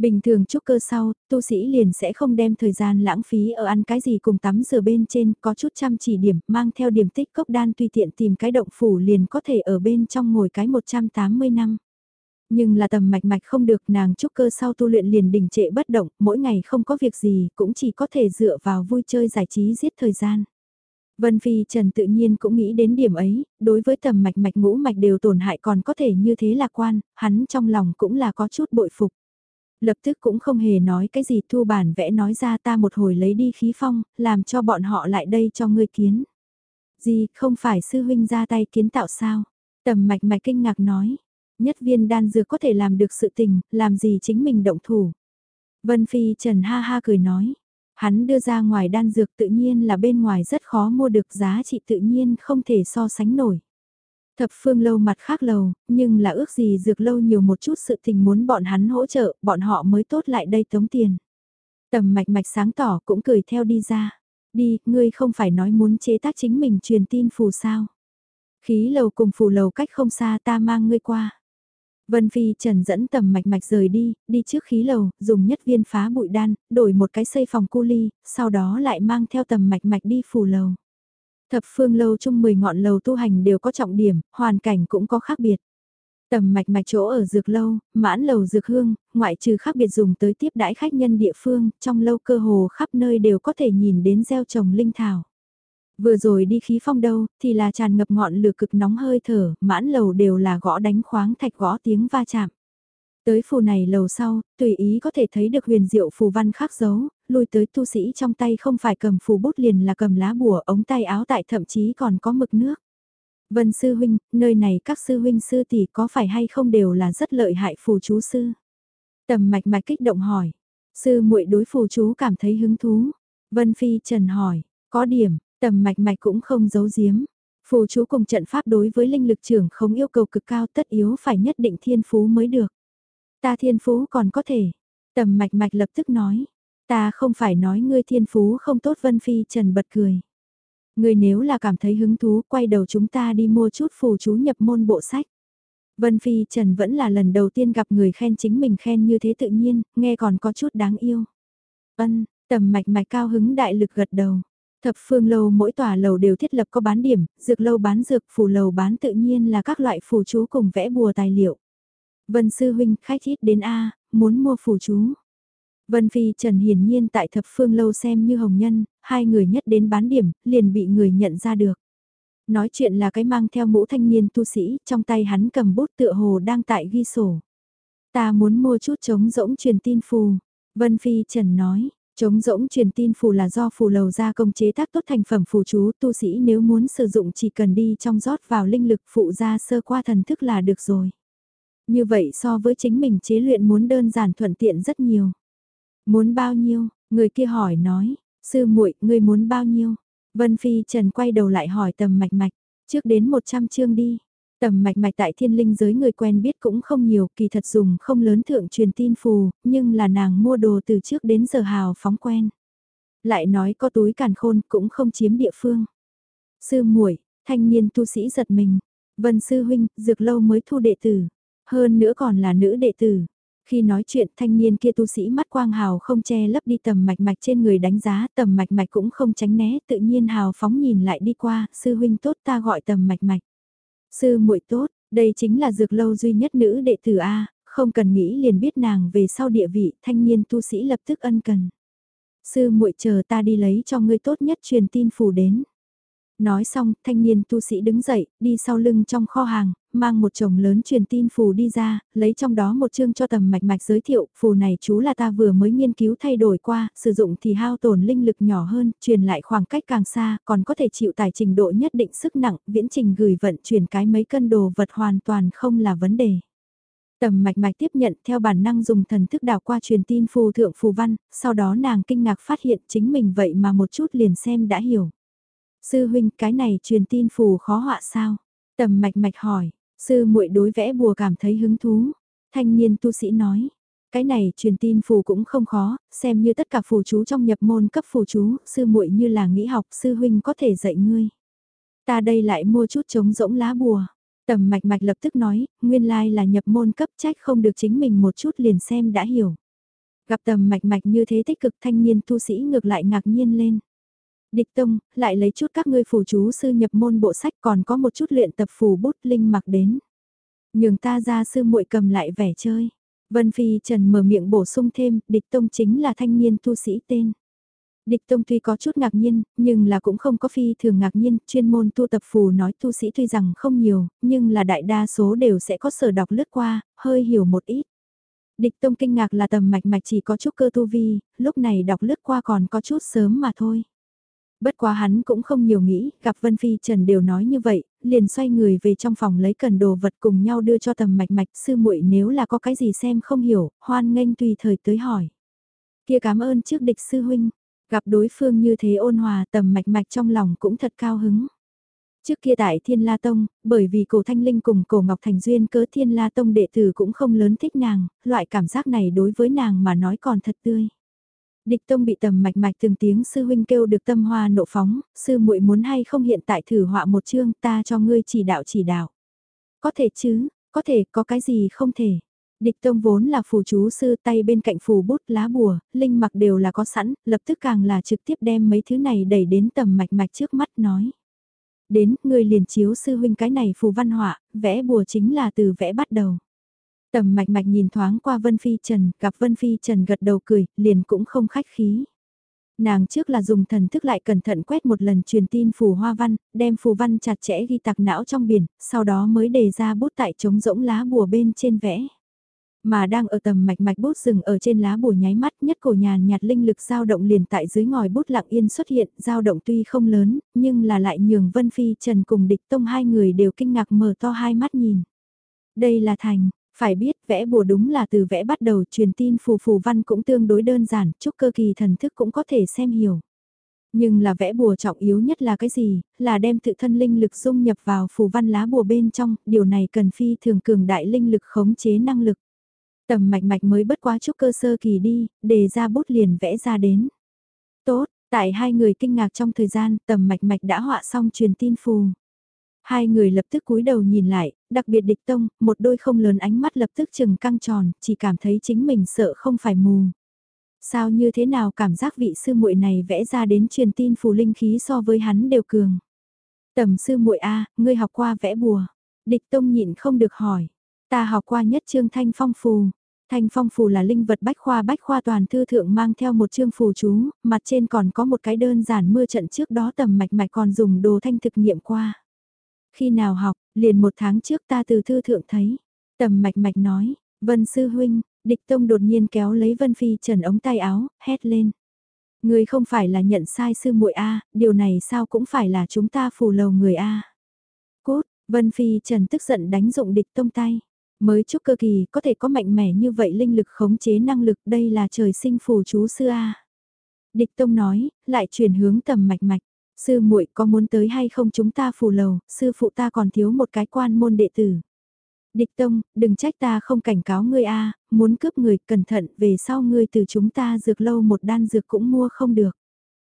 Bình thường trúc cơ sau, tu sĩ liền sẽ không đem thời gian lãng phí ở ăn cái gì cùng tắm rửa bên trên, có chút chăm chỉ điểm, mang theo điểm tích cốc đan tùy tiện tìm cái động phủ liền có thể ở bên trong ngồi cái 180 năm. Nhưng là tầm mạch mạch không được nàng trúc cơ sau tu luyện liền đình trệ bất động, mỗi ngày không có việc gì cũng chỉ có thể dựa vào vui chơi giải trí giết thời gian. Vân Phi Trần tự nhiên cũng nghĩ đến điểm ấy, đối với tầm mạch mạch ngũ mạch đều tổn hại còn có thể như thế lạc quan, hắn trong lòng cũng là có chút bội phục. Lập tức cũng không hề nói cái gì thu bản vẽ nói ra ta một hồi lấy đi khí phong, làm cho bọn họ lại đây cho ngươi kiến. Gì, không phải sư huynh ra tay kiến tạo sao? Tầm mạch mạch kinh ngạc nói. Nhất viên đan dược có thể làm được sự tình, làm gì chính mình động thủ. Vân Phi Trần ha ha cười nói. Hắn đưa ra ngoài đan dược tự nhiên là bên ngoài rất khó mua được giá trị tự nhiên không thể so sánh nổi. Thập phương lâu mặt khác lầu, nhưng là ước gì dược lâu nhiều một chút sự tình muốn bọn hắn hỗ trợ, bọn họ mới tốt lại đây tống tiền. Tầm mạch mạch sáng tỏ cũng cười theo đi ra. Đi, ngươi không phải nói muốn chế tác chính mình truyền tin phù sao. Khí lầu cùng phù lầu cách không xa ta mang ngươi qua. Vân Phi Trần dẫn tầm mạch mạch rời đi, đi trước khí lầu, dùng nhất viên phá bụi đan, đổi một cái xây phòng cu ly, sau đó lại mang theo tầm mạch mạch đi phù lầu. Thập phương lâu chung 10 ngọn lầu tu hành đều có trọng điểm, hoàn cảnh cũng có khác biệt. Tầm mạch mạch chỗ ở dược lâu, mãn lầu dược hương, ngoại trừ khác biệt dùng tới tiếp đãi khách nhân địa phương, trong lâu cơ hồ khắp nơi đều có thể nhìn đến gieo trồng linh thảo. Vừa rồi đi khí phong đâu, thì là tràn ngập ngọn lửa cực nóng hơi thở, mãn lầu đều là gõ đánh khoáng thạch gõ tiếng va chạm. Tới phù này lầu sau, tùy ý có thể thấy được huyền diệu phù văn khắc dấu, lui tới tu sĩ trong tay không phải cầm phù bút liền là cầm lá bùa ống tay áo tại thậm chí còn có mực nước. Vân sư huynh, nơi này các sư huynh sư tỷ có phải hay không đều là rất lợi hại phù chú sư. Tầm mạch mạch kích động hỏi, sư muội đối phù chú cảm thấy hứng thú. Vân phi trần hỏi, có điểm, tầm mạch mạch cũng không giấu giếm. Phù chú cùng trận pháp đối với linh lực trưởng không yêu cầu cực cao tất yếu phải nhất định thiên phú mới được. Ta thiên phú còn có thể. Tầm mạch mạch lập tức nói. Ta không phải nói ngươi thiên phú không tốt Vân Phi Trần bật cười. Ngươi nếu là cảm thấy hứng thú quay đầu chúng ta đi mua chút phù chú nhập môn bộ sách. Vân Phi Trần vẫn là lần đầu tiên gặp người khen chính mình khen như thế tự nhiên, nghe còn có chút đáng yêu. Ân, tầm mạch mạch cao hứng đại lực gật đầu. Thập phương lâu mỗi tòa lầu đều thiết lập có bán điểm, dược lâu bán dược, phù lầu bán tự nhiên là các loại phù chú cùng vẽ bùa tài liệu. Vân sư huynh khách ít đến A, muốn mua phù chú. Vân Phi Trần hiển nhiên tại thập phương lâu xem như hồng nhân, hai người nhất đến bán điểm, liền bị người nhận ra được. Nói chuyện là cái mang theo mũ thanh niên tu sĩ, trong tay hắn cầm bút tựa hồ đang tại ghi sổ. Ta muốn mua chút trống rỗng truyền tin phù. Vân Phi Trần nói, trống rỗng truyền tin phù là do phù lầu gia công chế tác tốt thành phẩm phù chú tu sĩ nếu muốn sử dụng chỉ cần đi trong rót vào linh lực phụ ra sơ qua thần thức là được rồi. Như vậy so với chính mình chế luyện muốn đơn giản thuận tiện rất nhiều. Muốn bao nhiêu? Người kia hỏi nói, sư muội, ngươi muốn bao nhiêu? Vân Phi Trần quay đầu lại hỏi tầm mạch mạch, trước đến 100 chương đi. Tầm mạch mạch tại thiên linh giới người quen biết cũng không nhiều, kỳ thật dùng không lớn thượng truyền tin phù, nhưng là nàng mua đồ từ trước đến giờ hào phóng quen. Lại nói có túi càn khôn cũng không chiếm địa phương. Sư muội thanh niên tu sĩ giật mình. Vân sư huynh, dược lâu mới thu đệ tử. Hơn nữa còn là nữ đệ tử. Khi nói chuyện thanh niên kia tu sĩ mắt quang hào không che lấp đi tầm mạch mạch trên người đánh giá tầm mạch mạch cũng không tránh né tự nhiên hào phóng nhìn lại đi qua sư huynh tốt ta gọi tầm mạch mạch. Sư muội tốt, đây chính là dược lâu duy nhất nữ đệ tử A, không cần nghĩ liền biết nàng về sau địa vị thanh niên tu sĩ lập tức ân cần. Sư muội chờ ta đi lấy cho ngươi tốt nhất truyền tin phủ đến. Nói xong, thanh niên tu sĩ đứng dậy, đi sau lưng trong kho hàng, mang một chồng lớn truyền tin phù đi ra, lấy trong đó một chương cho tầm mạch mạch giới thiệu, phù này chú là ta vừa mới nghiên cứu thay đổi qua, sử dụng thì hao tổn linh lực nhỏ hơn, truyền lại khoảng cách càng xa, còn có thể chịu tải trình độ nhất định sức nặng, viễn trình gửi vận chuyển cái mấy cân đồ vật hoàn toàn không là vấn đề. Tầm mạch mạch tiếp nhận theo bản năng dùng thần thức đào qua truyền tin phù thượng phù văn, sau đó nàng kinh ngạc phát hiện chính mình vậy mà một chút liền xem đã hiểu. Sư huynh cái này truyền tin phù khó họa sao? Tầm mạch mạch hỏi, sư muội đối vẽ bùa cảm thấy hứng thú. Thanh niên tu sĩ nói, cái này truyền tin phù cũng không khó, xem như tất cả phù chú trong nhập môn cấp phù chú, sư muội như là nghĩ học, sư huynh có thể dạy ngươi. Ta đây lại mua chút trống rỗng lá bùa. Tầm mạch mạch lập tức nói, nguyên lai là nhập môn cấp trách không được chính mình một chút liền xem đã hiểu. Gặp tầm mạch mạch như thế tích cực thanh niên tu sĩ ngược lại ngạc nhiên lên. Địch Tông, lại lấy chút các ngươi phù chú sư nhập môn bộ sách còn có một chút luyện tập phù bút linh mặc đến. Nhường ta ra sư muội cầm lại vẻ chơi. Vân Phi Trần mở miệng bổ sung thêm, địch tông chính là thanh niên tu sĩ tên. Địch tông tuy có chút ngạc nhiên, nhưng là cũng không có phi thường ngạc nhiên, chuyên môn tu tập phù nói tu sĩ tuy rằng không nhiều, nhưng là đại đa số đều sẽ có sở đọc lướt qua, hơi hiểu một ít. Địch tông kinh ngạc là tầm mạch mạch chỉ có chút cơ tu vi, lúc này đọc lướt qua còn có chút sớm mà thôi. Bất quá hắn cũng không nhiều nghĩ, gặp Vân Phi Trần đều nói như vậy, liền xoay người về trong phòng lấy cần đồ vật cùng nhau đưa cho tầm mạch mạch sư muội nếu là có cái gì xem không hiểu, hoan nghênh tùy thời tới hỏi. Kia cảm ơn trước địch sư huynh, gặp đối phương như thế ôn hòa tầm mạch mạch trong lòng cũng thật cao hứng. Trước kia tại Thiên La Tông, bởi vì cổ Thanh Linh cùng cổ Ngọc Thành Duyên cớ Thiên La Tông đệ tử cũng không lớn thích nàng, loại cảm giác này đối với nàng mà nói còn thật tươi. Địch Tông bị tầm mạch mạch từng tiếng sư huynh kêu được tâm hoa nộ phóng, sư muội muốn hay không hiện tại thử họa một chương ta cho ngươi chỉ đạo chỉ đạo. Có thể chứ, có thể có cái gì không thể. Địch Tông vốn là phù chú sư tay bên cạnh phù bút lá bùa, linh mặc đều là có sẵn, lập tức càng là trực tiếp đem mấy thứ này đẩy đến tầm mạch mạch trước mắt nói. Đến, ngươi liền chiếu sư huynh cái này phù văn họa, vẽ bùa chính là từ vẽ bắt đầu. Tầm mạch mạch nhìn thoáng qua Vân Phi Trần, gặp Vân Phi Trần gật đầu cười, liền cũng không khách khí. Nàng trước là dùng thần thức lại cẩn thận quét một lần truyền tin phù hoa văn, đem phù văn chặt chẽ ghi tạc não trong biển, sau đó mới đề ra bút tại trống rỗng lá bùa bên trên vẽ. Mà đang ở tầm mạch mạch bút rừng ở trên lá bùa nháy mắt nhất cổ nhàn nhạt linh lực dao động liền tại dưới ngòi bút lặng yên xuất hiện, dao động tuy không lớn, nhưng là lại nhường Vân Phi Trần cùng địch tông hai người đều kinh ngạc mở to hai mắt nhìn. Đây là thành, phải biết vẽ bùa đúng là từ vẽ bắt đầu truyền tin phù phù văn cũng tương đối đơn giản, chúc cơ kỳ thần thức cũng có thể xem hiểu. Nhưng là vẽ bùa trọng yếu nhất là cái gì, là đem tự thân linh lực dung nhập vào phù văn lá bùa bên trong, điều này cần phi thường cường đại linh lực khống chế năng lực. Tầm mạch mạch mới bất quá chút cơ sơ kỳ đi, đề ra bút liền vẽ ra đến. Tốt, tại hai người kinh ngạc trong thời gian, tầm mạch mạch đã họa xong truyền tin phù. Hai người lập tức cúi đầu nhìn lại, đặc biệt địch tông, một đôi không lớn ánh mắt lập tức chừng căng tròn, chỉ cảm thấy chính mình sợ không phải mù. Sao như thế nào cảm giác vị sư muội này vẽ ra đến truyền tin phù linh khí so với hắn đều cường. Tầm sư muội A, ngươi học qua vẽ bùa. Địch tông nhịn không được hỏi. Ta học qua nhất trương thanh phong phù. Thanh phong phù là linh vật bách khoa bách khoa toàn thư thượng mang theo một chương phù chú, mặt trên còn có một cái đơn giản mưa trận trước đó tầm mạch mạch còn dùng đồ thanh thực nghiệm qua. Khi nào học, liền một tháng trước ta từ thư thượng thấy. Tầm mạch mạch nói, Vân Sư Huynh, địch tông đột nhiên kéo lấy Vân Phi trần ống tay áo, hét lên. Người không phải là nhận sai sư muội A, điều này sao cũng phải là chúng ta phù lầu người A. Cốt, Vân Phi trần tức giận đánh dụng địch tông tay. Mới chúc cơ kỳ có thể có mạnh mẽ như vậy linh lực khống chế năng lực đây là trời sinh phù chú sư A. Địch tông nói, lại chuyển hướng tầm mạch mạch. Sư muội có muốn tới hay không chúng ta phù lầu, sư phụ ta còn thiếu một cái quan môn đệ tử. Địch tông, đừng trách ta không cảnh cáo ngươi a, muốn cướp người, cẩn thận, về sau ngươi từ chúng ta dược lâu một đan dược cũng mua không được.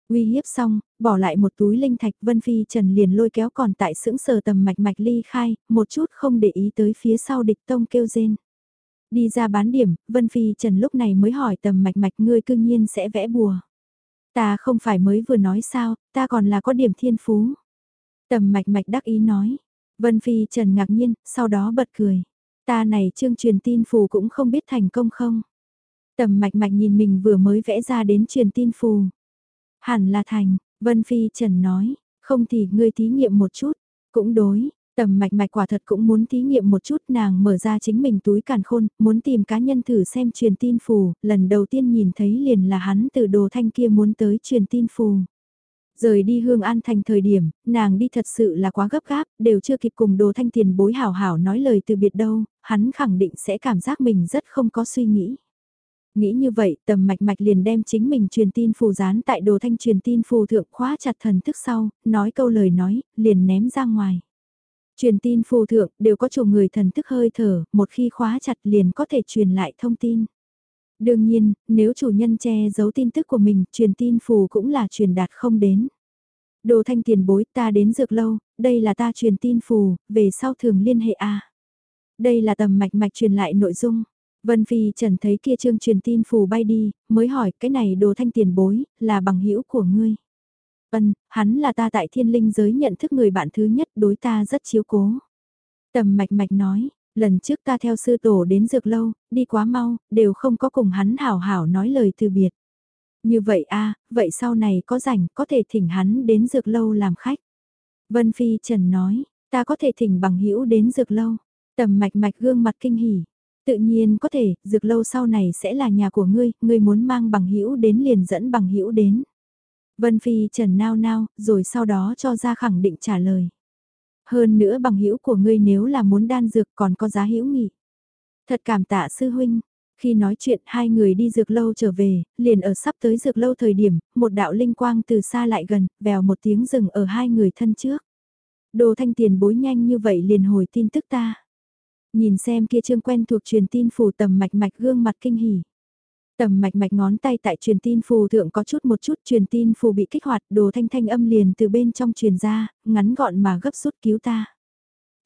Uy hiếp xong, bỏ lại một túi linh thạch Vân Phi Trần liền lôi kéo còn tại sững sờ tầm mạch mạch ly khai, một chút không để ý tới phía sau địch tông kêu rên. Đi ra bán điểm, Vân Phi Trần lúc này mới hỏi tầm mạch mạch ngươi cương nhiên sẽ vẽ bùa. Ta không phải mới vừa nói sao, ta còn là có điểm thiên phú. Tầm mạch mạch đắc ý nói. Vân Phi Trần ngạc nhiên, sau đó bật cười. Ta này chương truyền tin phù cũng không biết thành công không. Tầm mạch mạch nhìn mình vừa mới vẽ ra đến truyền tin phù. Hẳn là thành, Vân Phi Trần nói, không thì ngươi thí nghiệm một chút, cũng đối, Tầm mạch mạch quả thật cũng muốn thí nghiệm một chút nàng mở ra chính mình túi càn khôn, muốn tìm cá nhân thử xem truyền tin phù, lần đầu tiên nhìn thấy liền là hắn từ đồ thanh kia muốn tới truyền tin phù. Rời đi Hương An Thành thời điểm, nàng đi thật sự là quá gấp gáp, đều chưa kịp cùng đồ thanh tiền bối hảo hảo nói lời từ biệt đâu, hắn khẳng định sẽ cảm giác mình rất không có suy nghĩ. Nghĩ như vậy, tầm mạch mạch liền đem chính mình truyền tin phù dán tại đồ thanh truyền tin phù thượng khóa chặt thần thức sau, nói câu lời nói, liền ném ra ngoài. Truyền tin phù thượng đều có chủ người thần thức hơi thở, một khi khóa chặt liền có thể truyền lại thông tin. Đương nhiên, nếu chủ nhân che giấu tin tức của mình, truyền tin phù cũng là truyền đạt không đến. Đồ thanh tiền bối ta đến dược lâu, đây là ta truyền tin phù, về sau thường liên hệ A. Đây là tầm mạch mạch truyền lại nội dung. Vân Phi Trần thấy kia trương truyền tin phù bay đi, mới hỏi cái này đồ thanh tiền bối, là bằng hữu của ngươi. Ân, hắn là ta tại thiên linh giới nhận thức người bạn thứ nhất đối ta rất chiếu cố. Tầm mạch mạch nói, lần trước ta theo sư tổ đến dược lâu, đi quá mau, đều không có cùng hắn hảo hảo nói lời từ biệt. Như vậy a vậy sau này có rảnh có thể thỉnh hắn đến dược lâu làm khách. Vân Phi Trần nói, ta có thể thỉnh bằng hữu đến dược lâu. Tầm mạch mạch gương mặt kinh hỉ. Tự nhiên có thể, dược lâu sau này sẽ là nhà của ngươi, ngươi muốn mang bằng hữu đến liền dẫn bằng hữu đến. Vân Phi trần nao nao, rồi sau đó cho ra khẳng định trả lời. Hơn nữa bằng hữu của ngươi nếu là muốn đan dược còn có giá hữu nghị. Thật cảm tạ sư huynh. Khi nói chuyện hai người đi dược lâu trở về, liền ở sắp tới dược lâu thời điểm, một đạo linh quang từ xa lại gần, vèo một tiếng rừng ở hai người thân trước. Đồ thanh tiền bối nhanh như vậy liền hồi tin tức ta. Nhìn xem kia trương quen thuộc truyền tin phủ tầm mạch mạch gương mặt kinh hỉ. Tầm mạch mạch ngón tay tại truyền tin phù thượng có chút một chút truyền tin phù bị kích hoạt đồ thanh thanh âm liền từ bên trong truyền ra, ngắn gọn mà gấp rút cứu ta.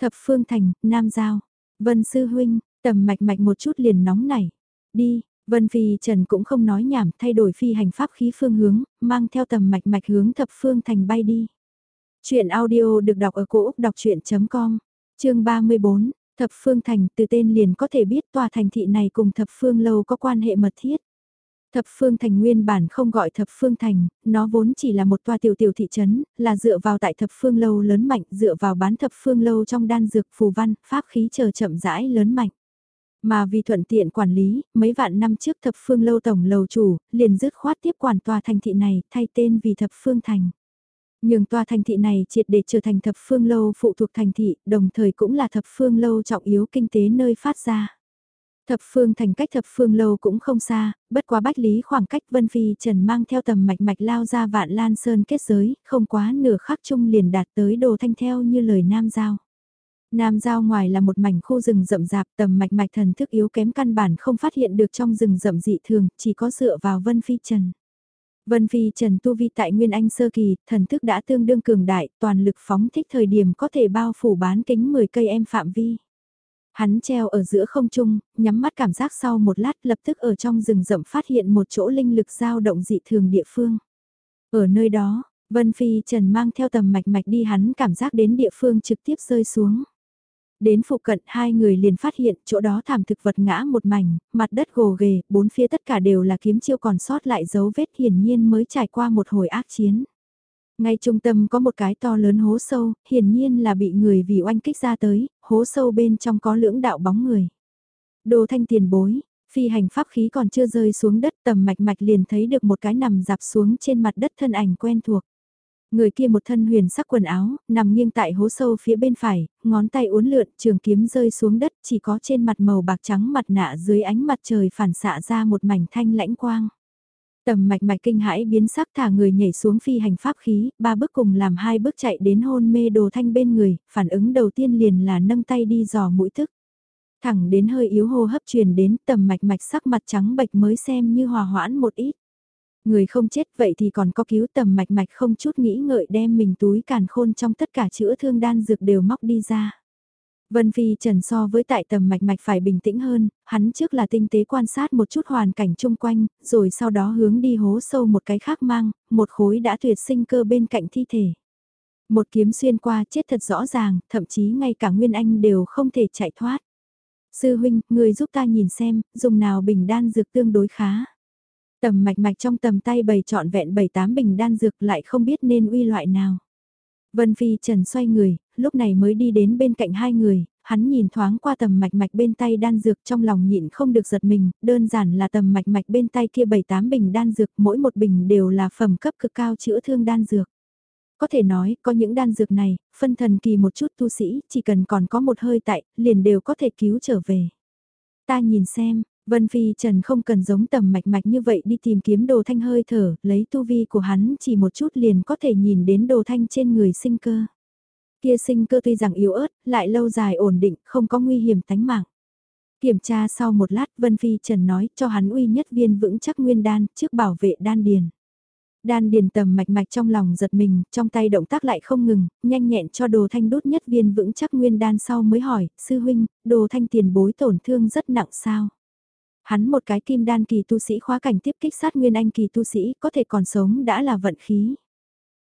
Thập phương thành, Nam Giao, Vân Sư Huynh, tầm mạch mạch một chút liền nóng nảy. Đi, Vân Phi Trần cũng không nói nhảm thay đổi phi hành pháp khí phương hướng, mang theo tầm mạch mạch hướng thập phương thành bay đi. Chuyện audio được đọc ở cổ Úc đọc chuyện.com, chương 34, Thập Phương Thành từ tên liền có thể biết tòa thành thị này cùng Thập Phương Lâu có quan hệ mật thiết. Thập Phương Thành nguyên bản không gọi Thập Phương Thành, nó vốn chỉ là một tòa tiểu tiểu thị trấn, là dựa vào tại Thập Phương Lâu lớn mạnh, dựa vào bán Thập Phương Lâu trong đan dược phù văn, pháp khí chờ chậm rãi lớn mạnh. Mà vì thuận tiện quản lý, mấy vạn năm trước Thập Phương Lâu tổng lầu chủ, liền dứt khoát tiếp quản tòa thành thị này, thay tên vì Thập Phương Thành. Nhưng tòa thành thị này triệt để trở thành thập phương lâu phụ thuộc thành thị, đồng thời cũng là thập phương lâu trọng yếu kinh tế nơi phát ra. Thập phương thành cách thập phương lâu cũng không xa, bất quá bách lý khoảng cách Vân Phi Trần mang theo tầm mạch mạch lao ra vạn lan sơn kết giới, không quá nửa khắc chung liền đạt tới đồ thanh theo như lời nam giao. Nam giao ngoài là một mảnh khu rừng rậm rạp tầm mạch mạch thần thức yếu kém căn bản không phát hiện được trong rừng rậm dị thường, chỉ có dựa vào Vân Phi Trần. Vân Phi Trần Tu Vi tại Nguyên Anh Sơ Kỳ, thần thức đã tương đương cường đại, toàn lực phóng thích thời điểm có thể bao phủ bán kính 10 cây em phạm vi. Hắn treo ở giữa không trung, nhắm mắt cảm giác sau một lát lập tức ở trong rừng rậm phát hiện một chỗ linh lực dao động dị thường địa phương. Ở nơi đó, Vân Phi Trần mang theo tầm mạch mạch đi hắn cảm giác đến địa phương trực tiếp rơi xuống. Đến phụ cận hai người liền phát hiện chỗ đó thảm thực vật ngã một mảnh, mặt đất gồ ghề, bốn phía tất cả đều là kiếm chiêu còn sót lại dấu vết hiển nhiên mới trải qua một hồi ác chiến. Ngay trung tâm có một cái to lớn hố sâu, hiển nhiên là bị người vì oanh kích ra tới, hố sâu bên trong có lưỡng đạo bóng người. Đồ thanh tiền bối, phi hành pháp khí còn chưa rơi xuống đất tầm mạch mạch liền thấy được một cái nằm dạp xuống trên mặt đất thân ảnh quen thuộc. Người kia một thân huyền sắc quần áo, nằm nghiêng tại hố sâu phía bên phải, ngón tay uốn lượn, trường kiếm rơi xuống đất, chỉ có trên mặt màu bạc trắng mặt nạ dưới ánh mặt trời phản xạ ra một mảnh thanh lãnh quang. Tầm mạch mạch kinh hãi biến sắc thả người nhảy xuống phi hành pháp khí, ba bước cùng làm hai bước chạy đến hôn mê đồ thanh bên người, phản ứng đầu tiên liền là nâng tay đi dò mũi thức. Thẳng đến hơi yếu hô hấp truyền đến tầm mạch mạch sắc mặt trắng bệch mới xem như hòa hoãn một ít. Người không chết vậy thì còn có cứu tầm mạch mạch không chút nghĩ ngợi đem mình túi càn khôn trong tất cả chữa thương đan dược đều móc đi ra. Vân Phi Trần so với tại tầm mạch mạch phải bình tĩnh hơn, hắn trước là tinh tế quan sát một chút hoàn cảnh chung quanh, rồi sau đó hướng đi hố sâu một cái khác mang, một khối đã tuyệt sinh cơ bên cạnh thi thể. Một kiếm xuyên qua chết thật rõ ràng, thậm chí ngay cả Nguyên Anh đều không thể chạy thoát. Sư huynh, người giúp ta nhìn xem, dùng nào bình đan dược tương đối khá. Tầm mạch mạch trong tầm tay bày trọn vẹn bảy tám bình đan dược lại không biết nên uy loại nào. Vân Phi Trần xoay người, lúc này mới đi đến bên cạnh hai người, hắn nhìn thoáng qua tầm mạch mạch bên tay đan dược trong lòng nhịn không được giật mình, đơn giản là tầm mạch mạch bên tay kia bảy tám bình đan dược, mỗi một bình đều là phẩm cấp cực cao chữa thương đan dược. Có thể nói, có những đan dược này, phân thần kỳ một chút tu sĩ, chỉ cần còn có một hơi tại, liền đều có thể cứu trở về. Ta nhìn xem, Vân Phi Trần không cần giống tầm mạch mạch như vậy đi tìm kiếm đồ thanh hơi thở, lấy tu vi của hắn chỉ một chút liền có thể nhìn đến đồ thanh trên người sinh cơ. Kia sinh cơ tuy rằng yếu ớt, lại lâu dài ổn định, không có nguy hiểm tánh mạng. Kiểm tra sau một lát Vân Phi Trần nói cho hắn uy nhất viên vững chắc nguyên đan trước bảo vệ đan điền. Đan điền tầm mạch mạch trong lòng giật mình, trong tay động tác lại không ngừng, nhanh nhẹn cho đồ thanh đốt nhất viên vững chắc nguyên đan sau mới hỏi, sư huynh, đồ thanh tiền bối tổn thương rất nặng sao? Hắn một cái kim đan kỳ tu sĩ khóa cảnh tiếp kích sát nguyên anh kỳ tu sĩ có thể còn sống đã là vận khí.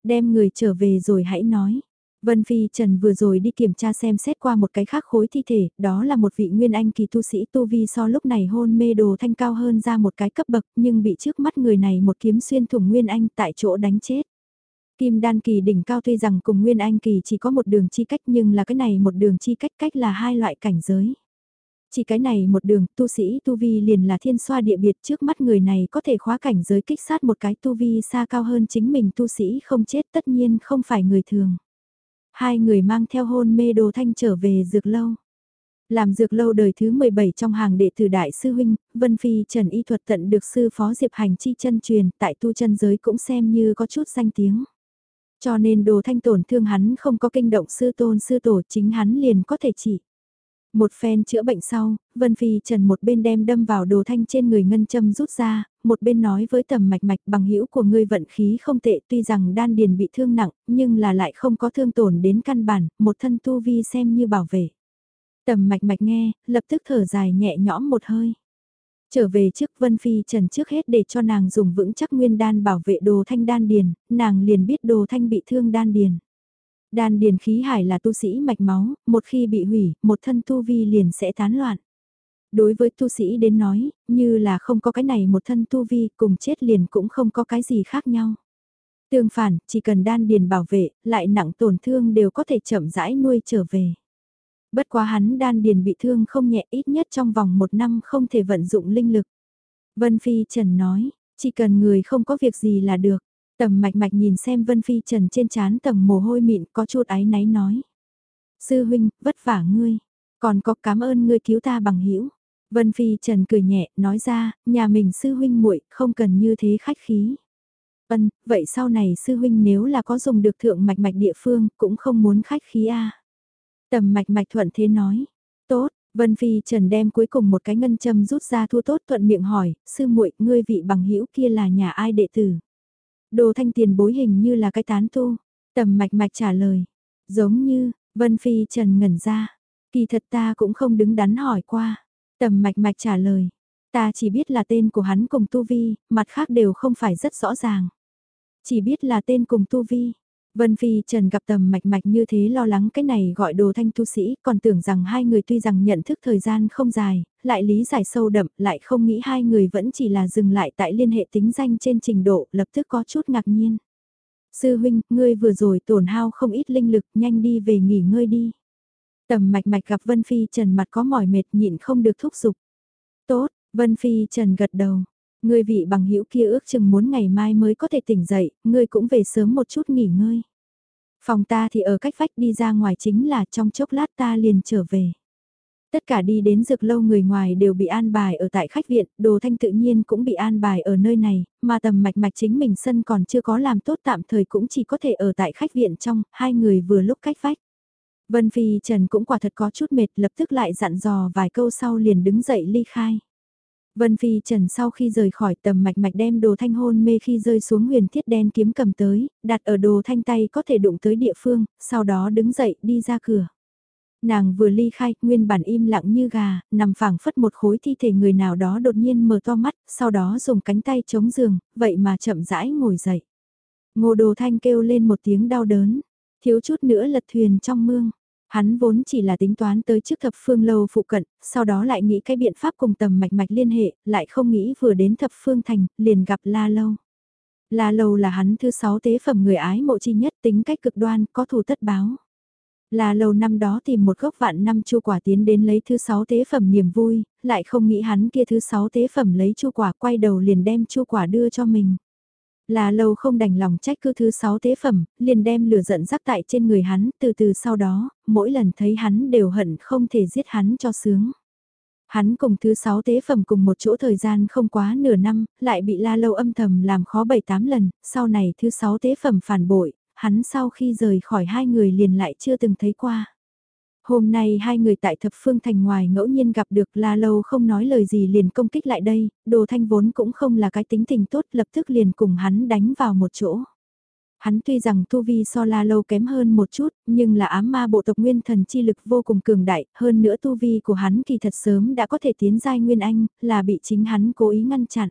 Đem người trở về rồi hãy nói. Vân Phi Trần vừa rồi đi kiểm tra xem xét qua một cái khác khối thi thể, đó là một vị nguyên anh kỳ tu sĩ tu vi so lúc này hôn mê đồ thanh cao hơn ra một cái cấp bậc nhưng bị trước mắt người này một kiếm xuyên thủng nguyên anh tại chỗ đánh chết. Kim đan kỳ đỉnh cao tuy rằng cùng nguyên anh kỳ chỉ có một đường chi cách nhưng là cái này một đường chi cách cách là hai loại cảnh giới. Chỉ cái này một đường, tu sĩ tu vi liền là thiên xoa địa biệt trước mắt người này có thể khóa cảnh giới kích sát một cái tu vi xa cao hơn chính mình tu sĩ không chết tất nhiên không phải người thường. Hai người mang theo hôn mê đồ thanh trở về dược lâu. Làm dược lâu đời thứ 17 trong hàng đệ tử đại sư huynh, Vân Phi Trần Y thuật tận được sư phó Diệp Hành chi chân truyền tại tu chân giới cũng xem như có chút danh tiếng. Cho nên đồ thanh tổn thương hắn không có kinh động sư tôn sư tổ chính hắn liền có thể chỉ. Một phen chữa bệnh sau, Vân Phi Trần một bên đem đâm vào đồ thanh trên người ngân châm rút ra, một bên nói với tầm mạch mạch bằng hữu của ngươi vận khí không tệ tuy rằng đan điền bị thương nặng, nhưng là lại không có thương tổn đến căn bản, một thân tu vi xem như bảo vệ. Tầm mạch mạch nghe, lập tức thở dài nhẹ nhõm một hơi. Trở về trước Vân Phi Trần trước hết để cho nàng dùng vững chắc nguyên đan bảo vệ đồ thanh đan điền, nàng liền biết đồ thanh bị thương đan điền. Đan điền khí hải là tu sĩ mạch máu, một khi bị hủy, một thân tu vi liền sẽ tán loạn. Đối với tu sĩ đến nói, như là không có cái này một thân tu vi cùng chết liền cũng không có cái gì khác nhau. Tương phản, chỉ cần đan điền bảo vệ, lại nặng tổn thương đều có thể chậm rãi nuôi trở về. Bất quá hắn đan điền bị thương không nhẹ ít nhất trong vòng một năm không thể vận dụng linh lực. Vân Phi Trần nói, chỉ cần người không có việc gì là được. Tầm mạch mạch nhìn xem Vân Phi Trần trên chán tầng mồ hôi mịn có chút áy náy nói. Sư huynh, vất vả ngươi, còn có cảm ơn ngươi cứu ta bằng hữu Vân Phi Trần cười nhẹ, nói ra, nhà mình sư huynh muội không cần như thế khách khí. Vân, vậy sau này sư huynh nếu là có dùng được thượng mạch mạch địa phương, cũng không muốn khách khí a. Tầm mạch mạch thuận thế nói. Tốt, Vân Phi Trần đem cuối cùng một cái ngân châm rút ra thua tốt thuận miệng hỏi, sư muội ngươi vị bằng hữu kia là nhà ai đệ tử. Đồ thanh tiền bối hình như là cái tán tu. Tầm mạch mạch trả lời. Giống như, Vân Phi Trần ngẩn ra. Kỳ thật ta cũng không đứng đắn hỏi qua. Tầm mạch mạch trả lời. Ta chỉ biết là tên của hắn cùng Tu Vi, mặt khác đều không phải rất rõ ràng. Chỉ biết là tên cùng Tu Vi. Vân Phi Trần gặp tầm mạch mạch như thế lo lắng cái này gọi đồ thanh tu sĩ, còn tưởng rằng hai người tuy rằng nhận thức thời gian không dài, lại lý giải sâu đậm, lại không nghĩ hai người vẫn chỉ là dừng lại tại liên hệ tính danh trên trình độ, lập tức có chút ngạc nhiên. Sư huynh, ngươi vừa rồi tổn hao không ít linh lực, nhanh đi về nghỉ ngơi đi. Tầm mạch mạch gặp Vân Phi Trần mặt có mỏi mệt nhịn không được thúc giục. Tốt, Vân Phi Trần gật đầu. Ngươi vị bằng hữu kia ước chừng muốn ngày mai mới có thể tỉnh dậy, ngươi cũng về sớm một chút nghỉ ngơi. Phòng ta thì ở cách vách đi ra ngoài chính là trong chốc lát ta liền trở về. Tất cả đi đến dược lâu người ngoài đều bị an bài ở tại khách viện, đồ thanh tự nhiên cũng bị an bài ở nơi này, mà tầm mạch mạch chính mình sân còn chưa có làm tốt tạm thời cũng chỉ có thể ở tại khách viện trong, hai người vừa lúc cách vách. Vân Phi Trần cũng quả thật có chút mệt lập tức lại dặn dò vài câu sau liền đứng dậy ly khai. Vân Phi Trần sau khi rời khỏi tầm mạch mạch đem đồ thanh hôn mê khi rơi xuống huyền thiết đen kiếm cầm tới, đặt ở đồ thanh tay có thể đụng tới địa phương, sau đó đứng dậy đi ra cửa. Nàng vừa ly khai, nguyên bản im lặng như gà, nằm phẳng phất một khối thi thể người nào đó đột nhiên mở to mắt, sau đó dùng cánh tay chống giường, vậy mà chậm rãi ngồi dậy. Ngô đồ thanh kêu lên một tiếng đau đớn, thiếu chút nữa lật thuyền trong mương. Hắn vốn chỉ là tính toán tới trước thập phương lâu phụ cận, sau đó lại nghĩ cái biện pháp cùng tầm mạch mạch liên hệ, lại không nghĩ vừa đến thập phương thành, liền gặp La Lâu. La Lâu là hắn thứ sáu tế phẩm người ái mộ chi nhất tính cách cực đoan, có thù tất báo. La Lâu năm đó tìm một gốc vạn năm chu quả tiến đến lấy thứ sáu tế phẩm niềm vui, lại không nghĩ hắn kia thứ sáu tế phẩm lấy chu quả quay đầu liền đem chu quả đưa cho mình. Là lâu không đành lòng trách cứ thứ sáu tế phẩm, liền đem lửa giận rắc tại trên người hắn, từ từ sau đó, mỗi lần thấy hắn đều hận không thể giết hắn cho sướng. Hắn cùng thứ sáu tế phẩm cùng một chỗ thời gian không quá nửa năm, lại bị la lâu âm thầm làm khó bảy tám lần, sau này thứ sáu tế phẩm phản bội, hắn sau khi rời khỏi hai người liền lại chưa từng thấy qua. Hôm nay hai người tại thập phương thành ngoài ngẫu nhiên gặp được la lâu không nói lời gì liền công kích lại đây, đồ thanh vốn cũng không là cái tính tình tốt lập tức liền cùng hắn đánh vào một chỗ. Hắn tuy rằng tu vi so la lâu kém hơn một chút, nhưng là ám ma bộ tộc nguyên thần chi lực vô cùng cường đại, hơn nữa tu vi của hắn kỳ thật sớm đã có thể tiến giai nguyên anh, là bị chính hắn cố ý ngăn chặn.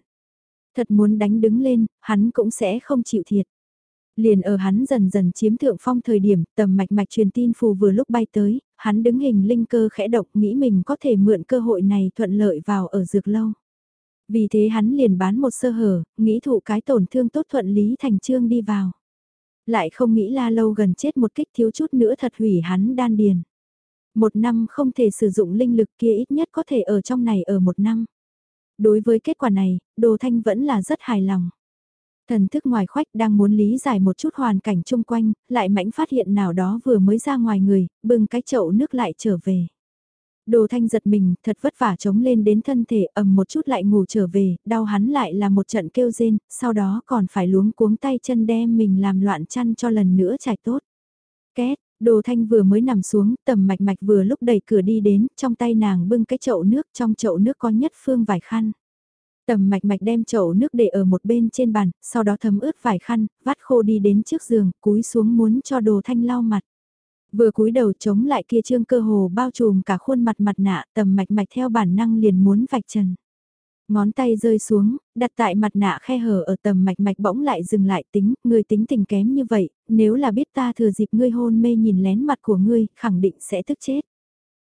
Thật muốn đánh đứng lên, hắn cũng sẽ không chịu thiệt. Liền ở hắn dần dần chiếm thượng phong thời điểm, tầm mạch mạch truyền tin phù vừa lúc bay tới, hắn đứng hình linh cơ khẽ độc nghĩ mình có thể mượn cơ hội này thuận lợi vào ở dược lâu. Vì thế hắn liền bán một sơ hở, nghĩ thụ cái tổn thương tốt thuận lý thành trương đi vào. Lại không nghĩ la lâu gần chết một kích thiếu chút nữa thật hủy hắn đan điền. Một năm không thể sử dụng linh lực kia ít nhất có thể ở trong này ở một năm. Đối với kết quả này, Đồ Thanh vẫn là rất hài lòng. Thần thức ngoài khoách đang muốn lý giải một chút hoàn cảnh chung quanh, lại mãnh phát hiện nào đó vừa mới ra ngoài người, bưng cái chậu nước lại trở về. Đồ thanh giật mình, thật vất vả chống lên đến thân thể ầm một chút lại ngủ trở về, đau hắn lại là một trận kêu rên, sau đó còn phải luống cuống tay chân đem mình làm loạn chăn cho lần nữa trải tốt. Két, đồ thanh vừa mới nằm xuống, tầm mạch mạch vừa lúc đẩy cửa đi đến, trong tay nàng bưng cái chậu nước, trong chậu nước có nhất phương vài khăn. Tầm mạch mạch đem chậu nước để ở một bên trên bàn, sau đó thấm ướt vải khăn, vắt khô đi đến trước giường, cúi xuống muốn cho đồ thanh lau mặt. Vừa cúi đầu chống lại kia trương cơ hồ bao trùm cả khuôn mặt mặt nạ, tầm mạch mạch theo bản năng liền muốn vạch trần. Ngón tay rơi xuống, đặt tại mặt nạ khe hở ở tầm mạch mạch bỗng lại dừng lại tính, người tính tình kém như vậy, nếu là biết ta thừa dịp ngươi hôn mê nhìn lén mặt của ngươi, khẳng định sẽ tức chết.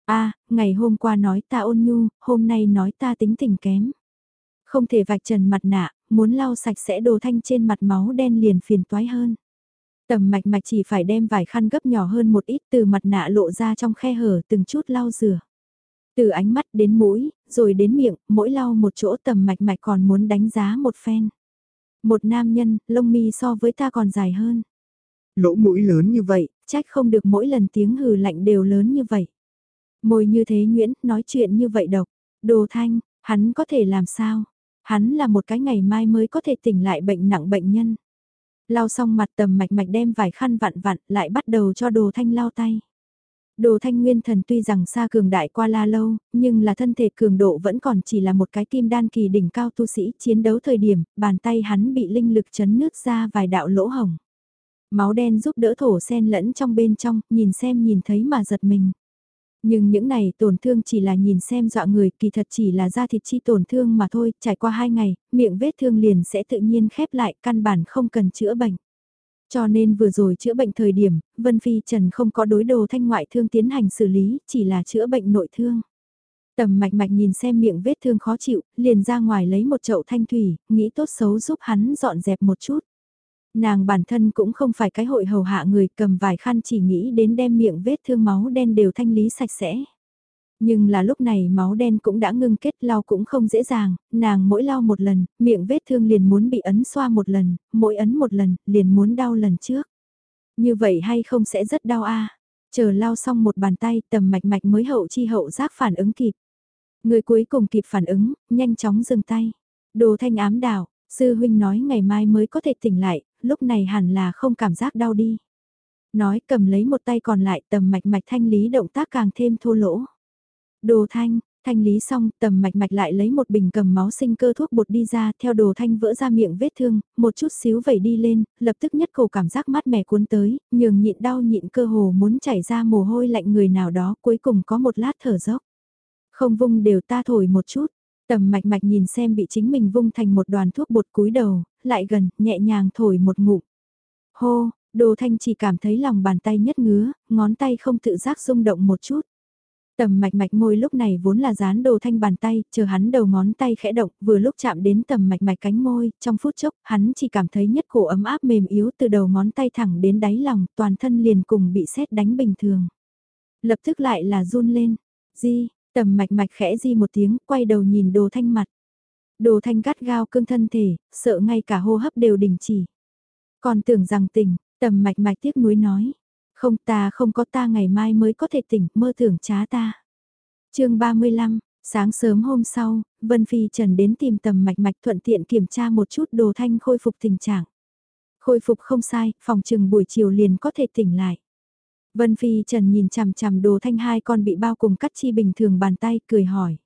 a ngày hôm qua nói ta ôn nhu, hôm nay nói ta tính tình kém. Không thể vạch trần mặt nạ, muốn lau sạch sẽ đồ thanh trên mặt máu đen liền phiền toái hơn. Tầm mạch mạch chỉ phải đem vài khăn gấp nhỏ hơn một ít từ mặt nạ lộ ra trong khe hở từng chút lau rửa. Từ ánh mắt đến mũi, rồi đến miệng, mỗi lau một chỗ tầm mạch mạch còn muốn đánh giá một phen. Một nam nhân, lông mi so với ta còn dài hơn. Lỗ mũi lớn như vậy, trách không được mỗi lần tiếng hừ lạnh đều lớn như vậy. Môi như thế Nguyễn, nói chuyện như vậy độc. Đồ thanh, hắn có thể làm sao? Hắn là một cái ngày mai mới có thể tỉnh lại bệnh nặng bệnh nhân. Lau xong mặt tầm mạch mạch đem vài khăn vặn vặn lại bắt đầu cho đồ thanh lau tay. Đồ thanh nguyên thần tuy rằng xa cường đại qua la lâu, nhưng là thân thể cường độ vẫn còn chỉ là một cái kim đan kỳ đỉnh cao tu sĩ chiến đấu thời điểm, bàn tay hắn bị linh lực chấn nước ra vài đạo lỗ hồng. Máu đen giúp đỡ thổ sen lẫn trong bên trong, nhìn xem nhìn thấy mà giật mình. Nhưng những này tổn thương chỉ là nhìn xem dọa người, kỳ thật chỉ là da thịt chi tổn thương mà thôi, trải qua hai ngày, miệng vết thương liền sẽ tự nhiên khép lại, căn bản không cần chữa bệnh. Cho nên vừa rồi chữa bệnh thời điểm, Vân Phi Trần không có đối đồ thanh ngoại thương tiến hành xử lý, chỉ là chữa bệnh nội thương. Tầm mạch mạch nhìn xem miệng vết thương khó chịu, liền ra ngoài lấy một chậu thanh thủy, nghĩ tốt xấu giúp hắn dọn dẹp một chút. Nàng bản thân cũng không phải cái hội hầu hạ người cầm vài khăn chỉ nghĩ đến đem miệng vết thương máu đen đều thanh lý sạch sẽ. Nhưng là lúc này máu đen cũng đã ngưng kết lau cũng không dễ dàng, nàng mỗi lau một lần, miệng vết thương liền muốn bị ấn xoa một lần, mỗi ấn một lần, liền muốn đau lần trước. Như vậy hay không sẽ rất đau a Chờ lau xong một bàn tay tầm mạch mạch mới hậu chi hậu giác phản ứng kịp. Người cuối cùng kịp phản ứng, nhanh chóng dừng tay. Đồ thanh ám đảo, sư huynh nói ngày mai mới có thể tỉnh lại, lúc này hẳn là không cảm giác đau đi. Nói cầm lấy một tay còn lại tầm mạch mạch thanh lý động tác càng thêm thô lỗ. Đồ thanh, thanh lý xong tầm mạch mạch lại lấy một bình cầm máu sinh cơ thuốc bột đi ra theo đồ thanh vỡ ra miệng vết thương, một chút xíu vẩy đi lên, lập tức nhất cổ cảm giác mát mẻ cuốn tới, nhường nhịn đau nhịn cơ hồ muốn chảy ra mồ hôi lạnh người nào đó cuối cùng có một lát thở dốc. Không vung đều ta thổi một chút, tầm mạch mạch nhìn xem bị chính mình vung thành một đoàn thuốc bột cúi đầu, lại gần, nhẹ nhàng thổi một ngụm. Hô, đồ thanh chỉ cảm thấy lòng bàn tay nhất ngứa, ngón tay không tự giác rung động một chút. Tầm mạch mạch môi lúc này vốn là dán đồ thanh bàn tay, chờ hắn đầu ngón tay khẽ động, vừa lúc chạm đến tầm mạch mạch cánh môi, trong phút chốc, hắn chỉ cảm thấy nhất cổ ấm áp mềm yếu từ đầu ngón tay thẳng đến đáy lòng, toàn thân liền cùng bị sét đánh bình thường. Lập tức lại là run lên, di, tầm mạch mạch khẽ di một tiếng, quay đầu nhìn đồ thanh mặt. Đồ thanh gắt gao cương thân thể, sợ ngay cả hô hấp đều đình chỉ. Còn tưởng rằng tỉnh, tầm mạch mạch tiếc nuối nói. Không ta không có ta ngày mai mới có thể tỉnh, mơ tưởng trá ta. chương 35, sáng sớm hôm sau, Vân Phi Trần đến tìm tầm mạch mạch thuận tiện kiểm tra một chút đồ thanh khôi phục tình trạng. Khôi phục không sai, phòng trừng buổi chiều liền có thể tỉnh lại. Vân Phi Trần nhìn chằm chằm đồ thanh hai con bị bao cùng cắt chi bình thường bàn tay cười hỏi.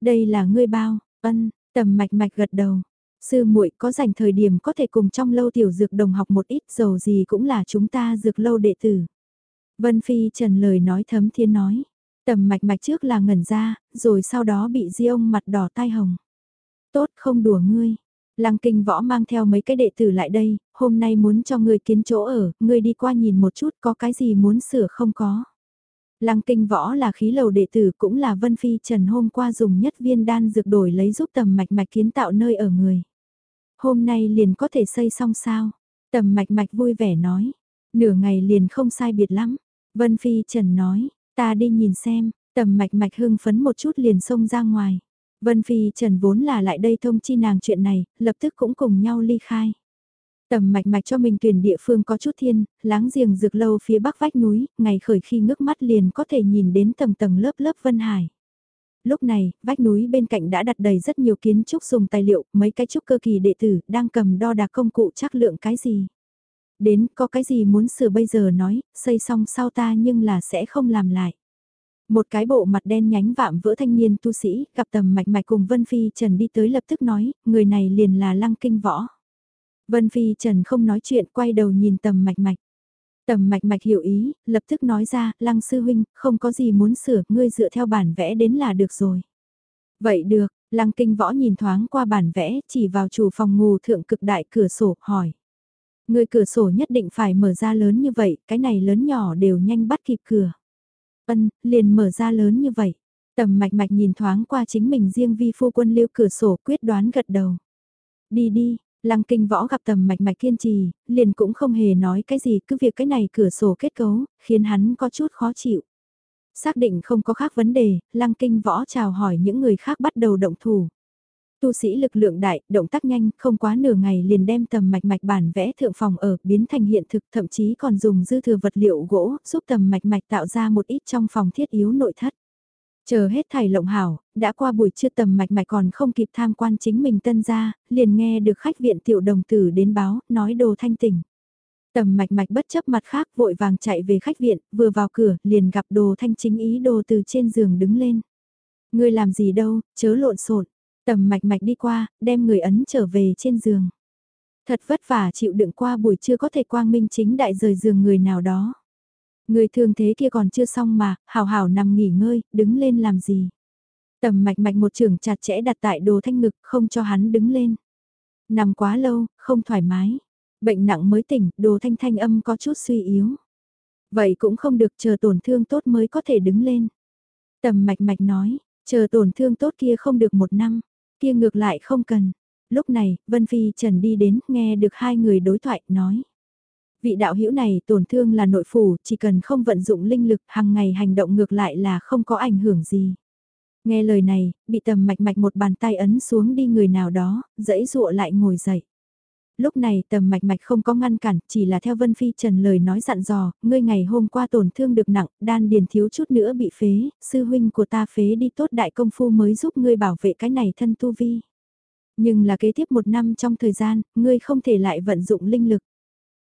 Đây là ngươi bao, ân, tầm mạch mạch gật đầu. Sư muội có dành thời điểm có thể cùng trong lâu tiểu dược đồng học một ít dầu gì cũng là chúng ta dược lâu đệ tử. Vân Phi trần lời nói thấm thiên nói. Tầm mạch mạch trước là ngẩn ra, rồi sau đó bị di ông mặt đỏ tai hồng. Tốt không đùa ngươi. Lăng kinh võ mang theo mấy cái đệ tử lại đây, hôm nay muốn cho người kiến chỗ ở, người đi qua nhìn một chút có cái gì muốn sửa không có. Lăng kinh võ là khí lầu đệ tử cũng là Vân Phi Trần hôm qua dùng nhất viên đan dược đổi lấy giúp tầm mạch mạch kiến tạo nơi ở người. Hôm nay liền có thể xây xong sao? Tầm mạch mạch vui vẻ nói. Nửa ngày liền không sai biệt lắm. Vân Phi Trần nói, ta đi nhìn xem, tầm mạch mạch hưng phấn một chút liền xông ra ngoài. Vân Phi Trần vốn là lại đây thông chi nàng chuyện này, lập tức cũng cùng nhau ly khai. Tầm mạch mạch cho mình tuyển địa phương có chút thiên, láng giềng dược lâu phía bắc vách núi, ngày khởi khi ngước mắt liền có thể nhìn đến tầng tầng lớp lớp Vân Hải lúc này, vách núi bên cạnh đã đặt đầy rất nhiều kiến trúc dùng tài liệu, mấy cái trúc cơ kỳ đệ tử đang cầm đo đạc công cụ chắc lượng cái gì. Đến, có cái gì muốn sửa bây giờ nói, xây xong sau ta nhưng là sẽ không làm lại. Một cái bộ mặt đen nhánh vạm vỡ thanh niên tu sĩ, gặp tầm mạch mạch cùng Vân Phi Trần đi tới lập tức nói, người này liền là lăng kinh võ. Vân Phi Trần không nói chuyện quay đầu nhìn tầm mạch mạch. Tầm mạch mạch hiểu ý, lập tức nói ra, lăng sư huynh, không có gì muốn sửa, ngươi dựa theo bản vẽ đến là được rồi. Vậy được, lăng kinh võ nhìn thoáng qua bản vẽ, chỉ vào chủ phòng ngủ thượng cực đại cửa sổ, hỏi. Người cửa sổ nhất định phải mở ra lớn như vậy, cái này lớn nhỏ đều nhanh bắt kịp cửa. Ân, liền mở ra lớn như vậy. Tầm mạch mạch nhìn thoáng qua chính mình riêng vi phu quân lưu cửa sổ quyết đoán gật đầu. Đi đi, Lăng kinh võ gặp tầm mạch mạch kiên trì, liền cũng không hề nói cái gì cứ việc cái này cửa sổ kết cấu, khiến hắn có chút khó chịu. Xác định không có khác vấn đề, lăng kinh võ chào hỏi những người khác bắt đầu động thủ. Tu sĩ lực lượng đại, động tác nhanh, không quá nửa ngày liền đem tầm mạch mạch bản vẽ thượng phòng ở, biến thành hiện thực, thậm chí còn dùng dư thừa vật liệu gỗ, giúp tầm mạch mạch tạo ra một ít trong phòng thiết yếu nội thất. Chờ hết thầy lộng hảo, đã qua buổi trưa tầm mạch mạch còn không kịp tham quan chính mình tân gia, liền nghe được khách viện tiểu đồng tử đến báo, nói đồ thanh tỉnh. Tầm mạch mạch bất chấp mặt khác vội vàng chạy về khách viện, vừa vào cửa, liền gặp đồ thanh chính ý đồ từ trên giường đứng lên. Ngươi làm gì đâu, chớ lộn xộn Tầm mạch mạch đi qua, đem người ấn trở về trên giường. Thật vất vả chịu đựng qua buổi trưa có thể quang minh chính đại rời giường người nào đó. Người thường thế kia còn chưa xong mà, hào hào nằm nghỉ ngơi, đứng lên làm gì. Tầm mạch mạch một trường chặt chẽ đặt tại đồ thanh ngực không cho hắn đứng lên. Nằm quá lâu, không thoải mái. Bệnh nặng mới tỉnh, đồ thanh thanh âm có chút suy yếu. Vậy cũng không được chờ tổn thương tốt mới có thể đứng lên. Tầm mạch mạch nói, chờ tổn thương tốt kia không được một năm, kia ngược lại không cần. Lúc này, Vân Phi Trần đi đến, nghe được hai người đối thoại, nói. Vị đạo hữu này tổn thương là nội phủ, chỉ cần không vận dụng linh lực hàng ngày hành động ngược lại là không có ảnh hưởng gì. Nghe lời này, bị tầm mạch mạch một bàn tay ấn xuống đi người nào đó, dẫy dụa lại ngồi dậy. Lúc này tầm mạch mạch không có ngăn cản, chỉ là theo Vân Phi Trần lời nói dặn dò, ngươi ngày hôm qua tổn thương được nặng, đan điền thiếu chút nữa bị phế, sư huynh của ta phế đi tốt đại công phu mới giúp ngươi bảo vệ cái này thân tu vi. Nhưng là kế tiếp một năm trong thời gian, ngươi không thể lại vận dụng linh lực.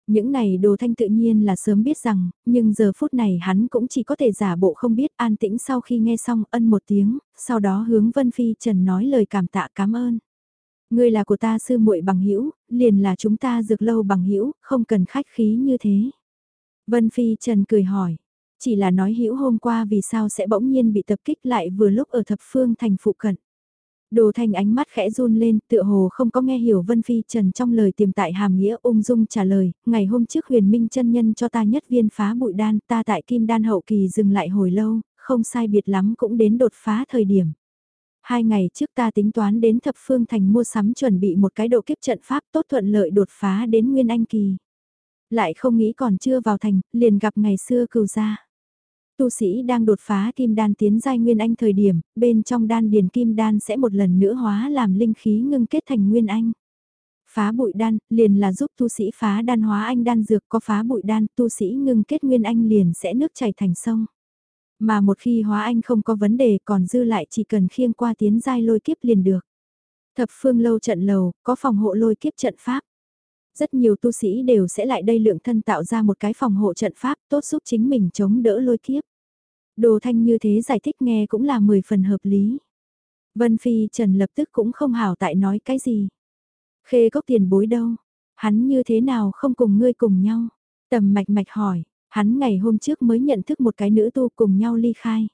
Những này đồ thanh tự nhiên là sớm biết rằng, nhưng giờ phút này hắn cũng chỉ có thể giả bộ không biết an tĩnh sau khi nghe xong ân một tiếng, sau đó hướng Vân Phi Trần nói lời cảm tạ cảm ơn. Ngươi là của ta sư muội bằng hữu liền là chúng ta dược lâu bằng hữu không cần khách khí như thế. Vân Phi Trần cười hỏi, chỉ là nói hữu hôm qua vì sao sẽ bỗng nhiên bị tập kích lại vừa lúc ở thập phương thành phụ cận. Đồ thanh ánh mắt khẽ run lên, tựa hồ không có nghe hiểu Vân Phi Trần trong lời tiềm tại hàm nghĩa ung dung trả lời, ngày hôm trước huyền minh chân nhân cho ta nhất viên phá bụi đan, ta tại kim đan hậu kỳ dừng lại hồi lâu, không sai biệt lắm cũng đến đột phá thời điểm. Hai ngày trước ta tính toán đến thập phương thành mua sắm chuẩn bị một cái độ kiếp trận pháp tốt thuận lợi đột phá đến nguyên anh kỳ. Lại không nghĩ còn chưa vào thành, liền gặp ngày xưa cừu gia tu sĩ đang đột phá kim đan tiến giai nguyên anh thời điểm, bên trong đan điền kim đan sẽ một lần nữa hóa làm linh khí ngưng kết thành nguyên anh. Phá bụi đan, liền là giúp tu sĩ phá đan hóa anh đan dược có phá bụi đan, tu sĩ ngưng kết nguyên anh liền sẽ nước chảy thành sông. Mà một khi hóa anh không có vấn đề còn dư lại chỉ cần khiêng qua tiến giai lôi kiếp liền được. Thập phương lâu trận lầu, có phòng hộ lôi kiếp trận pháp. Rất nhiều tu sĩ đều sẽ lại đây lượng thân tạo ra một cái phòng hộ trận pháp tốt giúp chính mình chống đỡ lôi kiếp. Đồ thanh như thế giải thích nghe cũng là 10 phần hợp lý. Vân Phi Trần lập tức cũng không hảo tại nói cái gì. Khê cốc tiền bối đâu? Hắn như thế nào không cùng ngươi cùng nhau? Tầm mạch mạch hỏi, hắn ngày hôm trước mới nhận thức một cái nữ tu cùng nhau ly khai.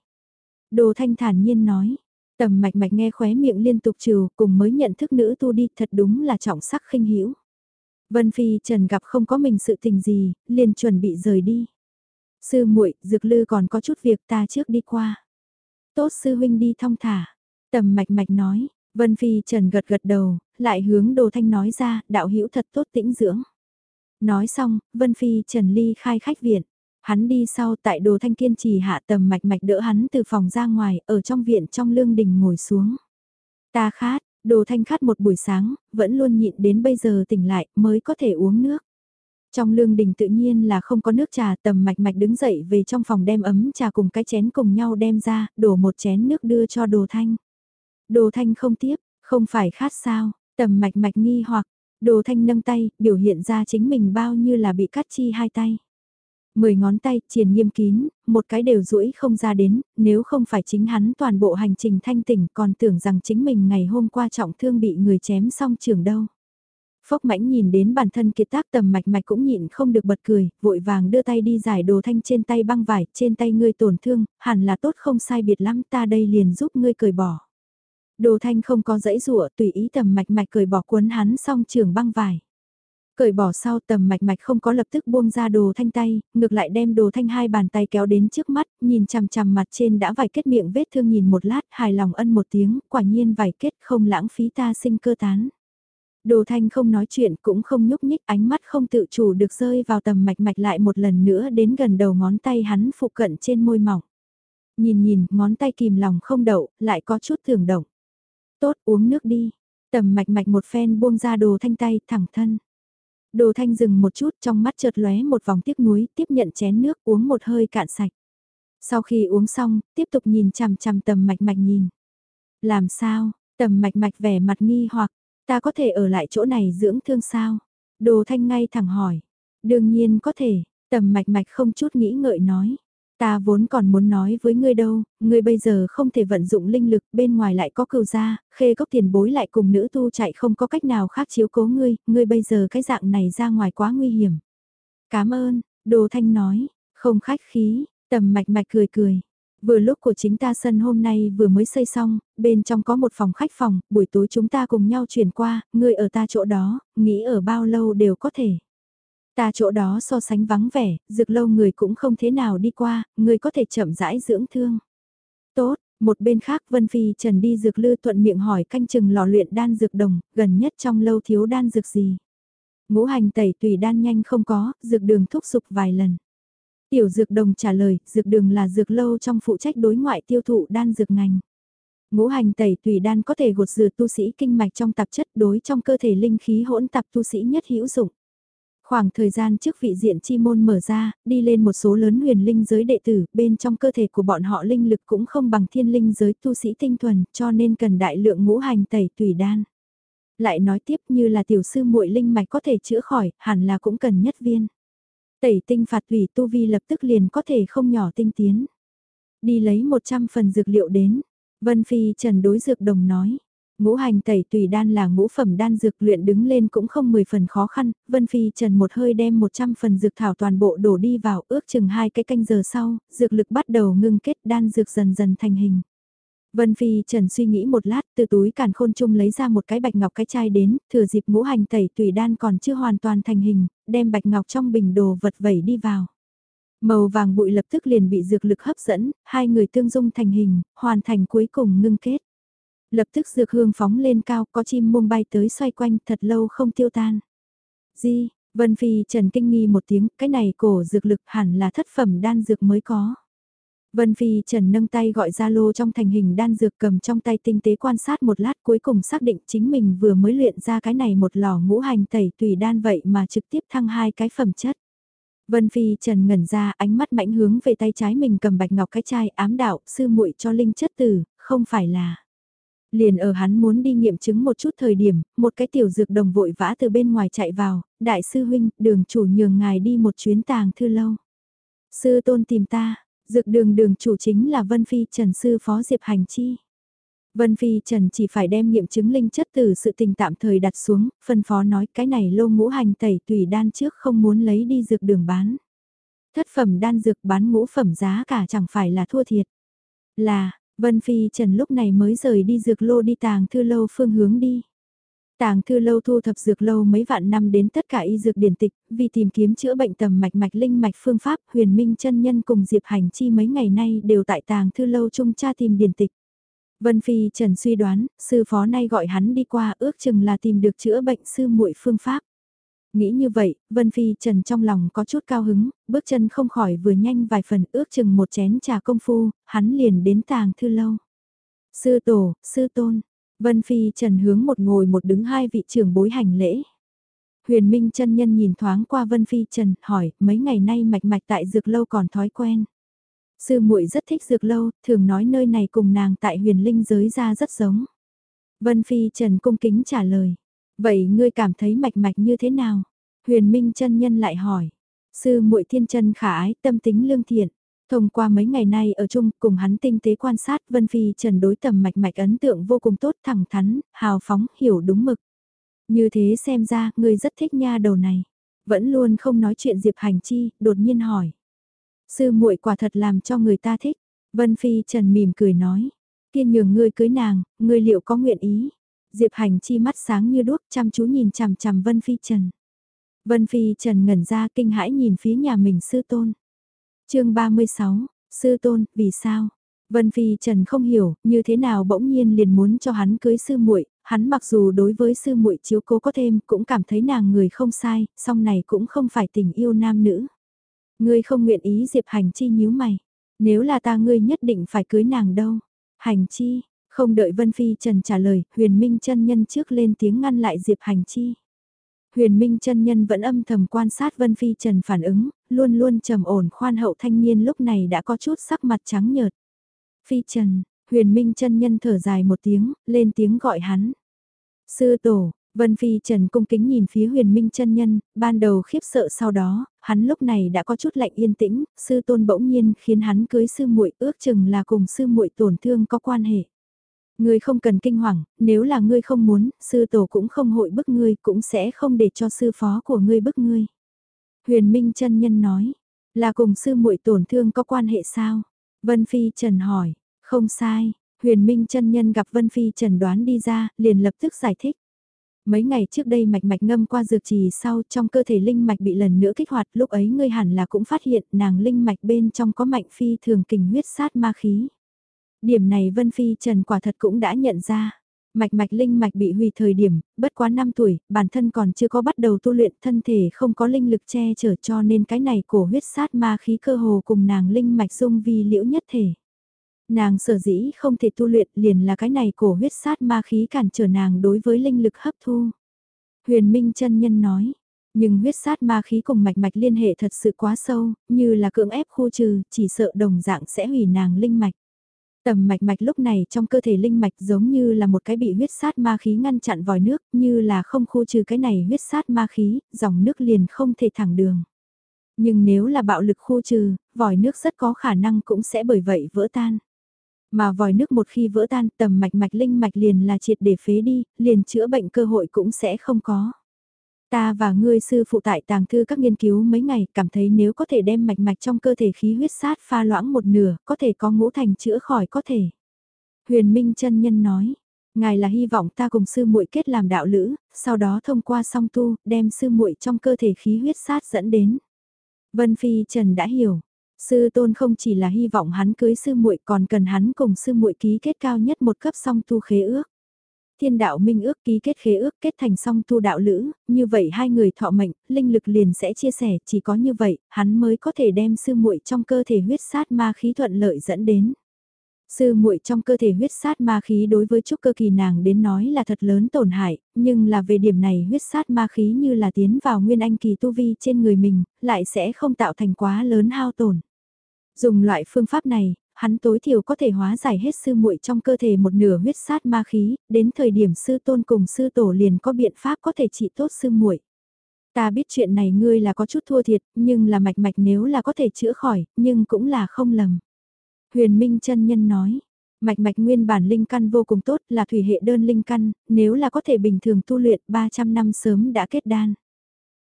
Đồ thanh thản nhiên nói, tầm mạch mạch nghe khóe miệng liên tục trừ cùng mới nhận thức nữ tu đi thật đúng là trọng sắc khinh hiểu. Vân Phi Trần gặp không có mình sự tình gì, liền chuẩn bị rời đi. Sư muội, dược lư còn có chút việc ta trước đi qua. Tốt sư huynh đi thong thả. Tầm mạch mạch nói, Vân Phi Trần gật gật đầu, lại hướng Đồ Thanh nói ra, đạo hữu thật tốt tĩnh dưỡng. Nói xong, Vân Phi Trần ly khai khách viện. Hắn đi sau tại Đồ Thanh kiên trì hạ tầm mạch mạch đỡ hắn từ phòng ra ngoài, ở trong viện trong lương đình ngồi xuống. Ta khát, Đồ Thanh khát một buổi sáng, vẫn luôn nhịn đến bây giờ tỉnh lại mới có thể uống nước. Trong lương đình tự nhiên là không có nước trà tầm mạch mạch đứng dậy về trong phòng đem ấm trà cùng cái chén cùng nhau đem ra, đổ một chén nước đưa cho đồ thanh. Đồ thanh không tiếp, không phải khát sao, tầm mạch mạch nghi hoặc, đồ thanh nâng tay, biểu hiện ra chính mình bao như là bị cắt chi hai tay. Mười ngón tay, triền nghiêm kín, một cái đều rũi không ra đến, nếu không phải chính hắn toàn bộ hành trình thanh tỉnh còn tưởng rằng chính mình ngày hôm qua trọng thương bị người chém xong trường đâu. Phốc mãnh nhìn đến bản thân kiệt tác tầm mạch mạch cũng nhịn không được bật cười, vội vàng đưa tay đi giải đồ thanh trên tay băng vải, trên tay ngươi tổn thương, hẳn là tốt không sai biệt lắm ta đây liền giúp ngươi cởi bỏ. Đồ thanh không có dãy rủa tùy ý tầm mạch mạch cởi bỏ cuốn hắn xong trường băng vải. Cởi bỏ sau tầm mạch mạch không có lập tức buông ra đồ thanh tay, ngược lại đem đồ thanh hai bàn tay kéo đến trước mắt, nhìn chằm chằm mặt trên đã vải kết miệng vết thương nhìn một lát, hài lòng ân một tiếng, quả nhiên vải kết không lãng phí ta sinh cơ tán. Đồ thanh không nói chuyện cũng không nhúc nhích ánh mắt không tự chủ được rơi vào tầm mạch mạch lại một lần nữa đến gần đầu ngón tay hắn phụ cận trên môi mỏng. Nhìn nhìn, ngón tay kìm lòng không đậu, lại có chút thường động. Tốt uống nước đi. Tầm mạch mạch một phen buông ra đồ thanh tay thẳng thân. Đồ thanh dừng một chút trong mắt chợt lóe một vòng tiếc nuối tiếp nhận chén nước uống một hơi cạn sạch. Sau khi uống xong, tiếp tục nhìn chằm chằm tầm mạch mạch nhìn. Làm sao, tầm mạch mạch vẻ mặt nghi hoặc, Ta có thể ở lại chỗ này dưỡng thương sao? Đồ thanh ngay thẳng hỏi. Đương nhiên có thể, tầm mạch mạch không chút nghĩ ngợi nói. Ta vốn còn muốn nói với ngươi đâu, ngươi bây giờ không thể vận dụng linh lực, bên ngoài lại có cừu gia, khê cốc tiền bối lại cùng nữ tu chạy không có cách nào khác chiếu cố ngươi, ngươi bây giờ cái dạng này ra ngoài quá nguy hiểm. Cảm ơn, Đồ Thanh nói, không khách khí, tầm mạch mạch cười cười. Vừa lúc của chính ta sân hôm nay vừa mới xây xong, bên trong có một phòng khách phòng, buổi tối chúng ta cùng nhau chuyển qua, ngươi ở ta chỗ đó, nghĩ ở bao lâu đều có thể. Ta chỗ đó so sánh vắng vẻ, dược lâu người cũng không thế nào đi qua, người có thể chậm rãi dưỡng thương. Tốt, một bên khác Vân Phi Trần đi dược lư thuận miệng hỏi canh chừng lò luyện đan dược đồng, gần nhất trong lâu thiếu đan dược gì. Ngũ hành tẩy tùy đan nhanh không có, dược đường thúc sụp vài lần. Tiểu dược đồng trả lời, dược đường là dược lâu trong phụ trách đối ngoại tiêu thụ đan dược ngành. Ngũ hành tẩy tùy đan có thể gột rửa tu sĩ kinh mạch trong tạp chất đối trong cơ thể linh khí hỗn tạp tu sĩ nhất hữu dụng. Khoảng thời gian trước vị diện chi môn mở ra, đi lên một số lớn huyền linh giới đệ tử, bên trong cơ thể của bọn họ linh lực cũng không bằng thiên linh giới tu sĩ tinh thuần, cho nên cần đại lượng ngũ hành tẩy tùy đan. Lại nói tiếp như là tiểu sư muội linh mạch có thể chữa khỏi, hẳn là cũng cần nhất viên. Tẩy tinh phạt tùy tu vi lập tức liền có thể không nhỏ tinh tiến. Đi lấy 100 phần dược liệu đến, Vân Phi Trần đối dược đồng nói. Ngũ hành tẩy tùy đan là ngũ phẩm đan dược luyện đứng lên cũng không 10 phần khó khăn, Vân Phi Trần một hơi đem 100 phần dược thảo toàn bộ đổ đi vào ước chừng hai cái canh giờ sau, dược lực bắt đầu ngưng kết đan dược dần dần thành hình. Vân Phi Trần suy nghĩ một lát từ túi càn khôn chung lấy ra một cái bạch ngọc cái chai đến, thừa dịp ngũ hành tẩy tùy đan còn chưa hoàn toàn thành hình, đem bạch ngọc trong bình đồ vật vẩy đi vào. Màu vàng bụi lập tức liền bị dược lực hấp dẫn, hai người tương dung thành hình, hoàn thành cuối cùng ngưng kết. Lập tức dược hương phóng lên cao, có chim muông bay tới xoay quanh thật lâu không tiêu tan. Di, Vân Phi Trần kinh nghi một tiếng, cái này cổ dược lực hẳn là thất phẩm đan dược mới có. Vân Phi Trần nâng tay gọi ra lô trong thành hình đan dược cầm trong tay tinh tế quan sát một lát cuối cùng xác định chính mình vừa mới luyện ra cái này một lò ngũ hành tẩy tùy đan vậy mà trực tiếp thăng hai cái phẩm chất. Vân Phi Trần ngẩn ra ánh mắt mãnh hướng về tay trái mình cầm bạch ngọc cái chai ám đạo sư muội cho linh chất tử, không phải là. Liền ở hắn muốn đi nghiệm chứng một chút thời điểm, một cái tiểu dược đồng vội vã từ bên ngoài chạy vào, đại sư huynh, đường chủ nhường ngài đi một chuyến tàng thư lâu. Sư tôn tìm ta, dược đường đường chủ chính là Vân Phi Trần Sư Phó Diệp Hành Chi. Vân Phi Trần chỉ phải đem nghiệm chứng linh chất từ sự tình tạm thời đặt xuống, phân phó nói cái này lô ngũ hành tẩy tùy đan trước không muốn lấy đi dược đường bán. Thất phẩm đan dược bán ngũ phẩm giá cả chẳng phải là thua thiệt. Là, Vân Phi Trần lúc này mới rời đi dược lô đi tàng thư lâu phương hướng đi. Tàng thư lâu thu thập dược lâu mấy vạn năm đến tất cả y dược điển tịch, vì tìm kiếm chữa bệnh tầm mạch mạch linh mạch phương pháp, huyền minh chân nhân cùng Diệp Hành Chi mấy ngày nay đều tại tàng thư lâu chung tra tìm điển tịch. Vân Phi Trần suy đoán, sư phó nay gọi hắn đi qua ước chừng là tìm được chữa bệnh sư muội phương pháp. Nghĩ như vậy, Vân Phi Trần trong lòng có chút cao hứng, bước chân không khỏi vừa nhanh vài phần ước chừng một chén trà công phu, hắn liền đến tàng thư lâu. Sư tổ, sư tôn, Vân Phi Trần hướng một ngồi một đứng hai vị trưởng bối hành lễ. Huyền Minh chân nhân nhìn thoáng qua Vân Phi Trần, hỏi, mấy ngày nay mạch mạch tại dược lâu còn thói quen. Sư muội rất thích dược lâu, thường nói nơi này cùng nàng tại huyền linh giới ra rất giống. Vân Phi Trần cung kính trả lời. Vậy ngươi cảm thấy mạch mạch như thế nào? Huyền Minh chân nhân lại hỏi. Sư muội thiên chân khả ái, tâm tính lương thiện. Thông qua mấy ngày nay ở chung cùng hắn tinh tế quan sát Vân Phi Trần đối tầm mạch mạch ấn tượng vô cùng tốt thẳng thắn, hào phóng, hiểu đúng mực. Như thế xem ra, ngươi rất thích nha đầu này. Vẫn luôn không nói chuyện Diệp Hành Chi, đột nhiên hỏi. Sư muội quả thật làm cho người ta thích. Vân Phi Trần mỉm cười nói. Kiên nhường ngươi cưới nàng, ngươi liệu có nguyện ý? Diệp Hành Chi mắt sáng như đuốc chăm chú nhìn chằm chằm Vân Phi Trần. Vân Phi Trần ngẩn ra kinh hãi nhìn phía nhà mình sư tôn. chương 36, sư tôn, vì sao? Vân Phi Trần không hiểu, như thế nào bỗng nhiên liền muốn cho hắn cưới sư muội, hắn mặc dù đối với sư muội chiếu cố có thêm, cũng cảm thấy nàng người không sai, song này cũng không phải tình yêu nam nữ. Ngươi không nguyện ý Diệp Hành Chi nhíu mày, nếu là ta ngươi nhất định phải cưới nàng đâu. Hành Chi, không đợi Vân Phi Trần trả lời, Huyền Minh chân nhân trước lên tiếng ngăn lại Diệp Hành Chi. Huyền Minh chân nhân vẫn âm thầm quan sát Vân Phi Trần phản ứng, luôn luôn trầm ổn khoan hậu thanh niên lúc này đã có chút sắc mặt trắng nhợt. Phi Trần, Huyền Minh chân nhân thở dài một tiếng, lên tiếng gọi hắn. Sư tổ, Vân Phi Trần cung kính nhìn phía huyền minh chân nhân, ban đầu khiếp sợ sau đó, hắn lúc này đã có chút lạnh yên tĩnh, sư tôn bỗng nhiên khiến hắn cưới sư muội ước chừng là cùng sư muội tổn thương có quan hệ. Ngươi không cần kinh hoàng, nếu là ngươi không muốn, sư tổ cũng không hội bức ngươi, cũng sẽ không để cho sư phó của ngươi bức ngươi. Huyền Minh chân nhân nói, là cùng sư muội tổn thương có quan hệ sao? Vân Phi Trần hỏi, không sai, Huyền Minh chân nhân gặp Vân Phi Trần đoán đi ra, liền lập tức giải thích. Mấy ngày trước đây mạch mạch ngâm qua dược trì sau trong cơ thể linh mạch bị lần nữa kích hoạt lúc ấy ngươi hẳn là cũng phát hiện nàng linh mạch bên trong có mạnh phi thường kình huyết sát ma khí. Điểm này Vân Phi Trần quả thật cũng đã nhận ra. Mạch mạch linh mạch bị hủy thời điểm, bất quá 5 tuổi, bản thân còn chưa có bắt đầu tu luyện thân thể không có linh lực che chở cho nên cái này cổ huyết sát ma khí cơ hồ cùng nàng linh mạch dung vi liễu nhất thể. Nàng sở dĩ không thể tu luyện liền là cái này cổ huyết sát ma khí cản trở nàng đối với linh lực hấp thu. Huyền Minh chân nhân nói, nhưng huyết sát ma khí cùng mạch mạch liên hệ thật sự quá sâu, như là cưỡng ép khu trừ, chỉ sợ đồng dạng sẽ hủy nàng linh mạch. Tầm mạch mạch lúc này trong cơ thể linh mạch giống như là một cái bị huyết sát ma khí ngăn chặn vòi nước, như là không khu trừ cái này huyết sát ma khí, dòng nước liền không thể thẳng đường. Nhưng nếu là bạo lực khu trừ, vòi nước rất có khả năng cũng sẽ bởi vậy vỡ tan. Mà vòi nước một khi vỡ tan tầm mạch mạch linh mạch liền là triệt để phế đi, liền chữa bệnh cơ hội cũng sẽ không có. Ta và ngươi sư phụ tại tàng thư các nghiên cứu mấy ngày cảm thấy nếu có thể đem mạch mạch trong cơ thể khí huyết sát pha loãng một nửa, có thể có ngũ thành chữa khỏi có thể. Huyền Minh chân Nhân nói, ngài là hy vọng ta cùng sư muội kết làm đạo lữ, sau đó thông qua song tu, đem sư muội trong cơ thể khí huyết sát dẫn đến. Vân Phi Trần đã hiểu, sư tôn không chỉ là hy vọng hắn cưới sư muội còn cần hắn cùng sư muội ký kết cao nhất một cấp song tu khế ước thiên đạo minh ước ký kết khế ước kết thành song tu đạo lữ, như vậy hai người thọ mệnh, linh lực liền sẽ chia sẻ, chỉ có như vậy, hắn mới có thể đem sư muội trong cơ thể huyết sát ma khí thuận lợi dẫn đến. Sư muội trong cơ thể huyết sát ma khí đối với trúc cơ kỳ nàng đến nói là thật lớn tổn hại, nhưng là về điểm này huyết sát ma khí như là tiến vào nguyên anh kỳ tu vi trên người mình, lại sẽ không tạo thành quá lớn hao tổn. Dùng loại phương pháp này, hắn tối thiểu có thể hóa giải hết sư muội trong cơ thể một nửa huyết sát ma khí, đến thời điểm sư tôn cùng sư tổ liền có biện pháp có thể trị tốt sư muội. Ta biết chuyện này ngươi là có chút thua thiệt, nhưng là mạch mạch nếu là có thể chữa khỏi, nhưng cũng là không lầm. Huyền Minh chân nhân nói, mạch mạch nguyên bản linh căn vô cùng tốt là thủy hệ đơn linh căn, nếu là có thể bình thường tu luyện 300 năm sớm đã kết đan.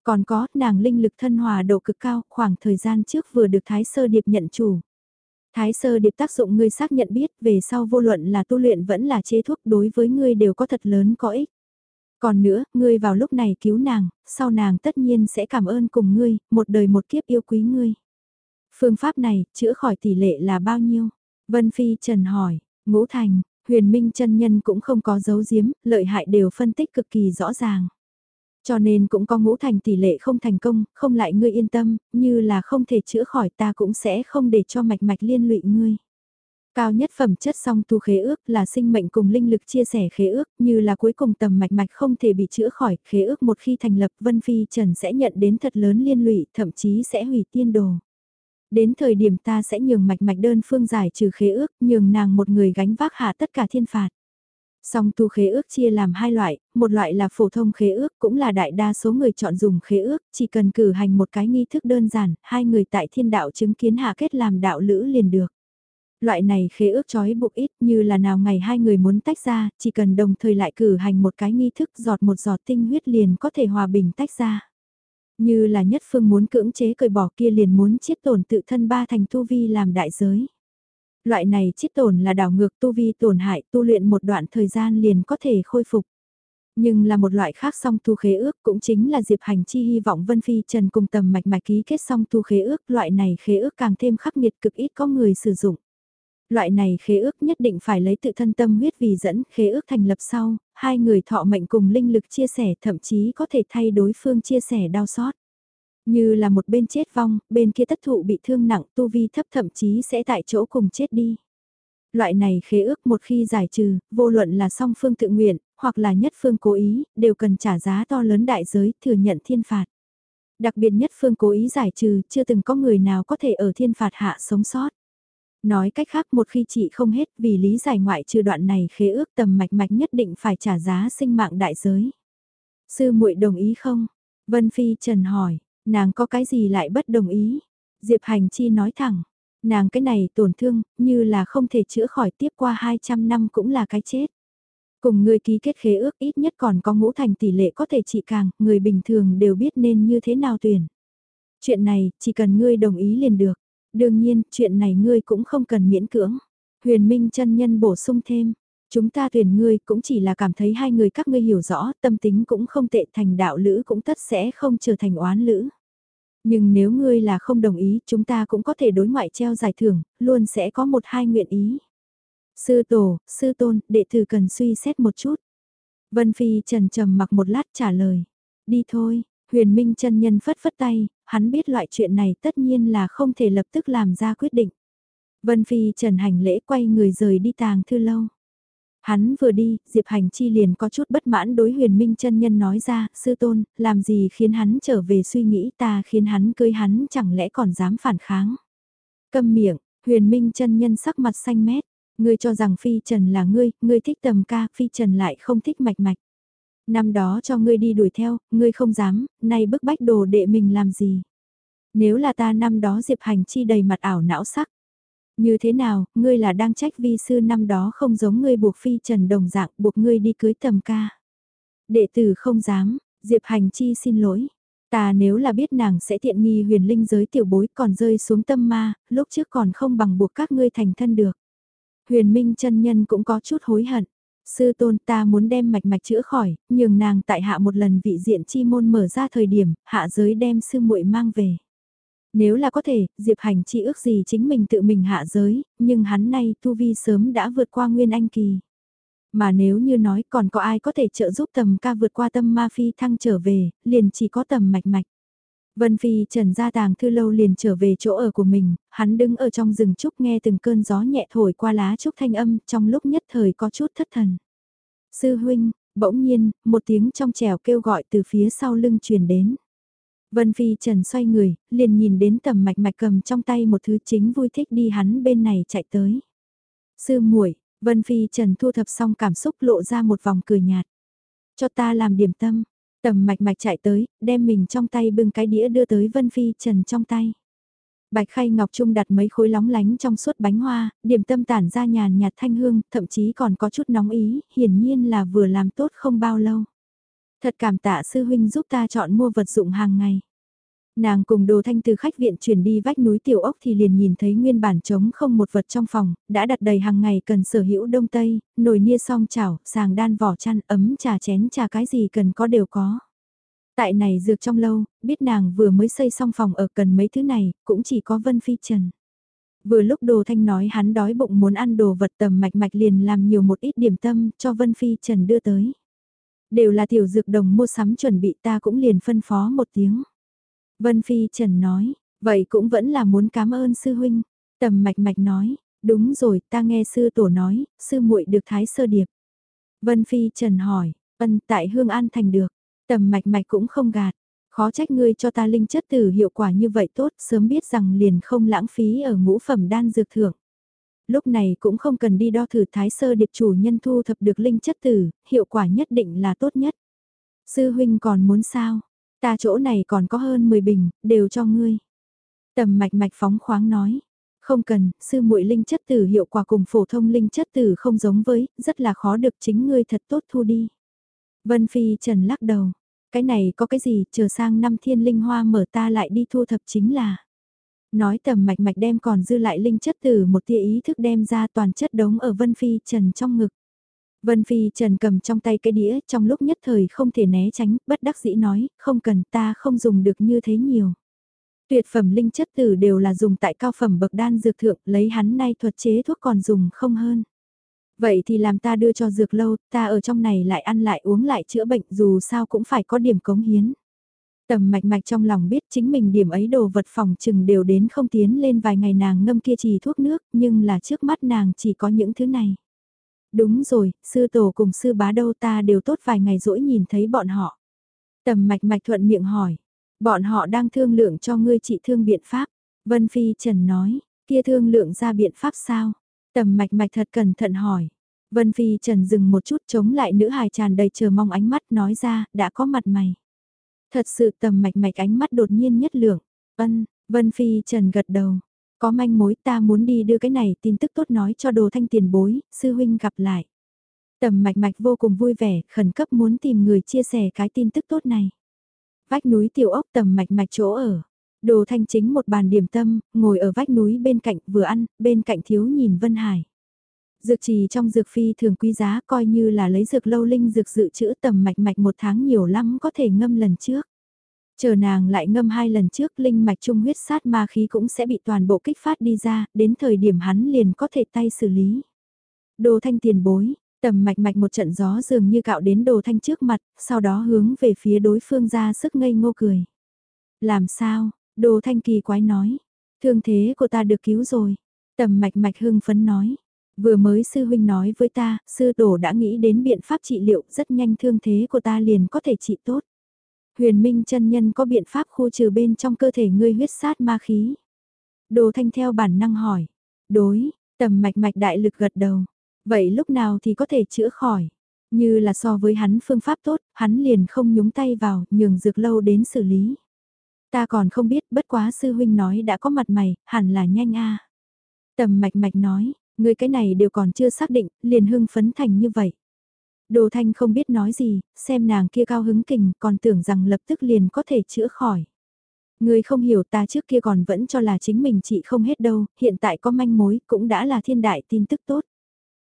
Còn có, nàng linh lực thân hòa độ cực cao, khoảng thời gian trước vừa được Thái Sơ Điệp nhận chủ. Thái sơ điệp tác dụng ngươi xác nhận biết về sau vô luận là tu luyện vẫn là chế thuốc đối với ngươi đều có thật lớn có ích. Còn nữa, ngươi vào lúc này cứu nàng, sau nàng tất nhiên sẽ cảm ơn cùng ngươi, một đời một kiếp yêu quý ngươi. Phương pháp này, chữa khỏi tỷ lệ là bao nhiêu? Vân Phi Trần hỏi, ngũ thành, huyền minh chân nhân cũng không có dấu giếm, lợi hại đều phân tích cực kỳ rõ ràng. Cho nên cũng có ngũ thành tỷ lệ không thành công, không lại ngươi yên tâm, như là không thể chữa khỏi ta cũng sẽ không để cho mạch mạch liên lụy ngươi. Cao nhất phẩm chất song tu khế ước là sinh mệnh cùng linh lực chia sẻ khế ước, như là cuối cùng tầm mạch mạch không thể bị chữa khỏi, khế ước một khi thành lập Vân Phi Trần sẽ nhận đến thật lớn liên lụy, thậm chí sẽ hủy tiên đồ. Đến thời điểm ta sẽ nhường mạch mạch đơn phương giải trừ khế ước, nhường nàng một người gánh vác hạ tất cả thiên phạt. Song tu khế ước chia làm hai loại, một loại là phổ thông khế ước cũng là đại đa số người chọn dùng khế ước, chỉ cần cử hành một cái nghi thức đơn giản, hai người tại thiên đạo chứng kiến hạ kết làm đạo lữ liền được. Loại này khế ước trói buộc ít như là nào ngày hai người muốn tách ra, chỉ cần đồng thời lại cử hành một cái nghi thức giọt một giọt tinh huyết liền có thể hòa bình tách ra. Như là nhất phương muốn cưỡng chế cởi bỏ kia liền muốn chiết tổn tự thân ba thành tu vi làm đại giới. Loại này chiết tổn là đảo ngược tu vi tổn hại tu luyện một đoạn thời gian liền có thể khôi phục. Nhưng là một loại khác song tu khế ước cũng chính là Diệp Hành Chi hy vọng Vân Phi Trần cùng tầm mạch mạch ký kết song tu khế ước. Loại này khế ước càng thêm khắc nghiệt cực ít có người sử dụng. Loại này khế ước nhất định phải lấy tự thân tâm huyết vì dẫn khế ước thành lập sau, hai người thọ mệnh cùng linh lực chia sẻ thậm chí có thể thay đối phương chia sẻ đau xót. Như là một bên chết vong, bên kia tất thụ bị thương nặng tu vi thấp thậm chí sẽ tại chỗ cùng chết đi. Loại này khế ước một khi giải trừ, vô luận là song phương tự nguyện, hoặc là nhất phương cố ý, đều cần trả giá to lớn đại giới thừa nhận thiên phạt. Đặc biệt nhất phương cố ý giải trừ, chưa từng có người nào có thể ở thiên phạt hạ sống sót. Nói cách khác một khi chị không hết vì lý giải ngoại trừ đoạn này khế ước tầm mạch mạch nhất định phải trả giá sinh mạng đại giới. Sư muội đồng ý không? Vân Phi Trần hỏi, nàng có cái gì lại bất đồng ý? Diệp Hành Chi nói thẳng, nàng cái này tổn thương, như là không thể chữa khỏi tiếp qua 200 năm cũng là cái chết. Cùng người ký kết khế ước ít nhất còn có ngũ thành tỷ lệ có thể trị càng, người bình thường đều biết nên như thế nào tuyển. Chuyện này, chỉ cần ngươi đồng ý liền được. Đương nhiên, chuyện này ngươi cũng không cần miễn cưỡng. Huyền Minh chân nhân bổ sung thêm, chúng ta tuyển ngươi cũng chỉ là cảm thấy hai người các ngươi hiểu rõ, tâm tính cũng không tệ thành đạo lữ cũng tất sẽ không trở thành oán lữ. Nhưng nếu ngươi là không đồng ý, chúng ta cũng có thể đối ngoại treo giải thưởng, luôn sẽ có một hai nguyện ý. Sư tổ, sư tôn, đệ tử cần suy xét một chút. Vân Phi trần trầm mặc một lát trả lời. Đi thôi, huyền minh chân nhân phất phất tay, hắn biết loại chuyện này tất nhiên là không thể lập tức làm ra quyết định. Vân Phi trần hành lễ quay người rời đi tàng thư lâu. Hắn vừa đi, Diệp Hành Chi liền có chút bất mãn đối huyền minh chân nhân nói ra, sư tôn, làm gì khiến hắn trở về suy nghĩ ta khiến hắn cưới hắn chẳng lẽ còn dám phản kháng. Câm miệng, huyền minh chân nhân sắc mặt xanh mét, ngươi cho rằng Phi Trần là ngươi, ngươi thích tầm ca, Phi Trần lại không thích mạch mạch. Năm đó cho ngươi đi đuổi theo, ngươi không dám, nay bức bách đồ đệ mình làm gì. Nếu là ta năm đó Diệp Hành Chi đầy mặt ảo não sắc. Như thế nào, ngươi là đang trách vi sư năm đó không giống ngươi buộc Phi Trần đồng dạng buộc ngươi đi cưới tầm ca. Đệ tử không dám, Diệp Hành Chi xin lỗi. Ta nếu là biết nàng sẽ tiện nghi huyền linh giới tiểu bối còn rơi xuống tâm ma, lúc trước còn không bằng buộc các ngươi thành thân được. Huyền Minh chân nhân cũng có chút hối hận. Sư tôn ta muốn đem mạch mạch chữa khỏi, nhường nàng tại hạ một lần vị diện chi môn mở ra thời điểm, hạ giới đem sư muội mang về. Nếu là có thể, Diệp Hành chỉ ước gì chính mình tự mình hạ giới, nhưng hắn nay tu vi sớm đã vượt qua nguyên anh kỳ. Mà nếu như nói còn có ai có thể trợ giúp tầm ca vượt qua tâm ma phi thăng trở về, liền chỉ có tầm mạch mạch. Vân Phi trần ra tàng thư lâu liền trở về chỗ ở của mình, hắn đứng ở trong rừng trúc nghe từng cơn gió nhẹ thổi qua lá trúc thanh âm trong lúc nhất thời có chút thất thần. Sư huynh, bỗng nhiên, một tiếng trong trèo kêu gọi từ phía sau lưng truyền đến. Vân Phi Trần xoay người, liền nhìn đến tầm mạch mạch cầm trong tay một thứ chính vui thích đi hắn bên này chạy tới. Sư muội Vân Phi Trần thu thập xong cảm xúc lộ ra một vòng cười nhạt. Cho ta làm điểm tâm, Tầm mạch mạch chạy tới, đem mình trong tay bưng cái đĩa đưa tới Vân Phi Trần trong tay. Bạch khay ngọc trung đặt mấy khối lóng lánh trong suốt bánh hoa, điểm tâm tản ra nhàn nhạt thanh hương, thậm chí còn có chút nóng ý, hiển nhiên là vừa làm tốt không bao lâu. Thật cảm tạ sư huynh giúp ta chọn mua vật dụng hàng ngày. Nàng cùng đồ thanh từ khách viện chuyển đi vách núi tiểu ốc thì liền nhìn thấy nguyên bản trống không một vật trong phòng, đã đặt đầy hàng ngày cần sở hữu đông tây, nồi nia song chảo, sàng đan vỏ chăn, ấm trà chén trà cái gì cần có đều có. Tại này dược trong lâu, biết nàng vừa mới xây xong phòng ở cần mấy thứ này, cũng chỉ có Vân Phi Trần. Vừa lúc Đồ Thanh nói hắn đói bụng muốn ăn đồ vật tầm mạch mạch liền làm nhiều một ít điểm tâm cho Vân Phi Trần đưa tới. Đều là tiểu dược đồng mua sắm chuẩn bị ta cũng liền phân phó một tiếng. Vân Phi Trần nói, vậy cũng vẫn là muốn cảm ơn sư huynh. Tầm mạch mạch nói, đúng rồi, ta nghe sư tổ nói, sư muội được thái sơ điệp. Vân Phi Trần hỏi, ân tại Hương An Thành được, tầm mạch mạch cũng không gạt. Khó trách ngươi cho ta linh chất tử hiệu quả như vậy tốt, sớm biết rằng liền không lãng phí ở ngũ phẩm đan dược thưởng. Lúc này cũng không cần đi đo thử thái sơ điệp chủ nhân thu thập được linh chất tử, hiệu quả nhất định là tốt nhất. Sư huynh còn muốn sao? Ta chỗ này còn có hơn 10 bình, đều cho ngươi. Tầm mạch mạch phóng khoáng nói. Không cần, sư muội linh chất tử hiệu quả cùng phổ thông linh chất tử không giống với, rất là khó được chính ngươi thật tốt thu đi. Vân Phi Trần lắc đầu. Cái này có cái gì, chờ sang năm thiên linh hoa mở ta lại đi thu thập chính là. Nói tầm mạch mạch đem còn dư lại linh chất tử một tia ý thức đem ra toàn chất đống ở Vân Phi Trần trong ngực. Vân Phi Trần cầm trong tay cái đĩa trong lúc nhất thời không thể né tránh, bất đắc dĩ nói, không cần ta không dùng được như thế nhiều. Tuyệt phẩm linh chất tử đều là dùng tại cao phẩm bậc đan dược thượng, lấy hắn nay thuật chế thuốc còn dùng không hơn. Vậy thì làm ta đưa cho dược lâu, ta ở trong này lại ăn lại uống lại chữa bệnh dù sao cũng phải có điểm cống hiến. Tầm mạch mạch trong lòng biết chính mình điểm ấy đồ vật phòng chừng đều đến không tiến lên vài ngày nàng ngâm kia trì thuốc nước, nhưng là trước mắt nàng chỉ có những thứ này. Đúng rồi, sư tổ cùng sư bá đâu ta đều tốt vài ngày rỗi nhìn thấy bọn họ. Tầm mạch mạch thuận miệng hỏi, bọn họ đang thương lượng cho ngươi trị thương biện pháp. Vân Phi Trần nói, kia thương lượng ra biện pháp sao? Tầm mạch mạch thật cẩn thận hỏi. Vân Phi Trần dừng một chút chống lại nữ hài tràn đầy chờ mong ánh mắt nói ra, đã có mặt mày. Thật sự tầm mạch mạch ánh mắt đột nhiên nhất lượng. Vân, Vân Phi Trần gật đầu. Có manh mối ta muốn đi đưa cái này tin tức tốt nói cho đồ thanh tiền bối, sư huynh gặp lại. Tầm mạch mạch vô cùng vui vẻ, khẩn cấp muốn tìm người chia sẻ cái tin tức tốt này. Vách núi tiểu ốc tầm mạch mạch chỗ ở. Đồ thanh chính một bàn điểm tâm, ngồi ở vách núi bên cạnh vừa ăn, bên cạnh thiếu nhìn Vân Hải. Dược trì trong dược phi thường quý giá coi như là lấy dược lâu linh dược dự trữ tầm mạch mạch một tháng nhiều lắm có thể ngâm lần trước. Chờ nàng lại ngâm hai lần trước linh mạch trung huyết sát ma khí cũng sẽ bị toàn bộ kích phát đi ra, đến thời điểm hắn liền có thể tay xử lý. Đồ thanh tiền bối, tầm mạch mạch một trận gió dường như cạo đến đồ thanh trước mặt, sau đó hướng về phía đối phương ra sức ngây ngô cười. Làm sao, đồ thanh kỳ quái nói, thương thế của ta được cứu rồi. Tầm mạch mạch hưng phấn nói, vừa mới sư huynh nói với ta, sư đổ đã nghĩ đến biện pháp trị liệu rất nhanh thương thế của ta liền có thể trị tốt. Huyền Minh chân nhân có biện pháp khu trừ bên trong cơ thể ngươi huyết sát ma khí. Đồ Thanh theo bản năng hỏi. Đối, tầm mạch mạch đại lực gật đầu. Vậy lúc nào thì có thể chữa khỏi? Như là so với hắn phương pháp tốt, hắn liền không nhúng tay vào, nhường dược lâu đến xử lý. Ta còn không biết, bất quá sư huynh nói đã có mặt mày, hẳn là nhanh a. Tầm mạch mạch nói, người cái này đều còn chưa xác định, liền hưng phấn thành như vậy. Đồ Thanh không biết nói gì, xem nàng kia cao hứng kình còn tưởng rằng lập tức liền có thể chữa khỏi. Người không hiểu ta trước kia còn vẫn cho là chính mình chị không hết đâu, hiện tại có manh mối cũng đã là thiên đại tin tức tốt.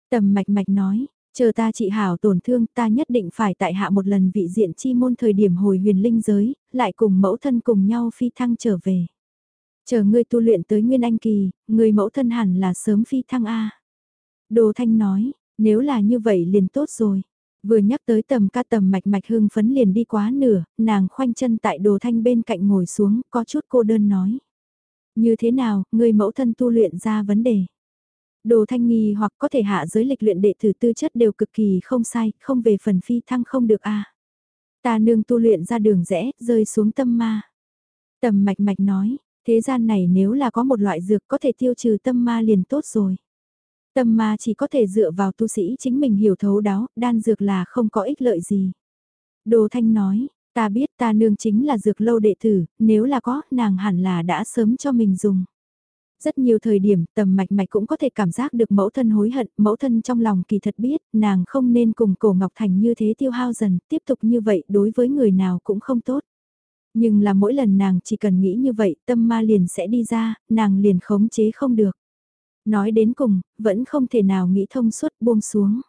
Tầm mạch mạch nói, chờ ta chị hảo tổn thương ta nhất định phải tại hạ một lần vị diện chi môn thời điểm hồi huyền linh giới, lại cùng mẫu thân cùng nhau phi thăng trở về. Chờ ngươi tu luyện tới Nguyên Anh Kỳ, người mẫu thân hẳn là sớm phi thăng A. Đồ Thanh nói, nếu là như vậy liền tốt rồi. Vừa nhắc tới tầm ca tầm mạch mạch hưng phấn liền đi quá nửa, nàng khoanh chân tại đồ thanh bên cạnh ngồi xuống, có chút cô đơn nói. Như thế nào, người mẫu thân tu luyện ra vấn đề. Đồ thanh nghi hoặc có thể hạ giới lịch luyện đệ tử tư chất đều cực kỳ không sai, không về phần phi thăng không được a à. Ta nương tu luyện ra đường rẽ, rơi xuống tâm ma. Tầm mạch mạch nói, thế gian này nếu là có một loại dược có thể tiêu trừ tâm ma liền tốt rồi. Tâm ma chỉ có thể dựa vào tu sĩ chính mình hiểu thấu đáo, đan dược là không có ích lợi gì. Đồ Thanh nói, ta biết ta nương chính là dược lâu đệ tử, nếu là có, nàng hẳn là đã sớm cho mình dùng. Rất nhiều thời điểm tầm mạch mạch cũng có thể cảm giác được mẫu thân hối hận, mẫu thân trong lòng kỳ thật biết, nàng không nên cùng cổ Ngọc Thành như thế tiêu hao dần, tiếp tục như vậy đối với người nào cũng không tốt. Nhưng là mỗi lần nàng chỉ cần nghĩ như vậy, tâm ma liền sẽ đi ra, nàng liền khống chế không được. Nói đến cùng, vẫn không thể nào nghĩ thông suốt buông xuống.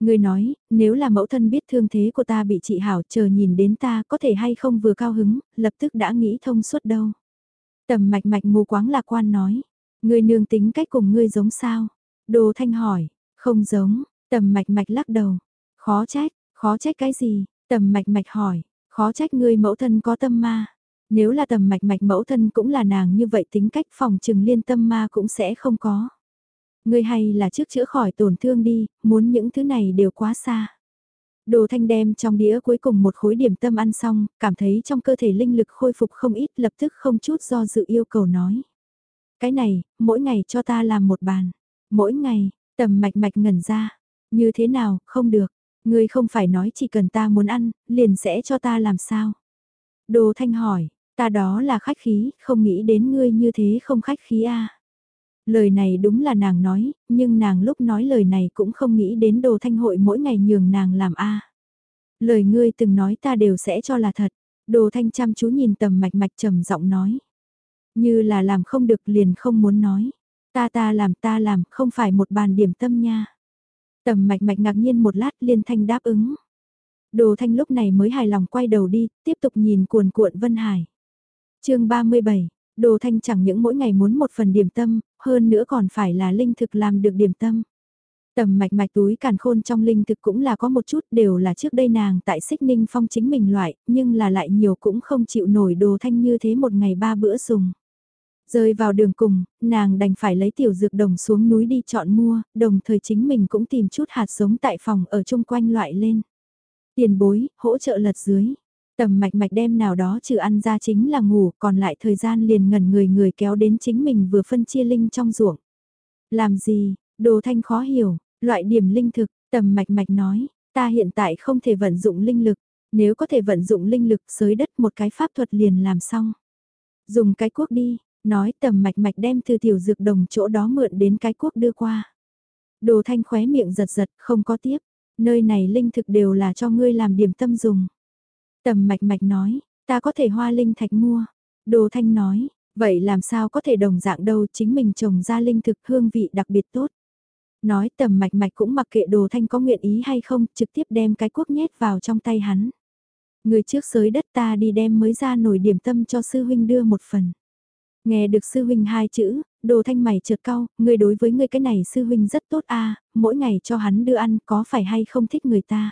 Người nói, nếu là mẫu thân biết thương thế của ta bị trị hảo chờ nhìn đến ta có thể hay không vừa cao hứng, lập tức đã nghĩ thông suốt đâu. Tầm mạch mạch mù quáng lạc quan nói, người nương tính cách cùng ngươi giống sao? Đồ thanh hỏi, không giống, tầm mạch mạch lắc đầu, khó trách, khó trách cái gì? Tầm mạch mạch hỏi, khó trách ngươi mẫu thân có tâm ma. Nếu là tầm mạch mạch mẫu thân cũng là nàng như vậy tính cách phòng trừng liên tâm ma cũng sẽ không có. Ngươi hay là trước chữa khỏi tổn thương đi, muốn những thứ này đều quá xa. Đồ thanh đem trong đĩa cuối cùng một khối điểm tâm ăn xong, cảm thấy trong cơ thể linh lực khôi phục không ít lập tức không chút do dự yêu cầu nói. Cái này, mỗi ngày cho ta làm một bàn. Mỗi ngày, tầm mạch mạch ngẩn ra. Như thế nào, không được. Ngươi không phải nói chỉ cần ta muốn ăn, liền sẽ cho ta làm sao. Đồ thanh hỏi, Ta đó là khách khí, không nghĩ đến ngươi như thế không khách khí a. Lời này đúng là nàng nói, nhưng nàng lúc nói lời này cũng không nghĩ đến đồ thanh hội mỗi ngày nhường nàng làm a. Lời ngươi từng nói ta đều sẽ cho là thật. Đồ thanh chăm chú nhìn tầm mạch mạch trầm giọng nói. Như là làm không được liền không muốn nói. Ta ta làm ta làm không phải một bàn điểm tâm nha. Tầm mạch mạch ngạc nhiên một lát liên thanh đáp ứng. Đồ thanh lúc này mới hài lòng quay đầu đi, tiếp tục nhìn cuồn cuộn Vân Hải chương 37, Đồ Thanh chẳng những mỗi ngày muốn một phần điểm tâm, hơn nữa còn phải là linh thực làm được điểm tâm. Tầm mạch mạch túi càn khôn trong linh thực cũng là có một chút đều là trước đây nàng tại xích ninh phong chính mình loại, nhưng là lại nhiều cũng không chịu nổi đồ thanh như thế một ngày ba bữa dùng. Rơi vào đường cùng, nàng đành phải lấy tiểu dược đồng xuống núi đi chọn mua, đồng thời chính mình cũng tìm chút hạt giống tại phòng ở chung quanh loại lên. Tiền bối, hỗ trợ lật dưới. Tầm mạch mạch đem nào đó trừ ăn ra chính là ngủ, còn lại thời gian liền ngẩn người người kéo đến chính mình vừa phân chia linh trong ruộng. Làm gì, đồ thanh khó hiểu, Loại điểm linh thực, tầm mạch mạch nói, ta hiện tại không thể vận dụng linh lực, nếu có thể vận dụng linh lực sới đất một cái pháp thuật liền làm xong. Dùng cái cuốc đi, nói tầm mạch mạch đem từ tiểu dược đồng chỗ đó mượn đến cái cuốc đưa qua. Đồ thanh khóe miệng giật giật, không có tiếp, nơi này linh thực đều là cho ngươi làm điểm tâm dùng. Tầm mạch mạch nói, ta có thể hoa linh thạch mua. Đồ thanh nói, vậy làm sao có thể đồng dạng đâu chính mình trồng ra linh thực hương vị đặc biệt tốt. Nói tầm mạch mạch cũng mặc kệ đồ thanh có nguyện ý hay không, trực tiếp đem cái cuốc nhét vào trong tay hắn. Người trước sới đất ta đi đem mới ra nổi điểm tâm cho sư huynh đưa một phần. Nghe được sư huynh hai chữ, đồ thanh mày trượt cau, người đối với người cái này sư huynh rất tốt a mỗi ngày cho hắn đưa ăn có phải hay không thích người ta.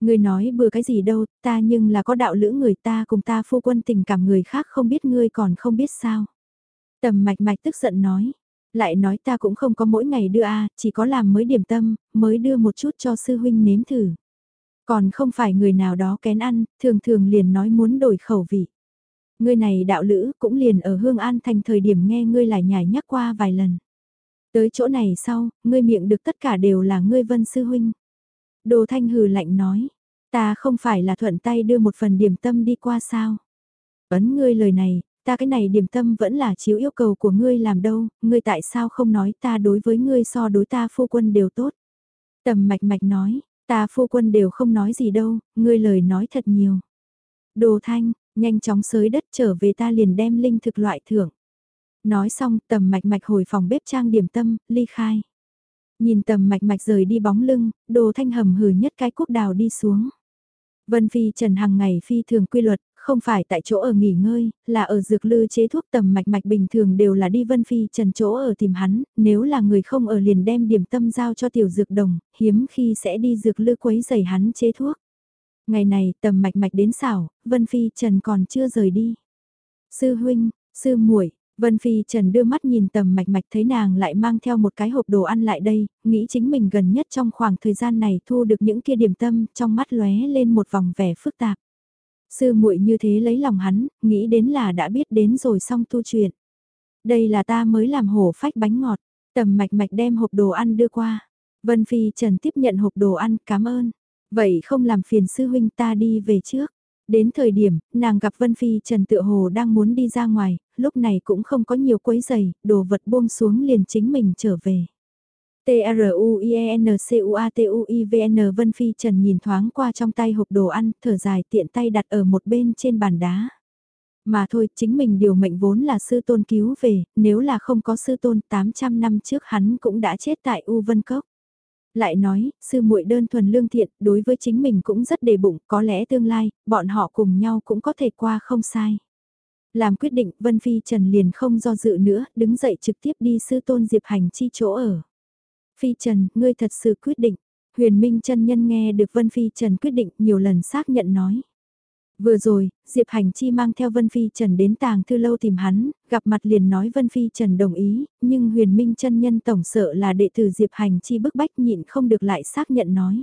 Người nói bừa cái gì đâu, ta nhưng là có đạo lữ người ta cùng ta phu quân tình cảm người khác không biết ngươi còn không biết sao. Tầm mạch mạch tức giận nói, lại nói ta cũng không có mỗi ngày đưa a chỉ có làm mới điểm tâm, mới đưa một chút cho sư huynh nếm thử. Còn không phải người nào đó kén ăn, thường thường liền nói muốn đổi khẩu vị. Ngươi này đạo lữ cũng liền ở Hương An thành thời điểm nghe ngươi lại nhảy nhắc qua vài lần. Tới chỗ này sau, ngươi miệng được tất cả đều là ngươi vân sư huynh. Đồ thanh hừ lạnh nói, ta không phải là thuận tay đưa một phần điểm tâm đi qua sao. Ấn ngươi lời này, ta cái này điểm tâm vẫn là chiếu yêu cầu của ngươi làm đâu, ngươi tại sao không nói ta đối với ngươi so đối ta phu quân đều tốt. Tầm mạch mạch nói, ta phu quân đều không nói gì đâu, ngươi lời nói thật nhiều. Đồ thanh, nhanh chóng sới đất trở về ta liền đem linh thực loại thưởng. Nói xong tầm mạch mạch hồi phòng bếp trang điểm tâm, ly khai. Nhìn tầm mạch mạch rời đi bóng lưng, đồ thanh hầm hừ nhất cái quốc đào đi xuống. Vân Phi Trần hàng ngày phi thường quy luật, không phải tại chỗ ở nghỉ ngơi, là ở dược lư chế thuốc tầm mạch mạch bình thường đều là đi Vân Phi Trần chỗ ở tìm hắn, nếu là người không ở liền đem điểm tâm giao cho tiểu dược đồng, hiếm khi sẽ đi dược lư quấy giày hắn chế thuốc. Ngày này tầm mạch mạch đến xảo, Vân Phi Trần còn chưa rời đi. Sư huynh, sư muội Vân Phi Trần đưa mắt nhìn tầm mạch mạch thấy nàng lại mang theo một cái hộp đồ ăn lại đây, nghĩ chính mình gần nhất trong khoảng thời gian này thu được những kia điểm tâm, trong mắt lóe lên một vòng vẻ phức tạp. Sư muội như thế lấy lòng hắn, nghĩ đến là đã biết đến rồi xong tu chuyện. Đây là ta mới làm hổ phách bánh ngọt, tầm mạch mạch đem hộp đồ ăn đưa qua. Vân Phi Trần tiếp nhận hộp đồ ăn, cảm ơn. Vậy không làm phiền sư huynh ta đi về trước. Đến thời điểm, nàng gặp Vân Phi Trần tựa hồ đang muốn đi ra ngoài, lúc này cũng không có nhiều quấy giày, đồ vật buông xuống liền chính mình trở về. T-R-U-I-E-N-C-U-A-T-U-I-V-N Vân Phi Trần nhìn thoáng qua trong tay hộp đồ ăn, thở dài tiện tay đặt ở một bên trên bàn đá. Mà thôi, chính mình điều mệnh vốn là sư tôn cứu về, nếu là không có sư tôn 800 năm trước hắn cũng đã chết tại U Vân Cốc. Lại nói, sư muội đơn thuần lương thiện, đối với chính mình cũng rất đề bụng, có lẽ tương lai, bọn họ cùng nhau cũng có thể qua không sai. Làm quyết định, Vân Phi Trần liền không do dự nữa, đứng dậy trực tiếp đi sư tôn Diệp Hành chi chỗ ở. Phi Trần, ngươi thật sự quyết định. Huyền Minh chân nhân nghe được Vân Phi Trần quyết định nhiều lần xác nhận nói. Vừa rồi, Diệp Hành Chi mang theo Vân Phi Trần đến tàng thư lâu tìm hắn, gặp mặt liền nói Vân Phi Trần đồng ý, nhưng huyền minh chân nhân tổng sợ là đệ tử Diệp Hành Chi bức bách nhịn không được lại xác nhận nói.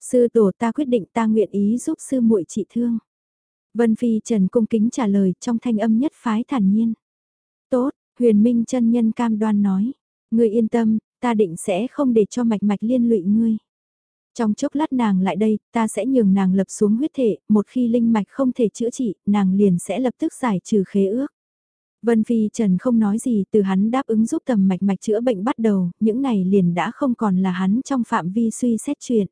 Sư tổ ta quyết định ta nguyện ý giúp sư muội trị thương. Vân Phi Trần cung kính trả lời trong thanh âm nhất phái thản nhiên. Tốt, huyền minh chân nhân cam đoan nói. Ngươi yên tâm, ta định sẽ không để cho mạch mạch liên lụy ngươi. Trong chốc lát nàng lại đây, ta sẽ nhường nàng lập xuống huyết thể, một khi linh mạch không thể chữa trị, nàng liền sẽ lập tức giải trừ khế ước. Vân Phi Trần không nói gì từ hắn đáp ứng giúp tầm mạch mạch chữa bệnh bắt đầu, những này liền đã không còn là hắn trong phạm vi suy xét chuyện.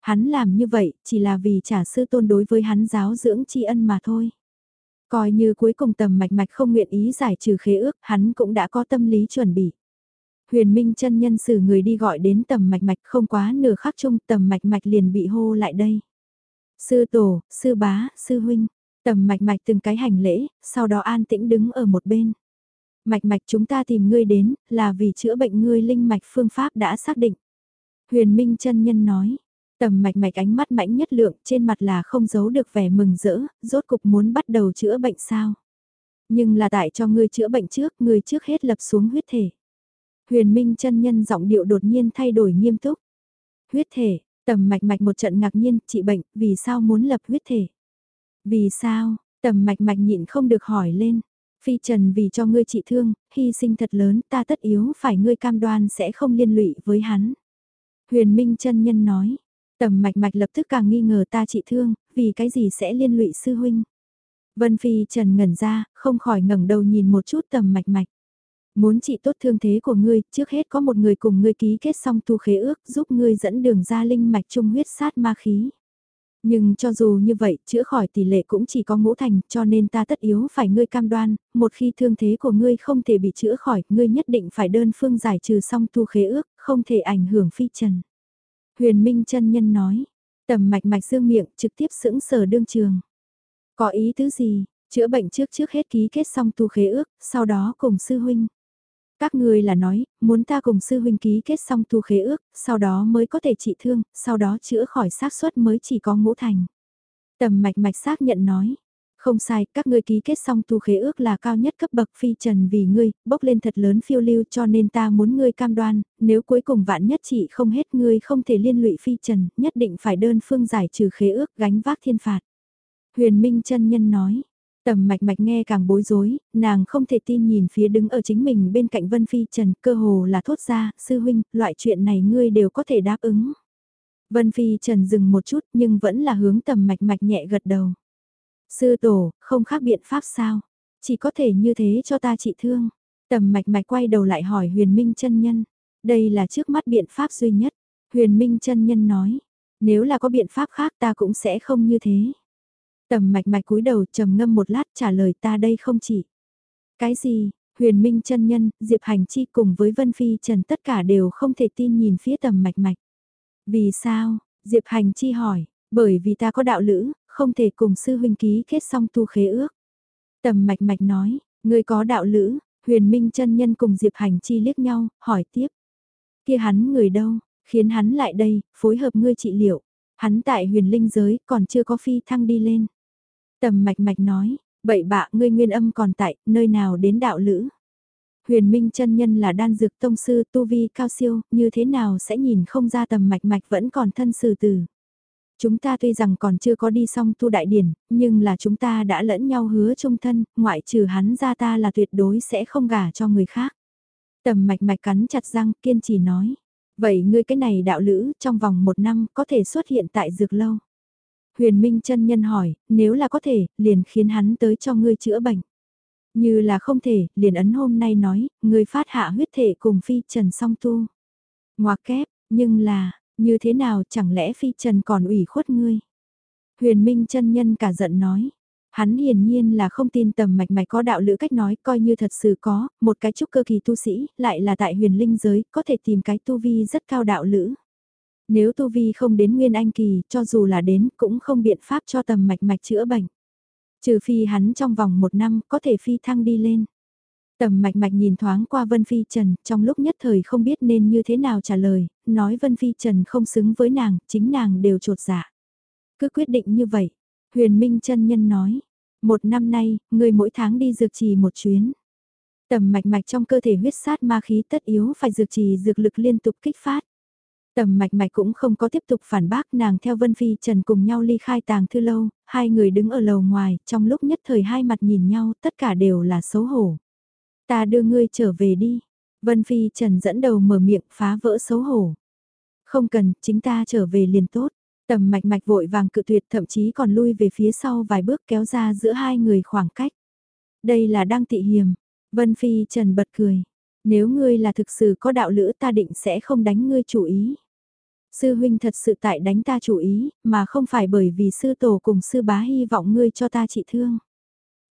Hắn làm như vậy chỉ là vì trả sư tôn đối với hắn giáo dưỡng tri ân mà thôi. Coi như cuối cùng tầm mạch mạch không nguyện ý giải trừ khế ước, hắn cũng đã có tâm lý chuẩn bị. Huyền Minh chân nhân xử người đi gọi đến tầm mạch mạch không quá nửa khắc chung tầm mạch mạch liền bị hô lại đây. Sư tổ, sư bá, sư huynh, tầm mạch mạch từng cái hành lễ, sau đó an tĩnh đứng ở một bên. Mạch mạch chúng ta tìm ngươi đến, là vì chữa bệnh ngươi linh mạch phương pháp đã xác định. Huyền Minh chân nhân nói, tầm mạch mạch ánh mắt mãnh nhất lượng trên mặt là không giấu được vẻ mừng rỡ, rốt cục muốn bắt đầu chữa bệnh sao. Nhưng là tại cho ngươi chữa bệnh trước, ngươi trước hết lập xuống huyết thể. Huyền Minh chân nhân giọng điệu đột nhiên thay đổi nghiêm túc. Huyết thể, tầm mạch mạch một trận ngạc nhiên, trị bệnh, vì sao muốn lập huyết thể? Vì sao, tầm mạch mạch nhịn không được hỏi lên. Phi Trần vì cho ngươi trị thương, hy sinh thật lớn ta tất yếu phải ngươi cam đoan sẽ không liên lụy với hắn. Huyền Minh chân nhân nói, tầm mạch mạch lập tức càng nghi ngờ ta trị thương, vì cái gì sẽ liên lụy sư huynh. Vân Phi Trần ngẩn ra, không khỏi ngẩng đầu nhìn một chút tầm mạch mạch. Muốn trị tốt thương thế của ngươi, trước hết có một người cùng ngươi ký kết xong tu khế ước giúp ngươi dẫn đường ra linh mạch trung huyết sát ma khí. Nhưng cho dù như vậy, chữa khỏi tỷ lệ cũng chỉ có ngũ thành, cho nên ta tất yếu phải ngươi cam đoan, một khi thương thế của ngươi không thể bị chữa khỏi, ngươi nhất định phải đơn phương giải trừ xong tu khế ước, không thể ảnh hưởng phi trần. Huyền Minh chân nhân nói, tầm mạch mạch dương miệng trực tiếp sững sờ đương trường. Có ý tứ gì, chữa bệnh trước trước hết ký kết xong tu khế ước, sau đó cùng sư huynh. Các ngươi là nói, muốn ta cùng sư huynh ký kết xong tu khế ước, sau đó mới có thể trị thương, sau đó chữa khỏi xác suất mới chỉ có ngũ thành. Tầm mạch mạch xác nhận nói. Không sai, các ngươi ký kết xong tu khế ước là cao nhất cấp bậc phi trần vì ngươi, bốc lên thật lớn phiêu lưu cho nên ta muốn ngươi cam đoan, nếu cuối cùng vạn nhất chị không hết ngươi không thể liên lụy phi trần, nhất định phải đơn phương giải trừ khế ước gánh vác thiên phạt. Huyền Minh chân nhân nói, Tầm mạch mạch nghe càng bối rối, nàng không thể tin nhìn phía đứng ở chính mình bên cạnh Vân Phi Trần cơ hồ là thốt ra, sư huynh, loại chuyện này ngươi đều có thể đáp ứng. Vân Phi Trần dừng một chút nhưng vẫn là hướng tầm mạch mạch nhẹ gật đầu. Sư tổ, không khác biện pháp sao? Chỉ có thể như thế cho ta trị thương. Tầm mạch mạch quay đầu lại hỏi huyền minh chân nhân. Đây là trước mắt biện pháp duy nhất. Huyền minh chân nhân nói. Nếu là có biện pháp khác ta cũng sẽ không như thế. Tầm mạch mạch cúi đầu trầm ngâm một lát trả lời ta đây không chỉ. Cái gì, huyền minh chân nhân, Diệp Hành Chi cùng với Vân Phi Trần tất cả đều không thể tin nhìn phía tầm mạch mạch. Vì sao, Diệp Hành Chi hỏi, bởi vì ta có đạo lữ, không thể cùng sư huynh ký kết xong tu khế ước. Tầm mạch mạch nói, người có đạo lữ, huyền minh chân nhân cùng Diệp Hành Chi liếc nhau, hỏi tiếp. Kia hắn người đâu, khiến hắn lại đây, phối hợp ngươi trị liệu. Hắn tại huyền linh giới còn chưa có phi thăng đi lên. Tầm mạch mạch nói, bậy bạ ngươi nguyên âm còn tại, nơi nào đến đạo lữ. Huyền Minh chân nhân là đan dược tông sư tu vi cao siêu, như thế nào sẽ nhìn không ra tầm mạch mạch vẫn còn thân sử tử. Chúng ta tuy rằng còn chưa có đi xong tu đại điển, nhưng là chúng ta đã lẫn nhau hứa chung thân, ngoại trừ hắn ra ta là tuyệt đối sẽ không gả cho người khác. Tầm mạch mạch cắn chặt răng kiên trì nói. Vậy ngươi cái này đạo lữ trong vòng một năm có thể xuất hiện tại dược lâu. Huyền Minh chân nhân hỏi, nếu là có thể, liền khiến hắn tới cho ngươi chữa bệnh. Như là không thể, liền ấn hôm nay nói, ngươi phát hạ huyết thể cùng phi trần song tu. Ngoà kép, nhưng là, như thế nào chẳng lẽ phi trần còn ủy khuất ngươi? Huyền Minh chân nhân cả giận nói. Hắn hiển nhiên là không tin tầm mạch mạch có đạo lữ cách nói coi như thật sự có, một cái trúc cơ kỳ tu sĩ, lại là tại huyền linh giới, có thể tìm cái tu vi rất cao đạo lữ. Nếu tu vi không đến nguyên anh kỳ, cho dù là đến, cũng không biện pháp cho tầm mạch mạch chữa bệnh. Trừ phi hắn trong vòng một năm, có thể phi thăng đi lên. Tầm mạch mạch nhìn thoáng qua Vân Phi Trần, trong lúc nhất thời không biết nên như thế nào trả lời, nói Vân Phi Trần không xứng với nàng, chính nàng đều trột dạ. Cứ quyết định như vậy, huyền minh chân nhân nói, một năm nay, người mỗi tháng đi dược trì một chuyến. Tầm mạch mạch trong cơ thể huyết sát ma khí tất yếu phải dược trì dược lực liên tục kích phát. Tầm mạch mạch cũng không có tiếp tục phản bác nàng theo Vân Phi Trần cùng nhau ly khai tàng thư lâu, hai người đứng ở lầu ngoài, trong lúc nhất thời hai mặt nhìn nhau tất cả đều là xấu hổ. Ta đưa ngươi trở về đi. Vân Phi Trần dẫn đầu mở miệng phá vỡ xấu hổ. Không cần, chính ta trở về liền tốt. Tầm mạch mạch vội vàng cự tuyệt thậm chí còn lui về phía sau vài bước kéo ra giữa hai người khoảng cách. Đây là đang tị hiềm. Vân Phi Trần bật cười. Nếu ngươi là thực sự có đạo lữ ta định sẽ không đánh ngươi chủ ý. Sư huynh thật sự tại đánh ta chủ ý, mà không phải bởi vì sư tổ cùng sư bá hy vọng ngươi cho ta trị thương.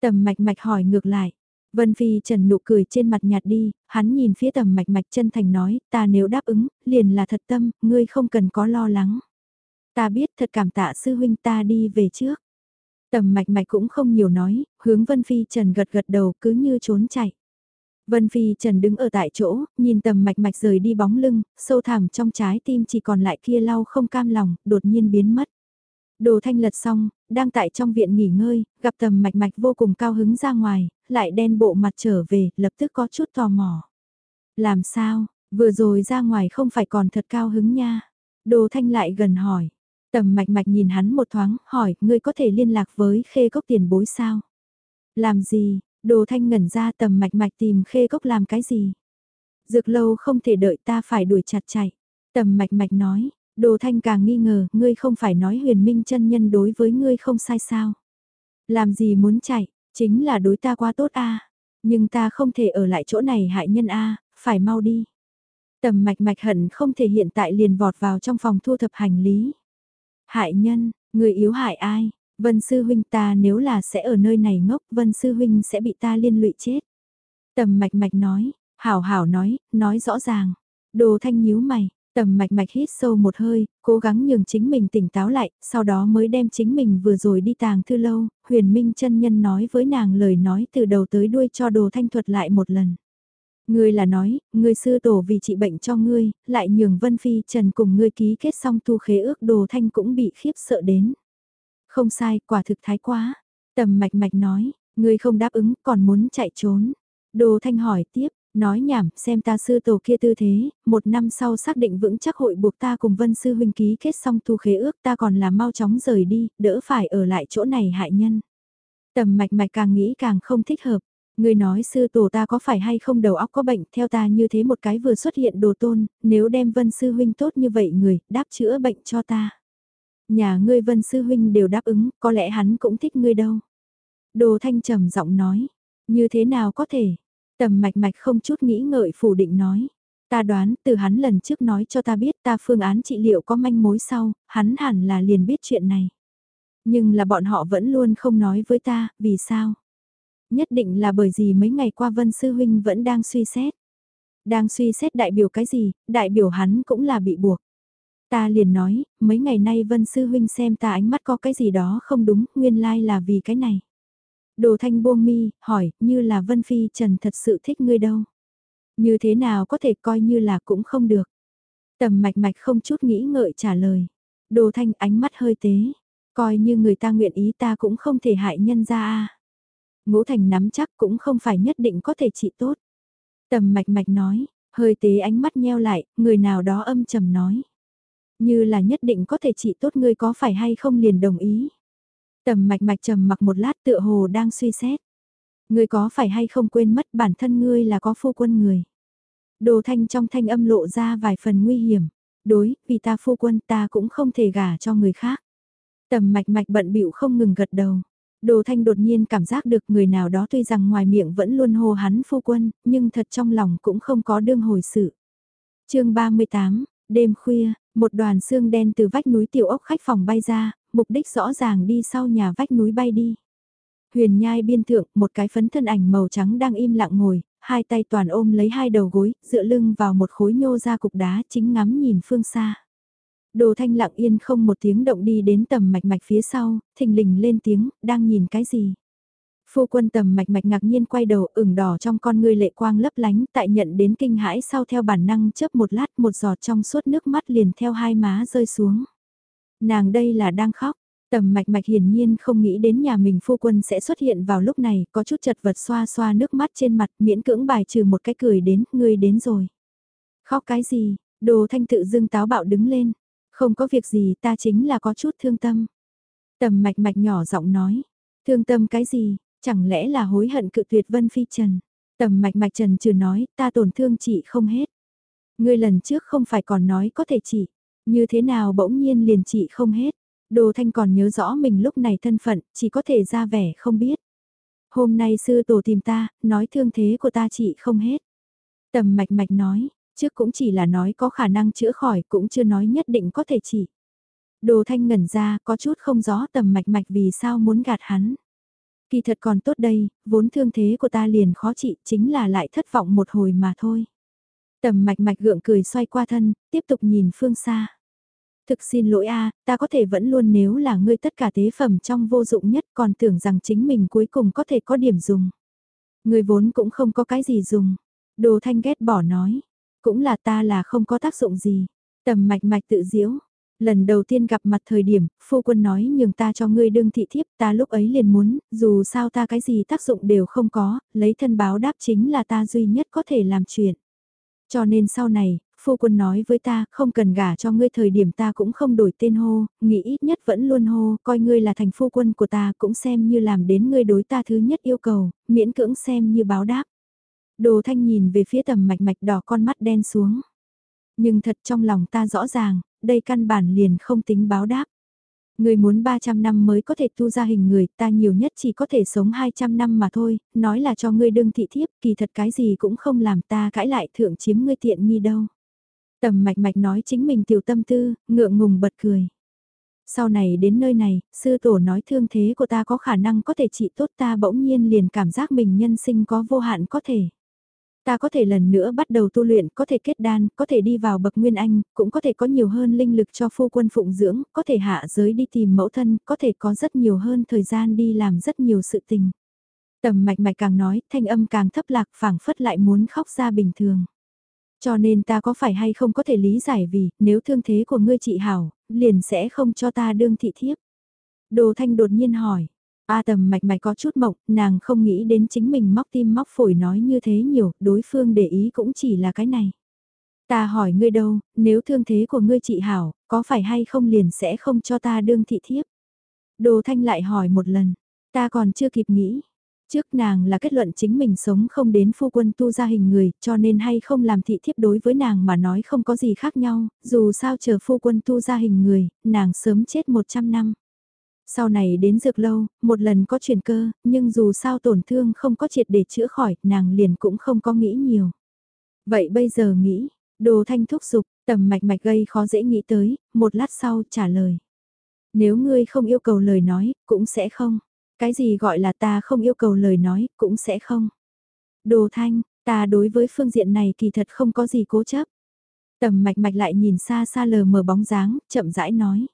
Tầm mạch mạch hỏi ngược lại. Vân Phi Trần nụ cười trên mặt nhạt đi, hắn nhìn phía tầm mạch mạch chân thành nói, ta nếu đáp ứng, liền là thật tâm, ngươi không cần có lo lắng. Ta biết thật cảm tạ sư huynh ta đi về trước. Tầm mạch mạch cũng không nhiều nói, hướng Vân Phi Trần gật gật đầu cứ như trốn chạy. Vân Phi Trần đứng ở tại chỗ, nhìn tầm mạch mạch rời đi bóng lưng, sâu thẳm trong trái tim chỉ còn lại kia lau không cam lòng, đột nhiên biến mất. Đồ thanh lật xong, đang tại trong viện nghỉ ngơi, gặp tầm mạch mạch vô cùng cao hứng ra ngoài, lại đen bộ mặt trở về, lập tức có chút tò mò. Làm sao, vừa rồi ra ngoài không phải còn thật cao hứng nha. Đồ thanh lại gần hỏi. Tầm mạch mạch nhìn hắn một thoáng, hỏi, ngươi có thể liên lạc với khê cốc tiền bối sao? Làm gì, Đồ thanh ngẩn ra tầm mạch mạch tìm khê cốc làm cái gì? Dược lâu không thể đợi ta phải đuổi chặt chạy. Tầm mạch mạch nói, đồ thanh càng nghi ngờ, ngươi không phải nói huyền minh chân nhân đối với ngươi không sai sao. Làm gì muốn chạy, chính là đối ta quá tốt a nhưng ta không thể ở lại chỗ này hại nhân a phải mau đi. Tầm mạch mạch hận không thể hiện tại liền vọt vào trong phòng thu thập hành lý. Hại nhân, người yếu hại ai? Vân sư huynh ta nếu là sẽ ở nơi này ngốc, Vân sư huynh sẽ bị ta liên lụy chết. Tầm mạch mạch nói, hảo hảo nói, nói rõ ràng. Đồ thanh nhíu mày, tầm mạch mạch hít sâu một hơi, cố gắng nhường chính mình tỉnh táo lại, sau đó mới đem chính mình vừa rồi đi tàng thư lâu, huyền minh chân nhân nói với nàng lời nói từ đầu tới đuôi cho đồ thanh thuật lại một lần. Ngươi là nói, ngươi sư tổ vì trị bệnh cho ngươi, lại nhường Vân Phi Trần cùng ngươi ký kết xong tu khế ước đồ thanh cũng bị khiếp sợ đến. Không sai, quả thực thái quá. Tầm mạch mạch nói, ngươi không đáp ứng, còn muốn chạy trốn. Đồ thanh hỏi tiếp, nói nhảm, xem ta sư tổ kia tư thế, một năm sau xác định vững chắc hội buộc ta cùng Vân Sư Huynh ký kết xong thu khế ước ta còn là mau chóng rời đi, đỡ phải ở lại chỗ này hại nhân. Tầm mạch mạch càng nghĩ càng không thích hợp. Người nói sư tổ ta có phải hay không đầu óc có bệnh theo ta như thế một cái vừa xuất hiện đồ tôn, nếu đem vân sư huynh tốt như vậy người, đáp chữa bệnh cho ta. Nhà ngươi vân sư huynh đều đáp ứng, có lẽ hắn cũng thích ngươi đâu. Đồ thanh trầm giọng nói, như thế nào có thể, tầm mạch mạch không chút nghĩ ngợi phủ định nói. Ta đoán từ hắn lần trước nói cho ta biết ta phương án trị liệu có manh mối sau, hắn hẳn là liền biết chuyện này. Nhưng là bọn họ vẫn luôn không nói với ta, vì sao? Nhất định là bởi vì mấy ngày qua Vân Sư Huynh vẫn đang suy xét. Đang suy xét đại biểu cái gì, đại biểu hắn cũng là bị buộc. Ta liền nói, mấy ngày nay Vân Sư Huynh xem ta ánh mắt có cái gì đó không đúng, nguyên lai là vì cái này. Đồ thanh buông mi, hỏi, như là Vân Phi Trần thật sự thích ngươi đâu. Như thế nào có thể coi như là cũng không được. Tầm mạch mạch không chút nghĩ ngợi trả lời. Đồ thanh ánh mắt hơi tế. Coi như người ta nguyện ý ta cũng không thể hại nhân ra a Ngũ Thành nắm chắc cũng không phải nhất định có thể trị tốt. Tầm mạch mạch nói, hơi tế ánh mắt nheo lại, người nào đó âm trầm nói. Như là nhất định có thể trị tốt ngươi có phải hay không liền đồng ý. Tầm mạch mạch trầm mặc một lát tựa hồ đang suy xét. Ngươi có phải hay không quên mất bản thân ngươi là có phu quân người. Đồ thanh trong thanh âm lộ ra vài phần nguy hiểm. Đối, vì ta phu quân ta cũng không thể gả cho người khác. Tầm mạch mạch bận bịu không ngừng gật đầu. Đồ Thanh đột nhiên cảm giác được người nào đó tuy rằng ngoài miệng vẫn luôn hô hắn phu quân, nhưng thật trong lòng cũng không có đương hồi sự. chương 38, đêm khuya, một đoàn xương đen từ vách núi tiểu ốc khách phòng bay ra, mục đích rõ ràng đi sau nhà vách núi bay đi. Huyền nhai biên thượng, một cái phấn thân ảnh màu trắng đang im lặng ngồi, hai tay toàn ôm lấy hai đầu gối, dựa lưng vào một khối nhô ra cục đá chính ngắm nhìn phương xa. Đồ thanh lặng yên không một tiếng động đi đến tầm mạch mạch phía sau, thình lình lên tiếng, đang nhìn cái gì. Phu quân tầm mạch mạch ngạc nhiên quay đầu ửng đỏ trong con ngươi lệ quang lấp lánh tại nhận đến kinh hãi sau theo bản năng chớp một lát một giọt trong suốt nước mắt liền theo hai má rơi xuống. Nàng đây là đang khóc, tầm mạch mạch hiển nhiên không nghĩ đến nhà mình phu quân sẽ xuất hiện vào lúc này, có chút chật vật xoa xoa nước mắt trên mặt miễn cưỡng bài trừ một cái cười đến, ngươi đến rồi. Khóc cái gì, đồ thanh tự dưng táo bạo đứng lên, không có việc gì ta chính là có chút thương tâm. Tầm mạch mạch nhỏ giọng nói. Thương tâm cái gì, chẳng lẽ là hối hận cự tuyệt Vân Phi Trần. Tầm mạch mạch trần trừ nói ta tổn thương chị không hết. Ngươi lần trước không phải còn nói có thể chị, Như thế nào bỗng nhiên liền chị không hết. Đồ Thanh còn nhớ rõ mình lúc này thân phận, chỉ có thể ra vẻ không biết. Hôm nay sư tổ tìm ta, nói thương thế của ta chị không hết. Tầm mạch mạch nói, trước cũng chỉ là nói có khả năng chữa khỏi cũng chưa nói nhất định có thể chỉ. Đồ thanh ngẩn ra có chút không rõ tầm mạch mạch vì sao muốn gạt hắn. Kỳ thật còn tốt đây, vốn thương thế của ta liền khó trị chính là lại thất vọng một hồi mà thôi. Tầm mạch mạch gượng cười xoay qua thân, tiếp tục nhìn phương xa. Thực xin lỗi a, ta có thể vẫn luôn nếu là ngươi tất cả tế phẩm trong vô dụng nhất còn tưởng rằng chính mình cuối cùng có thể có điểm dùng. Ngươi vốn cũng không có cái gì dùng. Đồ thanh ghét bỏ nói. Cũng là ta là không có tác dụng gì. Tầm mạch mạch tự diễu. Lần đầu tiên gặp mặt thời điểm, phu quân nói nhường ta cho ngươi đương thị thiếp, ta lúc ấy liền muốn, dù sao ta cái gì tác dụng đều không có, lấy thân báo đáp chính là ta duy nhất có thể làm chuyện. Cho nên sau này, phu quân nói với ta, không cần gả cho ngươi thời điểm ta cũng không đổi tên hô, nghĩ ít nhất vẫn luôn hô, coi ngươi là thành phu quân của ta cũng xem như làm đến ngươi đối ta thứ nhất yêu cầu, miễn cưỡng xem như báo đáp. Đồ thanh nhìn về phía tầm mạch mạch đỏ con mắt đen xuống. Nhưng thật trong lòng ta rõ ràng, đây căn bản liền không tính báo đáp. Người muốn 300 năm mới có thể tu ra hình người, ta nhiều nhất chỉ có thể sống 200 năm mà thôi, nói là cho ngươi đương thị thiếp, kỳ thật cái gì cũng không làm ta cãi lại thượng chiếm ngươi tiện nghi đâu. Tầm mạch mạch nói chính mình tiểu tâm tư, ngượng ngùng bật cười. Sau này đến nơi này, sư tổ nói thương thế của ta có khả năng có thể trị tốt ta bỗng nhiên liền cảm giác mình nhân sinh có vô hạn có thể. Ta có thể lần nữa bắt đầu tu luyện, có thể kết đan, có thể đi vào bậc nguyên anh, cũng có thể có nhiều hơn linh lực cho phu quân phụng dưỡng, có thể hạ giới đi tìm mẫu thân, có thể có rất nhiều hơn thời gian đi làm rất nhiều sự tình. Tầm mạch mạch càng nói, thanh âm càng thấp lạc phảng phất lại muốn khóc ra bình thường. Cho nên ta có phải hay không có thể lý giải vì, nếu thương thế của ngươi chị hảo, liền sẽ không cho ta đương thị thiếp. Đồ thanh đột nhiên hỏi, A tầm mạch mạch có chút mộng, nàng không nghĩ đến chính mình móc tim móc phổi nói như thế nhiều, đối phương để ý cũng chỉ là cái này. Ta hỏi ngươi đâu, nếu thương thế của ngươi chị hảo, có phải hay không liền sẽ không cho ta đương thị thiếp? Đồ thanh lại hỏi một lần, ta còn chưa kịp nghĩ. Trước nàng là kết luận chính mình sống không đến phu quân tu ra hình người, cho nên hay không làm thị thiếp đối với nàng mà nói không có gì khác nhau, dù sao chờ phu quân tu ra hình người, nàng sớm chết 100 năm. Sau này đến dược lâu, một lần có chuyển cơ, nhưng dù sao tổn thương không có triệt để chữa khỏi, nàng liền cũng không có nghĩ nhiều. Vậy bây giờ nghĩ, đồ thanh thúc dục tầm mạch mạch gây khó dễ nghĩ tới, một lát sau trả lời. Nếu ngươi không yêu cầu lời nói, cũng sẽ không. Cái gì gọi là ta không yêu cầu lời nói, cũng sẽ không. Đồ thanh, ta đối với phương diện này kỳ thật không có gì cố chấp. Tầm mạch mạch lại nhìn xa xa lờ mờ bóng dáng, chậm rãi nói.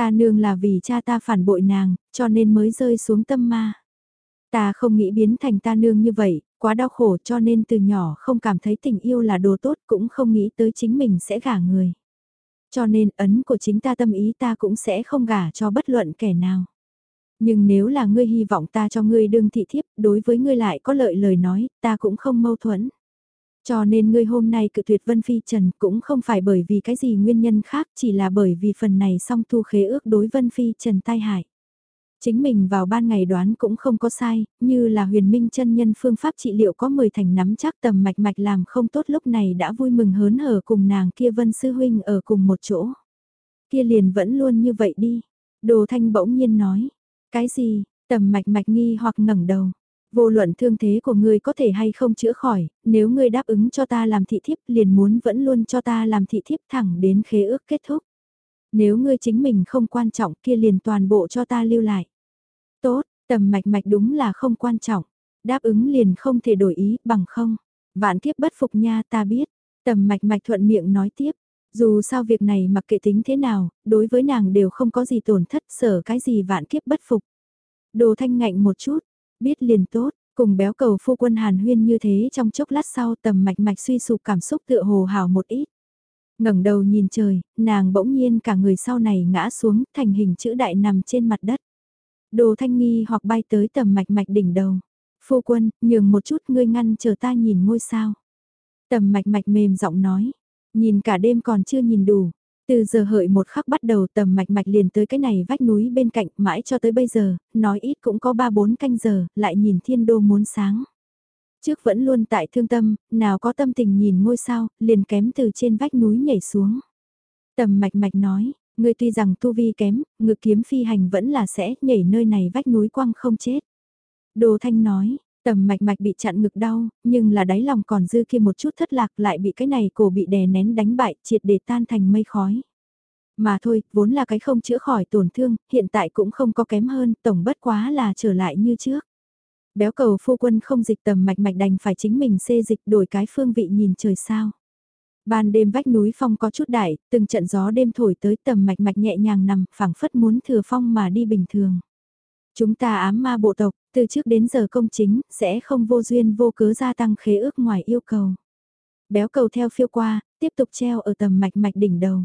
Ta nương là vì cha ta phản bội nàng, cho nên mới rơi xuống tâm ma. Ta không nghĩ biến thành ta nương như vậy, quá đau khổ cho nên từ nhỏ không cảm thấy tình yêu là đồ tốt cũng không nghĩ tới chính mình sẽ gả người. Cho nên ấn của chính ta tâm ý ta cũng sẽ không gả cho bất luận kẻ nào. Nhưng nếu là ngươi hy vọng ta cho ngươi đương thị thiếp, đối với ngươi lại có lợi lời nói, ta cũng không mâu thuẫn. Cho nên ngươi hôm nay cự tuyệt Vân Phi Trần cũng không phải bởi vì cái gì nguyên nhân khác, chỉ là bởi vì phần này song thu khế ước đối Vân Phi Trần tai hại. Chính mình vào ban ngày đoán cũng không có sai, như là huyền minh chân nhân phương pháp trị liệu có 10 thành nắm chắc tầm mạch mạch làm không tốt lúc này đã vui mừng hớn hở cùng nàng kia Vân Sư Huynh ở cùng một chỗ. Kia liền vẫn luôn như vậy đi. Đồ Thanh bỗng nhiên nói, cái gì, tầm mạch mạch nghi hoặc ngẩng đầu. Vô luận thương thế của ngươi có thể hay không chữa khỏi, nếu ngươi đáp ứng cho ta làm thị thiếp liền muốn vẫn luôn cho ta làm thị thiếp thẳng đến khế ước kết thúc. Nếu ngươi chính mình không quan trọng kia liền toàn bộ cho ta lưu lại. Tốt, tầm mạch mạch đúng là không quan trọng. Đáp ứng liền không thể đổi ý bằng không. Vạn kiếp bất phục nha ta biết. Tầm mạch mạch thuận miệng nói tiếp. Dù sao việc này mặc kệ tính thế nào, đối với nàng đều không có gì tổn thất sở cái gì vạn kiếp bất phục. Đồ thanh ngạnh một chút, biết liền tốt, cùng béo cầu phu quân hàn huyên như thế trong chốc lát sau tầm mạch mạch suy sụp cảm xúc tựa hồ hào một ít. ngẩng đầu nhìn trời, nàng bỗng nhiên cả người sau này ngã xuống thành hình chữ đại nằm trên mặt đất. Đồ thanh nghi hoặc bay tới tầm mạch mạch đỉnh đầu. Phu quân, nhường một chút ngươi ngăn chờ ta nhìn ngôi sao. Tầm mạch mạch mềm giọng nói, nhìn cả đêm còn chưa nhìn đủ, từ giờ hợi một khắc bắt đầu tầm mạch mạch liền tới cái này vách núi bên cạnh mãi cho tới bây giờ, nói ít cũng có 3-4 canh giờ, lại nhìn thiên đô muốn sáng. Trước vẫn luôn tại thương tâm, nào có tâm tình nhìn ngôi sao, liền kém từ trên vách núi nhảy xuống. Tầm mạch mạch nói, ngươi tuy rằng tu vi kém, ngực kiếm phi hành vẫn là sẽ nhảy nơi này vách núi quăng không chết. Đồ Thanh nói, tầm mạch mạch bị chặn ngực đau, nhưng là đáy lòng còn dư kia một chút thất lạc lại bị cái này cổ bị đè nén đánh bại triệt để tan thành mây khói. Mà thôi, vốn là cái không chữa khỏi tổn thương, hiện tại cũng không có kém hơn, tổng bất quá là trở lại như trước. Béo cầu phu quân không dịch tầm mạch mạch đành phải chính mình xê dịch đổi cái phương vị nhìn trời sao. Ban đêm vách núi phong có chút đại, từng trận gió đêm thổi tới tầm mạch mạch nhẹ nhàng nằm, phảng phất muốn thừa phong mà đi bình thường. Chúng ta ám ma bộ tộc, từ trước đến giờ công chính, sẽ không vô duyên vô cớ gia tăng khế ước ngoài yêu cầu. Béo cầu theo phiêu qua, tiếp tục treo ở tầm mạch mạch đỉnh đầu.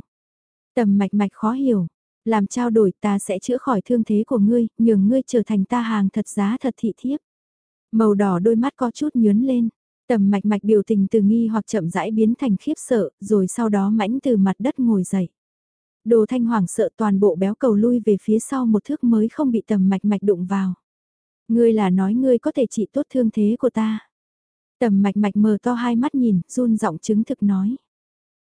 Tầm mạch mạch khó hiểu, làm trao đổi ta sẽ chữa khỏi thương thế của ngươi, nhường ngươi trở thành ta hàng thật giá thật thị thiếp. Màu đỏ đôi mắt có chút nhướn lên, tầm mạch mạch biểu tình từ nghi hoặc chậm rãi biến thành khiếp sợ, rồi sau đó mãnh từ mặt đất ngồi dậy. Đồ thanh hoảng sợ toàn bộ béo cầu lui về phía sau một thước mới không bị tầm mạch mạch đụng vào. Ngươi là nói ngươi có thể trị tốt thương thế của ta. Tầm mạch mạch mờ to hai mắt nhìn, run giọng chứng thực nói.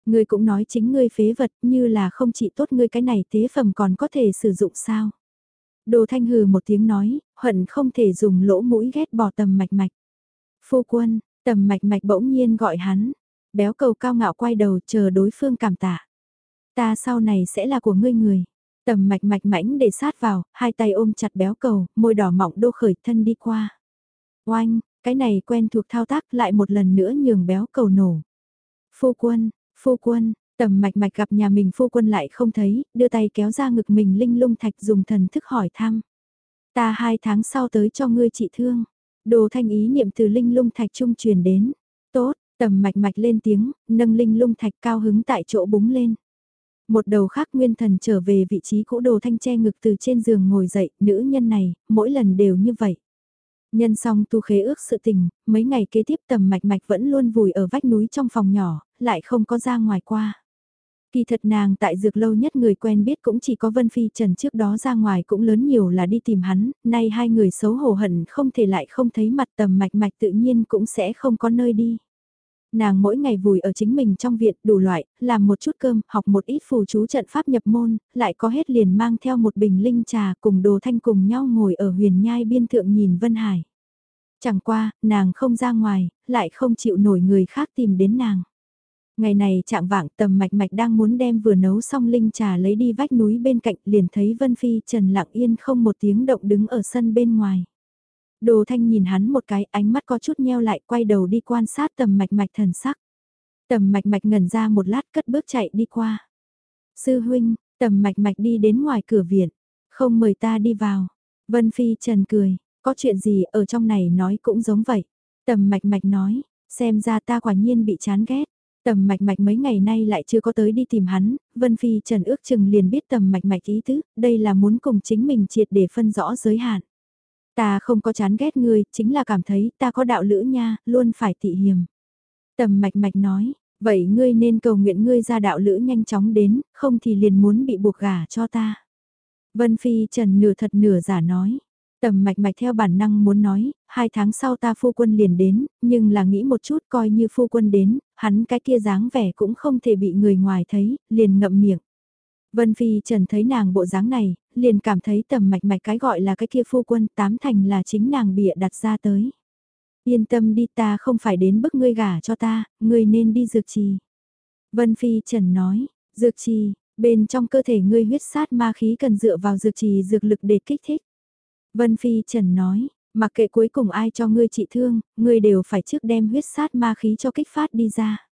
Ngươi cũng nói chính ngươi phế vật như là không trị tốt ngươi cái này tế phẩm còn có thể sử dụng sao. Đồ thanh hừ một tiếng nói, hận không thể dùng lỗ mũi ghét bỏ tầm mạch mạch. Phu quân, tầm mạch mạch bỗng nhiên gọi hắn. Béo cầu cao ngạo quay đầu chờ đối phương cảm tạ. Ta sau này sẽ là của ngươi người. Tầm mạch mạch mãnh để sát vào, hai tay ôm chặt béo cầu, môi đỏ mọng đô khởi thân đi qua. Oanh, cái này quen thuộc thao tác lại một lần nữa nhường béo cầu nổ. Phu quân, phu quân, tầm mạch mạch gặp nhà mình phu quân lại không thấy, đưa tay kéo ra ngực mình linh lung thạch dùng thần thức hỏi thăm. Ta hai tháng sau tới cho ngươi trị thương. Đồ thanh ý niệm từ linh lung thạch trung truyền đến. Tốt, tầm mạch mạch lên tiếng, nâng linh lung thạch cao hứng tại chỗ búng lên. Một đầu khác nguyên thần trở về vị trí cũ đồ thanh che ngực từ trên giường ngồi dậy, nữ nhân này, mỗi lần đều như vậy. Nhân xong tu khế ước sự tình, mấy ngày kế tiếp tầm mạch mạch vẫn luôn vùi ở vách núi trong phòng nhỏ, lại không có ra ngoài qua. Kỳ thật nàng tại dược lâu nhất người quen biết cũng chỉ có Vân Phi Trần trước đó ra ngoài cũng lớn nhiều là đi tìm hắn, nay hai người xấu hổ hận không thể lại không thấy mặt tầm mạch mạch tự nhiên cũng sẽ không có nơi đi. Nàng mỗi ngày vùi ở chính mình trong viện đủ loại, làm một chút cơm, học một ít phù chú trận pháp nhập môn, lại có hết liền mang theo một bình linh trà cùng đồ thanh cùng nhau ngồi ở huyền nhai biên thượng nhìn Vân Hải. Chẳng qua, nàng không ra ngoài, lại không chịu nổi người khác tìm đến nàng. Ngày này trạng vạng tầm mạch mạch đang muốn đem vừa nấu xong linh trà lấy đi vách núi bên cạnh liền thấy Vân Phi Trần lặng yên không một tiếng động đứng ở sân bên ngoài. Đồ thanh nhìn hắn một cái ánh mắt có chút nheo lại quay đầu đi quan sát tầm mạch mạch thần sắc. Tầm mạch mạch ngẩn ra một lát cất bước chạy đi qua. Sư huynh, tầm mạch mạch đi đến ngoài cửa viện, không mời ta đi vào. Vân Phi Trần cười, có chuyện gì ở trong này nói cũng giống vậy. Tầm mạch mạch nói, xem ra ta quả nhiên bị chán ghét. Tầm mạch mạch mấy ngày nay lại chưa có tới đi tìm hắn, Vân Phi Trần ước chừng liền biết tầm mạch mạch ý tứ, đây là muốn cùng chính mình triệt để phân rõ giới hạn. Ta không có chán ghét ngươi, chính là cảm thấy ta có đạo lữ nha, luôn phải tị hiềm. Tầm mạch mạch nói, vậy ngươi nên cầu nguyện ngươi ra đạo lữ nhanh chóng đến, không thì liền muốn bị buộc gả cho ta. Vân Phi Trần nửa thật nửa giả nói. Tầm mạch mạch theo bản năng muốn nói, hai tháng sau ta phu quân liền đến, nhưng là nghĩ một chút coi như phu quân đến, hắn cái kia dáng vẻ cũng không thể bị người ngoài thấy, liền ngậm miệng. Vân Phi Trần thấy nàng bộ dáng này, liền cảm thấy tầm mạch mạch cái gọi là cái kia phu quân tám thành là chính nàng bịa đặt ra tới. Yên tâm đi ta không phải đến bức ngươi gả cho ta, ngươi nên đi dược trì. Vân Phi Trần nói, dược trì, bên trong cơ thể ngươi huyết sát ma khí cần dựa vào dược trì dược lực để kích thích. Vân Phi Trần nói, mặc kệ cuối cùng ai cho ngươi trị thương, ngươi đều phải trước đem huyết sát ma khí cho kích phát đi ra.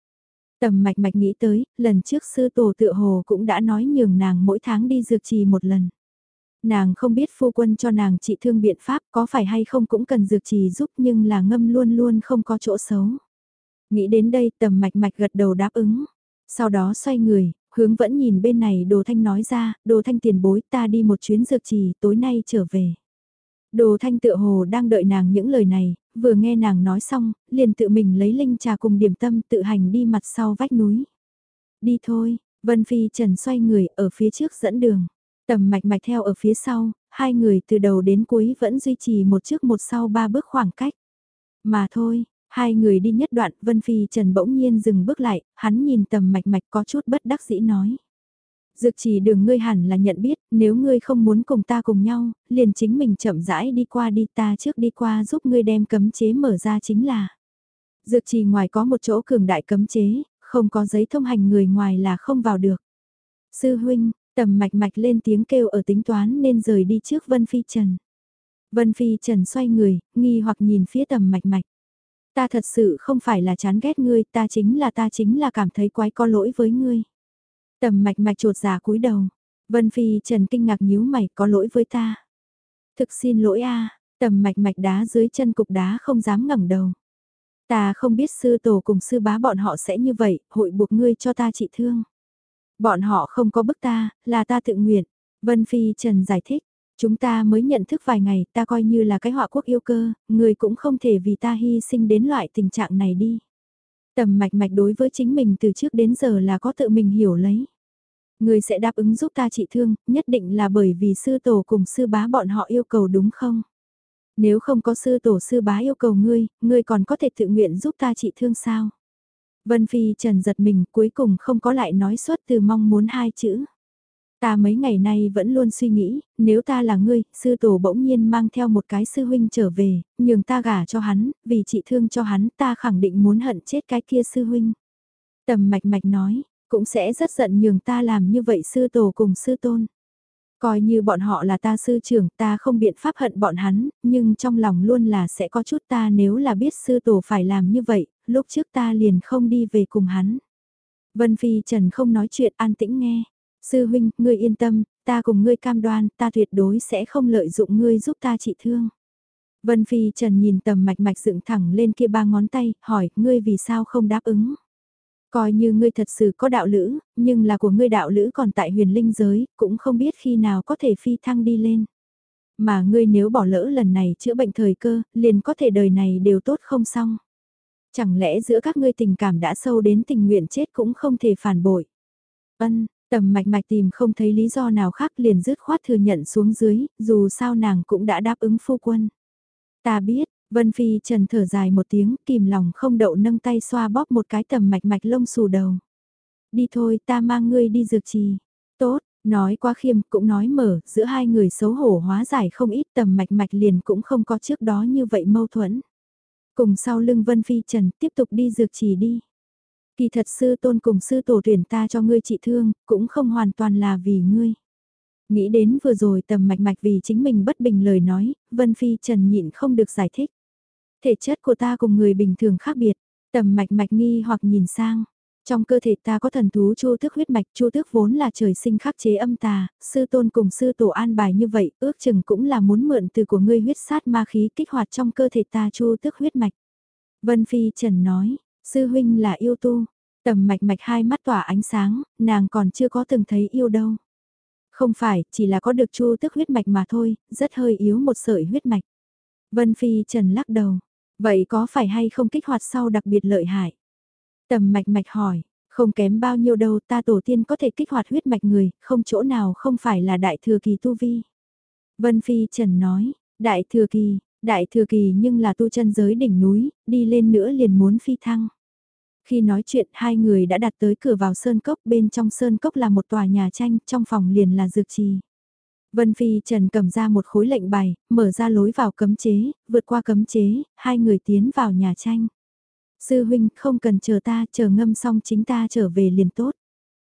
Tầm mạch mạch nghĩ tới, lần trước sư tổ tựa hồ cũng đã nói nhường nàng mỗi tháng đi dược trì một lần. Nàng không biết phu quân cho nàng trị thương biện pháp có phải hay không cũng cần dược trì giúp nhưng là ngâm luôn luôn không có chỗ xấu. Nghĩ đến đây tầm mạch mạch gật đầu đáp ứng. Sau đó xoay người, hướng vẫn nhìn bên này đồ thanh nói ra, đồ thanh tiền bối ta đi một chuyến dược trì tối nay trở về. Đồ thanh tựa hồ đang đợi nàng những lời này, vừa nghe nàng nói xong, liền tự mình lấy linh trà cùng điểm tâm tự hành đi mặt sau vách núi. Đi thôi, Vân Phi Trần xoay người ở phía trước dẫn đường. Tầm mạch mạch theo ở phía sau, hai người từ đầu đến cuối vẫn duy trì một trước một sau ba bước khoảng cách. Mà thôi, hai người đi nhất đoạn, Vân Phi Trần bỗng nhiên dừng bước lại, hắn nhìn tầm mạch mạch có chút bất đắc dĩ nói. Dược chỉ đường ngươi hẳn là nhận biết, nếu ngươi không muốn cùng ta cùng nhau, liền chính mình chậm rãi đi qua đi ta trước đi qua giúp ngươi đem cấm chế mở ra chính là. Dược chỉ ngoài có một chỗ cường đại cấm chế, không có giấy thông hành người ngoài là không vào được. Sư huynh, tầm mạch mạch lên tiếng kêu ở tính toán nên rời đi trước Vân Phi Trần. Vân Phi Trần xoay người, nghi hoặc nhìn phía tầm mạch mạch. Ta thật sự không phải là chán ghét ngươi, ta chính là ta chính là cảm thấy quái có lỗi với ngươi. Tầm mạch mạch trột giả cúi đầu. Vân Phi Trần kinh ngạc nhíu mày có lỗi với ta. Thực xin lỗi a tầm mạch mạch đá dưới chân cục đá không dám ngẩng đầu. Ta không biết sư tổ cùng sư bá bọn họ sẽ như vậy, hội buộc ngươi cho ta trị thương. Bọn họ không có bức ta, là ta tự nguyện. Vân Phi Trần giải thích, chúng ta mới nhận thức vài ngày, ta coi như là cái họa quốc yêu cơ, người cũng không thể vì ta hy sinh đến loại tình trạng này đi. Tầm mạch mạch đối với chính mình từ trước đến giờ là có tự mình hiểu lấy. Người sẽ đáp ứng giúp ta trị thương, nhất định là bởi vì sư tổ cùng sư bá bọn họ yêu cầu đúng không? Nếu không có sư tổ sư bá yêu cầu ngươi, ngươi còn có thể tự nguyện giúp ta trị thương sao? Vân Phi Trần giật mình cuối cùng không có lại nói suốt từ mong muốn hai chữ. Ta mấy ngày nay vẫn luôn suy nghĩ, nếu ta là ngươi, sư tổ bỗng nhiên mang theo một cái sư huynh trở về, nhường ta gả cho hắn, vì chị thương cho hắn ta khẳng định muốn hận chết cái kia sư huynh. Tầm mạch mạch nói, cũng sẽ rất giận nhường ta làm như vậy sư tổ cùng sư tôn. Coi như bọn họ là ta sư trưởng ta không biện pháp hận bọn hắn, nhưng trong lòng luôn là sẽ có chút ta nếu là biết sư tổ phải làm như vậy, lúc trước ta liền không đi về cùng hắn. Vân Phi Trần không nói chuyện an tĩnh nghe. Sư huynh, ngươi yên tâm, ta cùng ngươi cam đoan, ta tuyệt đối sẽ không lợi dụng ngươi giúp ta trị thương. Vân Phi Trần nhìn tầm mạch mạch dựng thẳng lên kia ba ngón tay, hỏi, ngươi vì sao không đáp ứng? Coi như ngươi thật sự có đạo lữ, nhưng là của ngươi đạo lữ còn tại huyền linh giới, cũng không biết khi nào có thể phi thăng đi lên. Mà ngươi nếu bỏ lỡ lần này chữa bệnh thời cơ, liền có thể đời này đều tốt không xong. Chẳng lẽ giữa các ngươi tình cảm đã sâu đến tình nguyện chết cũng không thể phản bội. Ân, tầm mạch mạch tìm không thấy lý do nào khác liền dứt khoát thừa nhận xuống dưới, dù sao nàng cũng đã đáp ứng phu quân. Ta biết, Vân Phi Trần thở dài một tiếng, kìm lòng không đậu nâng tay xoa bóp một cái tầm mạch mạch lông xù đầu. Đi thôi, ta mang ngươi đi dược trì. Tốt, nói quá khiêm, cũng nói mở, giữa hai người xấu hổ hóa giải không ít tầm mạch mạch liền cũng không có trước đó như vậy mâu thuẫn. Cùng sau lưng Vân Phi Trần tiếp tục đi dược trì đi. Kỳ thật sư tôn cùng sư tổ tuyển ta cho ngươi trị thương, cũng không hoàn toàn là vì ngươi. Nghĩ đến vừa rồi tầm mạch mạch vì chính mình bất bình lời nói, Vân Phi Trần nhịn không được giải thích. Thể chất của ta cùng người bình thường khác biệt, tầm mạch mạch nghi hoặc nhìn sang. Trong cơ thể ta có thần thú chu thức huyết mạch, chu thức vốn là trời sinh khắc chế âm tà, sư tôn cùng sư tổ an bài như vậy, ước chừng cũng là muốn mượn từ của ngươi huyết sát ma khí kích hoạt trong cơ thể ta chu thức huyết mạch. Vân Phi Trần nói, sư huynh là yêu tu, tầm mạch mạch hai mắt tỏa ánh sáng, nàng còn chưa có từng thấy yêu đâu. Không phải, chỉ là có được chu tức huyết mạch mà thôi, rất hơi yếu một sợi huyết mạch. Vân Phi Trần lắc đầu, vậy có phải hay không kích hoạt sau đặc biệt lợi hại? Tầm mạch mạch hỏi, không kém bao nhiêu đâu ta tổ tiên có thể kích hoạt huyết mạch người, không chỗ nào không phải là đại thừa kỳ tu vi. Vân Phi Trần nói, đại thừa kỳ, đại thừa kỳ nhưng là tu chân giới đỉnh núi, đi lên nữa liền muốn phi thăng. Khi nói chuyện hai người đã đặt tới cửa vào sơn cốc bên trong sơn cốc là một tòa nhà tranh, trong phòng liền là dược trì. Vân Phi Trần cầm ra một khối lệnh bài, mở ra lối vào cấm chế, vượt qua cấm chế, hai người tiến vào nhà tranh. Sư huynh không cần chờ ta, chờ ngâm xong chính ta trở về liền tốt.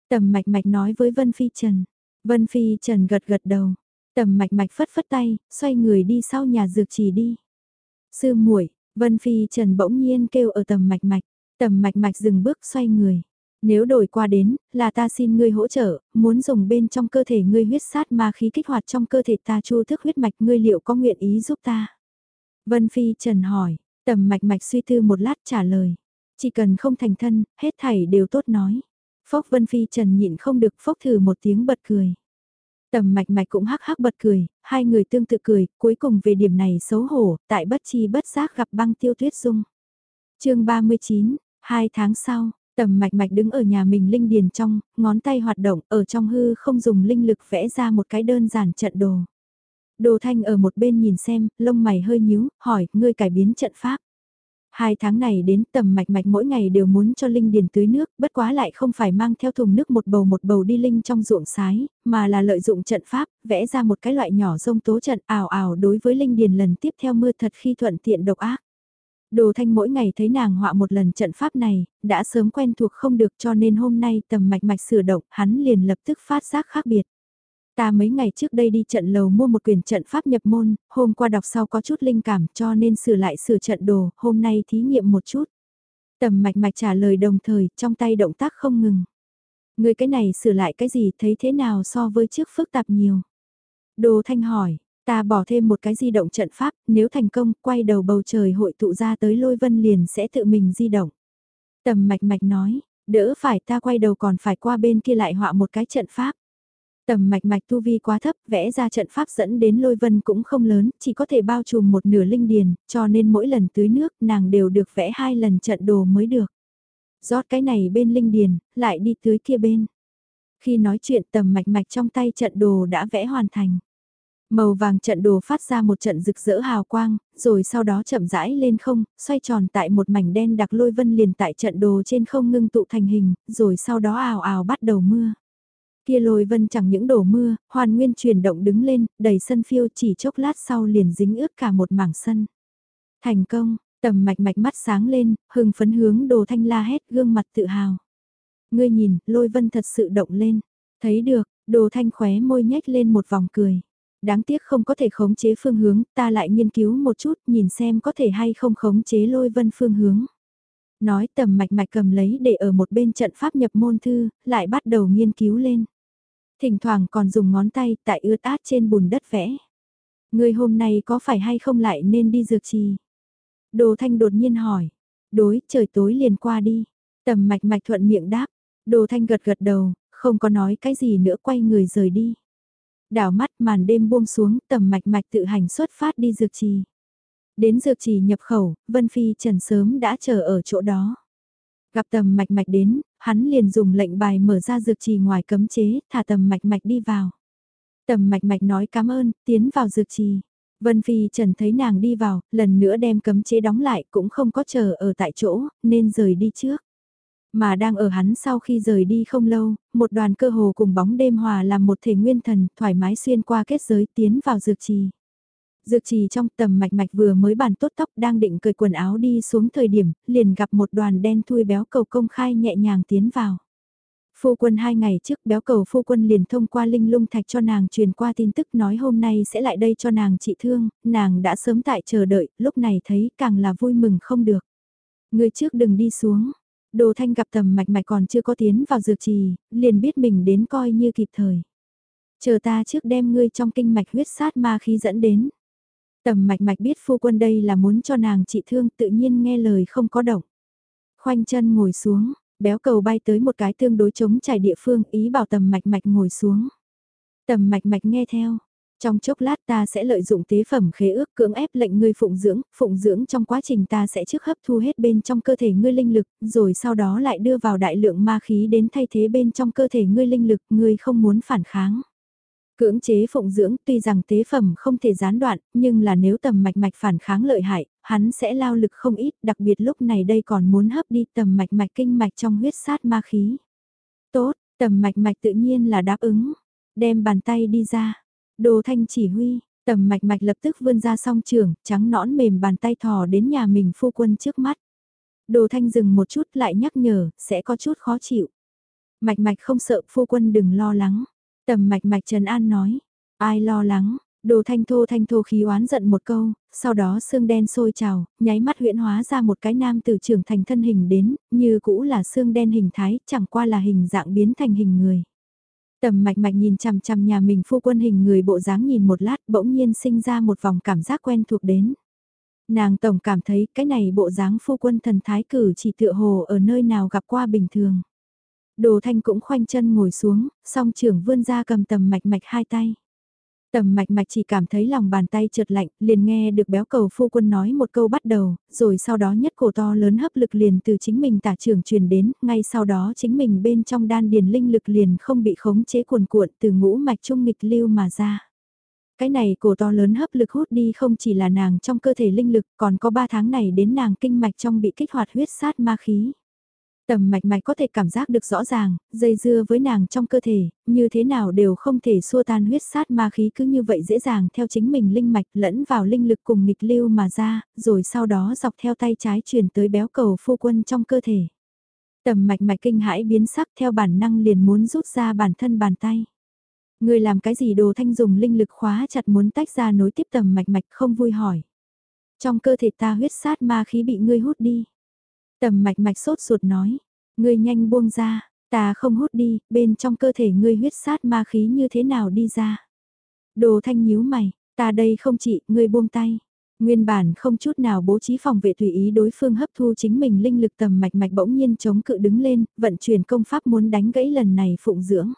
Tầm mạch mạch nói với Vân Phi Trần. Vân Phi Trần gật gật đầu. Tầm mạch mạch phất phất tay, xoay người đi sau nhà dược trì đi. Sư muội Vân Phi Trần bỗng nhiên kêu ở tầm mạch mạch. Tầm mạch mạch dừng bước xoay người. Nếu đổi qua đến, là ta xin ngươi hỗ trợ, muốn dùng bên trong cơ thể ngươi huyết sát ma khí kích hoạt trong cơ thể ta chu thức huyết mạch ngươi liệu có nguyện ý giúp ta? Vân Phi Trần hỏi, tầm mạch mạch suy tư một lát trả lời. Chỉ cần không thành thân, hết thảy đều tốt nói. Phốc Vân Phi Trần nhịn không được phốc thử một tiếng bật cười. Tầm mạch mạch cũng hắc hắc bật cười, hai người tương tự cười, cuối cùng về điểm này xấu hổ, tại bất chi bất giác gặp băng tiêu tuyết dung. chương 39, Hai tháng sau, tầm mạch mạch đứng ở nhà mình linh điền trong, ngón tay hoạt động ở trong hư không dùng linh lực vẽ ra một cái đơn giản trận đồ. Đồ thanh ở một bên nhìn xem, lông mày hơi nhíu, hỏi, ngươi cải biến trận pháp. Hai tháng này đến tầm mạch mạch mỗi ngày đều muốn cho linh điền tưới nước, bất quá lại không phải mang theo thùng nước một bầu một bầu đi linh trong ruộng sái, mà là lợi dụng trận pháp, vẽ ra một cái loại nhỏ rông tố trận ảo ảo đối với linh điền lần tiếp theo mưa thật khi thuận tiện độc ác. Đồ thanh mỗi ngày thấy nàng họa một lần trận pháp này, đã sớm quen thuộc không được cho nên hôm nay tầm mạch mạch sửa động, hắn liền lập tức phát giác khác biệt. Ta mấy ngày trước đây đi trận lầu mua một quyển trận pháp nhập môn, hôm qua đọc sau có chút linh cảm cho nên sửa lại sửa trận đồ, hôm nay thí nghiệm một chút. Tầm mạch mạch trả lời đồng thời, trong tay động tác không ngừng. Người cái này sửa lại cái gì thấy thế nào so với trước phức tạp nhiều. Đồ thanh hỏi, Ta bỏ thêm một cái di động trận pháp, nếu thành công, quay đầu bầu trời hội tụ ra tới lôi vân liền sẽ tự mình di động. Tầm mạch mạch nói, đỡ phải ta quay đầu còn phải qua bên kia lại họa một cái trận pháp. Tầm mạch mạch tu vi quá thấp, vẽ ra trận pháp dẫn đến lôi vân cũng không lớn, chỉ có thể bao trùm một nửa linh điền, cho nên mỗi lần tưới nước nàng đều được vẽ hai lần trận đồ mới được. rót cái này bên linh điền, lại đi tưới kia bên. Khi nói chuyện tầm mạch mạch trong tay trận đồ đã vẽ hoàn thành. Màu vàng trận đồ phát ra một trận rực rỡ hào quang, rồi sau đó chậm rãi lên không, xoay tròn tại một mảnh đen đặc lôi vân liền tại trận đồ trên không ngưng tụ thành hình, rồi sau đó ào ào bắt đầu mưa. Kia lôi vân chẳng những đổ mưa, hoàn nguyên chuyển động đứng lên, đầy sân phiêu chỉ chốc lát sau liền dính ướt cả một mảng sân. Thành công, tầm mạch mạch mắt sáng lên, hừng phấn hướng đồ thanh la hét gương mặt tự hào. Ngươi nhìn, lôi vân thật sự động lên. Thấy được, đồ thanh khóe môi nhếch lên một vòng cười. Đáng tiếc không có thể khống chế phương hướng, ta lại nghiên cứu một chút nhìn xem có thể hay không khống chế lôi vân phương hướng. Nói tầm mạch mạch cầm lấy để ở một bên trận pháp nhập môn thư, lại bắt đầu nghiên cứu lên. Thỉnh thoảng còn dùng ngón tay tại ướt át trên bùn đất vẽ. Người hôm nay có phải hay không lại nên đi dược trì? Đồ thanh đột nhiên hỏi. Đối, trời tối liền qua đi. Tầm mạch mạch thuận miệng đáp. Đồ thanh gật gật đầu, không có nói cái gì nữa quay người rời đi. Đảo mắt màn đêm buông xuống tầm mạch mạch tự hành xuất phát đi dược trì. Đến dược trì nhập khẩu, Vân Phi Trần sớm đã chờ ở chỗ đó. Gặp tầm mạch mạch đến, hắn liền dùng lệnh bài mở ra dược trì ngoài cấm chế, thả tầm mạch mạch đi vào. Tầm mạch mạch nói cảm ơn, tiến vào dược trì. Vân Phi Trần thấy nàng đi vào, lần nữa đem cấm chế đóng lại cũng không có chờ ở tại chỗ, nên rời đi trước. Mà đang ở hắn sau khi rời đi không lâu, một đoàn cơ hồ cùng bóng đêm hòa làm một thể nguyên thần, thoải mái xuyên qua kết giới tiến vào dược trì. Dược trì trong tầm mạch mạch vừa mới bàn tốt tóc đang định cởi quần áo đi xuống thời điểm, liền gặp một đoàn đen thui béo cầu công khai nhẹ nhàng tiến vào. Phu quân hai ngày trước béo cầu phu quân liền thông qua linh lung thạch cho nàng truyền qua tin tức nói hôm nay sẽ lại đây cho nàng trị thương, nàng đã sớm tại chờ đợi, lúc này thấy càng là vui mừng không được. Người trước đừng đi xuống, đồ thanh gặp tầm mạch mạch còn chưa có tiến vào dược trì, liền biết mình đến coi như kịp thời. Chờ ta trước đem ngươi trong kinh mạch huyết sát ma khí dẫn đến. Tầm mạch mạch biết phu quân đây là muốn cho nàng trị thương tự nhiên nghe lời không có động. Khoanh chân ngồi xuống, béo cầu bay tới một cái tương đối chống trải địa phương ý bảo tầm mạch mạch ngồi xuống. Tầm mạch mạch nghe theo. Trong chốc lát ta sẽ lợi dụng tế phẩm khế ước cưỡng ép lệnh ngươi phụng dưỡng, phụng dưỡng trong quá trình ta sẽ trước hấp thu hết bên trong cơ thể ngươi linh lực, rồi sau đó lại đưa vào đại lượng ma khí đến thay thế bên trong cơ thể ngươi linh lực, ngươi không muốn phản kháng. Cưỡng chế phụng dưỡng tuy rằng tế phẩm không thể gián đoạn, nhưng là nếu tầm mạch mạch phản kháng lợi hại, hắn sẽ lao lực không ít, đặc biệt lúc này đây còn muốn hấp đi tầm mạch mạch kinh mạch trong huyết sát ma khí. Tốt, tầm mạch mạch tự nhiên là đáp ứng, đem bàn tay đi ra, đồ thanh chỉ huy, tầm mạch mạch lập tức vươn ra song trường, trắng nõn mềm bàn tay thò đến nhà mình phu quân trước mắt. Đồ thanh dừng một chút lại nhắc nhở, sẽ có chút khó chịu. Mạch mạch không sợ phu quân đừng lo lắng. Tầm mạch mạch Trần An nói, ai lo lắng, đồ thanh thô thanh thô khí oán giận một câu, sau đó xương đen sôi trào, nháy mắt huyễn hóa ra một cái nam từ trưởng thành thân hình đến, như cũ là xương đen hình thái, chẳng qua là hình dạng biến thành hình người. Tầm mạch mạch nhìn chằm chằm nhà mình phu quân hình người bộ dáng nhìn một lát bỗng nhiên sinh ra một vòng cảm giác quen thuộc đến. Nàng tổng cảm thấy cái này bộ dáng phu quân thần thái cử chỉ tựa hồ ở nơi nào gặp qua bình thường. Đồ thanh cũng khoanh chân ngồi xuống, song trưởng vươn ra cầm tầm mạch mạch hai tay. Tầm mạch mạch chỉ cảm thấy lòng bàn tay trượt lạnh, liền nghe được béo cầu phu quân nói một câu bắt đầu, rồi sau đó nhất cổ to lớn hấp lực liền từ chính mình tả trưởng truyền đến, ngay sau đó chính mình bên trong đan điền linh lực liền không bị khống chế cuồn cuộn từ ngũ mạch trung nghịch lưu mà ra. Cái này cổ to lớn hấp lực hút đi không chỉ là nàng trong cơ thể linh lực, còn có ba tháng này đến nàng kinh mạch trong bị kích hoạt huyết sát ma khí. Tầm mạch mạch có thể cảm giác được rõ ràng, dây dưa với nàng trong cơ thể, như thế nào đều không thể xua tan huyết sát ma khí cứ như vậy dễ dàng theo chính mình linh mạch lẫn vào linh lực cùng nghịch lưu mà ra, rồi sau đó dọc theo tay trái truyền tới béo cầu phu quân trong cơ thể. Tầm mạch mạch kinh hãi biến sắc theo bản năng liền muốn rút ra bản thân bàn tay. Người làm cái gì đồ thanh dùng linh lực khóa chặt muốn tách ra nối tiếp tầm mạch mạch không vui hỏi. Trong cơ thể ta huyết sát ma khí bị ngươi hút đi. Tầm mạch mạch sốt ruột nói, ngươi nhanh buông ra, ta không hút đi, bên trong cơ thể ngươi huyết sát ma khí như thế nào đi ra. Đồ thanh nhíu mày, ta đây không chỉ, ngươi buông tay. Nguyên bản không chút nào bố trí phòng vệ tùy ý đối phương hấp thu chính mình linh lực tầm mạch mạch bỗng nhiên chống cự đứng lên, vận chuyển công pháp muốn đánh gãy lần này phụng dưỡng.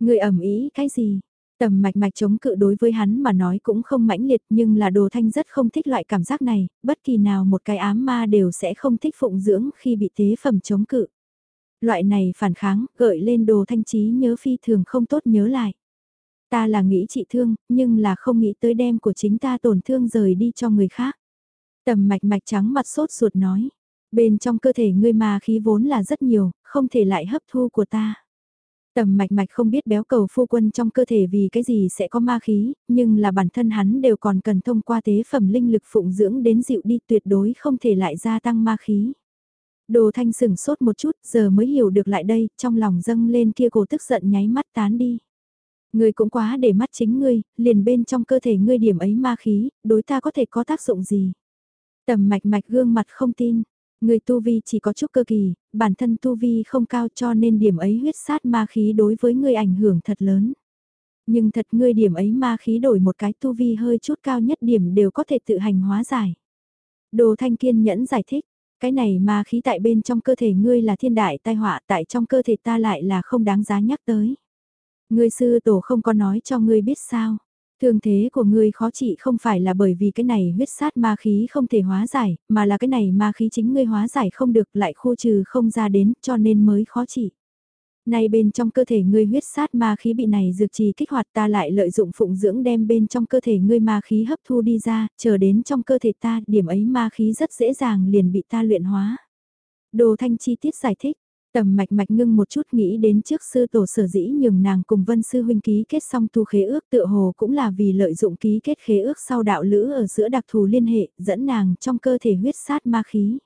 Người ẩm ý cái gì? Tầm mạch mạch chống cự đối với hắn mà nói cũng không mãnh liệt nhưng là đồ thanh rất không thích loại cảm giác này, bất kỳ nào một cái ám ma đều sẽ không thích phụng dưỡng khi bị tế phẩm chống cự. Loại này phản kháng, gợi lên đồ thanh trí nhớ phi thường không tốt nhớ lại. Ta là nghĩ trị thương, nhưng là không nghĩ tới đem của chính ta tổn thương rời đi cho người khác. Tầm mạch mạch trắng mặt sốt ruột nói. Bên trong cơ thể ngươi mà khí vốn là rất nhiều, không thể lại hấp thu của ta. Tầm mạch mạch không biết béo cầu phu quân trong cơ thể vì cái gì sẽ có ma khí, nhưng là bản thân hắn đều còn cần thông qua tế phẩm linh lực phụng dưỡng đến dịu đi tuyệt đối không thể lại gia tăng ma khí. Đồ thanh sừng sốt một chút giờ mới hiểu được lại đây, trong lòng dâng lên kia cổ tức giận nháy mắt tán đi. Ngươi cũng quá để mắt chính ngươi, liền bên trong cơ thể ngươi điểm ấy ma khí, đối ta có thể có tác dụng gì. Tầm mạch mạch gương mặt không tin, Người tu vi chỉ có chút cơ kỳ, bản thân tu vi không cao cho nên điểm ấy huyết sát ma khí đối với ngươi ảnh hưởng thật lớn. Nhưng thật ngươi điểm ấy ma khí đổi một cái tu vi hơi chút cao nhất điểm đều có thể tự hành hóa giải. Đồ Thanh kiên nhẫn giải thích, cái này ma khí tại bên trong cơ thể ngươi là thiên đại tai họa tại trong cơ thể ta lại là không đáng giá nhắc tới. Ngươi sư tổ không có nói cho ngươi biết sao. Thương thế của ngươi khó trị không phải là bởi vì cái này huyết sát ma khí không thể hóa giải, mà là cái này ma khí chính ngươi hóa giải không được lại khu trừ không ra đến cho nên mới khó trị. Này bên trong cơ thể ngươi huyết sát ma khí bị này dược trì kích hoạt ta lại lợi dụng phụng dưỡng đem bên trong cơ thể ngươi ma khí hấp thu đi ra, chờ đến trong cơ thể ta, điểm ấy ma khí rất dễ dàng liền bị ta luyện hóa. Đồ Thanh chi tiết giải thích, Tầm mạch mạch ngưng một chút nghĩ đến trước sư tổ sở dĩ nhường nàng cùng vân sư huynh ký kết xong tu khế ước tựa hồ cũng là vì lợi dụng ký kết khế ước sau đạo lữ ở giữa đặc thù liên hệ dẫn nàng trong cơ thể huyết sát ma khí.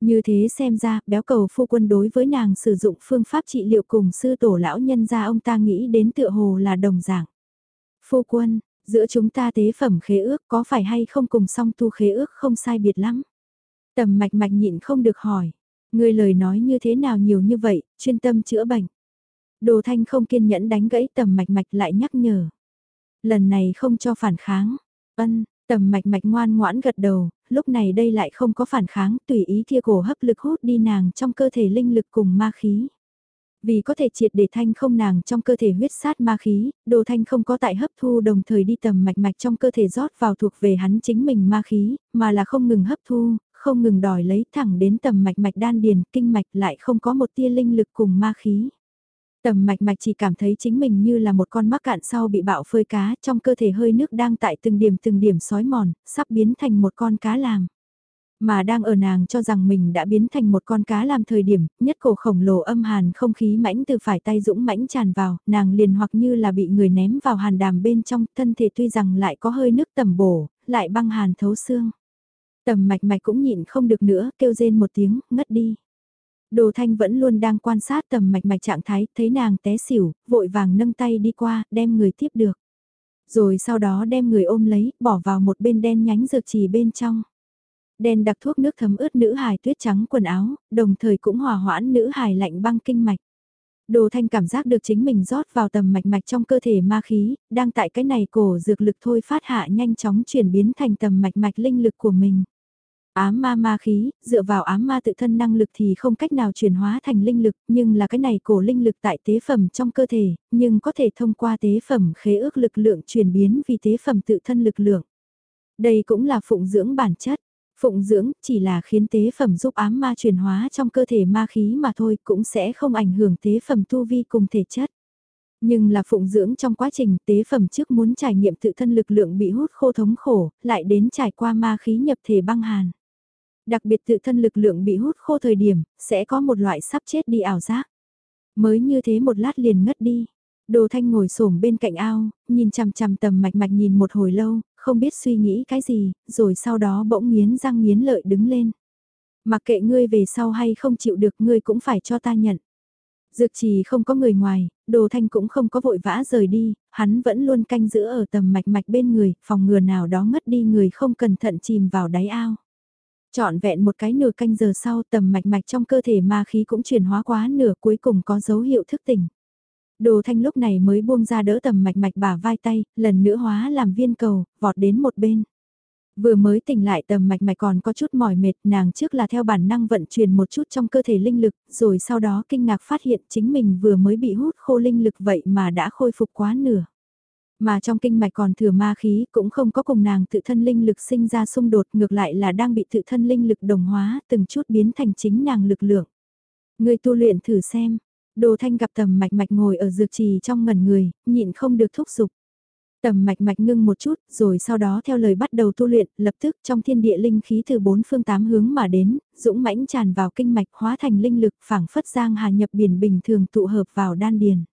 Như thế xem ra, béo cầu phu quân đối với nàng sử dụng phương pháp trị liệu cùng sư tổ lão nhân ra ông ta nghĩ đến tựa hồ là đồng dạng. Phu quân, giữa chúng ta tế phẩm khế ước có phải hay không cùng song tu khế ước không sai biệt lắm? Tầm mạch mạch nhịn không được hỏi. Ngươi lời nói như thế nào nhiều như vậy, chuyên tâm chữa bệnh. Đồ thanh không kiên nhẫn đánh gãy tầm mạch mạch lại nhắc nhở. Lần này không cho phản kháng. Ân, tầm mạch mạch ngoan ngoãn gật đầu, lúc này đây lại không có phản kháng, tùy ý kia cổ hấp lực hút đi nàng trong cơ thể linh lực cùng ma khí. Vì có thể triệt để thanh không nàng trong cơ thể huyết sát ma khí, đồ thanh không có tại hấp thu đồng thời đi tầm mạch mạch trong cơ thể rót vào thuộc về hắn chính mình ma khí, mà là không ngừng hấp thu, không ngừng đòi lấy thẳng đến tầm mạch mạch đan điền, kinh mạch lại không có một tia linh lực cùng ma khí. Tầm mạch mạch chỉ cảm thấy chính mình như là một con mắc cạn sau bị bạo phơi cá, trong cơ thể hơi nước đang tại từng điểm từng điểm sói mòn, sắp biến thành một con cá làm. Mà đang ở nàng cho rằng mình đã biến thành một con cá làm thời điểm, nhất cổ khổng lồ âm hàn không khí mãnh từ phải tay dũng mãnh tràn vào, nàng liền hoặc như là bị người ném vào hàn đàm bên trong, thân thể tuy rằng lại có hơi nước tầm bổ, lại băng hàn thấu xương. Tầm mạch mạch cũng nhịn không được nữa, kêu rên một tiếng, ngất đi. Đồ thanh vẫn luôn đang quan sát tầm mạch mạch trạng thái, thấy nàng té xỉu, vội vàng nâng tay đi qua, đem người tiếp được. Rồi sau đó đem người ôm lấy, bỏ vào một bên đen nhánh dược trì bên trong. Đen đặc thuốc nước thấm ướt nữ hài tuyết trắng quần áo, đồng thời cũng hòa hoãn nữ hài lạnh băng kinh mạch. Đồ thanh cảm giác được chính mình rót vào tầm mạch mạch trong cơ thể ma khí, đang tại cái này cổ dược lực thôi phát hạ nhanh chóng chuyển biến thành tầm mạch mạch linh lực của mình. Ám ma ma khí, dựa vào ám ma tự thân năng lực thì không cách nào chuyển hóa thành linh lực, nhưng là cái này cổ linh lực tại tế phẩm trong cơ thể, nhưng có thể thông qua tế phẩm khế ước lực lượng chuyển biến vì tế phẩm tự thân lực lượng. Đây cũng là phụng dưỡng bản chất. Phụng dưỡng chỉ là khiến tế phẩm giúp ám ma chuyển hóa trong cơ thể ma khí mà thôi cũng sẽ không ảnh hưởng tế phẩm tu vi cùng thể chất. Nhưng là phụng dưỡng trong quá trình tế phẩm trước muốn trải nghiệm tự thân lực lượng bị hút khô thống khổ, lại đến trải qua ma khí nhập thể băng hàn đặc biệt tự thân lực lượng bị hút khô thời điểm, sẽ có một loại sắp chết đi ảo giác. Mới như thế một lát liền ngất đi. Đồ thanh ngồi xổm bên cạnh ao, nhìn chằm chằm tầm mạch mạch nhìn một hồi lâu, không biết suy nghĩ cái gì, rồi sau đó bỗng nghiến răng nghiến lợi đứng lên. Mặc kệ ngươi về sau hay không chịu được ngươi cũng phải cho ta nhận. Dược trì không có người ngoài, đồ thanh cũng không có vội vã rời đi, hắn vẫn luôn canh giữ ở tầm mạch mạch bên người, phòng ngừa nào đó ngất đi người không cẩn thận chìm vào đáy ao. Chọn vẹn một cái nửa canh giờ sau tầm mạch mạch trong cơ thể ma khí cũng chuyển hóa quá nửa cuối cùng có dấu hiệu thức tỉnh. Đồ thanh lúc này mới buông ra đỡ tầm mạch mạch bả vai tay, lần nữa hóa làm viên cầu, vọt đến một bên. Vừa mới tỉnh lại tầm mạch mạch còn có chút mỏi mệt, nàng trước là theo bản năng vận chuyển một chút trong cơ thể linh lực, rồi sau đó kinh ngạc phát hiện chính mình vừa mới bị hút khô linh lực vậy mà đã khôi phục quá nửa. Mà trong kinh mạch còn thừa ma khí cũng không có cùng nàng tự thân linh lực sinh ra xung đột ngược lại là đang bị tự thân linh lực đồng hóa từng chút biến thành chính nàng lực lượng. Người tu luyện thử xem, Đồ thanh gặp tầm mạch mạch ngồi ở dược trì trong ngần người, nhịn không được thúc giục. Tầm mạch mạch ngưng một chút, rồi sau đó theo lời bắt đầu tu luyện, lập tức trong thiên địa linh khí từ bốn phương tám hướng mà đến, dũng mãnh tràn vào kinh mạch hóa thành linh lực phảng phất giang hà nhập biển bình thường tụ hợp vào đan điền.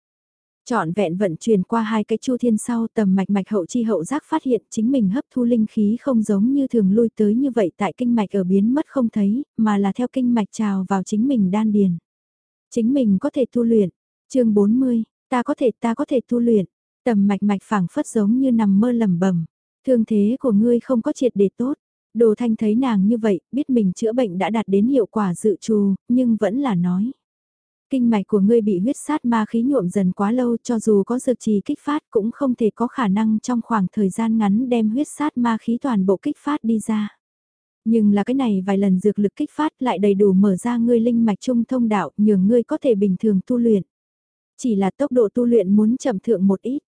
Chọn vẹn vận chuyển qua hai cái chu thiên sau tầm mạch mạch hậu chi hậu giác phát hiện chính mình hấp thu linh khí không giống như thường lui tới như vậy tại kinh mạch ở biến mất không thấy, mà là theo kinh mạch trào vào chính mình đan điền. Chính mình có thể tu luyện. chương 40, ta có thể ta có thể tu luyện. Tầm mạch mạch phảng phất giống như nằm mơ lầm bẩm Thương thế của ngươi không có triệt để tốt. Đồ thanh thấy nàng như vậy, biết mình chữa bệnh đã đạt đến hiệu quả dự trù, nhưng vẫn là nói. Kinh mạch của ngươi bị huyết sát ma khí nhuộm dần quá lâu, cho dù có dược trì kích phát cũng không thể có khả năng trong khoảng thời gian ngắn đem huyết sát ma khí toàn bộ kích phát đi ra. Nhưng là cái này vài lần dược lực kích phát lại đầy đủ mở ra ngươi linh mạch trung thông đạo nhường ngươi có thể bình thường tu luyện. Chỉ là tốc độ tu luyện muốn chậm thượng một ít.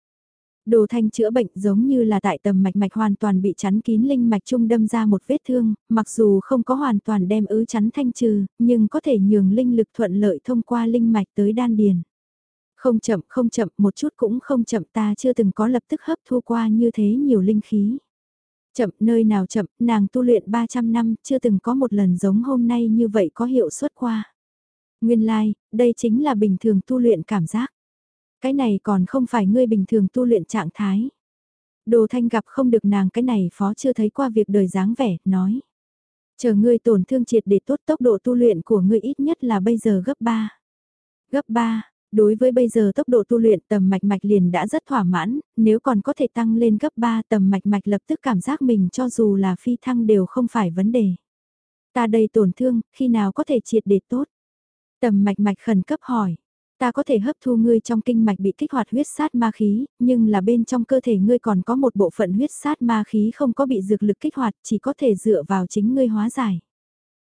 Đồ thanh chữa bệnh giống như là tại tầm mạch mạch hoàn toàn bị chắn kín linh mạch trung đâm ra một vết thương, mặc dù không có hoàn toàn đem ứ chắn thanh trừ, nhưng có thể nhường linh lực thuận lợi thông qua linh mạch tới đan điền. Không chậm không chậm một chút cũng không chậm ta chưa từng có lập tức hấp thu qua như thế nhiều linh khí. Chậm nơi nào chậm, nàng tu luyện 300 năm chưa từng có một lần giống hôm nay như vậy có hiệu suất qua. Nguyên lai, like, đây chính là bình thường tu luyện cảm giác. Cái này còn không phải ngươi bình thường tu luyện trạng thái. Đồ thanh gặp không được nàng cái này phó chưa thấy qua việc đời dáng vẻ, nói. Chờ ngươi tổn thương triệt để tốt tốc độ tu luyện của ngươi ít nhất là bây giờ gấp 3. Gấp 3, đối với bây giờ tốc độ tu luyện tầm mạch mạch liền đã rất thỏa mãn, nếu còn có thể tăng lên gấp 3 tầm mạch mạch lập tức cảm giác mình cho dù là phi thăng đều không phải vấn đề. Ta đây tổn thương, khi nào có thể triệt để tốt? Tầm mạch mạch khẩn cấp hỏi. Ta có thể hấp thu ngươi trong kinh mạch bị kích hoạt huyết sát ma khí, nhưng là bên trong cơ thể ngươi còn có một bộ phận huyết sát ma khí không có bị dược lực kích hoạt, chỉ có thể dựa vào chính ngươi hóa giải.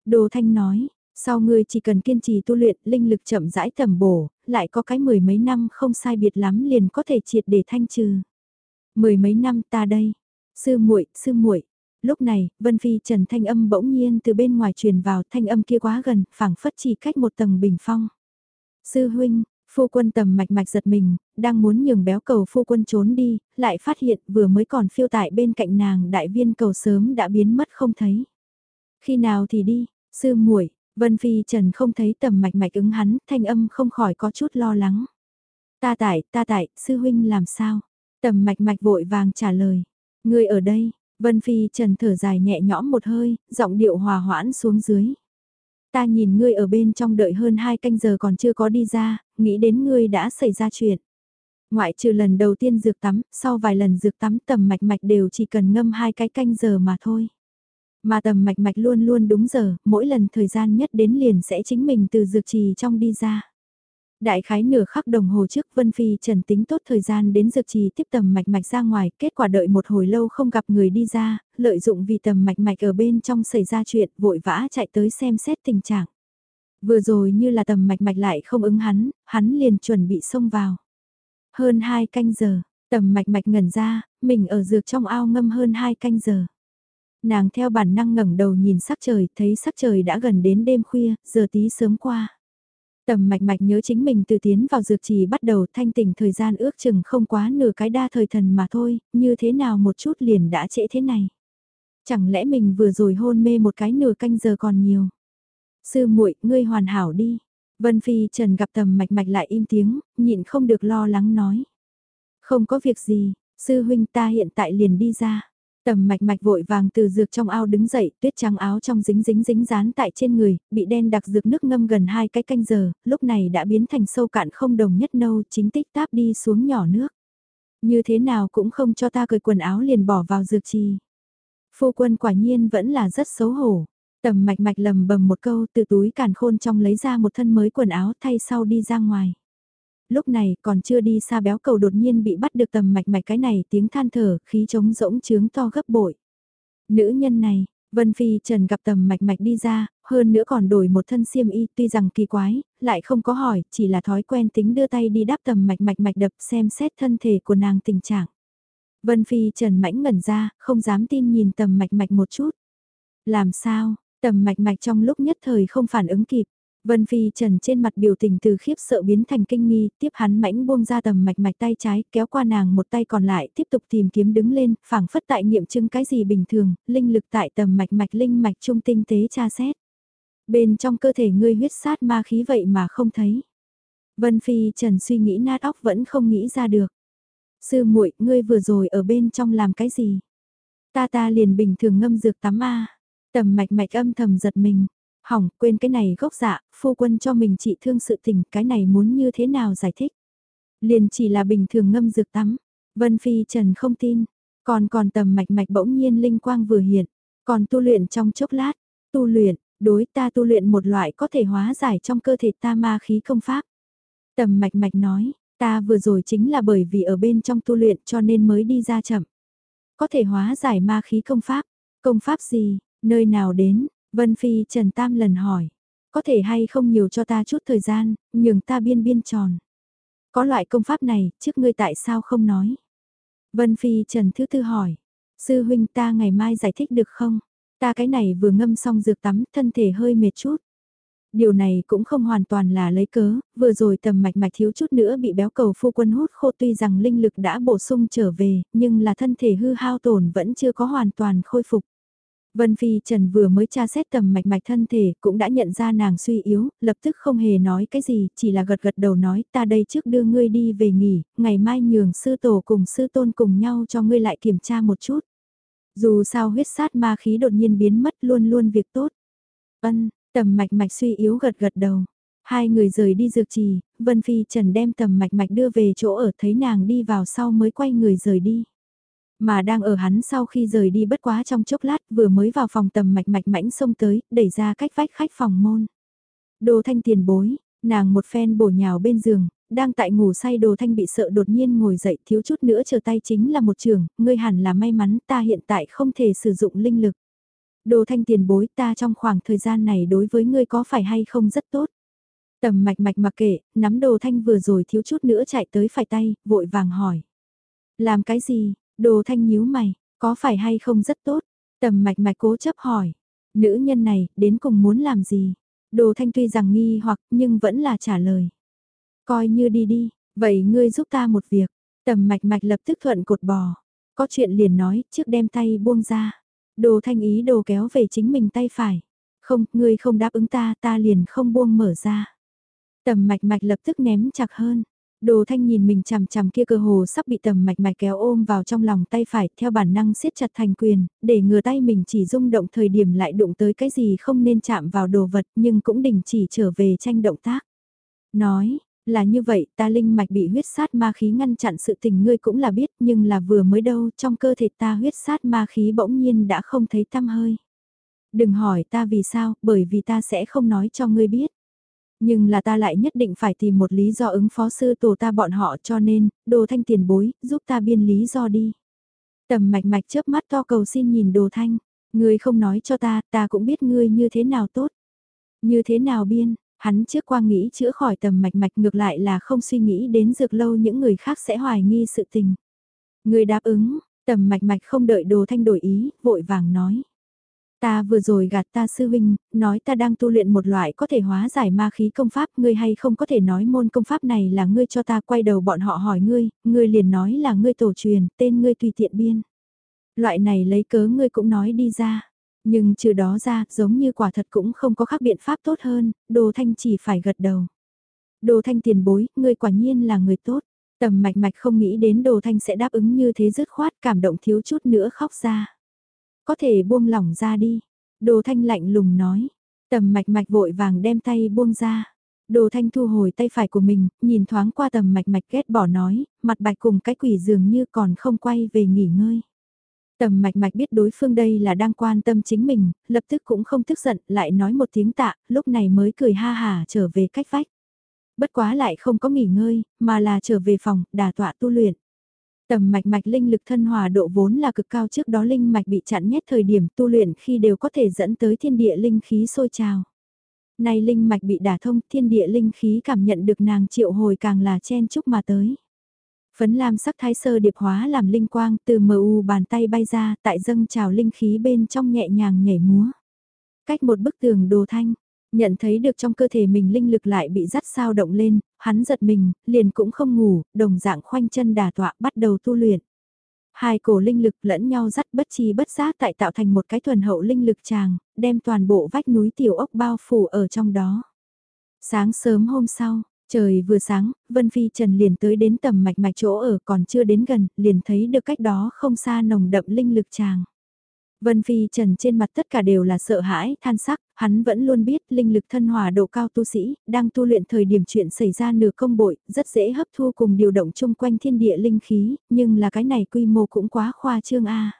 Đồ Thanh nói, sau ngươi chỉ cần kiên trì tu luyện, linh lực chậm rãi tầm bổ, lại có cái mười mấy năm không sai biệt lắm liền có thể triệt để thanh trừ. Mười mấy năm ta đây, sư muội, sư muội. Lúc này, Vân Phi Trần thanh âm bỗng nhiên từ bên ngoài truyền vào, thanh âm kia quá gần, phảng phất chỉ cách một tầng bình phong. Sư huynh, phu quân tầm mạch mạch giật mình, đang muốn nhường béo cầu phu quân trốn đi, lại phát hiện vừa mới còn phiêu tại bên cạnh nàng đại viên cầu sớm đã biến mất không thấy. Khi nào thì đi, sư muội Vân Phi Trần không thấy tầm mạch mạch ứng hắn, thanh âm không khỏi có chút lo lắng. Ta tại, ta tại, sư huynh làm sao? Tầm mạch mạch vội vàng trả lời. Người ở đây, Vân Phi Trần thở dài nhẹ nhõm một hơi, giọng điệu hòa hoãn xuống dưới. Ta nhìn ngươi ở bên trong đợi hơn hai canh giờ còn chưa có đi ra, nghĩ đến ngươi đã xảy ra chuyện. Ngoại trừ lần đầu tiên dược tắm, sau vài lần dược tắm tầm mạch mạch đều chỉ cần ngâm hai cái canh giờ mà thôi. Mà tầm mạch mạch luôn luôn đúng giờ, mỗi lần thời gian nhất đến liền sẽ chính mình từ dược trì trong đi ra. Đại khái nửa khắc đồng hồ trước Vân Phi trần tính tốt thời gian đến dược trì tiếp tầm mạch mạch ra ngoài, kết quả đợi một hồi lâu không gặp người đi ra, lợi dụng vì tầm mạch mạch ở bên trong xảy ra chuyện, vội vã chạy tới xem xét tình trạng. Vừa rồi như là tầm mạch mạch lại không ứng hắn, hắn liền chuẩn bị xông vào. Hơn hai canh giờ, tầm mạch mạch ngẩn ra, mình ở dược trong ao ngâm hơn hai canh giờ. Nàng theo bản năng ngẩng đầu nhìn sắc trời, thấy sắc trời đã gần đến đêm khuya, giờ tí sớm qua. Tầm mạch mạch nhớ chính mình từ tiến vào dược trì bắt đầu thanh tỉnh thời gian ước chừng không quá nửa cái đa thời thần mà thôi, như thế nào một chút liền đã trễ thế này. Chẳng lẽ mình vừa rồi hôn mê một cái nửa canh giờ còn nhiều. Sư muội ngươi hoàn hảo đi. Vân Phi Trần gặp tầm mạch mạch lại im tiếng, nhịn không được lo lắng nói. Không có việc gì, sư huynh ta hiện tại liền đi ra. Tầm mạch mạch vội vàng từ dược trong ao đứng dậy, tuyết trắng áo trong dính dính dính dán tại trên người, bị đen đặc dược nước ngâm gần hai cái canh giờ, lúc này đã biến thành sâu cạn không đồng nhất nâu, chính tích táp đi xuống nhỏ nước. Như thế nào cũng không cho ta cởi quần áo liền bỏ vào dược trì. Phu quân quả nhiên vẫn là rất xấu hổ. Tầm mạch mạch lầm bầm một câu từ túi càn khôn trong lấy ra một thân mới quần áo thay sau đi ra ngoài. Lúc này còn chưa đi xa béo cầu đột nhiên bị bắt được tầm mạch mạch cái này tiếng than thở, khí trống rỗng trướng to gấp bội. Nữ nhân này, Vân Phi Trần gặp tầm mạch mạch đi ra, hơn nữa còn đổi một thân xiêm y tuy rằng kỳ quái, lại không có hỏi, chỉ là thói quen tính đưa tay đi đáp tầm mạch mạch mạch đập xem xét thân thể của nàng tình trạng. Vân Phi Trần mãnh ngẩn ra, không dám tin nhìn tầm mạch mạch một chút. Làm sao, tầm mạch mạch trong lúc nhất thời không phản ứng kịp, Vân Phi Trần trên mặt biểu tình từ khiếp sợ biến thành kinh nghi, tiếp hắn mãnh buông ra tầm mạch mạch tay trái, kéo qua nàng một tay còn lại, tiếp tục tìm kiếm đứng lên, phảng phất tại nghiệm chứng cái gì bình thường, linh lực tại tầm mạch mạch linh mạch trung tinh tế tra xét. Bên trong cơ thể ngươi huyết sát ma khí vậy mà không thấy. Vân Phi Trần suy nghĩ nát óc vẫn không nghĩ ra được. Sư muội, ngươi vừa rồi ở bên trong làm cái gì? Ta ta liền bình thường ngâm dược tắm a. Tầm mạch mạch âm thầm giật mình. Hỏng, quên cái này gốc dạ, phu quân cho mình trị thương sự tình, cái này muốn như thế nào giải thích? Liền chỉ là bình thường ngâm dược tắm. Vân Phi Trần không tin. Còn còn tầm mạch mạch bỗng nhiên linh quang vừa hiện. Còn tu luyện trong chốc lát. Tu luyện, đối ta tu luyện một loại có thể hóa giải trong cơ thể ta ma khí công pháp. Tầm mạch mạch nói, ta vừa rồi chính là bởi vì ở bên trong tu luyện cho nên mới đi ra chậm. Có thể hóa giải ma khí công pháp. Công pháp gì, nơi nào đến, Vân Phi Trần Tam lần hỏi. Có thể hay không nhiều cho ta chút thời gian, nhường ta biên biên tròn. Có loại công pháp này, trước ngươi tại sao không nói? Vân Phi Trần thứ tư hỏi. Sư huynh ta ngày mai giải thích được không? Ta cái này vừa ngâm xong dược tắm, thân thể hơi mệt chút. Điều này cũng không hoàn toàn là lấy cớ, vừa rồi tầm mạch mạch thiếu chút nữa bị béo cầu phu quân hút khô tuy rằng linh lực đã bổ sung trở về, nhưng là thân thể hư hao tổn vẫn chưa có hoàn toàn khôi phục. Vân Phi Trần vừa mới tra xét tầm mạch mạch thân thể cũng đã nhận ra nàng suy yếu, lập tức không hề nói cái gì, chỉ là gật gật đầu nói ta đây trước đưa ngươi đi về nghỉ, ngày mai nhường sư tổ cùng sư tôn cùng nhau cho ngươi lại kiểm tra một chút. Dù sao huyết sát ma khí đột nhiên biến mất luôn luôn việc tốt. Ân, tầm mạch mạch suy yếu gật gật đầu. Hai người rời đi dược trì, Vân Phi Trần đem tầm mạch mạch đưa về chỗ ở thấy nàng đi vào sau mới quay người rời đi. Mà đang ở hắn sau khi rời đi bất quá trong chốc lát vừa mới vào phòng tầm mạch mạch mãnh xông tới, đẩy ra cách vách khách phòng môn. Đồ thanh tiền bối, nàng một phen bổ nhào bên giường, đang tại ngủ say đồ thanh bị sợ đột nhiên ngồi dậy thiếu chút nữa chờ tay chính là một trường, ngươi hẳn là may mắn ta hiện tại không thể sử dụng linh lực. Đồ thanh tiền bối ta trong khoảng thời gian này đối với ngươi có phải hay không rất tốt. Tầm mạch mạch mặc kệ, nắm đồ thanh vừa rồi thiếu chút nữa chạy tới phải tay, vội vàng hỏi. Làm cái gì, đồ thanh nhíu mày, có phải hay không rất tốt? Tầm mạch mạch cố chấp hỏi. Nữ nhân này, đến cùng muốn làm gì? Đồ thanh tuy rằng nghi hoặc nhưng vẫn là trả lời. Coi như đi đi, vậy ngươi giúp ta một việc. Tầm mạch mạch lập tức thuận cột bò. Có chuyện liền nói, trước đem tay buông ra. Đồ thanh ý đồ kéo về chính mình tay phải. Không, ngươi không đáp ứng ta, ta liền không buông mở ra. Tầm mạch mạch lập tức ném chặt hơn. Đồ thanh nhìn mình chằm chằm kia cơ hồ sắp bị tầm mạch mạch kéo ôm vào trong lòng tay phải theo bản năng siết chặt thành quyền, để ngừa tay mình chỉ rung động thời điểm lại đụng tới cái gì không nên chạm vào đồ vật nhưng cũng đình chỉ trở về tranh động tác. Nói, là như vậy, ta linh mạch bị huyết sát ma khí ngăn chặn sự tình ngươi cũng là biết, nhưng là vừa mới đâu, trong cơ thể ta huyết sát ma khí bỗng nhiên đã không thấy tăm hơi. Đừng hỏi ta vì sao, bởi vì ta sẽ không nói cho ngươi biết. Nhưng là ta lại nhất định phải tìm một lý do ứng phó sư tổ ta bọn họ cho nên, đồ thanh tiền bối, giúp ta biên lý do đi. Tầm mạch mạch chớp mắt to cầu xin nhìn đồ thanh, ngươi không nói cho ta, ta cũng biết ngươi như thế nào tốt. Như thế nào biên, hắn trước qua nghĩ chữa khỏi tầm mạch mạch ngược lại là không suy nghĩ đến dược lâu những người khác sẽ hoài nghi sự tình. Người đáp ứng, tầm mạch mạch không đợi đồ thanh đổi ý, vội vàng nói. Ta vừa rồi gạt ta sư huynh, nói ta đang tu luyện một loại có thể hóa giải ma khí công pháp, ngươi hay không có thể nói môn công pháp này là ngươi cho ta quay đầu bọn họ hỏi ngươi, ngươi liền nói là ngươi tổ truyền, tên ngươi tùy tiện biên. Loại này lấy cớ ngươi cũng nói đi ra. Nhưng trừ đó ra, giống như quả thật cũng không có khác biện pháp tốt hơn, đồ thanh chỉ phải gật đầu. Đồ thanh tiền bối, ngươi quả nhiên là người tốt. Tầm mạch mạch không nghĩ đến đồ thanh sẽ đáp ứng như thế dứt khoát cảm động thiếu chút nữa khóc ra. Có thể buông lỏng ra đi. Đồ thanh lạnh lùng nói. Tầm mạch mạch vội vàng đem tay buông ra. Đồ thanh thu hồi tay phải của mình, nhìn thoáng qua tầm mạch mạch ghét bỏ nói, mặt bạch cùng cái quỷ dường như còn không quay về nghỉ ngơi. Tầm mạch mạch biết đối phương đây là đang quan tâm chính mình, lập tức cũng không tức giận, lại nói một tiếng tạ, lúc này mới cười ha hà trở về cách vách. Bất quá lại không có nghỉ ngơi, mà là trở về phòng, đà tọa tu luyện. Tầm mạch mạch linh lực thân hòa độ vốn là cực cao trước đó linh mạch bị chặn nhét thời điểm tu luyện khi đều có thể dẫn tới thiên địa linh khí sôi trào. Nay linh mạch bị đả thông thiên địa linh khí cảm nhận được nàng triệu hồi càng là chen chúc mà tới. Phấn lam sắc thái sơ điệp hóa làm linh quang từ mờ u bàn tay bay ra tại dâng trào linh khí bên trong nhẹ nhàng nhảy múa. Cách một bức tường đồ thanh, Nhận thấy được trong cơ thể mình linh lực lại bị dắt sao động lên, hắn giật mình, liền cũng không ngủ, đồng dạng khoanh chân đà tọa bắt đầu tu luyện. Hai cổ linh lực lẫn nhau dắt bất chi bất giác tại tạo thành một cái thuần hậu linh lực tràng, đem toàn bộ vách núi tiểu ốc bao phủ ở trong đó. Sáng sớm hôm sau, trời vừa sáng, Vân Phi Trần liền tới đến tầm mạch mạch chỗ ở còn chưa đến gần, liền thấy được cách đó không xa nồng đậm linh lực tràng. Vân Phi Trần trên mặt tất cả đều là sợ hãi, than sắc, hắn vẫn luôn biết linh lực thân hòa độ cao tu sĩ, đang tu luyện thời điểm chuyện xảy ra nửa công bội, rất dễ hấp thu cùng điều động chung quanh thiên địa linh khí, nhưng là cái này quy mô cũng quá khoa trương a.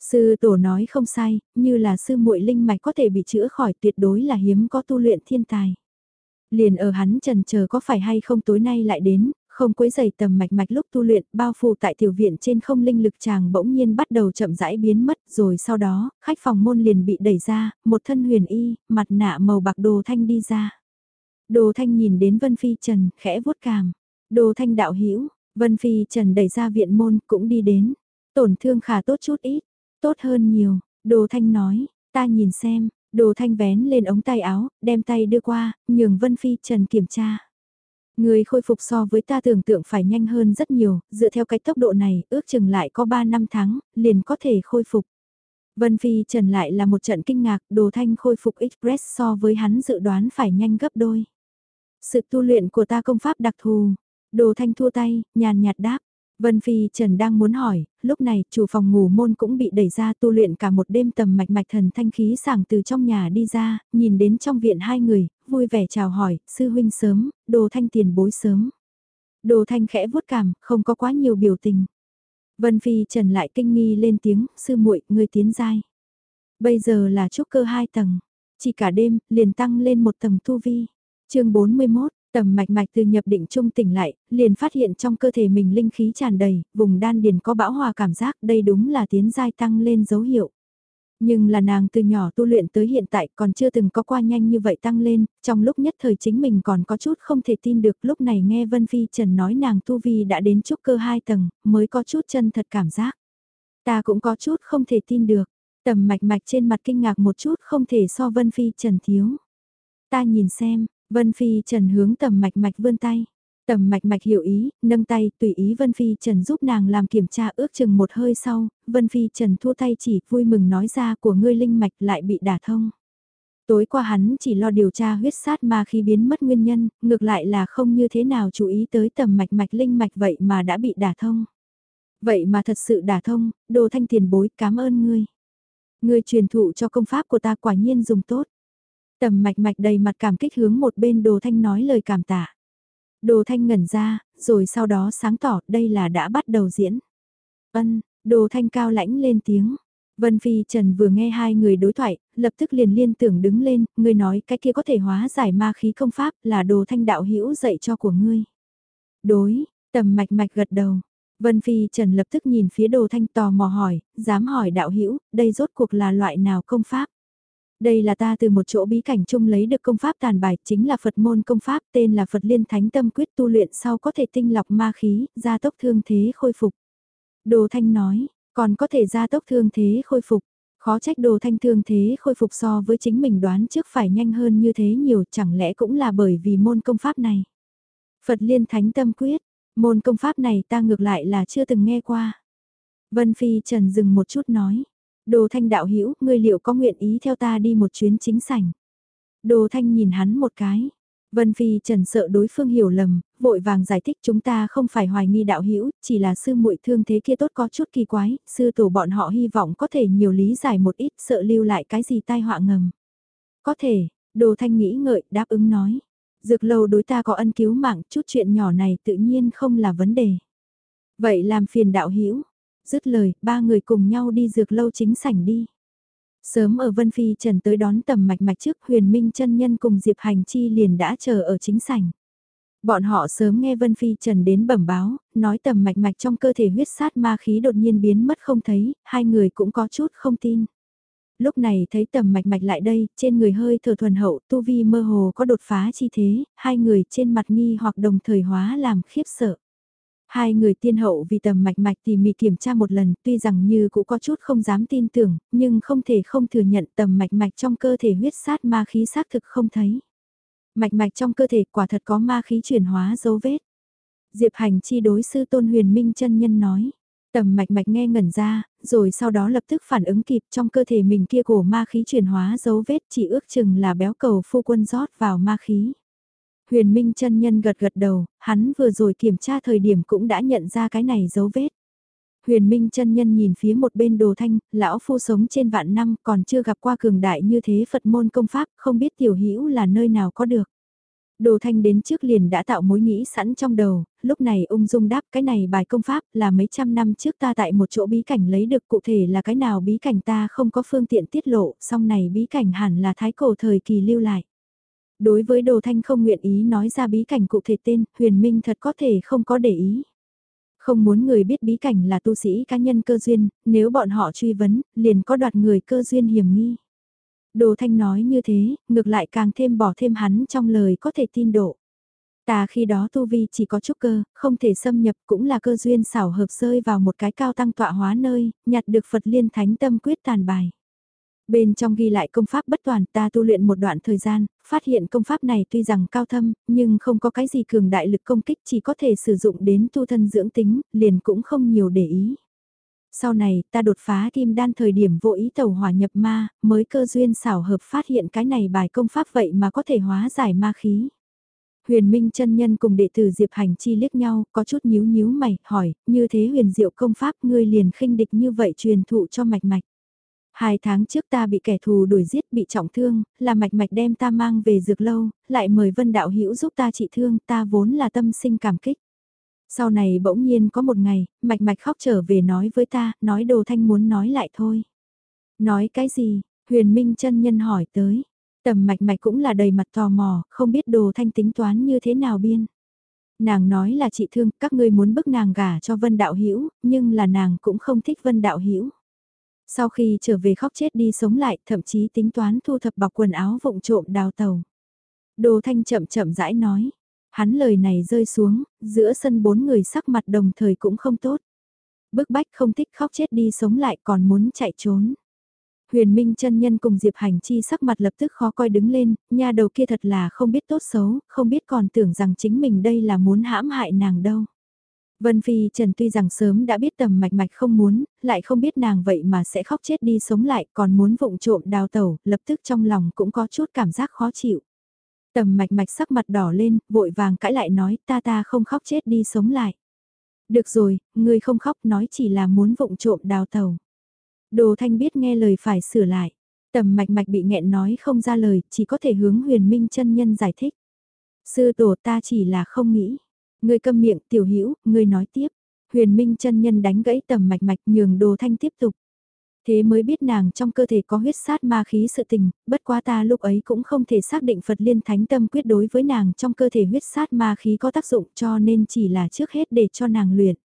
Sư tổ nói không sai, như là sư muội linh mạch có thể bị chữa khỏi tuyệt đối là hiếm có tu luyện thiên tài. Liền ở hắn trần chờ có phải hay không tối nay lại đến, không quấy dày tầm mạch mạch lúc tu luyện, bao phủ tại tiểu viện trên không linh lực chàng bỗng nhiên bắt đầu chậm rãi biến mất, rồi sau đó, khách phòng môn liền bị đẩy ra, một thân huyền y, mặt nạ màu bạc đồ thanh đi ra. Đồ thanh nhìn đến Vân Phi Trần, khẽ vuốt càm. Đồ thanh đạo hữu Vân Phi Trần đẩy ra viện môn, cũng đi đến. Tổn thương khả tốt chút ít, tốt hơn nhiều, đồ thanh nói, ta nhìn xem, đồ thanh vén lên ống tay áo, đem tay đưa qua, nhường Vân Phi Trần kiểm tra. Người khôi phục so với ta tưởng tượng phải nhanh hơn rất nhiều, dựa theo cái tốc độ này, ước chừng lại có 3 năm tháng, liền có thể khôi phục. Vân Phi Trần lại là một trận kinh ngạc, đồ thanh khôi phục Express so với hắn dự đoán phải nhanh gấp đôi. Sự tu luyện của ta công pháp đặc thù, đồ thanh thua tay, nhàn nhạt đáp. Vân Phi Trần đang muốn hỏi, lúc này chủ phòng ngủ môn cũng bị đẩy ra tu luyện cả một đêm tầm mạch mạch thần thanh khí sảng từ trong nhà đi ra, nhìn đến trong viện hai người, vui vẻ chào hỏi, sư huynh sớm, đồ thanh tiền bối sớm. Đồ thanh khẽ vuốt cảm, không có quá nhiều biểu tình. Vân Phi Trần lại kinh nghi lên tiếng, sư muội người tiến giai. Bây giờ là trúc cơ hai tầng, chỉ cả đêm, liền tăng lên một tầng tu vi. chương 41, Tầm mạch mạch từ nhập định trung tỉnh lại, liền phát hiện trong cơ thể mình linh khí tràn đầy, vùng đan điền có bão hòa cảm giác đây đúng là tiến giai tăng lên dấu hiệu. Nhưng là nàng từ nhỏ tu luyện tới hiện tại còn chưa từng có qua nhanh như vậy tăng lên, trong lúc nhất thời chính mình còn có chút không thể tin được lúc này nghe Vân Phi Trần nói nàng tu vi đã đến chút cơ hai tầng, mới có chút chân thật cảm giác. Ta cũng có chút không thể tin được, tầm mạch mạch trên mặt kinh ngạc một chút không thể so Vân Phi Trần thiếu. Ta nhìn xem, Vân Phi Trần hướng tầm mạch mạch vươn tay. Tầm mạch mạch hiểu ý, nâng tay, tùy ý Vân Phi Trần giúp nàng làm kiểm tra ước chừng một hơi sau, Vân Phi Trần thua tay chỉ vui mừng nói ra của ngươi linh mạch lại bị đả thông. Tối qua hắn chỉ lo điều tra huyết sát mà khi biến mất nguyên nhân, ngược lại là không như thế nào chú ý tới tầm mạch mạch linh mạch vậy mà đã bị đả thông. Vậy mà thật sự đả thông, đồ thanh tiền bối cảm ơn ngươi. Ngươi truyền thụ cho công pháp của ta quả nhiên dùng tốt. Tầm mạch mạch đầy mặt cảm kích hướng một bên đồ thanh nói lời cảm tạ. Đồ thanh ngẩn ra, rồi sau đó sáng tỏ đây là đã bắt đầu diễn. Ân, đồ thanh cao lãnh lên tiếng. Vân Phi Trần vừa nghe hai người đối thoại, lập tức liền liên tưởng đứng lên, người nói cái kia có thể hóa giải ma khí công pháp là đồ thanh đạo hữu dạy cho của ngươi. Đối, tầm mạch mạch gật đầu. Vân Phi Trần lập tức nhìn phía đồ thanh tò mò hỏi, dám hỏi đạo hữu đây rốt cuộc là loại nào công pháp? Đây là ta từ một chỗ bí cảnh chung lấy được công pháp tàn bài, chính là Phật môn công pháp tên là Phật Liên Thánh Tâm Quyết tu luyện sau có thể tinh lọc ma khí, gia tốc thương thế khôi phục. Đồ Thanh nói, còn có thể gia tốc thương thế khôi phục. Khó trách đồ thanh thương thế khôi phục so với chính mình đoán trước phải nhanh hơn như thế nhiều chẳng lẽ cũng là bởi vì môn công pháp này. Phật Liên Thánh Tâm Quyết, môn công pháp này ta ngược lại là chưa từng nghe qua. Vân Phi Trần dừng một chút nói. Đồ thanh đạo hữu ngươi liệu có nguyện ý theo ta đi một chuyến chính sảnh? Đồ thanh nhìn hắn một cái. Vân Phi Trần sợ đối phương hiểu lầm, vội vàng giải thích chúng ta không phải hoài nghi đạo hữu, chỉ là sư muội thương thế kia tốt có chút kỳ quái, sư tổ bọn họ hy vọng có thể nhiều lý giải một ít, sợ lưu lại cái gì tai họa ngầm. Có thể, Đồ Thanh nghĩ ngợi, đáp ứng nói. Dược lâu đối ta có ân cứu mạng, chút chuyện nhỏ này tự nhiên không là vấn đề. Vậy làm phiền đạo hữu Dứt lời, ba người cùng nhau đi dược lâu chính sảnh đi. Sớm ở Vân Phi Trần tới đón tầm mạch mạch trước huyền minh chân nhân cùng Diệp Hành Chi liền đã chờ ở chính sảnh. Bọn họ sớm nghe Vân Phi Trần đến bẩm báo, nói tầm mạch mạch trong cơ thể huyết sát ma khí đột nhiên biến mất không thấy, hai người cũng có chút không tin. Lúc này thấy tầm mạch mạch lại đây, trên người hơi thở thuần hậu, tu vi mơ hồ có đột phá chi thế, hai người trên mặt nghi hoặc đồng thời hóa làm khiếp sợ. Hai người tiên hậu vì tầm mạch mạch tỉ mỉ kiểm tra một lần tuy rằng như cũng có chút không dám tin tưởng, nhưng không thể không thừa nhận tầm mạch mạch trong cơ thể huyết sát ma khí xác thực không thấy. Mạch mạch trong cơ thể quả thật có ma khí chuyển hóa dấu vết. Diệp hành chi đối sư tôn huyền minh chân nhân nói. Tầm mạch mạch nghe ngẩn ra, rồi sau đó lập tức phản ứng kịp trong cơ thể mình kia cổ ma khí chuyển hóa dấu vết chỉ ước chừng là béo cầu phu quân rót vào ma khí. Huyền Minh chân nhân gật gật đầu, hắn vừa rồi kiểm tra thời điểm cũng đã nhận ra cái này dấu vết. Huyền Minh chân nhân nhìn phía một bên đồ thanh, lão phu sống trên vạn năm còn chưa gặp qua cường đại như thế Phật môn công pháp, không biết tiểu hữu là nơi nào có được. Đồ thanh đến trước liền đã tạo mối nghĩ sẵn trong đầu, lúc này ung dung đáp cái này bài công pháp là mấy trăm năm trước ta tại một chỗ bí cảnh lấy được cụ thể là cái nào bí cảnh ta không có phương tiện tiết lộ, song này bí cảnh hẳn là thái cổ thời kỳ lưu lại. Đối với đồ thanh không nguyện ý nói ra bí cảnh cụ thể tên, huyền minh thật có thể không có để ý. Không muốn người biết bí cảnh là tu sĩ cá nhân cơ duyên, nếu bọn họ truy vấn, liền có đoạt người cơ duyên hiểm nghi. Đồ thanh nói như thế, ngược lại càng thêm bỏ thêm hắn trong lời có thể tin độ. Ta khi đó tu vi chỉ có chút cơ, không thể xâm nhập cũng là cơ duyên xảo hợp rơi vào một cái cao tăng tọa hóa nơi, nhặt được Phật liên thánh tâm quyết tàn bài. Bên trong ghi lại công pháp bất toàn ta tu luyện một đoạn thời gian, phát hiện công pháp này tuy rằng cao thâm, nhưng không có cái gì cường đại lực công kích chỉ có thể sử dụng đến tu thân dưỡng tính, liền cũng không nhiều để ý. Sau này, ta đột phá kim đan thời điểm vô ý tàu hỏa nhập ma, mới cơ duyên xảo hợp phát hiện cái này bài công pháp vậy mà có thể hóa giải ma khí. Huyền Minh chân nhân cùng đệ tử Diệp Hành Chi liếc nhau, có chút nhíu nhíu mày, hỏi, như thế huyền diệu công pháp ngươi liền khinh địch như vậy truyền thụ cho mạch mạch. Hai tháng trước ta bị kẻ thù đuổi giết bị trọng thương, là mạch mạch đem ta mang về dược lâu, lại mời vân đạo hữu giúp ta trị thương, ta vốn là tâm sinh cảm kích. Sau này bỗng nhiên có một ngày, mạch mạch khóc trở về nói với ta, nói đồ thanh muốn nói lại thôi. Nói cái gì? Huyền Minh chân nhân hỏi tới. Tầm mạch mạch cũng là đầy mặt tò mò, không biết đồ thanh tính toán như thế nào biên. Nàng nói là chị thương, các ngươi muốn bức nàng gả cho Vân Đạo Hữu nhưng là nàng cũng không thích Vân Đạo Hữu sau khi trở về khóc chết đi sống lại, thậm chí tính toán thu thập bọc quần áo vụng trộm đào tàu. Đồ thanh chậm chậm rãi nói, Hắn lời này rơi xuống, giữa sân bốn người sắc mặt đồng thời cũng không tốt. Bức bách không thích khóc chết đi sống lại còn muốn chạy trốn. Huyền Minh chân nhân cùng Diệp Hành Chi sắc mặt lập tức khó coi đứng lên, nha đầu kia thật là không biết tốt xấu, không biết còn tưởng rằng chính mình đây là muốn hãm hại nàng đâu. Vân Phi Trần tuy rằng sớm đã biết tầm mạch mạch không muốn, lại không biết nàng vậy mà sẽ khóc chết đi sống lại còn muốn vụng trộm đào tẩu, lập tức trong lòng cũng có chút cảm giác khó chịu. Tầm mạch mạch sắc mặt đỏ lên, vội vàng cãi lại nói ta ta không khóc chết đi sống lại. Được rồi, người không khóc nói chỉ là muốn vụng trộm đào tàu. Đồ thanh biết nghe lời phải sửa lại. Tầm mạch mạch bị nghẹn nói không ra lời, chỉ có thể hướng huyền minh chân nhân giải thích. Sư tổ ta chỉ là không nghĩ. Người câm miệng tiểu hữu người nói tiếp. Huyền minh chân nhân đánh gãy tầm mạch mạch nhường đồ thanh tiếp tục. Thế mới biết nàng trong cơ thể có huyết sát ma khí sự tình, bất quá ta lúc ấy cũng không thể xác định Phật liên thánh tâm quyết đối với nàng trong cơ thể huyết sát ma khí có tác dụng cho nên chỉ là trước hết để cho nàng luyện.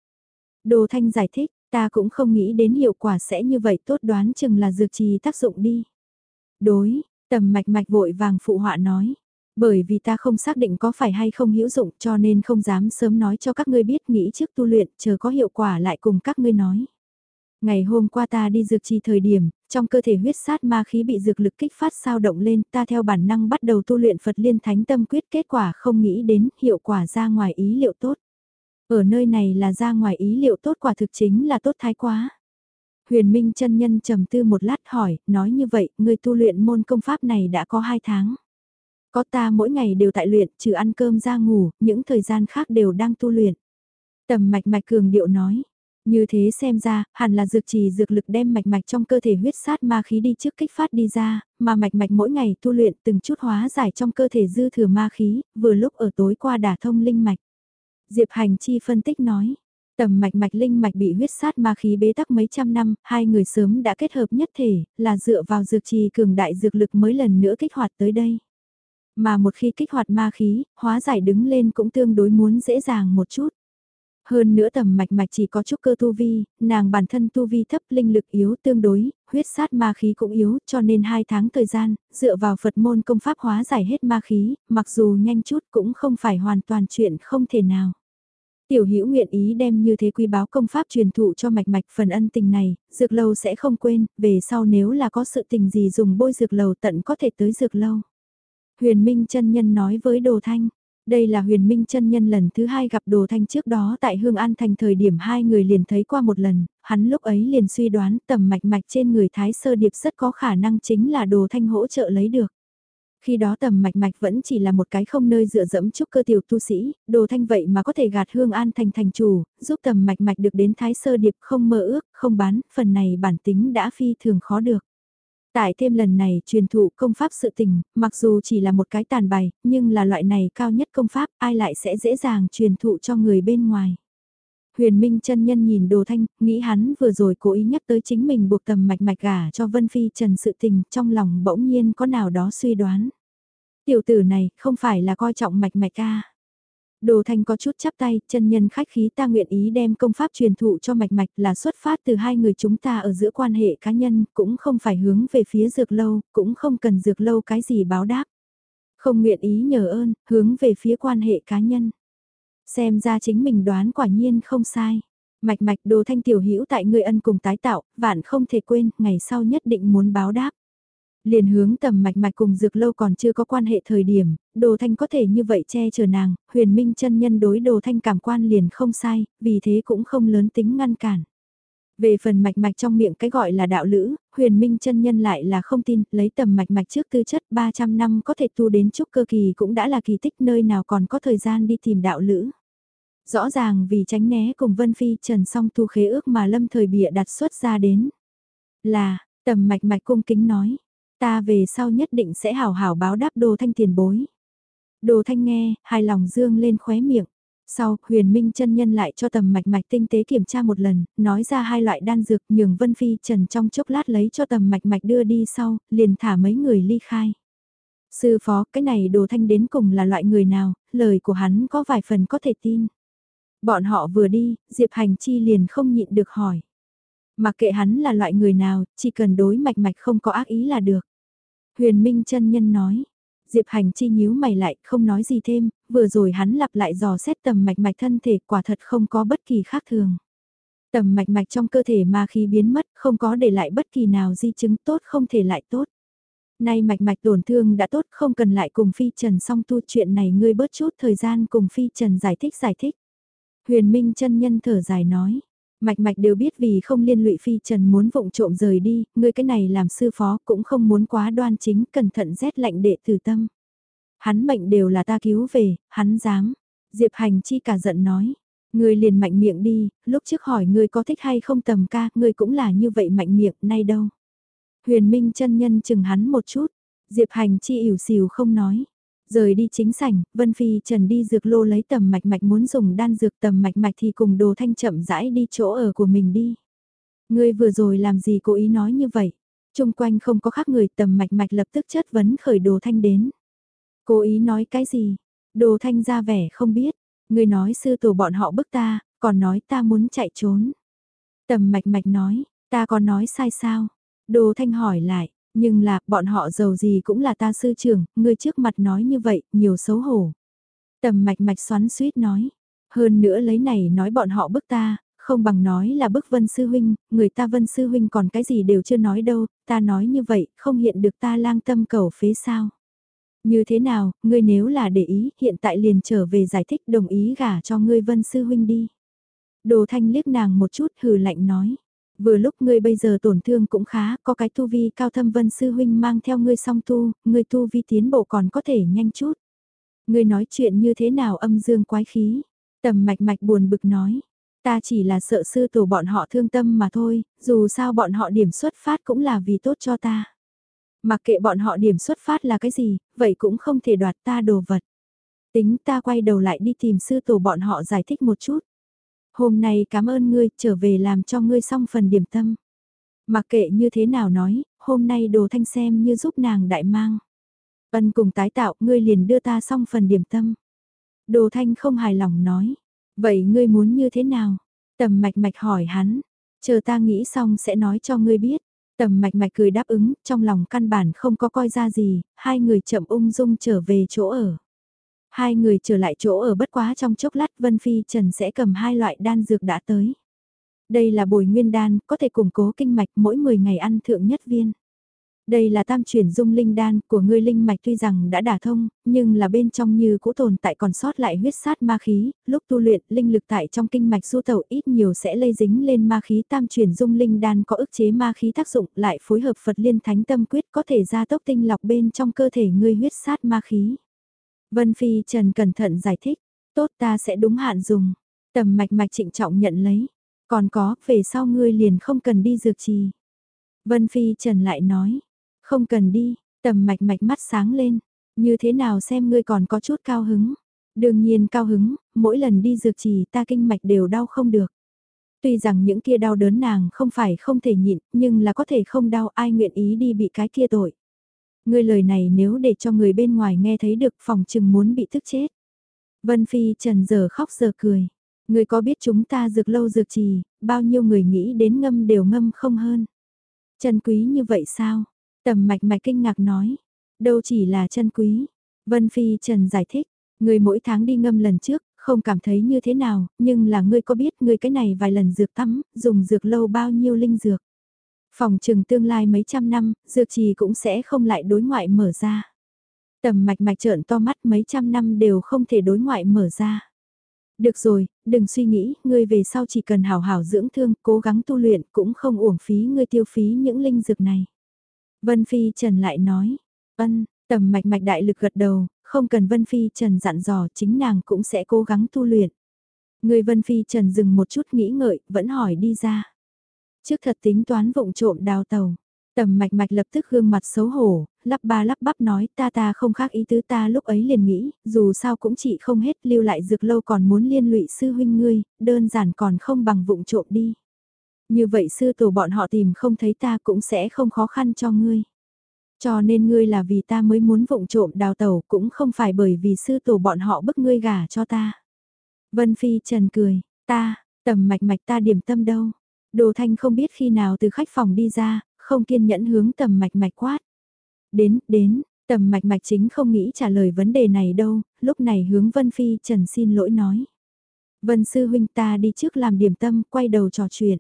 Đồ Thanh giải thích, ta cũng không nghĩ đến hiệu quả sẽ như vậy tốt đoán chừng là dược trì tác dụng đi. Đối, tầm mạch mạch vội vàng phụ họa nói. Bởi vì ta không xác định có phải hay không hữu dụng cho nên không dám sớm nói cho các ngươi biết nghĩ trước tu luyện chờ có hiệu quả lại cùng các ngươi nói. Ngày hôm qua ta đi dược trì thời điểm, trong cơ thể huyết sát ma khí bị dược lực kích phát sao động lên, ta theo bản năng bắt đầu tu luyện Phật liên thánh tâm quyết kết quả không nghĩ đến hiệu quả ra ngoài ý liệu tốt. Ở nơi này là ra ngoài ý liệu tốt quả thực chính là tốt thái quá. Huyền Minh chân nhân trầm tư một lát hỏi, nói như vậy, người tu luyện môn công pháp này đã có hai tháng. Có ta mỗi ngày đều tại luyện, trừ ăn cơm ra ngủ, những thời gian khác đều đang tu luyện. Tầm mạch mạch cường điệu nói, như thế xem ra, hẳn là dược trì dược lực đem mạch mạch trong cơ thể huyết sát ma khí đi trước kích phát đi ra, mà mạch mạch mỗi ngày tu luyện từng chút hóa giải trong cơ thể dư thừa ma khí, vừa lúc ở tối qua đả thông linh mạch. Diệp Hành Chi phân tích nói, tầm mạch mạch linh mạch bị huyết sát ma khí bế tắc mấy trăm năm, hai người sớm đã kết hợp nhất thể, là dựa vào dược trì cường đại dược lực mới lần nữa kích hoạt tới đây. Mà một khi kích hoạt ma khí, hóa giải đứng lên cũng tương đối muốn dễ dàng một chút. Hơn nữa tầm mạch mạch chỉ có chút cơ tu vi, nàng bản thân tu vi thấp linh lực yếu tương đối, huyết sát ma khí cũng yếu cho nên hai tháng thời gian, dựa vào Phật môn công pháp hóa giải hết ma khí, mặc dù nhanh chút cũng không phải hoàn toàn chuyện không thể nào. Tiểu Hữu nguyện ý đem như thế quy báo công pháp truyền thụ cho mạch mạch phần ân tình này, dược lâu sẽ không quên, về sau nếu là có sự tình gì dùng bôi dược lầu tận có thể tới dược lâu. Huyền Minh chân nhân nói với Đồ Thanh, đây là huyền minh chân nhân lần thứ hai gặp đồ thanh trước đó tại Hương An Thành thời điểm hai người liền thấy qua một lần, hắn lúc ấy liền suy đoán tầm mạch mạch trên người Thái Sơ Điệp rất có khả năng chính là đồ thanh hỗ trợ lấy được. Khi đó tầm mạch mạch vẫn chỉ là một cái không nơi dựa dẫm chúc cơ tiểu tu sĩ, đồ thanh vậy mà có thể gạt Hương An Thành thành chủ, giúp tầm mạch mạch được đến Thái Sơ Điệp không mơ ước, không bán, phần này bản tính đã phi thường khó được. Tại thêm lần này truyền thụ công pháp sự tình, mặc dù chỉ là một cái tàn bài nhưng là loại này cao nhất công pháp, ai lại sẽ dễ dàng truyền thụ cho người bên ngoài. Huyền Minh chân nhân nhìn Đồ Thanh, nghĩ hắn vừa rồi cố ý nhắc tới chính mình buộc tầm mạch mạch gả cho Vân Phi Trần sự tình, trong lòng bỗng nhiên có nào đó suy đoán. Tiểu tử này không phải là coi trọng mạch mạch ca. Đồ Thanh có chút chắp tay, chân nhân khách khí ta nguyện ý đem công pháp truyền thụ cho mạch mạch là xuất phát từ hai người chúng ta ở giữa quan hệ cá nhân, cũng không phải hướng về phía dược lâu, cũng không cần dược lâu cái gì báo đáp. Không nguyện ý nhờ ơn, hướng về phía quan hệ cá nhân. Xem ra chính mình đoán quả nhiên không sai. Mạch mạch đồ thanh tiểu hữu tại người ân cùng tái tạo, vạn không thể quên, ngày sau nhất định muốn báo đáp. Liền hướng tầm mạch mạch cùng dược lâu còn chưa có quan hệ thời điểm, đồ thanh có thể như vậy che chở nàng, huyền minh chân nhân đối đồ thanh cảm quan liền không sai, vì thế cũng không lớn tính ngăn cản. Về phần mạch mạch trong miệng cái gọi là đạo lữ, huyền minh chân nhân lại là không tin, lấy tầm mạch mạch trước tư chất 300 năm có thể tu đến chút cơ kỳ cũng đã là kỳ tích nơi nào còn có thời gian đi tìm đạo lữ. Rõ ràng vì tránh né cùng Vân Phi trần song tu khế ước mà lâm thời bịa đặt xuất ra đến. Là, tầm mạch mạch cung kính nói, Ta về sau nhất định sẽ hảo hảo báo đáp đồ thanh tiền bối. Đồ thanh nghe, hài lòng dương lên khóe miệng. Sau, huyền minh chân nhân lại cho tầm mạch mạch tinh tế kiểm tra một lần, nói ra hai loại đan dược nhường Vân Phi Trần trong chốc lát lấy cho tầm mạch mạch đưa đi sau, liền thả mấy người ly khai. Sư phó, cái này đồ thanh đến cùng là loại người nào, lời của hắn có vài phần có thể tin. Bọn họ vừa đi, Diệp Hành Chi liền không nhịn được hỏi. Mặc kệ hắn là loại người nào, chỉ cần đối mạch mạch không có ác ý là được. Huyền Minh chân nhân nói. Diệp Hành chi nhíu mày lại, không nói gì thêm, vừa rồi hắn lặp lại dò xét tầm mạch mạch thân thể quả thật không có bất kỳ khác thường. Tầm mạch mạch trong cơ thể ma khí biến mất, không có để lại bất kỳ nào di chứng tốt không thể lại tốt. Nay mạch mạch tổn thương đã tốt không cần lại cùng Phi Trần song tu chuyện này ngươi bớt chút thời gian cùng Phi Trần giải thích giải thích. Huyền Minh chân nhân thở dài nói, Mạch mạch đều biết vì không liên lụy phi trần muốn vụng trộm rời đi, ngươi cái này làm sư phó cũng không muốn quá đoan chính, cẩn thận rét lạnh đệ tử tâm. Hắn mệnh đều là ta cứu về, hắn dám. Diệp hành chi cả giận nói. Ngươi liền mạnh miệng đi, lúc trước hỏi ngươi có thích hay không tầm ca, ngươi cũng là như vậy mạnh miệng, nay đâu. Huyền Minh chân nhân chừng hắn một chút, Diệp hành chi ỉu xìu không nói. Rời đi chính sảnh, Vân Phi Trần đi dược lô lấy tầm mạch mạch muốn dùng đan dược tầm mạch mạch thì cùng đồ thanh chậm rãi đi chỗ ở của mình đi. Ngươi vừa rồi làm gì cố ý nói như vậy? Trung quanh không có khác người tầm mạch mạch lập tức chất vấn khởi đồ thanh đến. Cố ý nói cái gì? Đồ thanh ra vẻ không biết. Ngươi nói sư tổ bọn họ bức ta, còn nói ta muốn chạy trốn. Tầm mạch mạch nói, ta còn nói sai sao? Đồ thanh hỏi lại, nhưng là, bọn họ giàu gì cũng là ta sư trưởng, ngươi trước mặt nói như vậy, nhiều xấu hổ. Tầm mạch mạch xoắn suýt nói. Hơn nữa lấy này nói bọn họ bức ta, không bằng nói là bức vân sư huynh, người ta vân sư huynh còn cái gì đều chưa nói đâu, ta nói như vậy, không hiện được ta lang tâm cầu phế sao. Như thế nào, ngươi nếu là để ý, hiện tại liền trở về giải thích đồng ý gả cho ngươi vân sư huynh đi. Đồ thanh liếc nàng một chút hừ lạnh nói. Vừa lúc ngươi bây giờ tổn thương cũng khá, có cái tu vi cao thâm vân sư huynh mang theo ngươi song tu, ngươi tu vi tiến bộ còn có thể nhanh chút. Ngươi nói chuyện như thế nào âm dương quái khí, tầm mạch mạch buồn bực nói. Ta chỉ là sợ sư tổ bọn họ thương tâm mà thôi, dù sao bọn họ điểm xuất phát cũng là vì tốt cho ta. Mặc kệ bọn họ điểm xuất phát là cái gì, vậy cũng không thể đoạt ta đồ vật. Tính ta quay đầu lại đi tìm sư tổ bọn họ giải thích một chút hôm nay cảm ơn ngươi, trở về làm cho ngươi xong phần điểm tâm. Mặc kệ như thế nào nói, hôm nay đồ thanh xem như giúp nàng đại mang. Ân cùng tái tạo, ngươi liền đưa ta xong phần điểm tâm. Đồ thanh không hài lòng nói, vậy ngươi muốn như thế nào? Tầm mạch mạch hỏi hắn, chờ ta nghĩ xong sẽ nói cho ngươi biết. Tầm mạch mạch cười đáp ứng, trong lòng căn bản không có coi ra gì, hai người chậm ung dung trở về chỗ ở. Hai người trở lại chỗ ở bất quá trong chốc lát Vân Phi Trần sẽ cầm hai loại đan dược đã tới. Đây là bồi nguyên đan, có thể củng cố kinh mạch mỗi 10 ngày ăn thượng nhất viên. Đây là tam chuyển dung linh đan của ngươi linh mạch tuy rằng đã đả thông, nhưng là bên trong như cũ tồn tại còn sót lại huyết sát ma khí, lúc tu luyện linh lực tại trong kinh mạch du tẩu ít nhiều sẽ lây dính lên ma khí tam chuyển dung linh đan có ức chế ma khí tác dụng lại phối hợp Phật liên thánh tâm quyết có thể ra tốc tinh lọc bên trong cơ thể ngươi huyết sát ma khí. Vân Phi Trần cẩn thận giải thích, tốt ta sẽ đúng hạn dùng, tầm mạch mạch trịnh trọng nhận lấy, còn có, về sau ngươi liền không cần đi dược trì. Vân Phi Trần lại nói, không cần đi, tầm mạch mạch mắt sáng lên, như thế nào xem ngươi còn có chút cao hứng. Đương nhiên cao hứng, mỗi lần đi dược trì ta kinh mạch đều đau không được. Tuy rằng những kia đau đớn nàng không phải không thể nhịn, nhưng là có thể không đau ai nguyện ý đi bị cái kia tội. Ngươi lời này nếu để cho người bên ngoài nghe thấy được phòng chừng muốn bị tức chết. Vân Phi trần giờ khóc giờ cười. Ngươi có biết chúng ta dược lâu dược trì, bao nhiêu người nghĩ đến ngâm đều ngâm không hơn. Chân quý như vậy sao? Tầm mạch mạch kinh ngạc nói. Đâu chỉ là chân quý. Vân Phi Trần giải thích. Người mỗi tháng đi ngâm lần trước, không cảm thấy như thế nào, nhưng là ngươi có biết ngươi cái này vài lần dược tắm, dùng dược lâu bao nhiêu linh dược. Phòng trừng tương lai mấy trăm năm, dược trì cũng sẽ không lại đối ngoại mở ra. Tầm mạch mạch trợn to mắt mấy trăm năm đều không thể đối ngoại mở ra. Được rồi, đừng suy nghĩ, ngươi về sau chỉ cần hào hảo dưỡng thương, cố gắng tu luyện cũng không uổng phí ngươi tiêu phí những linh dược này. Vân Phi Trần lại nói, ân, tầm mạch mạch đại lực gật đầu, không cần Vân Phi Trần dặn dò chính nàng cũng sẽ cố gắng tu luyện. Người Vân Phi Trần dừng một chút nghĩ ngợi, vẫn hỏi đi ra. Trước thật tính toán vụng trộm đào tàu. Tầm mạch mạch lập tức gương mặt xấu hổ, lắp ba lắp bắp nói ta ta không khác ý tứ ta lúc ấy liền nghĩ, dù sao cũng chỉ không hết lưu lại dược lâu còn muốn liên lụy sư huynh ngươi, đơn giản còn không bằng vụng trộm đi. Như vậy sư tổ bọn họ tìm không thấy ta cũng sẽ không khó khăn cho ngươi. Cho nên ngươi là vì ta mới muốn vụng trộm đào tẩu cũng không phải bởi vì sư tổ bọn họ bức ngươi gả cho ta. Vân Phi Trần cười, ta, tầm mạch mạch ta điểm tâm đâu. Đồ Thanh không biết khi nào từ khách phòng đi ra, không kiên nhẫn hướng tầm mạch mạch quát. Đến, đến, tầm mạch mạch chính không nghĩ trả lời vấn đề này đâu, lúc này hướng Vân Phi Trần xin lỗi nói. Vân Sư Huynh ta đi trước làm điểm tâm, quay đầu trò chuyện.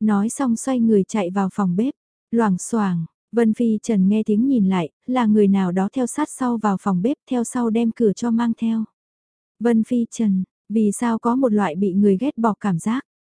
Nói xong xoay người chạy vào phòng bếp, loảng xoảng Vân Phi Trần nghe tiếng nhìn lại, là người nào đó theo sát sau vào phòng bếp theo sau đem cửa cho mang theo. Vân Phi Trần, vì sao có một loại bị người ghét bỏ cảm giác?